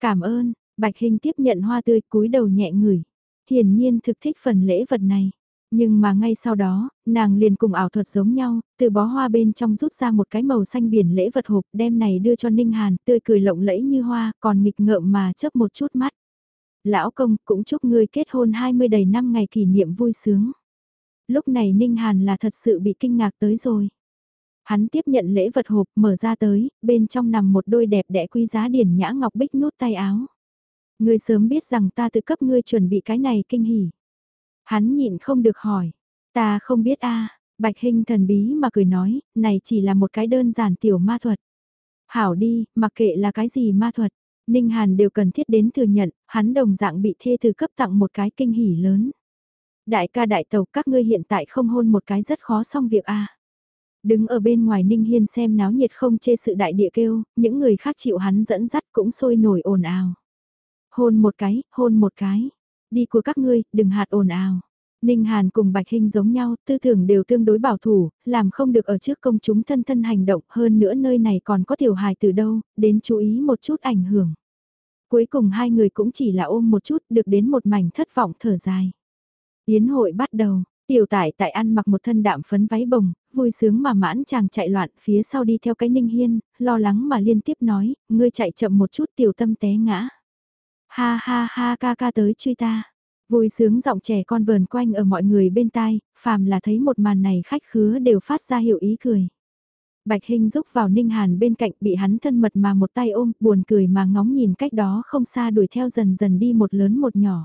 Cảm ơn, Bạch Hinh tiếp nhận hoa tươi cúi đầu nhẹ ngửi. Hiển nhiên thực thích phần lễ vật này. Nhưng mà ngay sau đó, nàng liền cùng ảo thuật giống nhau, từ bó hoa bên trong rút ra một cái màu xanh biển lễ vật hộp đem này đưa cho Ninh Hàn, tươi cười lộng lẫy như hoa, còn nghịch ngợm mà chớp một chút mắt. Lão công cũng chúc ngươi kết hôn 20 đầy năm ngày kỷ niệm vui sướng. Lúc này Ninh Hàn là thật sự bị kinh ngạc tới rồi. Hắn tiếp nhận lễ vật hộp mở ra tới, bên trong nằm một đôi đẹp đẽ quý giá điển nhã ngọc bích nút tay áo. Ngươi sớm biết rằng ta tự cấp ngươi chuẩn bị cái này kinh hỉ. Hắn nhịn không được hỏi. Ta không biết a Bạch Hinh thần bí mà cười nói, này chỉ là một cái đơn giản tiểu ma thuật. Hảo đi, mặc kệ là cái gì ma thuật, Ninh Hàn đều cần thiết đến thừa nhận, hắn đồng dạng bị thê từ cấp tặng một cái kinh hỉ lớn. Đại ca đại tàu các ngươi hiện tại không hôn một cái rất khó xong việc a Đứng ở bên ngoài Ninh Hiên xem náo nhiệt không chê sự đại địa kêu, những người khác chịu hắn dẫn dắt cũng sôi nổi ồn ào. Hôn một cái, hôn một cái. Đi của các ngươi, đừng hạt ồn ào. Ninh Hàn cùng Bạch Hinh giống nhau, tư tưởng đều tương đối bảo thủ, làm không được ở trước công chúng thân thân hành động hơn nữa nơi này còn có tiểu hài từ đâu, đến chú ý một chút ảnh hưởng. Cuối cùng hai người cũng chỉ là ôm một chút được đến một mảnh thất vọng thở dài. Yến hội bắt đầu, tiểu tải tại ăn mặc một thân đạm phấn váy bồng, vui sướng mà mãn chàng chạy loạn phía sau đi theo cái ninh hiên, lo lắng mà liên tiếp nói, ngươi chạy chậm một chút tiểu tâm té ngã. Ha ha ha ca ca tới truy ta. Vui sướng giọng trẻ con vờn quanh ở mọi người bên tai, phàm là thấy một màn này khách khứa đều phát ra hiệu ý cười. Bạch Hinh rúc vào Ninh Hàn bên cạnh bị hắn thân mật mà một tay ôm, buồn cười mà ngóng nhìn cách đó không xa đuổi theo dần dần đi một lớn một nhỏ.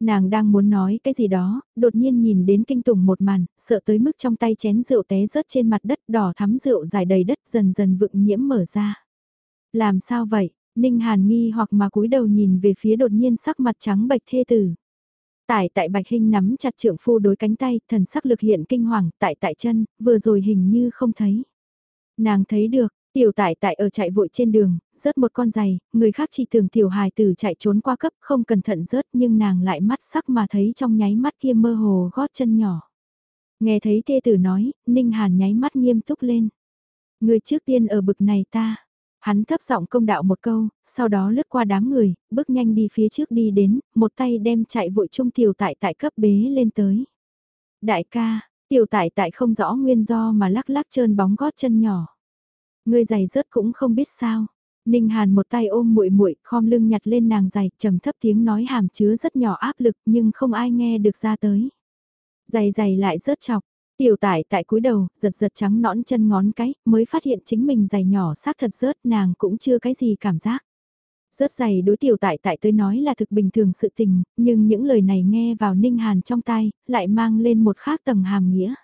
Nàng đang muốn nói cái gì đó, đột nhiên nhìn đến kinh tủng một màn, sợ tới mức trong tay chén rượu té rớt trên mặt đất đỏ thắm rượu dài đầy đất dần dần vựng nhiễm mở ra. Làm sao vậy? Ninh Hàn nghi hoặc mà cúi đầu nhìn về phía đột nhiên sắc mặt trắng bệch thê tử. Tại tại Bạch Hinh nắm chặt trượng phu đối cánh tay, thần sắc lực hiện kinh hoàng, tại tại chân, vừa rồi hình như không thấy. Nàng thấy được, tiểu tại tại ở chạy vội trên đường, rớt một con giày, người khác chỉ tưởng tiểu hài tử chạy trốn qua cấp không cẩn thận rớt nhưng nàng lại mắt sắc mà thấy trong nháy mắt kia mơ hồ gót chân nhỏ. Nghe thấy thê tử nói, Ninh Hàn nháy mắt nghiêm túc lên. Người trước tiên ở bực này ta. Hắn thấp giọng công đạo một câu, sau đó lướt qua đám người, bước nhanh đi phía trước đi đến, một tay đem chạy vội trung tiểu tại tại cấp bế lên tới. Đại ca, tiểu tại tại không rõ nguyên do mà lắc lắc trơn bóng gót chân nhỏ. Người giày rớt cũng không biết sao. Ninh Hàn một tay ôm muội muội, khom lưng nhặt lên nàng giày, trầm thấp tiếng nói hàm chứa rất nhỏ áp lực nhưng không ai nghe được ra tới. Giày giày lại rớt chọc, tiểu tải tại cúi đầu, giật giật trắng nõn chân ngón cái, mới phát hiện chính mình giày nhỏ xác thật rớt nàng cũng chưa cái gì cảm giác. Rớt giày đối tiểu tại tại tôi nói là thực bình thường sự tình, nhưng những lời này nghe vào Ninh Hàn trong tai, lại mang lên một khác tầng hàm nghĩa.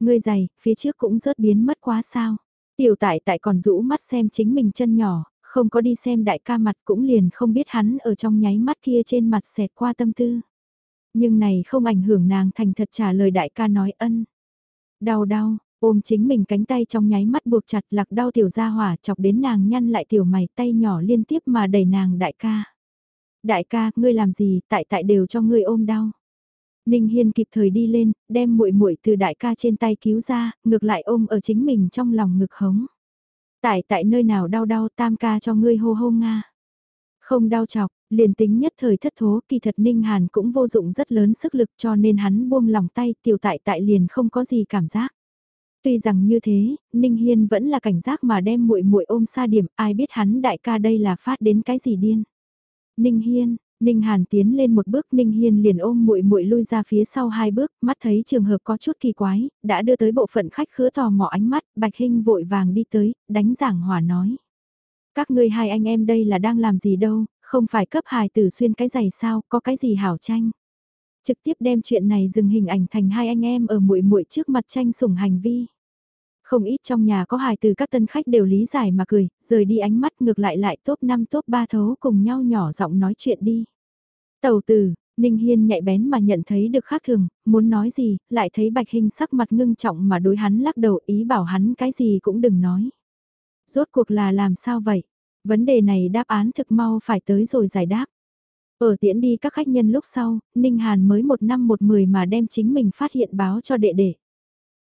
Ngươi giày, phía trước cũng rớt biến mất quá sao. Tiểu tại tại còn rũ mắt xem chính mình chân nhỏ, không có đi xem đại ca mặt cũng liền không biết hắn ở trong nháy mắt kia trên mặt xẹt qua tâm tư. Nhưng này không ảnh hưởng nàng thành thật trả lời đại ca nói ân. Đau đau, ôm chính mình cánh tay trong nháy mắt buộc chặt lạc đau tiểu ra hỏa chọc đến nàng nhăn lại tiểu mày tay nhỏ liên tiếp mà đẩy nàng đại ca. Đại ca, ngươi làm gì, tại tại đều cho ngươi ôm đau. Ninh Hiên kịp thời đi lên, đem muội muội từ đại ca trên tay cứu ra, ngược lại ôm ở chính mình trong lòng ngực hống. Tại tại nơi nào đau đau tam ca cho ngươi hô hô nga. Không đau chọc, liền tính nhất thời thất thố kỳ thật Ninh Hàn cũng vô dụng rất lớn sức lực cho nên hắn buông lòng tay tiểu tại tại liền không có gì cảm giác. Tuy rằng như thế, Ninh Hiên vẫn là cảnh giác mà đem muội muội ôm xa điểm, ai biết hắn đại ca đây là phát đến cái gì điên. Ninh Hiên, Ninh Hàn tiến lên một bước, Ninh Hiên liền ôm muội muội lui ra phía sau hai bước, mắt thấy trường hợp có chút kỳ quái, đã đưa tới bộ phận khách khứa tò mò ánh mắt, Bạch Hinh vội vàng đi tới, đánh giảng hòa nói. Các ngươi hai anh em đây là đang làm gì đâu, không phải cấp hài tử xuyên cái giày sao, có cái gì hảo tranh. Trực tiếp đem chuyện này dừng hình ảnh thành hai anh em ở muội muội trước mặt tranh sủng hành vi. Không ít trong nhà có hài từ các tân khách đều lý giải mà cười, rời đi ánh mắt ngược lại lại top 5 top 3 thấu cùng nhau nhỏ giọng nói chuyện đi. Tầu tử, Ninh Hiên nhạy bén mà nhận thấy được khác thường, muốn nói gì, lại thấy Bạch hình sắc mặt ngưng trọng mà đối hắn lắc đầu ý bảo hắn cái gì cũng đừng nói. Rốt cuộc là làm sao vậy? Vấn đề này đáp án thực mau phải tới rồi giải đáp. Ở tiễn đi các khách nhân lúc sau, Ninh Hàn mới một năm một mười mà đem chính mình phát hiện báo cho đệ đệ.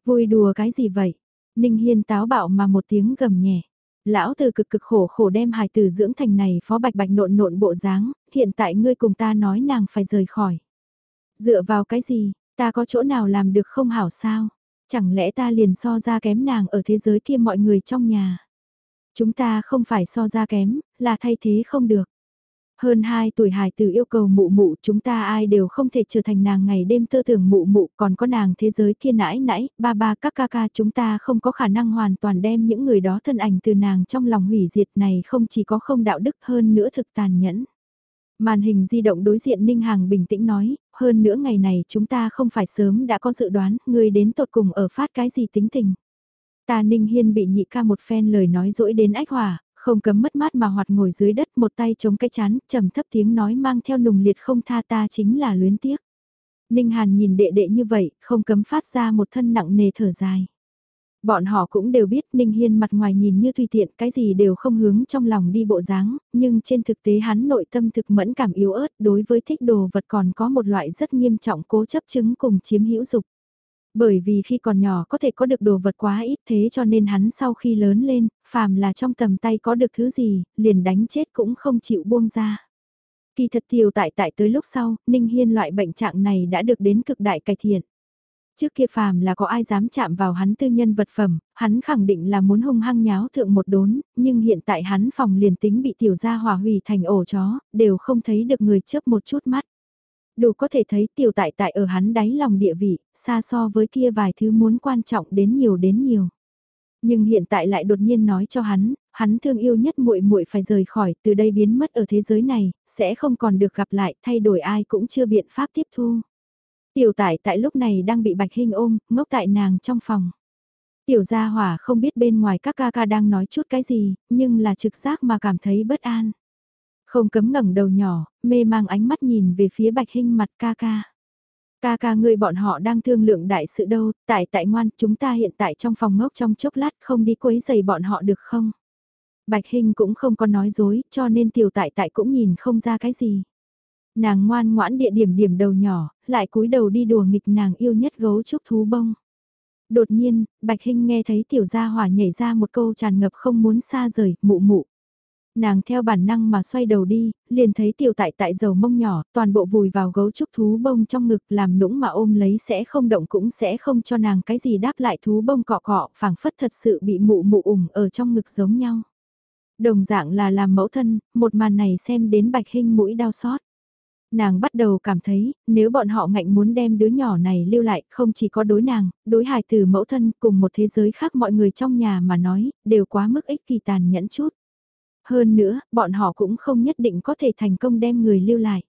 Vui đùa cái gì vậy? Ninh Hiên táo bạo mà một tiếng gầm nhẹ. Lão từ cực cực khổ khổ đem hài tử dưỡng thành này phó bạch bạch nộn nộn bộ dáng, hiện tại ngươi cùng ta nói nàng phải rời khỏi. Dựa vào cái gì, ta có chỗ nào làm được không hảo sao? Chẳng lẽ ta liền so ra kém nàng ở thế giới kia mọi người trong nhà? Chúng ta không phải so ra kém, là thay thế không được. Hơn 2 tuổi hài tử yêu cầu mụ mụ chúng ta ai đều không thể trở thành nàng ngày đêm tơ tưởng mụ mụ còn có nàng thế giới kia nãi nãi, ba ba các ca ca chúng ta không có khả năng hoàn toàn đem những người đó thân ảnh từ nàng trong lòng hủy diệt này không chỉ có không đạo đức hơn nữa thực tàn nhẫn. Màn hình di động đối diện Ninh hàng bình tĩnh nói, hơn nữa ngày này chúng ta không phải sớm đã có dự đoán, người đến tột cùng ở phát cái gì tính tình. Ta Ninh Hiên bị nhị ca một phen lời nói dỗi đến ách hỏa, không cấm mất mát mà hoạt ngồi dưới đất một tay chống cái chán, trầm thấp tiếng nói mang theo nùng liệt không tha ta chính là luyến tiếc. Ninh Hàn nhìn đệ đệ như vậy, không cấm phát ra một thân nặng nề thở dài. Bọn họ cũng đều biết Ninh Hiên mặt ngoài nhìn như tùy tiện cái gì đều không hướng trong lòng đi bộ dáng, nhưng trên thực tế hắn nội tâm thực mẫn cảm yếu ớt đối với thích đồ vật còn có một loại rất nghiêm trọng cố chấp chứng cùng chiếm hữu dục. Bởi vì khi còn nhỏ có thể có được đồ vật quá ít thế cho nên hắn sau khi lớn lên, phàm là trong tầm tay có được thứ gì, liền đánh chết cũng không chịu buông ra. Kỳ thật tiểu tại tại tới lúc sau, Ninh Hiên loại bệnh trạng này đã được đến cực đại cải thiện. Trước kia phàm là có ai dám chạm vào hắn tư nhân vật phẩm, hắn khẳng định là muốn hung hăng nháo thượng một đốn, nhưng hiện tại hắn phòng liền tính bị tiểu gia hòa hủy thành ổ chó, đều không thấy được người chớp một chút mắt đủ có thể thấy tiểu tại tại ở hắn đáy lòng địa vị, xa so với kia vài thứ muốn quan trọng đến nhiều đến nhiều. Nhưng hiện tại lại đột nhiên nói cho hắn, hắn thương yêu nhất muội muội phải rời khỏi, từ đây biến mất ở thế giới này, sẽ không còn được gặp lại, thay đổi ai cũng chưa biện pháp tiếp thu. Tiểu tại tại lúc này đang bị Bạch hình ôm, ngốc tại nàng trong phòng. Tiểu gia hỏa không biết bên ngoài các ca ca đang nói chút cái gì, nhưng là trực giác mà cảm thấy bất an. Không cấm ngẩng đầu nhỏ, mê mang ánh mắt nhìn về phía bạch hình mặt ca ca. Ca ca người bọn họ đang thương lượng đại sự đâu, tại tại ngoan, chúng ta hiện tại trong phòng ngốc trong chốc lát không đi quấy giày bọn họ được không? Bạch hình cũng không có nói dối, cho nên tiểu tại tại cũng nhìn không ra cái gì. Nàng ngoan ngoãn địa điểm điểm đầu nhỏ, lại cúi đầu đi đùa nghịch nàng yêu nhất gấu trúc thú bông. Đột nhiên, Bạch Hinh nghe thấy tiểu gia hỏa nhảy ra một câu tràn ngập không muốn xa rời, mụ mụ. Nàng theo bản năng mà xoay đầu đi, liền thấy tiểu tại tại dầu mông nhỏ, toàn bộ vùi vào gấu trúc thú bông trong ngực làm nũng mà ôm lấy sẽ không động cũng sẽ không cho nàng cái gì đáp lại thú bông cọ cọ, phảng phất thật sự bị mụ mụ ủng ở trong ngực giống nhau. Đồng dạng là làm mẫu thân, một màn này xem đến bạch hình mũi đau xót nàng bắt đầu cảm thấy, nếu bọn họ ngạnh muốn đem đứa nhỏ này lưu lại, không chỉ có đối nàng, đối hài từ mẫu thân cùng một thế giới khác mọi người trong nhà mà nói, đều quá mức ích kỳ tàn nhẫn chút. Hơn nữa, bọn họ cũng không nhất định có thể thành công đem người lưu lại.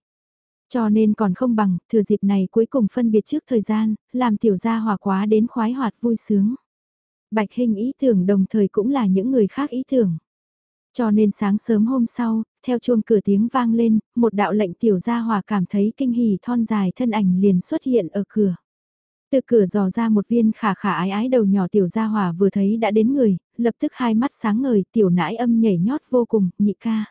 Cho nên còn không bằng, thừa dịp này cuối cùng phân biệt trước thời gian, làm tiểu gia hòa quá đến khoái hoạt vui sướng. Bạch hình ý tưởng đồng thời cũng là những người khác ý tưởng. Cho nên sáng sớm hôm sau, theo chuông cửa tiếng vang lên, một đạo lệnh tiểu gia hòa cảm thấy kinh hỉ thon dài thân ảnh liền xuất hiện ở cửa. Từ cửa dò ra một viên khả khả ái ái đầu nhỏ tiểu gia hòa vừa thấy đã đến người, lập tức hai mắt sáng ngời tiểu nãi âm nhảy nhót vô cùng, nhị ca.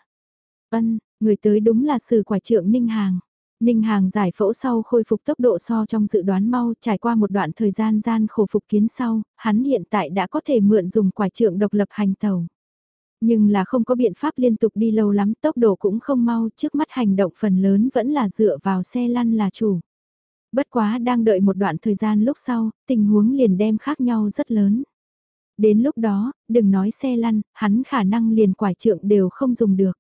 Ân, người tới đúng là sử quả trượng Ninh Hàng. Ninh Hàng giải phẫu sau khôi phục tốc độ so trong dự đoán mau trải qua một đoạn thời gian gian khổ phục kiến sau, hắn hiện tại đã có thể mượn dùng quả trượng độc lập hành tàu. Nhưng là không có biện pháp liên tục đi lâu lắm, tốc độ cũng không mau, trước mắt hành động phần lớn vẫn là dựa vào xe lăn là chủ. Bất quá đang đợi một đoạn thời gian lúc sau, tình huống liền đem khác nhau rất lớn. Đến lúc đó, đừng nói xe lăn, hắn khả năng liền quải trượng đều không dùng được.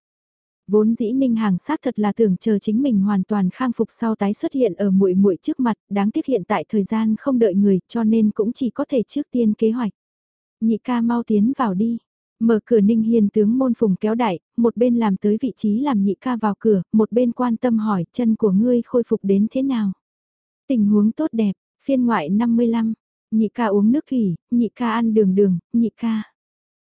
Vốn dĩ Ninh Hàng xác thật là tưởng chờ chính mình hoàn toàn khang phục sau tái xuất hiện ở muội muội trước mặt, đáng tiếc hiện tại thời gian không đợi người cho nên cũng chỉ có thể trước tiên kế hoạch. Nhị ca mau tiến vào đi, Mở cửa Ninh Hiên tướng môn phùng kéo đại, một bên làm tới vị trí làm nhị ca vào cửa, một bên quan tâm hỏi chân của ngươi khôi phục đến thế nào. Tình huống tốt đẹp, phiên ngoại 55, nhị ca uống nước thủy, nhị ca ăn đường đường, nhị ca.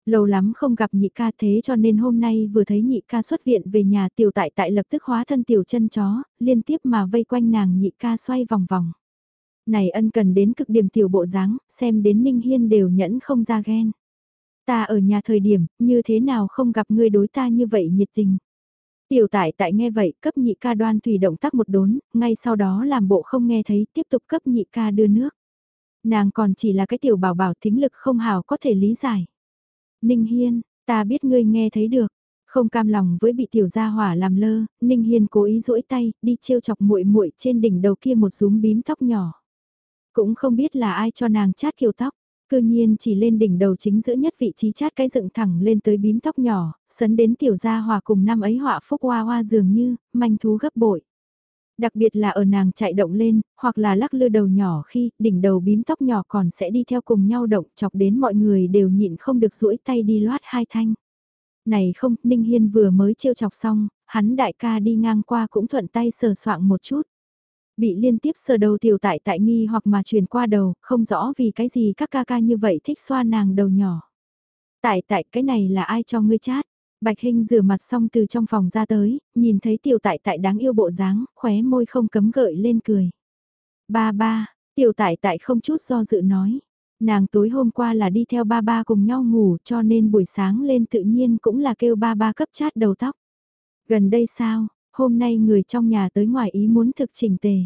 Lâu lắm không gặp nhị ca thế cho nên hôm nay vừa thấy nhị ca xuất viện về nhà tiểu tại tại lập tức hóa thân tiểu chân chó, liên tiếp mà vây quanh nàng nhị ca xoay vòng vòng. Này ân cần đến cực điểm tiểu bộ dáng, xem đến Ninh Hiên đều nhẫn không ra ghen. Ta ở nhà thời điểm, như thế nào không gặp ngươi đối ta như vậy nhiệt tình. Tiểu tại tại nghe vậy, cấp nhị ca đoan tùy động tác một đốn, ngay sau đó làm bộ không nghe thấy, tiếp tục cấp nhị ca đưa nước. Nàng còn chỉ là cái tiểu bảo bảo thính lực không hào có thể lý giải. Ninh Hiên, ta biết ngươi nghe thấy được. Không cam lòng với bị tiểu gia hỏa làm lơ, Ninh Hiên cố ý duỗi tay, đi trêu chọc muội muội trên đỉnh đầu kia một rúm bím tóc nhỏ. Cũng không biết là ai cho nàng chát kiều tóc. Cư nhiên chỉ lên đỉnh đầu chính giữa nhất vị trí chát cái dựng thẳng lên tới bím tóc nhỏ, sấn đến tiểu gia hòa cùng năm ấy họa phúc hoa hoa dường như, manh thú gấp bội. Đặc biệt là ở nàng chạy động lên, hoặc là lắc lư đầu nhỏ khi đỉnh đầu bím tóc nhỏ còn sẽ đi theo cùng nhau động chọc đến mọi người đều nhịn không được duỗi tay đi loát hai thanh. Này không, Ninh Hiên vừa mới trêu chọc xong, hắn đại ca đi ngang qua cũng thuận tay sờ soạng một chút bị liên tiếp sờ đầu tiểu tại tại nghi hoặc mà truyền qua đầu, không rõ vì cái gì các ca ca như vậy thích xoa nàng đầu nhỏ. Tại tại cái này là ai cho ngươi chát? Bạch Hinh rửa mặt xong từ trong phòng ra tới, nhìn thấy tiểu tại tại đáng yêu bộ dáng, khóe môi không cấm gợi lên cười. Ba ba, tiểu tại tại không chút do dự nói. Nàng tối hôm qua là đi theo ba ba cùng nhau ngủ cho nên buổi sáng lên tự nhiên cũng là kêu ba ba cấp chát đầu tóc. Gần đây sao, hôm nay người trong nhà tới ngoài ý muốn thực chỉnh tề.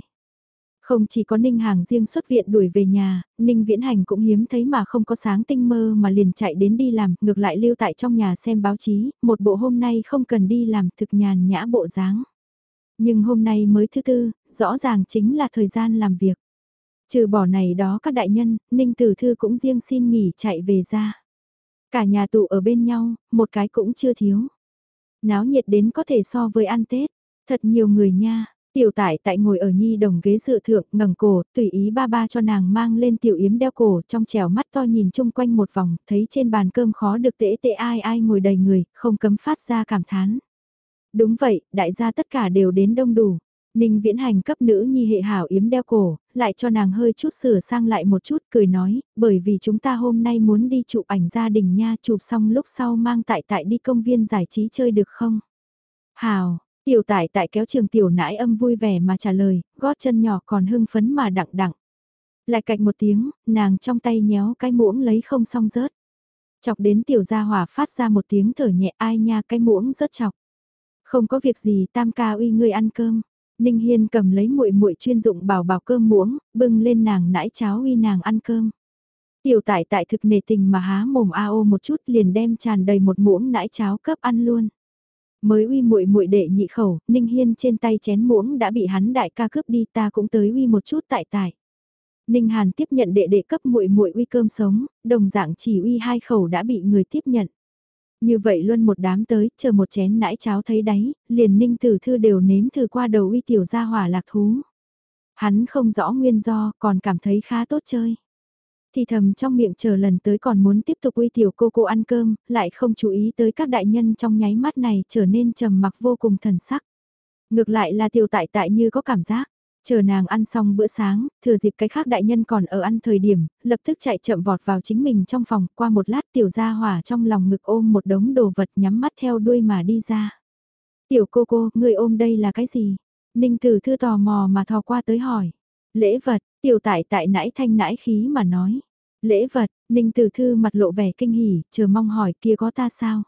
Không chỉ có Ninh Hàng riêng xuất viện đuổi về nhà, Ninh Viễn Hành cũng hiếm thấy mà không có sáng tinh mơ mà liền chạy đến đi làm, ngược lại lưu tại trong nhà xem báo chí, một bộ hôm nay không cần đi làm thực nhàn nhã bộ dáng. Nhưng hôm nay mới thứ tư, rõ ràng chính là thời gian làm việc. Trừ bỏ này đó các đại nhân, Ninh Tử Thư cũng riêng xin nghỉ chạy về ra. Cả nhà tụ ở bên nhau, một cái cũng chưa thiếu náo nhiệt đến có thể so với ăn Tết. Thật nhiều người nha, tiểu tải tại ngồi ở nhi đồng ghế dự thượng ngẩng cổ, tùy ý ba ba cho nàng mang lên tiểu yếm đeo cổ trong trèo mắt to nhìn chung quanh một vòng, thấy trên bàn cơm khó được tễ tệ ai ai ngồi đầy người, không cấm phát ra cảm thán. Đúng vậy, đại gia tất cả đều đến đông đủ. Ninh viễn hành cấp nữ nhi hệ hảo yếm đeo cổ, lại cho nàng hơi chút sửa sang lại một chút cười nói, bởi vì chúng ta hôm nay muốn đi chụp ảnh gia đình nha chụp xong lúc sau mang tại tại đi công viên giải trí chơi được không? Hào, tiểu Tải tại kéo trường tiểu nãi âm vui vẻ mà trả lời, gót chân nhỏ còn hưng phấn mà đặng đặng. Lại cạch một tiếng, nàng trong tay nhéo cái muỗng lấy không xong rớt. Chọc đến tiểu gia hỏa phát ra một tiếng thở nhẹ ai nha cái muỗng rớt chọc. Không có việc gì tam ca uy ngươi ăn cơm. Ninh Hiên cầm lấy muội muội chuyên dụng bảo bảo cơm muỗng, bưng lên nàng nãi cháo uy nàng ăn cơm. Tiểu Tải tại thực nề tình mà há mồm a ô một chút liền đem tràn đầy một muỗng nãi cháo cấp ăn luôn. Mới uy muội muội đệ nhị khẩu, Ninh Hiên trên tay chén muỗng đã bị hắn đại ca cướp đi ta cũng tới uy một chút tại tại. Ninh Hàn tiếp nhận đệ đệ cấp muội muội uy cơm sống, đồng dạng chỉ uy hai khẩu đã bị người tiếp nhận. Như vậy luôn một đám tới, chờ một chén nãi cháo thấy đáy, liền Ninh Tử Thư đều nếm thử qua đầu uy tiểu gia hỏa lạc thú. Hắn không rõ nguyên do, còn cảm thấy khá tốt chơi. Thì thầm trong miệng chờ lần tới còn muốn tiếp tục uy tiểu cô cô ăn cơm, lại không chú ý tới các đại nhân trong nháy mắt này trở nên trầm mặc vô cùng thần sắc. Ngược lại là tiểu tại tại như có cảm giác, Chờ nàng ăn xong bữa sáng, thừa dịp cái khác đại nhân còn ở ăn thời điểm, lập tức chạy chậm vọt vào chính mình trong phòng, qua một lát tiểu gia hỏa trong lòng ngực ôm một đống đồ vật nhắm mắt theo đuôi mà đi ra. Tiểu cô cô, người ôm đây là cái gì? Ninh tử thư tò mò mà thò qua tới hỏi. Lễ vật, tiểu tại tại nãi thanh nãi khí mà nói. Lễ vật, Ninh tử thư mặt lộ vẻ kinh hỉ, chờ mong hỏi kia có ta sao?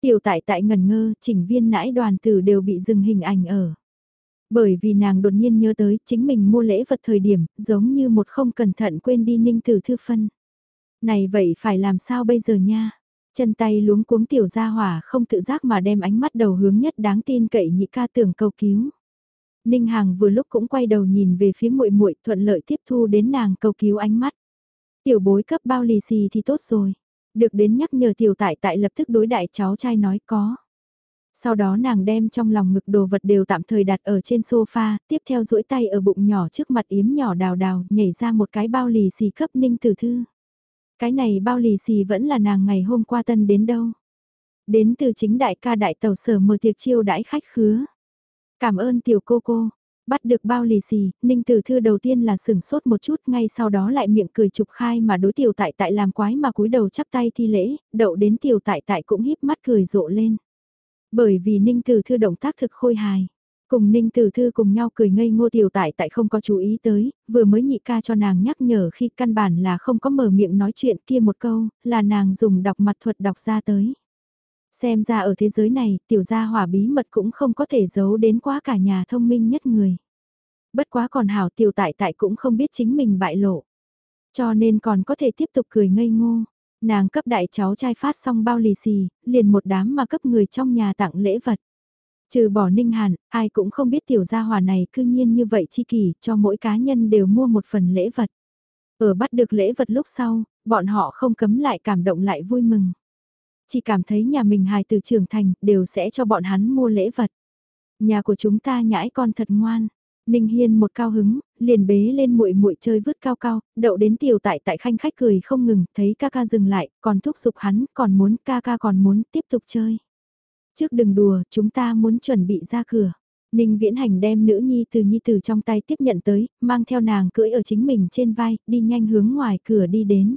Tiểu tại tại ngần ngơ, chỉnh viên nãi đoàn tử đều bị dừng hình ảnh ở. Bởi vì nàng đột nhiên nhớ tới chính mình mua lễ vật thời điểm, giống như một không cẩn thận quên đi ninh tử thư phân. Này vậy phải làm sao bây giờ nha? Chân tay luống cuống tiểu gia hỏa không tự giác mà đem ánh mắt đầu hướng nhất đáng tin cậy nhị ca tưởng cầu cứu. Ninh Hàng vừa lúc cũng quay đầu nhìn về phía muội muội thuận lợi tiếp thu đến nàng cầu cứu ánh mắt. Tiểu bối cấp bao lì xì thì tốt rồi. Được đến nhắc nhở tiểu tại tại lập tức đối đại cháu trai nói có. Sau đó nàng đem trong lòng ngực đồ vật đều tạm thời đặt ở trên sofa, tiếp theo duỗi tay ở bụng nhỏ trước mặt yếm nhỏ đào đào, nhảy ra một cái bao lì xì cấp ninh tử thư. Cái này bao lì xì vẫn là nàng ngày hôm qua tân đến đâu. Đến từ chính đại ca đại tàu sở mở tiệc chiêu đãi khách khứa. Cảm ơn tiểu cô cô. Bắt được bao lì xì, ninh tử thư đầu tiên là sửng sốt một chút ngay sau đó lại miệng cười trục khai mà đối tiểu tại tại làm quái mà cúi đầu chắp tay thi lễ, đậu đến tiểu tại tại cũng híp mắt cười rộ lên. Bởi vì Ninh Tử Thư động tác thực khôi hài. Cùng Ninh Tử Thư cùng nhau cười ngây ngô tiểu tại tại không có chú ý tới, vừa mới nhị ca cho nàng nhắc nhở khi căn bản là không có mở miệng nói chuyện kia một câu, là nàng dùng đọc mặt thuật đọc ra tới. Xem ra ở thế giới này, tiểu gia hỏa bí mật cũng không có thể giấu đến quá cả nhà thông minh nhất người. Bất quá còn hảo tiểu tại tại cũng không biết chính mình bại lộ. Cho nên còn có thể tiếp tục cười ngây ngô. Nàng cấp đại cháu trai phát xong bao lì xì, liền một đám mà cấp người trong nhà tặng lễ vật. Trừ bỏ ninh hàn, ai cũng không biết tiểu gia hỏa này cư nhiên như vậy chi kỷ cho mỗi cá nhân đều mua một phần lễ vật. Ở bắt được lễ vật lúc sau, bọn họ không cấm lại cảm động lại vui mừng. Chỉ cảm thấy nhà mình hài từ trưởng thành, đều sẽ cho bọn hắn mua lễ vật. Nhà của chúng ta nhãi con thật ngoan, Ninh Hiên một cao hứng, liền bế lên muội muội chơi vứt cao cao, đậu đến tiểu tại tại khanh khách cười không ngừng, thấy ca ca dừng lại, còn thúc giục hắn, còn muốn ca ca còn muốn tiếp tục chơi. Trước đừng đùa, chúng ta muốn chuẩn bị ra cửa. Ninh Viễn Hành đem nữ nhi từ nhi từ trong tay tiếp nhận tới, mang theo nàng cưỡi ở chính mình trên vai, đi nhanh hướng ngoài cửa đi đến.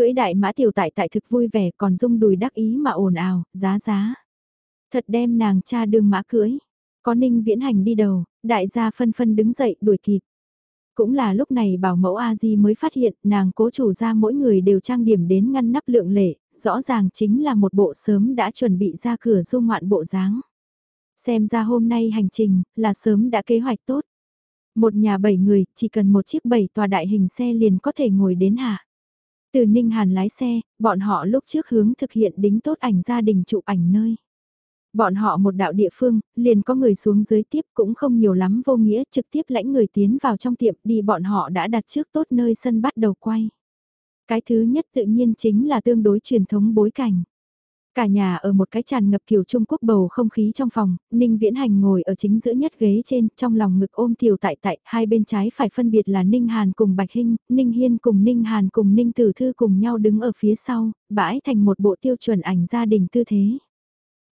Cưỡi đại mã tiểu tại tại thực vui vẻ còn rung đùi đắc ý mà ồn ào, giá giá. Thật đem nàng cha đường mã cưỡi. Có Ninh Viễn Hành đi đầu, đại gia phân phân đứng dậy đuổi kịp. Cũng là lúc này bảo mẫu A-di mới phát hiện nàng cố chủ ra mỗi người đều trang điểm đến ngăn nắp lượng lệ, rõ ràng chính là một bộ sớm đã chuẩn bị ra cửa du ngoạn bộ dáng. Xem ra hôm nay hành trình là sớm đã kế hoạch tốt. Một nhà bảy người, chỉ cần một chiếc bảy tòa đại hình xe liền có thể ngồi đến hạ. Từ Ninh Hàn lái xe, bọn họ lúc trước hướng thực hiện đính tốt ảnh gia đình chụp ảnh nơi. Bọn họ một đạo địa phương, liền có người xuống dưới tiếp cũng không nhiều lắm vô nghĩa trực tiếp lãnh người tiến vào trong tiệm đi bọn họ đã đặt trước tốt nơi sân bắt đầu quay. Cái thứ nhất tự nhiên chính là tương đối truyền thống bối cảnh. Cả nhà ở một cái tràn ngập kiểu Trung Quốc bầu không khí trong phòng, Ninh Viễn Hành ngồi ở chính giữa nhất ghế trên, trong lòng ngực ôm tiểu tại tại, hai bên trái phải phân biệt là Ninh Hàn cùng Bạch Hinh, Ninh Hiên cùng Ninh Hàn cùng Ninh Tử Thư cùng nhau đứng ở phía sau, bãi thành một bộ tiêu chuẩn ảnh gia đình tư thế.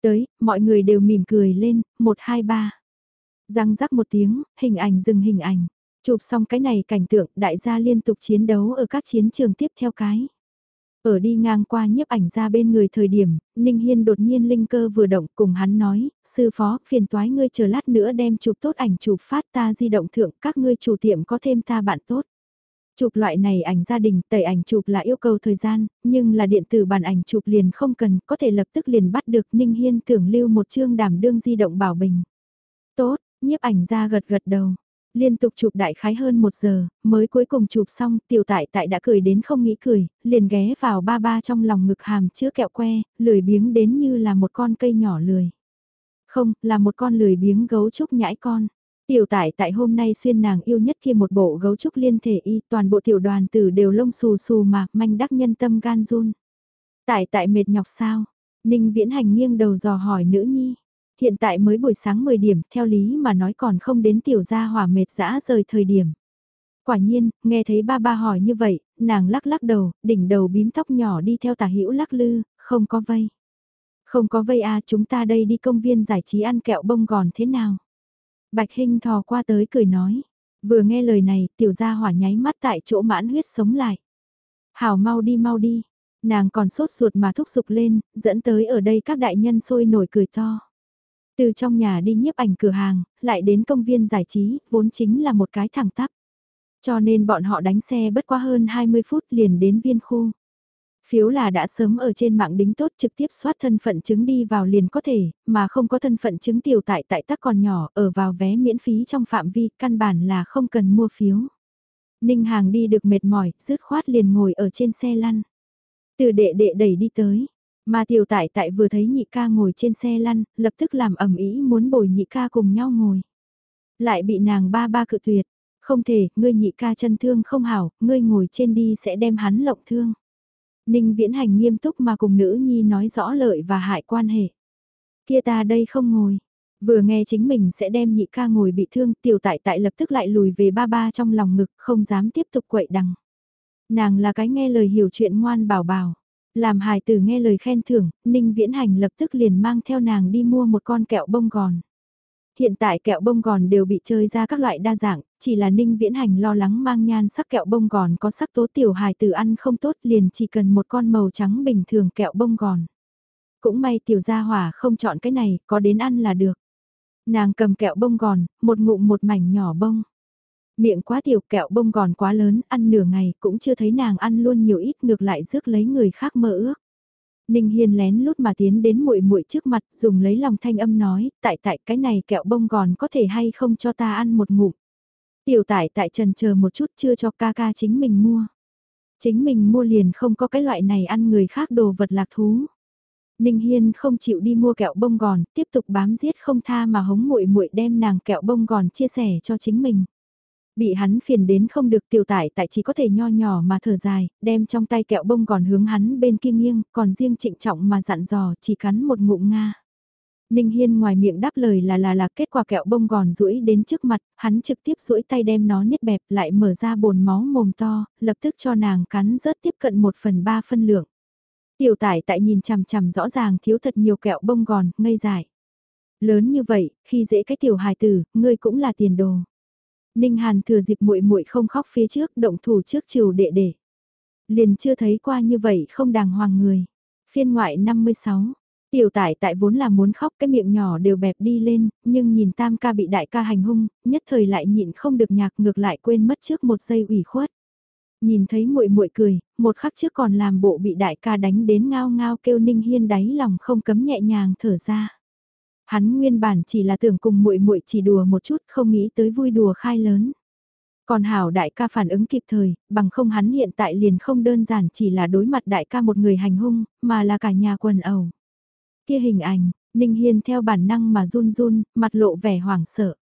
Tới, mọi người đều mỉm cười lên, một hai ba. Răng rắc một tiếng, hình ảnh dừng hình ảnh. Chụp xong cái này cảnh tượng đại gia liên tục chiến đấu ở các chiến trường tiếp theo cái. Ở đi ngang qua nhiếp ảnh ra bên người thời điểm, Ninh Hiên đột nhiên linh cơ vừa động cùng hắn nói, sư phó, phiền toái ngươi chờ lát nữa đem chụp tốt ảnh chụp phát ta di động thượng các ngươi chủ tiệm có thêm ta bạn tốt. Chụp loại này ảnh gia đình, tẩy ảnh chụp là yêu cầu thời gian, nhưng là điện tử bản ảnh chụp liền không cần, có thể lập tức liền bắt được Ninh Hiên tưởng lưu một chương đảm đương di động bảo bình. Tốt, Nhiếp ảnh ra gật gật đầu. Liên tục chụp đại khái hơn một giờ, mới cuối cùng chụp xong, tiểu tại tại đã cười đến không nghĩ cười, liền ghé vào ba ba trong lòng ngực hàm chứa kẹo que, lười biếng đến như là một con cây nhỏ lười. Không, là một con lười biếng gấu trúc nhãi con. Tiểu tại tại hôm nay xuyên nàng yêu nhất kia một bộ gấu trúc liên thể y toàn bộ tiểu đoàn tử đều lông xù xù mà manh đắc nhân tâm gan run. Tại tại mệt nhọc sao? Ninh viễn hành nghiêng đầu dò hỏi nữ nhi. Hiện tại mới buổi sáng 10 điểm, theo lý mà nói còn không đến tiểu gia hỏa mệt dã rời thời điểm. Quả nhiên, nghe thấy ba ba hỏi như vậy, nàng lắc lắc đầu, đỉnh đầu bím tóc nhỏ đi theo tả hữu lắc lư, không có vây. Không có vây à chúng ta đây đi công viên giải trí ăn kẹo bông gòn thế nào? Bạch Hinh thò qua tới cười nói. Vừa nghe lời này, tiểu gia hỏa nháy mắt tại chỗ mãn huyết sống lại. Hảo mau đi mau đi. Nàng còn sốt ruột mà thúc giục lên, dẫn tới ở đây các đại nhân sôi nổi cười to. Từ trong nhà đi nhiếp ảnh cửa hàng, lại đến công viên giải trí, vốn chính là một cái thẳng tắp. Cho nên bọn họ đánh xe bất quá hơn 20 phút liền đến viên khu. Phiếu là đã sớm ở trên mạng đính tốt trực tiếp soát thân phận chứng đi vào liền có thể, mà không có thân phận chứng tiểu tại tại tắc còn nhỏ ở vào vé miễn phí trong phạm vi, căn bản là không cần mua phiếu. Ninh Hàng đi được mệt mỏi, rứt khoát liền ngồi ở trên xe lăn. Từ đệ đệ đẩy đi tới, mà tiểu tại tại vừa thấy nhị ca ngồi trên xe lăn, lập tức làm ẩm ý muốn bồi nhị ca cùng nhau ngồi. Lại bị nàng ba ba cự tuyệt, không thể, ngươi nhị ca chân thương không hảo, ngươi ngồi trên đi sẽ đem hắn lộng thương. Ninh viễn hành nghiêm túc mà cùng nữ nhi nói rõ lợi và hại quan hệ. Kia ta đây không ngồi. Vừa nghe chính mình sẽ đem nhị ca ngồi bị thương tiểu tại tại lập tức lại lùi về ba ba trong lòng ngực không dám tiếp tục quậy đằng. Nàng là cái nghe lời hiểu chuyện ngoan bảo bảo. Làm hài tử nghe lời khen thưởng, Ninh Viễn Hành lập tức liền mang theo nàng đi mua một con kẹo bông gòn. Hiện tại kẹo bông gòn đều bị chơi ra các loại đa dạng, chỉ là Ninh Viễn Hành lo lắng mang nhan sắc kẹo bông gòn có sắc tố tiểu hài tử ăn không tốt liền chỉ cần một con màu trắng bình thường kẹo bông gòn. Cũng may tiểu gia hỏa không chọn cái này, có đến ăn là được. Nàng cầm kẹo bông gòn, một ngụm một mảnh nhỏ bông. Miệng quá tiểu kẹo bông gòn quá lớn, ăn nửa ngày cũng chưa thấy nàng ăn luôn nhiều ít ngược lại rước lấy người khác mơ ước. Ninh Hiên lén lút mà tiến đến muội muội trước mặt, dùng lấy lòng thanh âm nói, tại tại cái này kẹo bông gòn có thể hay không cho ta ăn một ngụm. Tiểu tại tại trần chờ một chút chưa cho ca ca chính mình mua. Chính mình mua liền không có cái loại này ăn người khác đồ vật lạc thú. Ninh Hiên không chịu đi mua kẹo bông gòn, tiếp tục bám giết không tha mà hống muội muội đem nàng kẹo bông gòn chia sẻ cho chính mình. Bị hắn phiền đến không được tiểu tải tại chỉ có thể nho nhỏ mà thở dài, đem trong tay kẹo bông còn hướng hắn bên kia nghiêng, còn riêng trịnh trọng mà dặn dò chỉ cắn một ngụm Nga. Ninh Hiên ngoài miệng đáp lời là là là kết quả kẹo bông gòn rũi đến trước mặt, hắn trực tiếp rũi tay đem nó nhét bẹp lại mở ra bồn máu mồm to, lập tức cho nàng cắn rớt tiếp cận một phần ba phân lượng. Tiểu tải tại nhìn chằm chằm rõ ràng thiếu thật nhiều kẹo bông gòn, ngây dại. Lớn như vậy, khi dễ cái tiểu hài tử, ngươi cũng là tiền đồ. Ninh Hàn thừa dịp muội muội không khóc phía trước, động thủ trước chiều đệ đệ. Liền chưa thấy qua như vậy không đàng hoàng người. Phiên ngoại 56, Tiểu tải tại vốn là muốn khóc cái miệng nhỏ đều bẹp đi lên, nhưng nhìn tam ca bị đại ca hành hung, nhất thời lại nhịn không được nhạc ngược lại quên mất trước một giây ủy khuất. Nhìn thấy muội muội cười, một khắc trước còn làm bộ bị đại ca đánh đến ngao ngao kêu ninh hiên đáy lòng không cấm nhẹ nhàng thở ra. Hắn nguyên bản chỉ là tưởng cùng muội muội chỉ đùa một chút không nghĩ tới vui đùa khai lớn. Còn hảo đại ca phản ứng kịp thời, bằng không hắn hiện tại liền không đơn giản chỉ là đối mặt đại ca một người hành hung, mà là cả nhà quần ẩu. Kia hình ảnh, Ninh Hiên theo bản năng mà run run, mặt lộ vẻ hoảng sợ.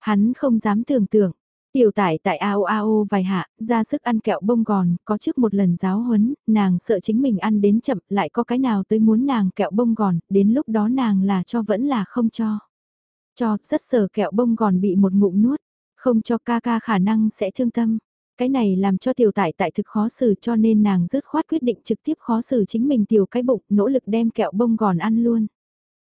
Hắn không dám tưởng tượng, Tiểu tải tại ao ao vài hạ, ra sức ăn kẹo bông gòn, có trước một lần giáo huấn, nàng sợ chính mình ăn đến chậm, lại có cái nào tới muốn nàng kẹo bông gòn, đến lúc đó nàng là cho vẫn là không cho. Cho, rất sợ kẹo bông gòn bị một ngụm nuốt, không cho ca ca khả năng sẽ thương tâm. Cái này làm cho tiểu tải tại thực khó xử cho nên nàng dứt khoát quyết định trực tiếp khó xử chính mình tiểu cái bụng, nỗ lực đem kẹo bông gòn ăn luôn.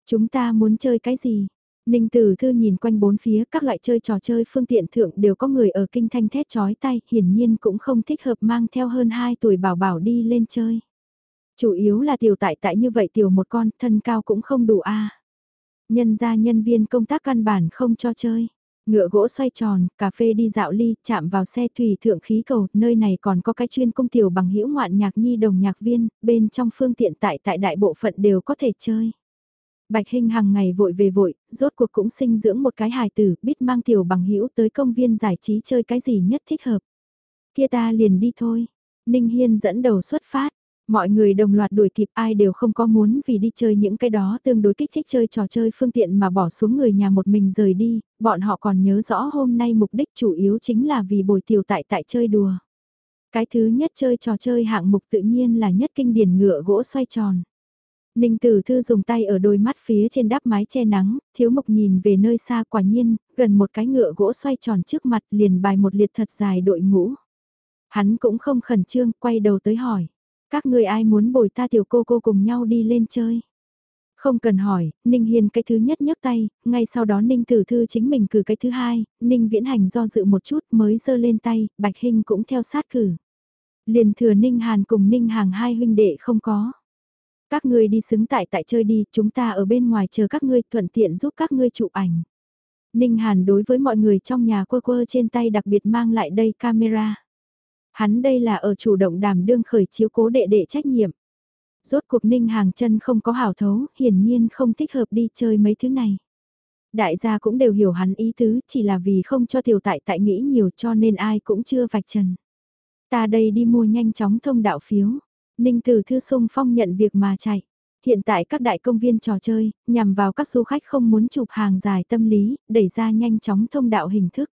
Chúng ta muốn chơi cái gì? Ninh Tử Thư nhìn quanh bốn phía các loại chơi trò chơi phương tiện thượng đều có người ở kinh thanh thét chói tay, hiển nhiên cũng không thích hợp mang theo hơn 2 tuổi bảo bảo đi lên chơi. Chủ yếu là tiểu tại tại như vậy tiểu một con, thân cao cũng không đủ a. Nhân ra nhân viên công tác căn bản không cho chơi. Ngựa gỗ xoay tròn, cà phê đi dạo ly, chạm vào xe thủy thượng khí cầu, nơi này còn có cái chuyên công tiểu bằng hữu ngoạn nhạc nhi đồng nhạc viên, bên trong phương tiện tại tại đại bộ phận đều có thể chơi. Bạch Hinh hàng ngày vội về vội, rốt cuộc cũng sinh dưỡng một cái hài tử, biết mang tiểu bằng hữu tới công viên giải trí chơi cái gì nhất thích hợp. Kia ta liền đi thôi. Ninh Hiên dẫn đầu xuất phát. Mọi người đồng loạt đuổi kịp ai đều không có muốn vì đi chơi những cái đó tương đối kích thích chơi trò chơi phương tiện mà bỏ xuống người nhà một mình rời đi, bọn họ còn nhớ rõ hôm nay mục đích chủ yếu chính là vì bồi tiểu tại tại chơi đùa. Cái thứ nhất chơi trò chơi hạng mục tự nhiên là nhất kinh điển ngựa gỗ xoay tròn. Ninh Tử Thư dùng tay ở đôi mắt phía trên đắp mái che nắng, thiếu mục nhìn về nơi xa quả nhiên, gần một cái ngựa gỗ xoay tròn trước mặt liền bài một liệt thật dài đội ngũ. Hắn cũng không khẩn trương, quay đầu tới hỏi. Các người ai muốn bồi ta tiểu cô cô cùng nhau đi lên chơi? Không cần hỏi, Ninh Hiền cái thứ nhất nhấc tay, ngay sau đó Ninh Tử Thư chính mình cử cái thứ hai, Ninh Viễn Hành do dự một chút mới giơ lên tay, Bạch Hinh cũng theo sát cử. Liền thừa Ninh Hàn cùng Ninh Hàng hai huynh đệ không có. Các ngươi đi xứng tại tại chơi đi, chúng ta ở bên ngoài chờ các ngươi thuận tiện giúp các ngươi chụp ảnh. Ninh Hàn đối với mọi người trong nhà quơ quơ trên tay đặc biệt mang lại đây camera. Hắn đây là ở chủ động đảm đương khởi chiếu cố đệ đệ trách nhiệm. Rốt cuộc Ninh Hàng chân không có hảo thấu, hiển nhiên không thích hợp đi chơi mấy thứ này. Đại gia cũng đều hiểu hắn ý tứ, chỉ là vì không cho tiểu tại tại nghĩ nhiều cho nên ai cũng chưa vạch trần. Ta đây đi mua nhanh chóng thông đạo phiếu. Ninh Tử Thư sung phong nhận việc mà chạy. Hiện tại các đại công viên trò chơi, nhằm vào các du khách không muốn chụp hàng dài tâm lý, đẩy ra nhanh chóng thông đạo hình thức.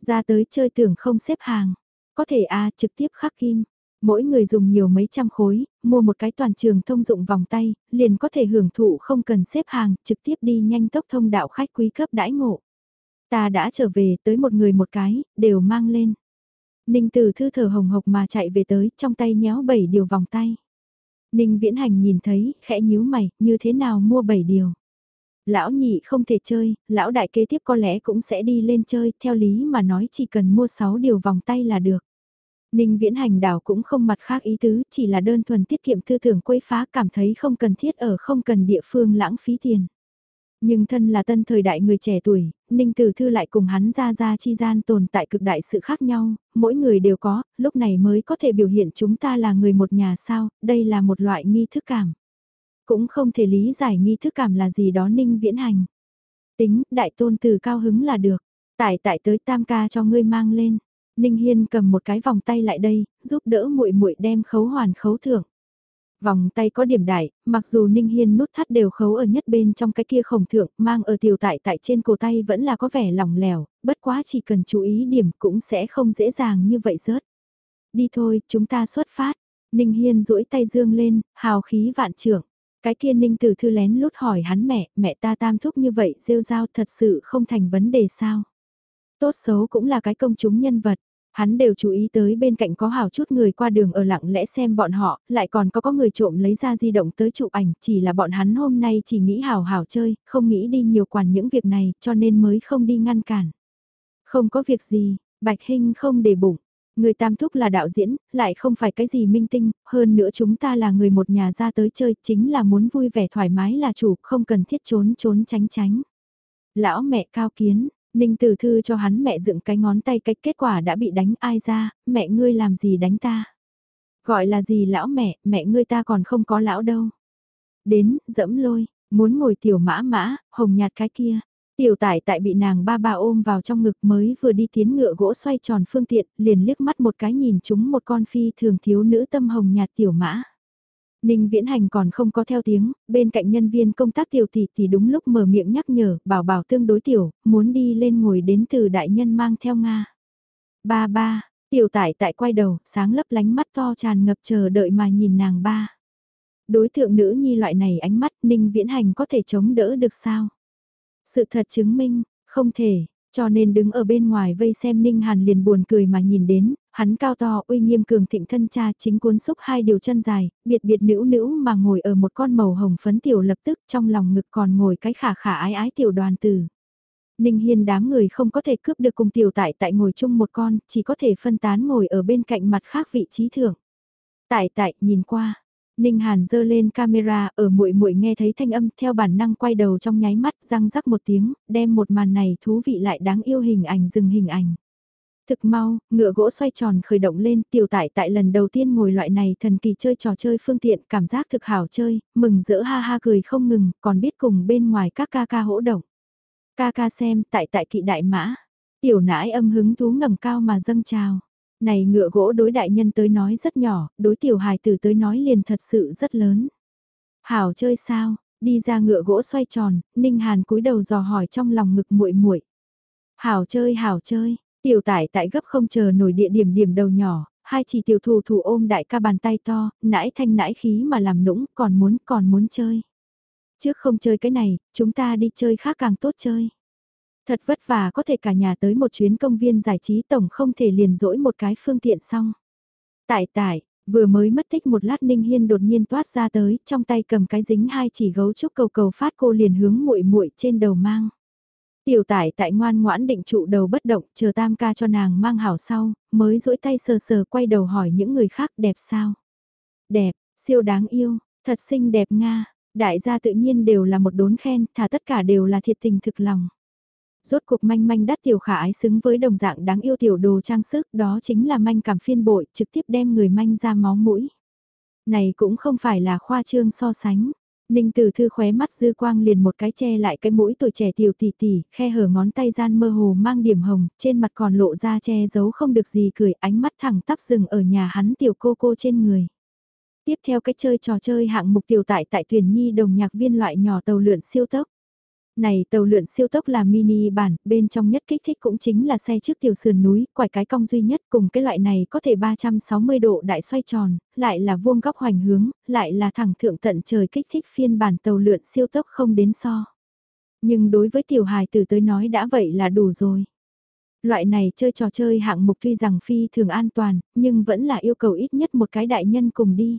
Ra tới chơi tưởng không xếp hàng. Có thể A trực tiếp khắc kim. Mỗi người dùng nhiều mấy trăm khối, mua một cái toàn trường thông dụng vòng tay, liền có thể hưởng thụ không cần xếp hàng, trực tiếp đi nhanh tốc thông đạo khách quý cấp đãi ngộ. Ta đã trở về tới một người một cái, đều mang lên. Ninh Tử Thư thở hồng hộc mà chạy về tới, trong tay nhéo bảy điều vòng tay. Ninh Viễn Hành nhìn thấy, khẽ nhíu mày, như thế nào mua bảy điều. Lão nhị không thể chơi, lão đại kế tiếp có lẽ cũng sẽ đi lên chơi, theo lý mà nói chỉ cần mua 6 điều vòng tay là được. Ninh Viễn Hành đảo cũng không mặt khác ý tứ, chỉ là đơn thuần tiết kiệm tư tưởng quấy phá cảm thấy không cần thiết ở không cần địa phương lãng phí tiền. Nhưng thân là tân thời đại người trẻ tuổi, Ninh Tử Thư lại cùng hắn ra ra chi gian tồn tại cực đại sự khác nhau, mỗi người đều có, lúc này mới có thể biểu hiện chúng ta là người một nhà sao, đây là một loại nghi thức cảm. Cũng không thể lý giải nghi thức cảm là gì đó Ninh viễn hành. Tính, đại tôn từ cao hứng là được, tại tại tới tam ca cho ngươi mang lên. Ninh Hiên cầm một cái vòng tay lại đây, giúp đỡ muội muội đem khấu hoàn khấu thưởng. Vòng tay có điểm đại, mặc dù Ninh Hiên nút thắt đều khấu ở nhất bên trong cái kia khổng thượng, mang ở tiểu tại tại trên cổ tay vẫn là có vẻ lỏng lẻo, bất quá chỉ cần chú ý điểm cũng sẽ không dễ dàng như vậy rớt. Đi thôi, chúng ta xuất phát. Ninh Hiên duỗi tay dương lên, hào khí vạn trưởng. Cái kia Ninh Tử Thư lén lút hỏi hắn mẹ, mẹ ta tam thúc như vậy rêu rao thật sự không thành vấn đề sao. Tốt xấu cũng là cái công chúng nhân vật. Hắn đều chú ý tới bên cạnh có hào chút người qua đường ở lặng lẽ xem bọn họ, lại còn có có người trộm lấy ra di động tới chụp ảnh, chỉ là bọn hắn hôm nay chỉ nghĩ hào hào chơi, không nghĩ đi nhiều quản những việc này, cho nên mới không đi ngăn cản. Không có việc gì, Bạch Hinh không để bụng. Người tam thúc là đạo diễn, lại không phải cái gì minh tinh, hơn nữa chúng ta là người một nhà ra tới chơi, chính là muốn vui vẻ thoải mái là chủ, không cần thiết trốn trốn tránh tránh. Lão mẹ cao kiến, Ninh Tử Thư cho hắn mẹ dựng cái ngón tay cách kết quả đã bị đánh ai ra, mẹ ngươi làm gì đánh ta. Gọi là gì lão mẹ, mẹ ngươi ta còn không có lão đâu. Đến, dẫm lôi, muốn ngồi tiểu mã mã, hồng nhạt cái kia. Tiểu tải tại bị nàng ba ba ôm vào trong ngực mới vừa đi tiến ngựa gỗ xoay tròn phương tiện, liền liếc mắt một cái nhìn chúng một con phi thường thiếu nữ tâm hồng nhạt tiểu mã. Ninh Viễn Hành còn không có theo tiếng, bên cạnh nhân viên công tác tiểu tỷ thì đúng lúc mở miệng nhắc nhở, bảo bảo tương đối tiểu, muốn đi lên ngồi đến từ đại nhân mang theo Nga. Ba ba, tiểu tải tại quay đầu, sáng lấp lánh mắt to tràn ngập chờ đợi mà nhìn nàng ba. Đối tượng nữ nhi loại này ánh mắt Ninh Viễn Hành có thể chống đỡ được sao? Sự thật chứng minh, không thể, cho nên đứng ở bên ngoài vây xem Ninh Hàn liền buồn cười mà nhìn đến, hắn cao to uy nghiêm cường thịnh thân cha chính cuốn xúc hai điều chân dài, biệt biệt nữ nữ mà ngồi ở một con màu hồng phấn tiểu lập tức trong lòng ngực còn ngồi cái khả khả ái ái tiểu đoàn tử. Ninh Hiên đám người không có thể cướp được cùng tiểu tại tại ngồi chung một con, chỉ có thể phân tán ngồi ở bên cạnh mặt khác vị trí thưởng. Tại tại nhìn qua, Ninh Hàn dơ lên camera ở muội muội nghe thấy thanh âm theo bản năng quay đầu trong nháy mắt răng rắc một tiếng, đem một màn này thú vị lại đáng yêu hình ảnh dừng hình ảnh. Thực mau, ngựa gỗ xoay tròn khởi động lên, tiểu tại tại lần đầu tiên ngồi loại này thần kỳ chơi trò chơi phương tiện, cảm giác thực hảo chơi, mừng rỡ ha ha cười không ngừng, còn biết cùng bên ngoài các ca ca hỗ động. Ca ca xem, tại tại kỵ đại mã, tiểu nãi âm hứng thú ngầm cao mà dâng trào. Này ngựa gỗ đối đại nhân tới nói rất nhỏ, đối tiểu hài tử tới nói liền thật sự rất lớn. Hảo chơi sao, đi ra ngựa gỗ xoay tròn, Ninh Hàn cúi đầu dò hỏi trong lòng ngực muội muội. Hảo chơi hảo chơi, tiểu tải tại gấp không chờ nổi địa điểm điểm đầu nhỏ, hai chỉ tiểu thủ thủ ôm đại ca bàn tay to, nãi thanh nãi khí mà làm nũng, còn muốn còn muốn chơi. Trước không chơi cái này, chúng ta đi chơi khác càng tốt chơi. Thật vất vả có thể cả nhà tới một chuyến công viên giải trí tổng không thể liền dỗi một cái phương tiện xong. Tại tại, vừa mới mất tích một lát Ninh Hiên đột nhiên toát ra tới, trong tay cầm cái dính hai chỉ gấu trúc cầu cầu phát cô liền hướng muội muội trên đầu mang. Tiểu tải tại ngoan ngoãn định trụ đầu bất động, chờ tam ca cho nàng mang hảo sau, mới duỗi tay sờ sờ quay đầu hỏi những người khác đẹp sao. Đẹp, siêu đáng yêu, thật xinh đẹp Nga, đại gia tự nhiên đều là một đốn khen, thả tất cả đều là thiệt tình thực lòng. Rốt cuộc manh manh đắt tiểu khả ái xứng với đồng dạng đáng yêu tiểu đồ trang sức đó chính là manh cảm phiên bội trực tiếp đem người manh ra máu mũi. Này cũng không phải là khoa trương so sánh. Ninh Tử Thư khóe mắt dư quang liền một cái che lại cái mũi tuổi trẻ tiểu tỷ tỷ, khe hở ngón tay gian mơ hồ mang điểm hồng, trên mặt còn lộ ra che giấu không được gì cười, ánh mắt thẳng tắp rừng ở nhà hắn tiểu cô cô trên người. Tiếp theo cái chơi trò chơi hạng mục tiểu tại tại tuyển nhi đồng nhạc viên loại nhỏ tàu lượn siêu tốc. Này tàu lượn siêu tốc là mini bản, bên trong nhất kích thích cũng chính là xe trước tiểu sườn núi, quải cái cong duy nhất cùng cái loại này có thể 360 độ đại xoay tròn, lại là vuông góc hoành hướng, lại là thẳng thượng tận trời kích thích phiên bản tàu lượn siêu tốc không đến so. Nhưng đối với tiểu hài tử tới nói đã vậy là đủ rồi. Loại này chơi trò chơi hạng mục tuy rằng phi thường an toàn, nhưng vẫn là yêu cầu ít nhất một cái đại nhân cùng đi.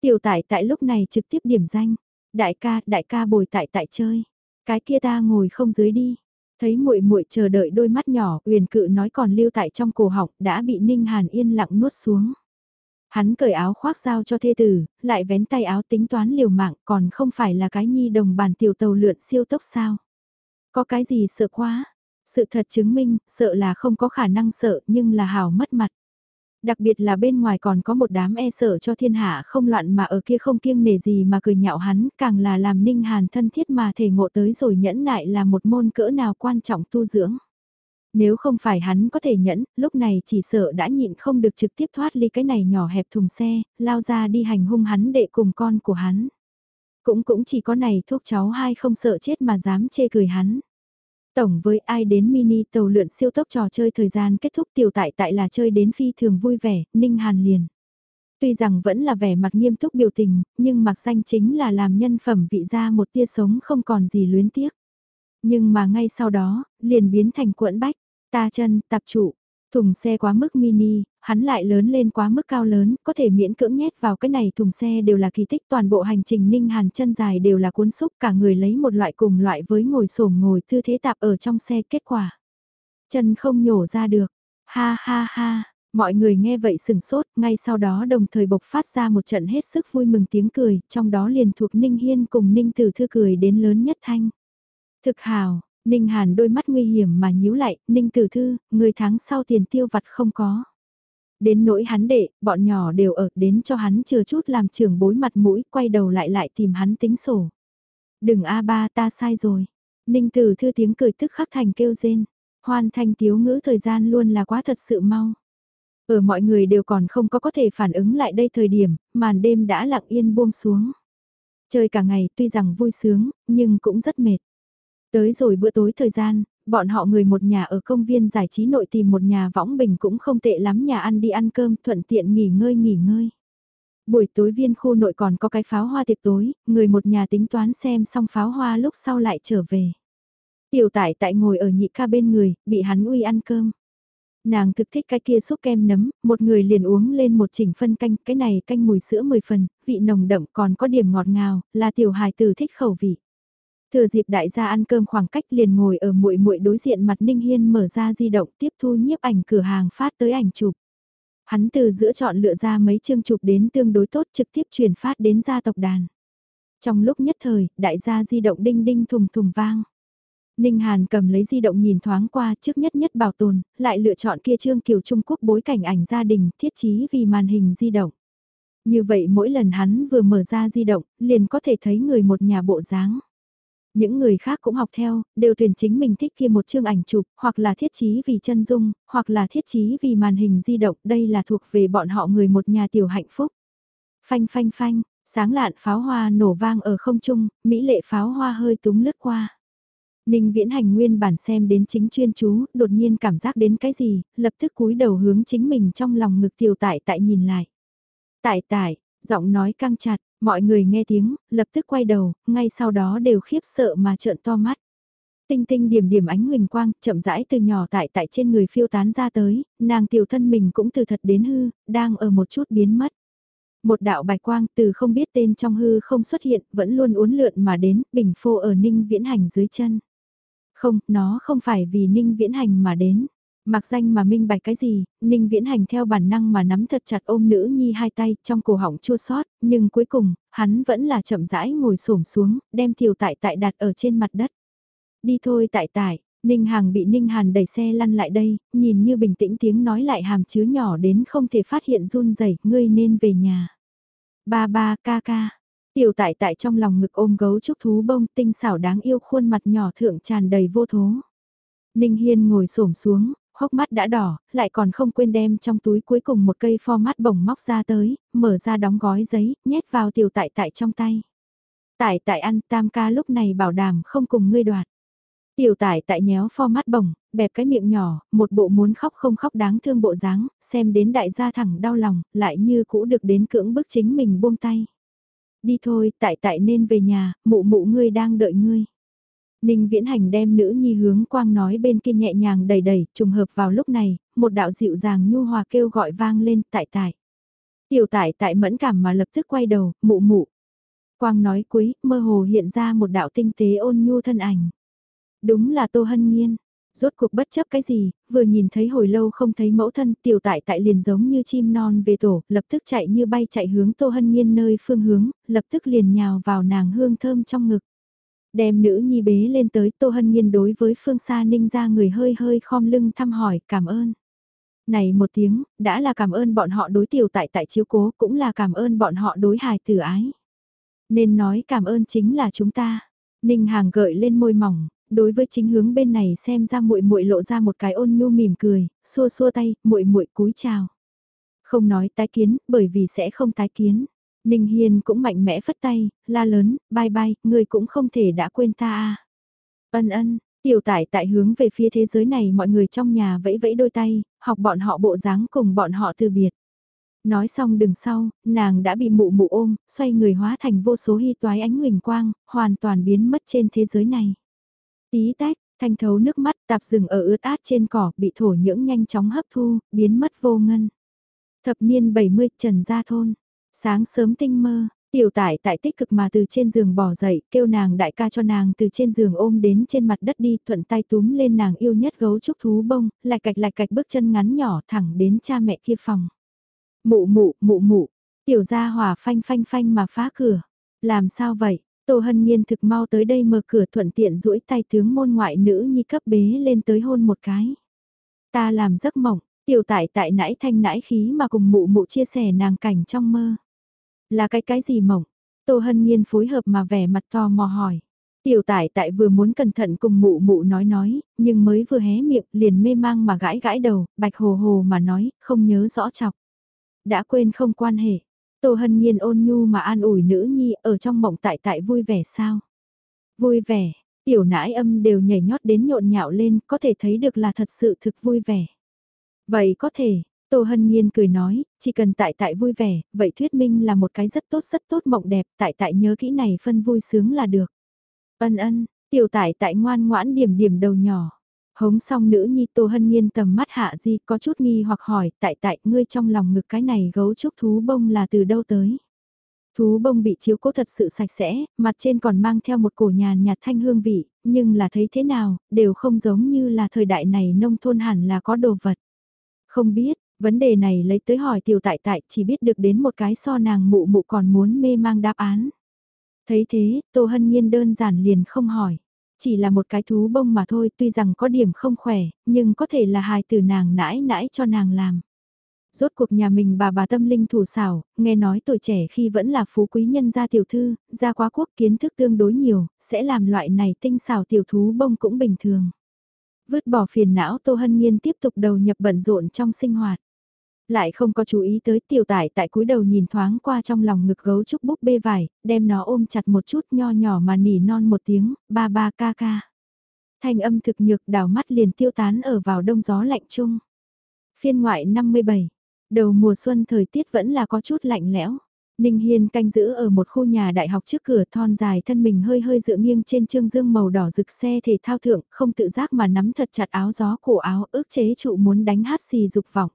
Tiểu tải tại lúc này trực tiếp điểm danh. Đại ca, đại ca bồi tại tại chơi. Cái kia ta ngồi không dưới đi. Thấy muội muội chờ đợi đôi mắt nhỏ, Uyển Cự nói còn lưu tại trong cổ họng, đã bị Ninh Hàn yên lặng nuốt xuống. Hắn cởi áo khoác giao cho thê tử, lại vén tay áo tính toán liều mạng, còn không phải là cái nhi đồng bản tiểu tàu lượn siêu tốc sao? Có cái gì sợ quá? Sự thật chứng minh, sợ là không có khả năng sợ, nhưng là hào mất mặt. Đặc biệt là bên ngoài còn có một đám e sợ cho thiên hạ không loạn mà ở kia không kiêng nề gì mà cười nhạo hắn, càng là làm ninh hàn thân thiết mà thể ngộ tới rồi nhẫn nại là một môn cỡ nào quan trọng tu dưỡng. Nếu không phải hắn có thể nhẫn, lúc này chỉ sợ đã nhịn không được trực tiếp thoát ly cái này nhỏ hẹp thùng xe, lao ra đi hành hung hắn đệ cùng con của hắn. Cũng cũng chỉ có này thuốc cháu hai không sợ chết mà dám chê cười hắn. Tổng với ai đến mini tàu lượn siêu tốc trò chơi thời gian kết thúc tiểu tại tại là chơi đến phi thường vui vẻ, ninh hàn liền. Tuy rằng vẫn là vẻ mặt nghiêm túc biểu tình, nhưng mặc danh chính là làm nhân phẩm vị ra một tia sống không còn gì luyến tiếc. Nhưng mà ngay sau đó, liền biến thành cuộn bách, ta chân, tập trụ, thùng xe quá mức mini, hắn lại lớn lên quá mức cao lớn, có thể miễn cưỡng nhét vào cái này thùng xe đều là kỳ tích toàn bộ hành trình ninh hàn chân dài đều là cuốn xúc cả người lấy một loại cùng loại với ngồi sổm ngồi tư thế tạp ở trong xe kết quả. Chân không nhổ ra được, ha ha ha, mọi người nghe vậy sừng sốt, ngay sau đó đồng thời bộc phát ra một trận hết sức vui mừng tiếng cười, trong đó liền thuộc Ninh Hiên cùng Ninh Tử Thư cười đến lớn nhất thanh. Thực hào, Ninh Hàn đôi mắt nguy hiểm mà nhíu lại, Ninh Tử Thư, người tháng sau tiền tiêu vặt không có. Đến nỗi hắn đệ, bọn nhỏ đều ở đến cho hắn chưa chút làm trưởng bối mặt mũi, quay đầu lại lại tìm hắn tính sổ. Đừng a ba ta sai rồi. Ninh Tử Thư tiếng cười tức khắc thành kêu rên. Hoan thanh tiếu ngữ thời gian luôn là quá thật sự mau. Ở mọi người đều còn không có có thể phản ứng lại đây thời điểm, màn đêm đã lặng yên buông xuống. Chơi cả ngày tuy rằng vui sướng, nhưng cũng rất mệt. Tới rồi bữa tối thời gian, bọn họ người một nhà ở công viên giải trí nội tìm một nhà võng bình cũng không tệ lắm nhà ăn đi ăn cơm thuận tiện nghỉ ngơi nghỉ ngơi. Buổi tối viên khu nội còn có cái pháo hoa tiệc tối, người một nhà tính toán xem xong pháo hoa lúc sau lại trở về. Tiểu tải tại ngồi ở nhị ca bên người, bị hắn uy ăn cơm. Nàng thực thích cái kia xúc kem nấm, một người liền uống lên một chỉnh phân canh, cái này canh mùi sữa 10 phần, vị nồng đậm còn có điểm ngọt ngào, là tiểu hài tử thích khẩu vị. Thừa dịp đại gia ăn cơm khoảng cách liền ngồi ở muội muội đối diện mặt Ninh Hiên mở ra di động tiếp thu nhiếp ảnh cửa hàng phát tới ảnh chụp. Hắn từ giữa chọn lựa ra mấy chương chụp đến tương đối tốt trực tiếp truyền phát đến gia tộc đàn. Trong lúc nhất thời, đại gia di động đinh đinh thùng thùng vang. Ninh Hàn cầm lấy di động nhìn thoáng qua trước nhất nhất bảo tồn, lại lựa chọn kia trương kiểu Trung Quốc bối cảnh ảnh gia đình thiết trí vì màn hình di động. Như vậy mỗi lần hắn vừa mở ra di động, liền có thể thấy người một nhà bộ dáng. Những người khác cũng học theo, đều tuyển chính mình thích kia một chương ảnh chụp, hoặc là thiết trí vì chân dung, hoặc là thiết trí vì màn hình di động, đây là thuộc về bọn họ người một nhà tiểu hạnh phúc. Phanh phanh phanh, sáng lạn pháo hoa nổ vang ở không trung, mỹ lệ pháo hoa hơi túng lướt qua. Ninh viễn hành nguyên bản xem đến chính chuyên chú, đột nhiên cảm giác đến cái gì, lập tức cúi đầu hướng chính mình trong lòng ngực tiểu tại tại nhìn lại. Tại tại, giọng nói căng chặt, mọi người nghe tiếng, lập tức quay đầu, ngay sau đó đều khiếp sợ mà trợn to mắt. Tinh tinh điểm điểm ánh huỳnh quang, chậm rãi từ nhỏ tại tại trên người phiêu tán ra tới, nàng tiểu thân mình cũng từ thật đến hư, đang ở một chút biến mất. Một đạo bạch quang từ không biết tên trong hư không xuất hiện, vẫn luôn uốn lượn mà đến, bình phô ở ninh viễn hành dưới chân. Không, nó không phải vì ninh viễn hành mà đến. Mặc danh mà minh bạch cái gì, Ninh Viễn Hành theo bản năng mà nắm thật chặt ôm nữ nhi hai tay trong cổ họng chua sót, nhưng cuối cùng, hắn vẫn là chậm rãi ngồi xổm xuống, đem tiểu tại tại đặt ở trên mặt đất. Đi thôi tại tại, Ninh hàng bị Ninh Hàn đẩy xe lăn lại đây, nhìn như bình tĩnh tiếng nói lại hàm chứa nhỏ đến không thể phát hiện run rẩy ngươi nên về nhà. Ba ba ca ca, tiểu tại tại trong lòng ngực ôm gấu trúc thú bông tinh xảo đáng yêu khuôn mặt nhỏ thượng tràn đầy vô thố. Ninh Hiên ngồi xổm xuống, hốc mắt đã đỏ, lại còn không quên đem trong túi cuối cùng một cây format bổng móc ra tới, mở ra đóng gói giấy, nhét vào tiểu tại tại trong tay. Tại tại ăn tam ca lúc này bảo đảm không cùng ngươi đoạt. Tiểu tại tại nhéo format bổng, bẹp cái miệng nhỏ, một bộ muốn khóc không khóc đáng thương bộ dáng, xem đến đại gia thẳng đau lòng, lại như cũ được đến cưỡng bức chính mình buông tay. Đi thôi, tại tại nên về nhà, mụ mụ ngươi đang đợi ngươi. Ninh Viễn Hành đem nữ nhi hướng quang nói bên kia nhẹ nhàng đầy đầy, trùng hợp vào lúc này, một đạo dịu dàng nhu hòa kêu gọi vang lên tại tại. Tiểu tại tại mẫn cảm mà lập tức quay đầu, mụ mụ. Quang nói cuối, mơ hồ hiện ra một đạo tinh tế ôn nhu thân ảnh. Đúng là Tô Hân Nhiên. Rốt cuộc bất chấp cái gì, vừa nhìn thấy hồi lâu không thấy mẫu thân tiểu tại tại liền giống như chim non về tổ, lập tức chạy như bay chạy hướng Tô Hân Nhiên nơi phương hướng, lập tức liền nhào vào nàng hương thơm trong ngực. Đem nữ nhi bế lên tới Tô Hân Nhiên đối với phương xa ninh ra người hơi hơi khom lưng thăm hỏi cảm ơn. Này một tiếng, đã là cảm ơn bọn họ đối tiểu tại tại chiếu cố cũng là cảm ơn bọn họ đối hài tử ái. Nên nói cảm ơn chính là chúng ta. Ninh Hàng gợi lên môi mỏng, đối với chính hướng bên này xem ra muội muội lộ ra một cái ôn nhu mỉm cười, xua xua tay, muội muội cúi chào. Không nói tái kiến, bởi vì sẽ không tái kiến. Ninh Hiên cũng mạnh mẽ phất tay, la lớn, bye bye, người cũng không thể đã quên ta à. Ân ân, tiểu tải tại hướng về phía thế giới này mọi người trong nhà vẫy vẫy đôi tay, học bọn họ bộ dáng cùng bọn họ từ biệt. Nói xong đừng sau, nàng đã bị mụ mụ ôm, xoay người hóa thành vô số hy toái ánh huỳnh quang, hoàn toàn biến mất trên thế giới này. Tí tách, thanh thấu nước mắt tạp rừng ở ướt át trên cỏ bị thổ nhưỡng nhanh chóng hấp thu, biến mất vô ngân. Thập niên 70 Trần Gia Thôn Sáng sớm tinh mơ, tiểu tải tại tích cực mà từ trên giường bỏ dậy, kêu nàng đại ca cho nàng từ trên giường ôm đến trên mặt đất đi, thuận tay túm lên nàng yêu nhất gấu trúc thú bông, lạch cạch lạch cạch bước chân ngắn nhỏ thẳng đến cha mẹ kia phòng. Mụ mụ, mụ mụ, tiểu gia hỏa phanh phanh phanh mà phá cửa. Làm sao vậy? Tô Hân Nhiên thực mau tới đây mở cửa thuận tiện duỗi tay tướng môn ngoại nữ nhi cấp bế lên tới hôn một cái. Ta làm giấc mộng, tiểu tại tại nãi thanh nãi khí mà cùng mụ mụ chia sẻ nàng cảnh trong mơ. Là cái cái gì mộng? Tô Hân Nhiên phối hợp mà vẻ mặt to mò hỏi. Tiểu tải tại vừa muốn cẩn thận cùng mụ mụ nói nói, nhưng mới vừa hé miệng liền mê mang mà gãi gãi đầu, bạch hồ hồ mà nói, không nhớ rõ chọc. Đã quên không quan hệ. Tô Hân Nhiên ôn nhu mà an ủi nữ nhi ở trong mộng tại tại vui vẻ sao? Vui vẻ, tiểu nãi âm đều nhảy nhót đến nhộn nhạo lên, có thể thấy được là thật sự thực vui vẻ. Vậy có thể, Tô Hân Nhiên cười nói, chỉ cần tại tại vui vẻ, vậy thuyết minh là một cái rất tốt rất tốt mộng đẹp, tại tại nhớ kỹ này phân vui sướng là được. Ân ân, tiểu tại tại ngoan ngoãn điểm điểm đầu nhỏ. Hống xong nữ nhi Tô Hân Nhiên tầm mắt hạ di có chút nghi hoặc hỏi tại tại ngươi trong lòng ngực cái này gấu trúc thú bông là từ đâu tới. Thú bông bị chiếu cố thật sự sạch sẽ, mặt trên còn mang theo một cổ nhàn nhạt thanh hương vị, nhưng là thấy thế nào, đều không giống như là thời đại này nông thôn hẳn là có đồ vật. Không biết, Vấn đề này lấy tới hỏi tiểu tại tại chỉ biết được đến một cái so nàng mụ mụ còn muốn mê mang đáp án. Thấy thế, Tô Hân Nhiên đơn giản liền không hỏi. Chỉ là một cái thú bông mà thôi tuy rằng có điểm không khỏe, nhưng có thể là hài từ nàng nãi nãi cho nàng làm. Rốt cuộc nhà mình bà bà tâm linh thủ xảo, nghe nói tuổi trẻ khi vẫn là phú quý nhân gia tiểu thư, gia quá quốc kiến thức tương đối nhiều, sẽ làm loại này tinh xảo tiểu thú bông cũng bình thường. Vứt bỏ phiền não Tô Hân Nhiên tiếp tục đầu nhập bận rộn trong sinh hoạt. Lại không có chú ý tới tiểu tải tại cúi đầu nhìn thoáng qua trong lòng ngực gấu trúc búp bê vải, đem nó ôm chặt một chút nho nhỏ mà nỉ non một tiếng, ba ba ca ca. Thanh âm thực nhược đảo mắt liền tiêu tán ở vào đông gió lạnh chung. Phiên ngoại 57, đầu mùa xuân thời tiết vẫn là có chút lạnh lẽo. Ninh Hiên canh giữ ở một khu nhà đại học trước cửa thon dài thân mình hơi hơi dựa nghiêng trên trương dương màu đỏ rực xe thể thao thượng, không tự giác mà nắm thật chặt áo gió cổ áo ước chế trụ muốn đánh hát xì dục vọng.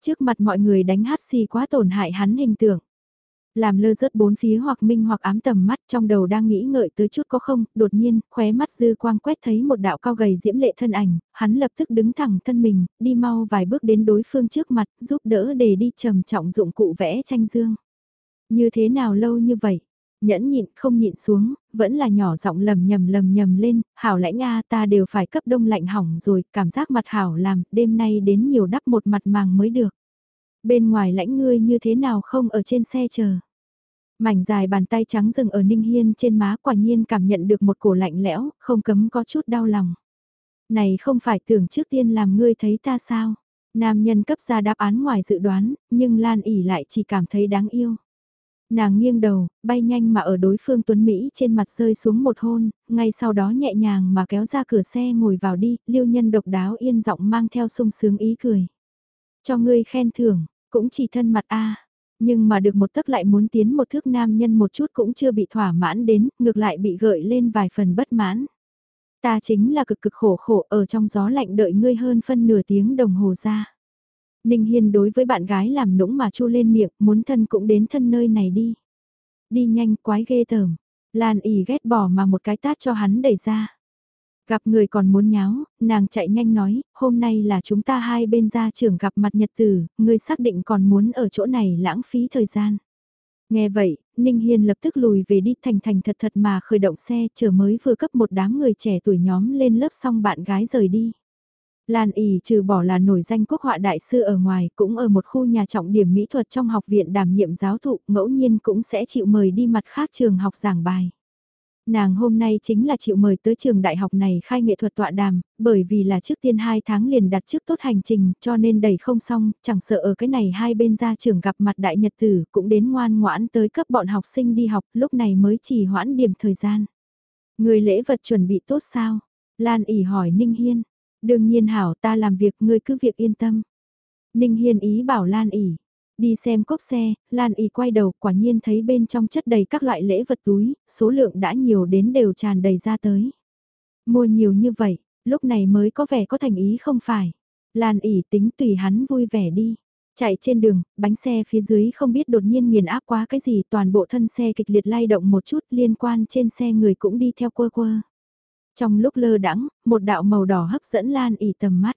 Trước mặt mọi người đánh hát xì quá tổn hại hắn hình tượng. Làm lơ rớt bốn phía hoặc minh hoặc ám tầm mắt trong đầu đang nghĩ ngợi tới chút có không, đột nhiên, khóe mắt dư quang quét thấy một đạo cao gầy diễm lệ thân ảnh, hắn lập tức đứng thẳng thân mình, đi mau vài bước đến đối phương trước mặt, giúp đỡ để đi trầm trọng dụng cụ vẽ tranh dương. Như thế nào lâu như vậy? Nhẫn nhịn không nhịn xuống, vẫn là nhỏ giọng lầm nhầm lầm nhầm lên, hảo lãnh a ta đều phải cấp đông lạnh hỏng rồi, cảm giác mặt hảo làm, đêm nay đến nhiều đắp một mặt màng mới được. Bên ngoài lãnh ngươi như thế nào không ở trên xe chờ. Mảnh dài bàn tay trắng dừng ở Ninh Hiên trên má quả nhiên cảm nhận được một cổ lạnh lẽo, không cấm có chút đau lòng. Này không phải tưởng trước tiên làm ngươi thấy ta sao? Nam nhân cấp ra đáp án ngoài dự đoán, nhưng Lan ỉ lại chỉ cảm thấy đáng yêu. Nàng nghiêng đầu, bay nhanh mà ở đối phương Tuấn Mỹ trên mặt rơi xuống một hôn, ngay sau đó nhẹ nhàng mà kéo ra cửa xe ngồi vào đi, liêu nhân độc đáo yên giọng mang theo sung sướng ý cười. Cho ngươi khen thưởng, cũng chỉ thân mặt a nhưng mà được một tấc lại muốn tiến một thước nam nhân một chút cũng chưa bị thỏa mãn đến, ngược lại bị gợi lên vài phần bất mãn. Ta chính là cực cực khổ khổ ở trong gió lạnh đợi ngươi hơn phân nửa tiếng đồng hồ ra. Ninh Hiên đối với bạn gái làm nũng mà chu lên miệng, muốn thân cũng đến thân nơi này đi. Đi nhanh quái ghê tởm, Lan ỉ ghét bỏ mà một cái tát cho hắn đẩy ra. Gặp người còn muốn nháo, nàng chạy nhanh nói, hôm nay là chúng ta hai bên gia trưởng gặp mặt nhật tử, ngươi xác định còn muốn ở chỗ này lãng phí thời gian. Nghe vậy, Ninh Hiên lập tức lùi về đi thành thành thật thật mà khởi động xe chờ mới vừa cấp một đám người trẻ tuổi nhóm lên lớp xong bạn gái rời đi. Lan ỉ trừ bỏ là nổi danh quốc họa đại sư ở ngoài cũng ở một khu nhà trọng điểm mỹ thuật trong học viện đảm nhiệm giáo thụ ngẫu nhiên cũng sẽ chịu mời đi mặt khác trường học giảng bài. Nàng hôm nay chính là chịu mời tới trường đại học này khai nghệ thuật tọa đàm, bởi vì là trước tiên 2 tháng liền đặt trước tốt hành trình cho nên đầy không xong, chẳng sợ ở cái này hai bên ra trường gặp mặt đại nhật tử cũng đến ngoan ngoãn tới cấp bọn học sinh đi học lúc này mới chỉ hoãn điểm thời gian. Người lễ vật chuẩn bị tốt sao? Lan ỉ hỏi Ninh Hiên. Đương nhiên hảo ta làm việc ngươi cứ việc yên tâm. Ninh Hiên ý bảo Lan ỉ. Đi xem cốc xe, Lan ỉ quay đầu quả nhiên thấy bên trong chất đầy các loại lễ vật túi, số lượng đã nhiều đến đều tràn đầy ra tới. Mua nhiều như vậy, lúc này mới có vẻ có thành ý không phải. Lan ỉ tính tùy hắn vui vẻ đi. Chạy trên đường, bánh xe phía dưới không biết đột nhiên nghiền áp quá cái gì toàn bộ thân xe kịch liệt lay động một chút liên quan trên xe người cũng đi theo quơ quơ. Trong lúc lơ đãng, một đạo màu đỏ hấp dẫn Lan ỉ tầm mắt.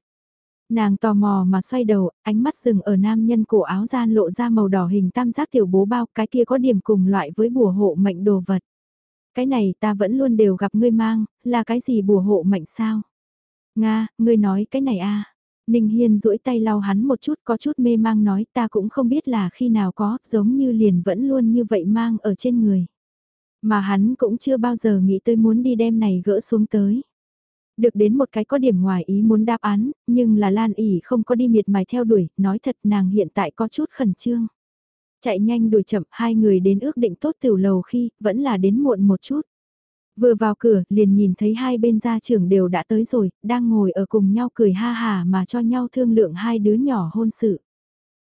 Nàng tò mò mà xoay đầu, ánh mắt dừng ở nam nhân cổ áo gian lộ ra màu đỏ hình tam giác tiểu bố bao, cái kia có điểm cùng loại với bùa hộ mệnh đồ vật. Cái này ta vẫn luôn đều gặp ngươi mang, là cái gì bùa hộ mệnh sao? Nga, ngươi nói cái này a à? Ninh Hiên duỗi tay lau hắn một chút có chút mê mang nói ta cũng không biết là khi nào có, giống như liền vẫn luôn như vậy mang ở trên người. Mà hắn cũng chưa bao giờ nghĩ tới muốn đi đem này gỡ xuống tới. Được đến một cái có điểm ngoài ý muốn đáp án, nhưng là Lan ỉ không có đi miệt mài theo đuổi, nói thật nàng hiện tại có chút khẩn trương. Chạy nhanh đuổi chậm, hai người đến ước định tốt tiểu lầu khi, vẫn là đến muộn một chút. Vừa vào cửa, liền nhìn thấy hai bên gia trưởng đều đã tới rồi, đang ngồi ở cùng nhau cười ha hà mà cho nhau thương lượng hai đứa nhỏ hôn sự.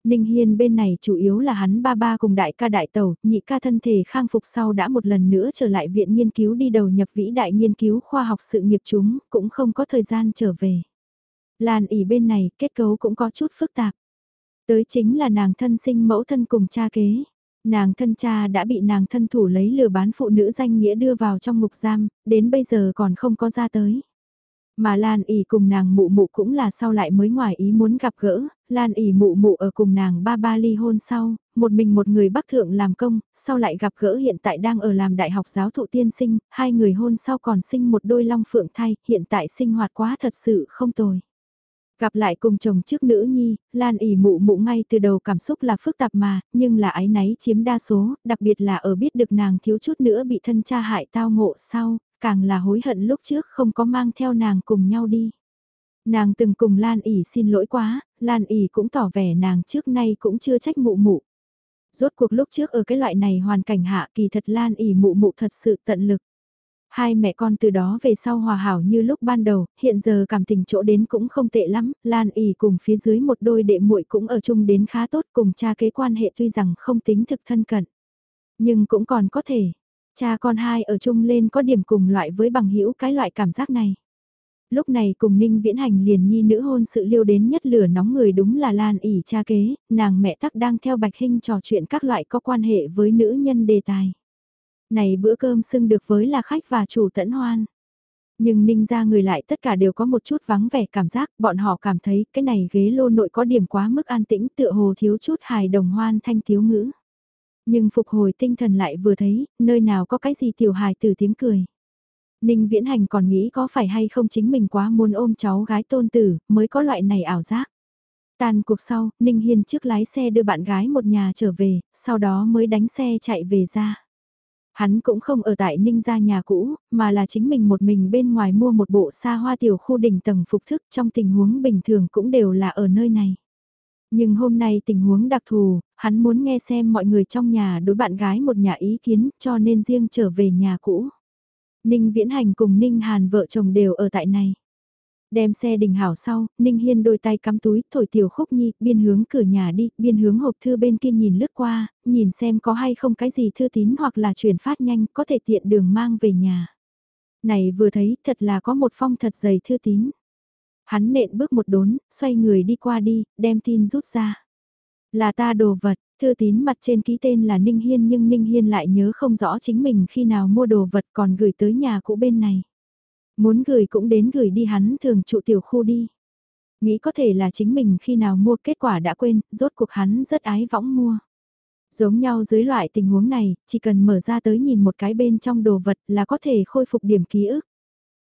Ninh Hiên bên này chủ yếu là hắn ba ba cùng đại ca đại tàu, nhị ca thân thể khang phục sau đã một lần nữa trở lại viện nghiên cứu đi đầu nhập vĩ đại nghiên cứu khoa học sự nghiệp chúng, cũng không có thời gian trở về. Lan ỉ bên này kết cấu cũng có chút phức tạp. Tới chính là nàng thân sinh mẫu thân cùng cha kế. Nàng thân cha đã bị nàng thân thủ lấy lừa bán phụ nữ danh nghĩa đưa vào trong ngục giam, đến bây giờ còn không có ra tới. Mà Lan ỉ cùng nàng mụ mụ cũng là sau lại mới ngoài ý muốn gặp gỡ, Lan ỉ mụ mụ ở cùng nàng ba ba ly hôn sau, một mình một người bắc thượng làm công, sau lại gặp gỡ hiện tại đang ở làm đại học giáo thụ tiên sinh, hai người hôn sau còn sinh một đôi long phượng thay, hiện tại sinh hoạt quá thật sự không tồi. Gặp lại cùng chồng trước nữ nhi, Lan ỉ mụ mụ ngay từ đầu cảm xúc là phức tạp mà, nhưng là ái náy chiếm đa số, đặc biệt là ở biết được nàng thiếu chút nữa bị thân cha hại tao ngộ sau, càng là hối hận lúc trước không có mang theo nàng cùng nhau đi. Nàng từng cùng Lan ỉ xin lỗi quá, Lan ỉ cũng tỏ vẻ nàng trước nay cũng chưa trách mụ mụ. Rốt cuộc lúc trước ở cái loại này hoàn cảnh hạ kỳ thật Lan ỉ mụ mụ thật sự tận lực. Hai mẹ con từ đó về sau hòa hảo như lúc ban đầu, hiện giờ cảm tình chỗ đến cũng không tệ lắm, Lan ỉ cùng phía dưới một đôi đệ muội cũng ở chung đến khá tốt cùng cha kế quan hệ tuy rằng không tính thực thân cận. Nhưng cũng còn có thể, cha con hai ở chung lên có điểm cùng loại với bằng hữu cái loại cảm giác này. Lúc này cùng Ninh Viễn Hành liền nhi nữ hôn sự liêu đến nhất lửa nóng người đúng là Lan ỉ cha kế, nàng mẹ tắc đang theo Bạch Hinh trò chuyện các loại có quan hệ với nữ nhân đề tài. Này bữa cơm xưng được với là khách và chủ tẫn hoan. Nhưng ninh ra người lại tất cả đều có một chút vắng vẻ cảm giác, bọn họ cảm thấy cái này ghế lô nội có điểm quá mức an tĩnh tựa hồ thiếu chút hài đồng hoan thanh thiếu ngữ. Nhưng phục hồi tinh thần lại vừa thấy, nơi nào có cái gì tiểu hài từ tiếng cười. Ninh viễn hành còn nghĩ có phải hay không chính mình quá muốn ôm cháu gái tôn tử, mới có loại này ảo giác. Tàn cuộc sau, Ninh Hiên trước lái xe đưa bạn gái một nhà trở về, sau đó mới đánh xe chạy về ra. Hắn cũng không ở tại Ninh gia nhà cũ, mà là chính mình một mình bên ngoài mua một bộ xa hoa tiểu khu đỉnh tầng phục thức trong tình huống bình thường cũng đều là ở nơi này. Nhưng hôm nay tình huống đặc thù, hắn muốn nghe xem mọi người trong nhà đối bạn gái một nhà ý kiến cho nên riêng trở về nhà cũ. Ninh Viễn Hành cùng Ninh Hàn vợ chồng đều ở tại này. Đem xe đình hảo sau, Ninh Hiên đôi tay cắm túi, thổi tiểu khúc nhi, biên hướng cửa nhà đi, biên hướng hộp thư bên kia nhìn lướt qua, nhìn xem có hay không cái gì thư tín hoặc là chuyển phát nhanh, có thể tiện đường mang về nhà. Này vừa thấy, thật là có một phong thật dày thư tín. Hắn nện bước một đốn, xoay người đi qua đi, đem tin rút ra. Là ta đồ vật, thư tín mặt trên ký tên là Ninh Hiên nhưng Ninh Hiên lại nhớ không rõ chính mình khi nào mua đồ vật còn gửi tới nhà cũ bên này. Muốn gửi cũng đến gửi đi hắn thường trụ tiểu khu đi. Nghĩ có thể là chính mình khi nào mua kết quả đã quên, rốt cuộc hắn rất ái võng mua. Giống nhau dưới loại tình huống này, chỉ cần mở ra tới nhìn một cái bên trong đồ vật là có thể khôi phục điểm ký ức.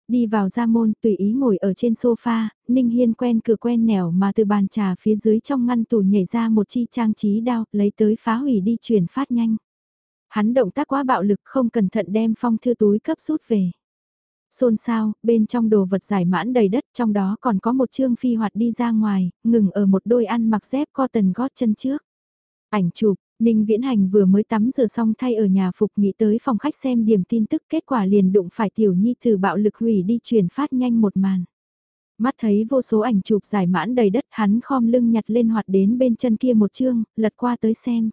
Đi vào ra môn tùy ý ngồi ở trên sofa, Ninh Hiên quen cửa quen nẻo mà từ bàn trà phía dưới trong ngăn tủ nhảy ra một chi trang trí đao lấy tới phá hủy đi chuyển phát nhanh. Hắn động tác quá bạo lực không cẩn thận đem phong thư túi cấp rút về. Xôn xao, bên trong đồ vật giải mãn đầy đất trong đó còn có một chương phi hoạt đi ra ngoài, ngừng ở một đôi ăn mặc dép co tần gót chân trước. Ảnh chụp, Ninh Viễn Hành vừa mới tắm rửa xong thay ở nhà phục nghĩ tới phòng khách xem điểm tin tức kết quả liền đụng phải tiểu nhi từ bạo lực hủy đi truyền phát nhanh một màn. Mắt thấy vô số ảnh chụp giải mãn đầy đất hắn khom lưng nhặt lên hoạt đến bên chân kia một chương, lật qua tới xem.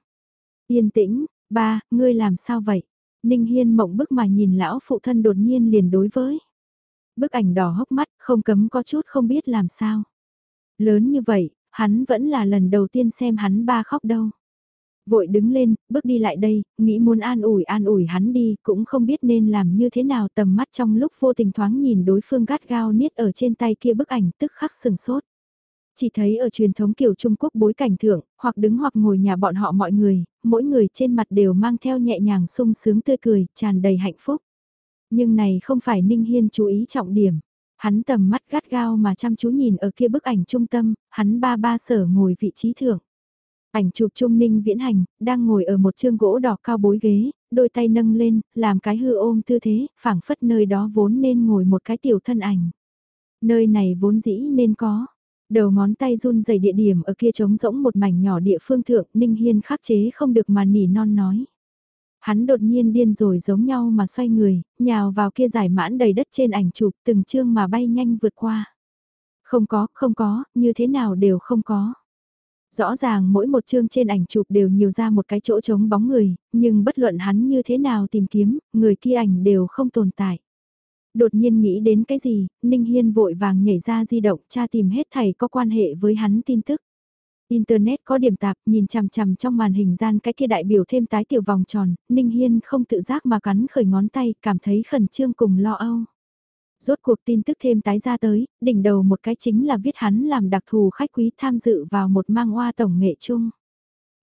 Yên tĩnh, ba, ngươi làm sao vậy? Ninh Hiên mộng bức mà nhìn lão phụ thân đột nhiên liền đối với. Bức ảnh đỏ hốc mắt, không cấm có chút không biết làm sao. Lớn như vậy, hắn vẫn là lần đầu tiên xem hắn ba khóc đâu. Vội đứng lên, bước đi lại đây, nghĩ muốn an ủi an ủi hắn đi, cũng không biết nên làm như thế nào tầm mắt trong lúc vô tình thoáng nhìn đối phương gắt gao niết ở trên tay kia bức ảnh tức khắc sừng sốt. Chỉ thấy ở truyền thống kiểu Trung Quốc bối cảnh thượng, hoặc đứng hoặc ngồi nhà bọn họ mọi người, mỗi người trên mặt đều mang theo nhẹ nhàng sung sướng tươi cười, tràn đầy hạnh phúc. Nhưng này không phải Ninh Hiên chú ý trọng điểm. Hắn tầm mắt gắt gao mà chăm chú nhìn ở kia bức ảnh trung tâm, hắn ba ba sở ngồi vị trí thượng. Ảnh chụp trung ninh viễn hành, đang ngồi ở một chương gỗ đỏ cao bối ghế, đôi tay nâng lên, làm cái hư ôm tư thế, phảng phất nơi đó vốn nên ngồi một cái tiểu thân ảnh. Nơi này vốn dĩ nên có, Đầu ngón tay run dày địa điểm ở kia trống rỗng một mảnh nhỏ địa phương thượng, Ninh Hiên khắc chế không được mà nỉ non nói. Hắn đột nhiên điên rồi giống nhau mà xoay người, nhào vào kia giải mãn đầy đất trên ảnh chụp từng chương mà bay nhanh vượt qua. Không có, không có, như thế nào đều không có. Rõ ràng mỗi một chương trên ảnh chụp đều nhiều ra một cái chỗ trống bóng người, nhưng bất luận hắn như thế nào tìm kiếm, người kia ảnh đều không tồn tại đột nhiên nghĩ đến cái gì, Ninh Hiên vội vàng nhảy ra di động tra tìm hết thầy có quan hệ với hắn tin tức. Internet có điểm tạp, nhìn chằm chằm trong màn hình gian cái kia đại biểu thêm tái tiểu vòng tròn, Ninh Hiên không tự giác mà cắn khởi ngón tay, cảm thấy khẩn trương cùng lo âu. Rốt cuộc tin tức thêm tái ra tới, đỉnh đầu một cái chính là viết hắn làm đặc thù khách quý tham dự vào một mang hoa tổng nghệ chung.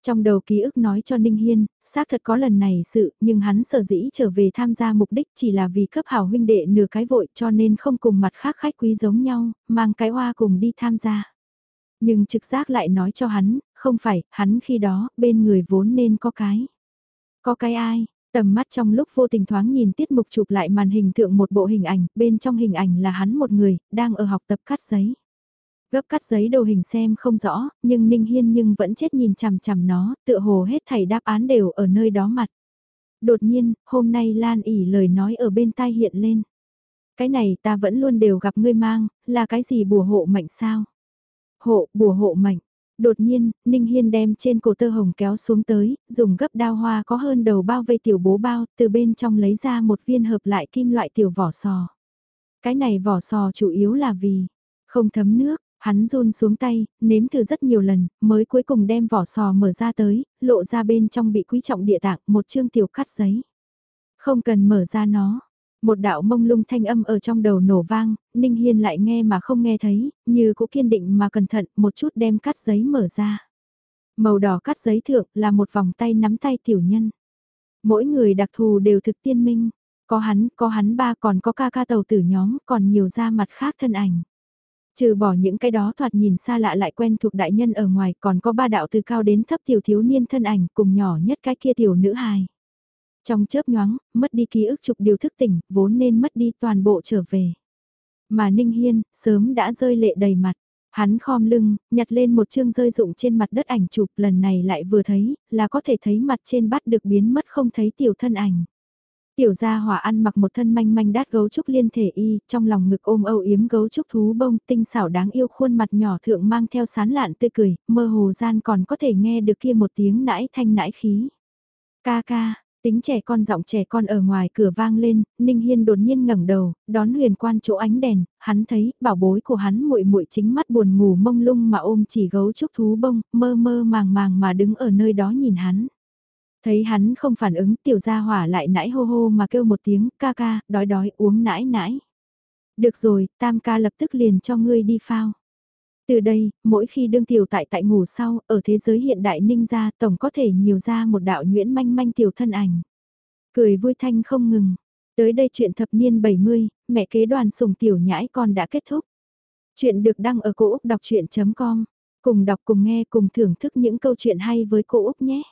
Trong đầu ký ức nói cho Ninh Hiên, xác thật có lần này sự, nhưng hắn sở dĩ trở về tham gia mục đích chỉ là vì cấp hảo huynh đệ nửa cái vội cho nên không cùng mặt khác khách quý giống nhau, mang cái hoa cùng đi tham gia. Nhưng trực giác lại nói cho hắn, không phải, hắn khi đó, bên người vốn nên có cái. Có cái ai, Tầm mắt trong lúc vô tình thoáng nhìn tiết mục chụp lại màn hình thượng một bộ hình ảnh, bên trong hình ảnh là hắn một người, đang ở học tập cắt giấy. Gấp cắt giấy đồ hình xem không rõ, nhưng Ninh Hiên nhưng vẫn chết nhìn chằm chằm nó, tựa hồ hết thảy đáp án đều ở nơi đó mặt. Đột nhiên, hôm nay Lan ỉ lời nói ở bên tai hiện lên. Cái này ta vẫn luôn đều gặp ngươi mang, là cái gì bùa hộ mệnh sao? Hộ, bùa hộ mệnh. Đột nhiên, Ninh Hiên đem trên cổ tơ hồng kéo xuống tới, dùng gấp đao hoa có hơn đầu bao vây tiểu bố bao, từ bên trong lấy ra một viên hợp lại kim loại tiểu vỏ sò. Cái này vỏ sò chủ yếu là vì không thấm nước, hắn run xuống tay, nếm thử rất nhiều lần, mới cuối cùng đem vỏ sò mở ra tới, lộ ra bên trong bị quý trọng địa tạng một chương tiểu cắt giấy. Không cần mở ra nó, một đạo mông lung thanh âm ở trong đầu nổ vang, Ninh Hiên lại nghe mà không nghe thấy, như cũng kiên định mà cẩn thận một chút đem cắt giấy mở ra. Màu đỏ cắt giấy thượng là một vòng tay nắm tay tiểu nhân. Mỗi người đặc thù đều thực tiên minh, có hắn, có hắn ba còn có ca ca tàu tử nhóm, còn nhiều ra mặt khác thân ảnh. Trừ bỏ những cái đó thoạt nhìn xa lạ lại quen thuộc đại nhân ở ngoài còn có ba đạo từ cao đến thấp tiểu thiếu niên thân ảnh cùng nhỏ nhất cái kia tiểu nữ hài. Trong chớp nhoáng, mất đi ký ức chụp điều thức tỉnh, vốn nên mất đi toàn bộ trở về. Mà Ninh Hiên, sớm đã rơi lệ đầy mặt. Hắn khom lưng, nhặt lên một chương rơi rụng trên mặt đất ảnh chụp lần này lại vừa thấy, là có thể thấy mặt trên bắt được biến mất không thấy tiểu thân ảnh. Tiểu gia hỏa ăn mặc một thân manh manh đát gấu trúc liên thể y, trong lòng ngực ôm âu yếm gấu trúc thú bông tinh xảo đáng yêu khuôn mặt nhỏ thượng mang theo sán lạn tươi cười, mơ hồ gian còn có thể nghe được kia một tiếng nãi thanh nãi khí. Ca ca, Tính trẻ con giọng trẻ con ở ngoài cửa vang lên, Ninh Hiên đột nhiên ngẩng đầu, đón huyền quan chỗ ánh đèn, hắn thấy, bảo bối của hắn muội muội chính mắt buồn ngủ mông lung mà ôm chỉ gấu trúc thú bông, mơ mơ màng màng mà đứng ở nơi đó nhìn hắn. Thấy hắn không phản ứng, tiểu gia hỏa lại nãi hô hô mà kêu một tiếng, ca ca, đói đói, uống nãi nãi. Được rồi, tam ca lập tức liền cho ngươi đi phao. Từ đây, mỗi khi đương tiểu tại tại ngủ sau, ở thế giới hiện đại ninh gia tổng có thể nhiều ra một đạo nhuyễn manh manh tiểu thân ảnh. Cười vui thanh không ngừng. Tới đây chuyện thập niên 70, mẹ kế đoàn sùng tiểu nhãi con đã kết thúc. Chuyện được đăng ở cổ Úc đọc chuyện.com. Cùng đọc cùng nghe cùng thưởng thức những câu chuyện hay với cô Úc nhé.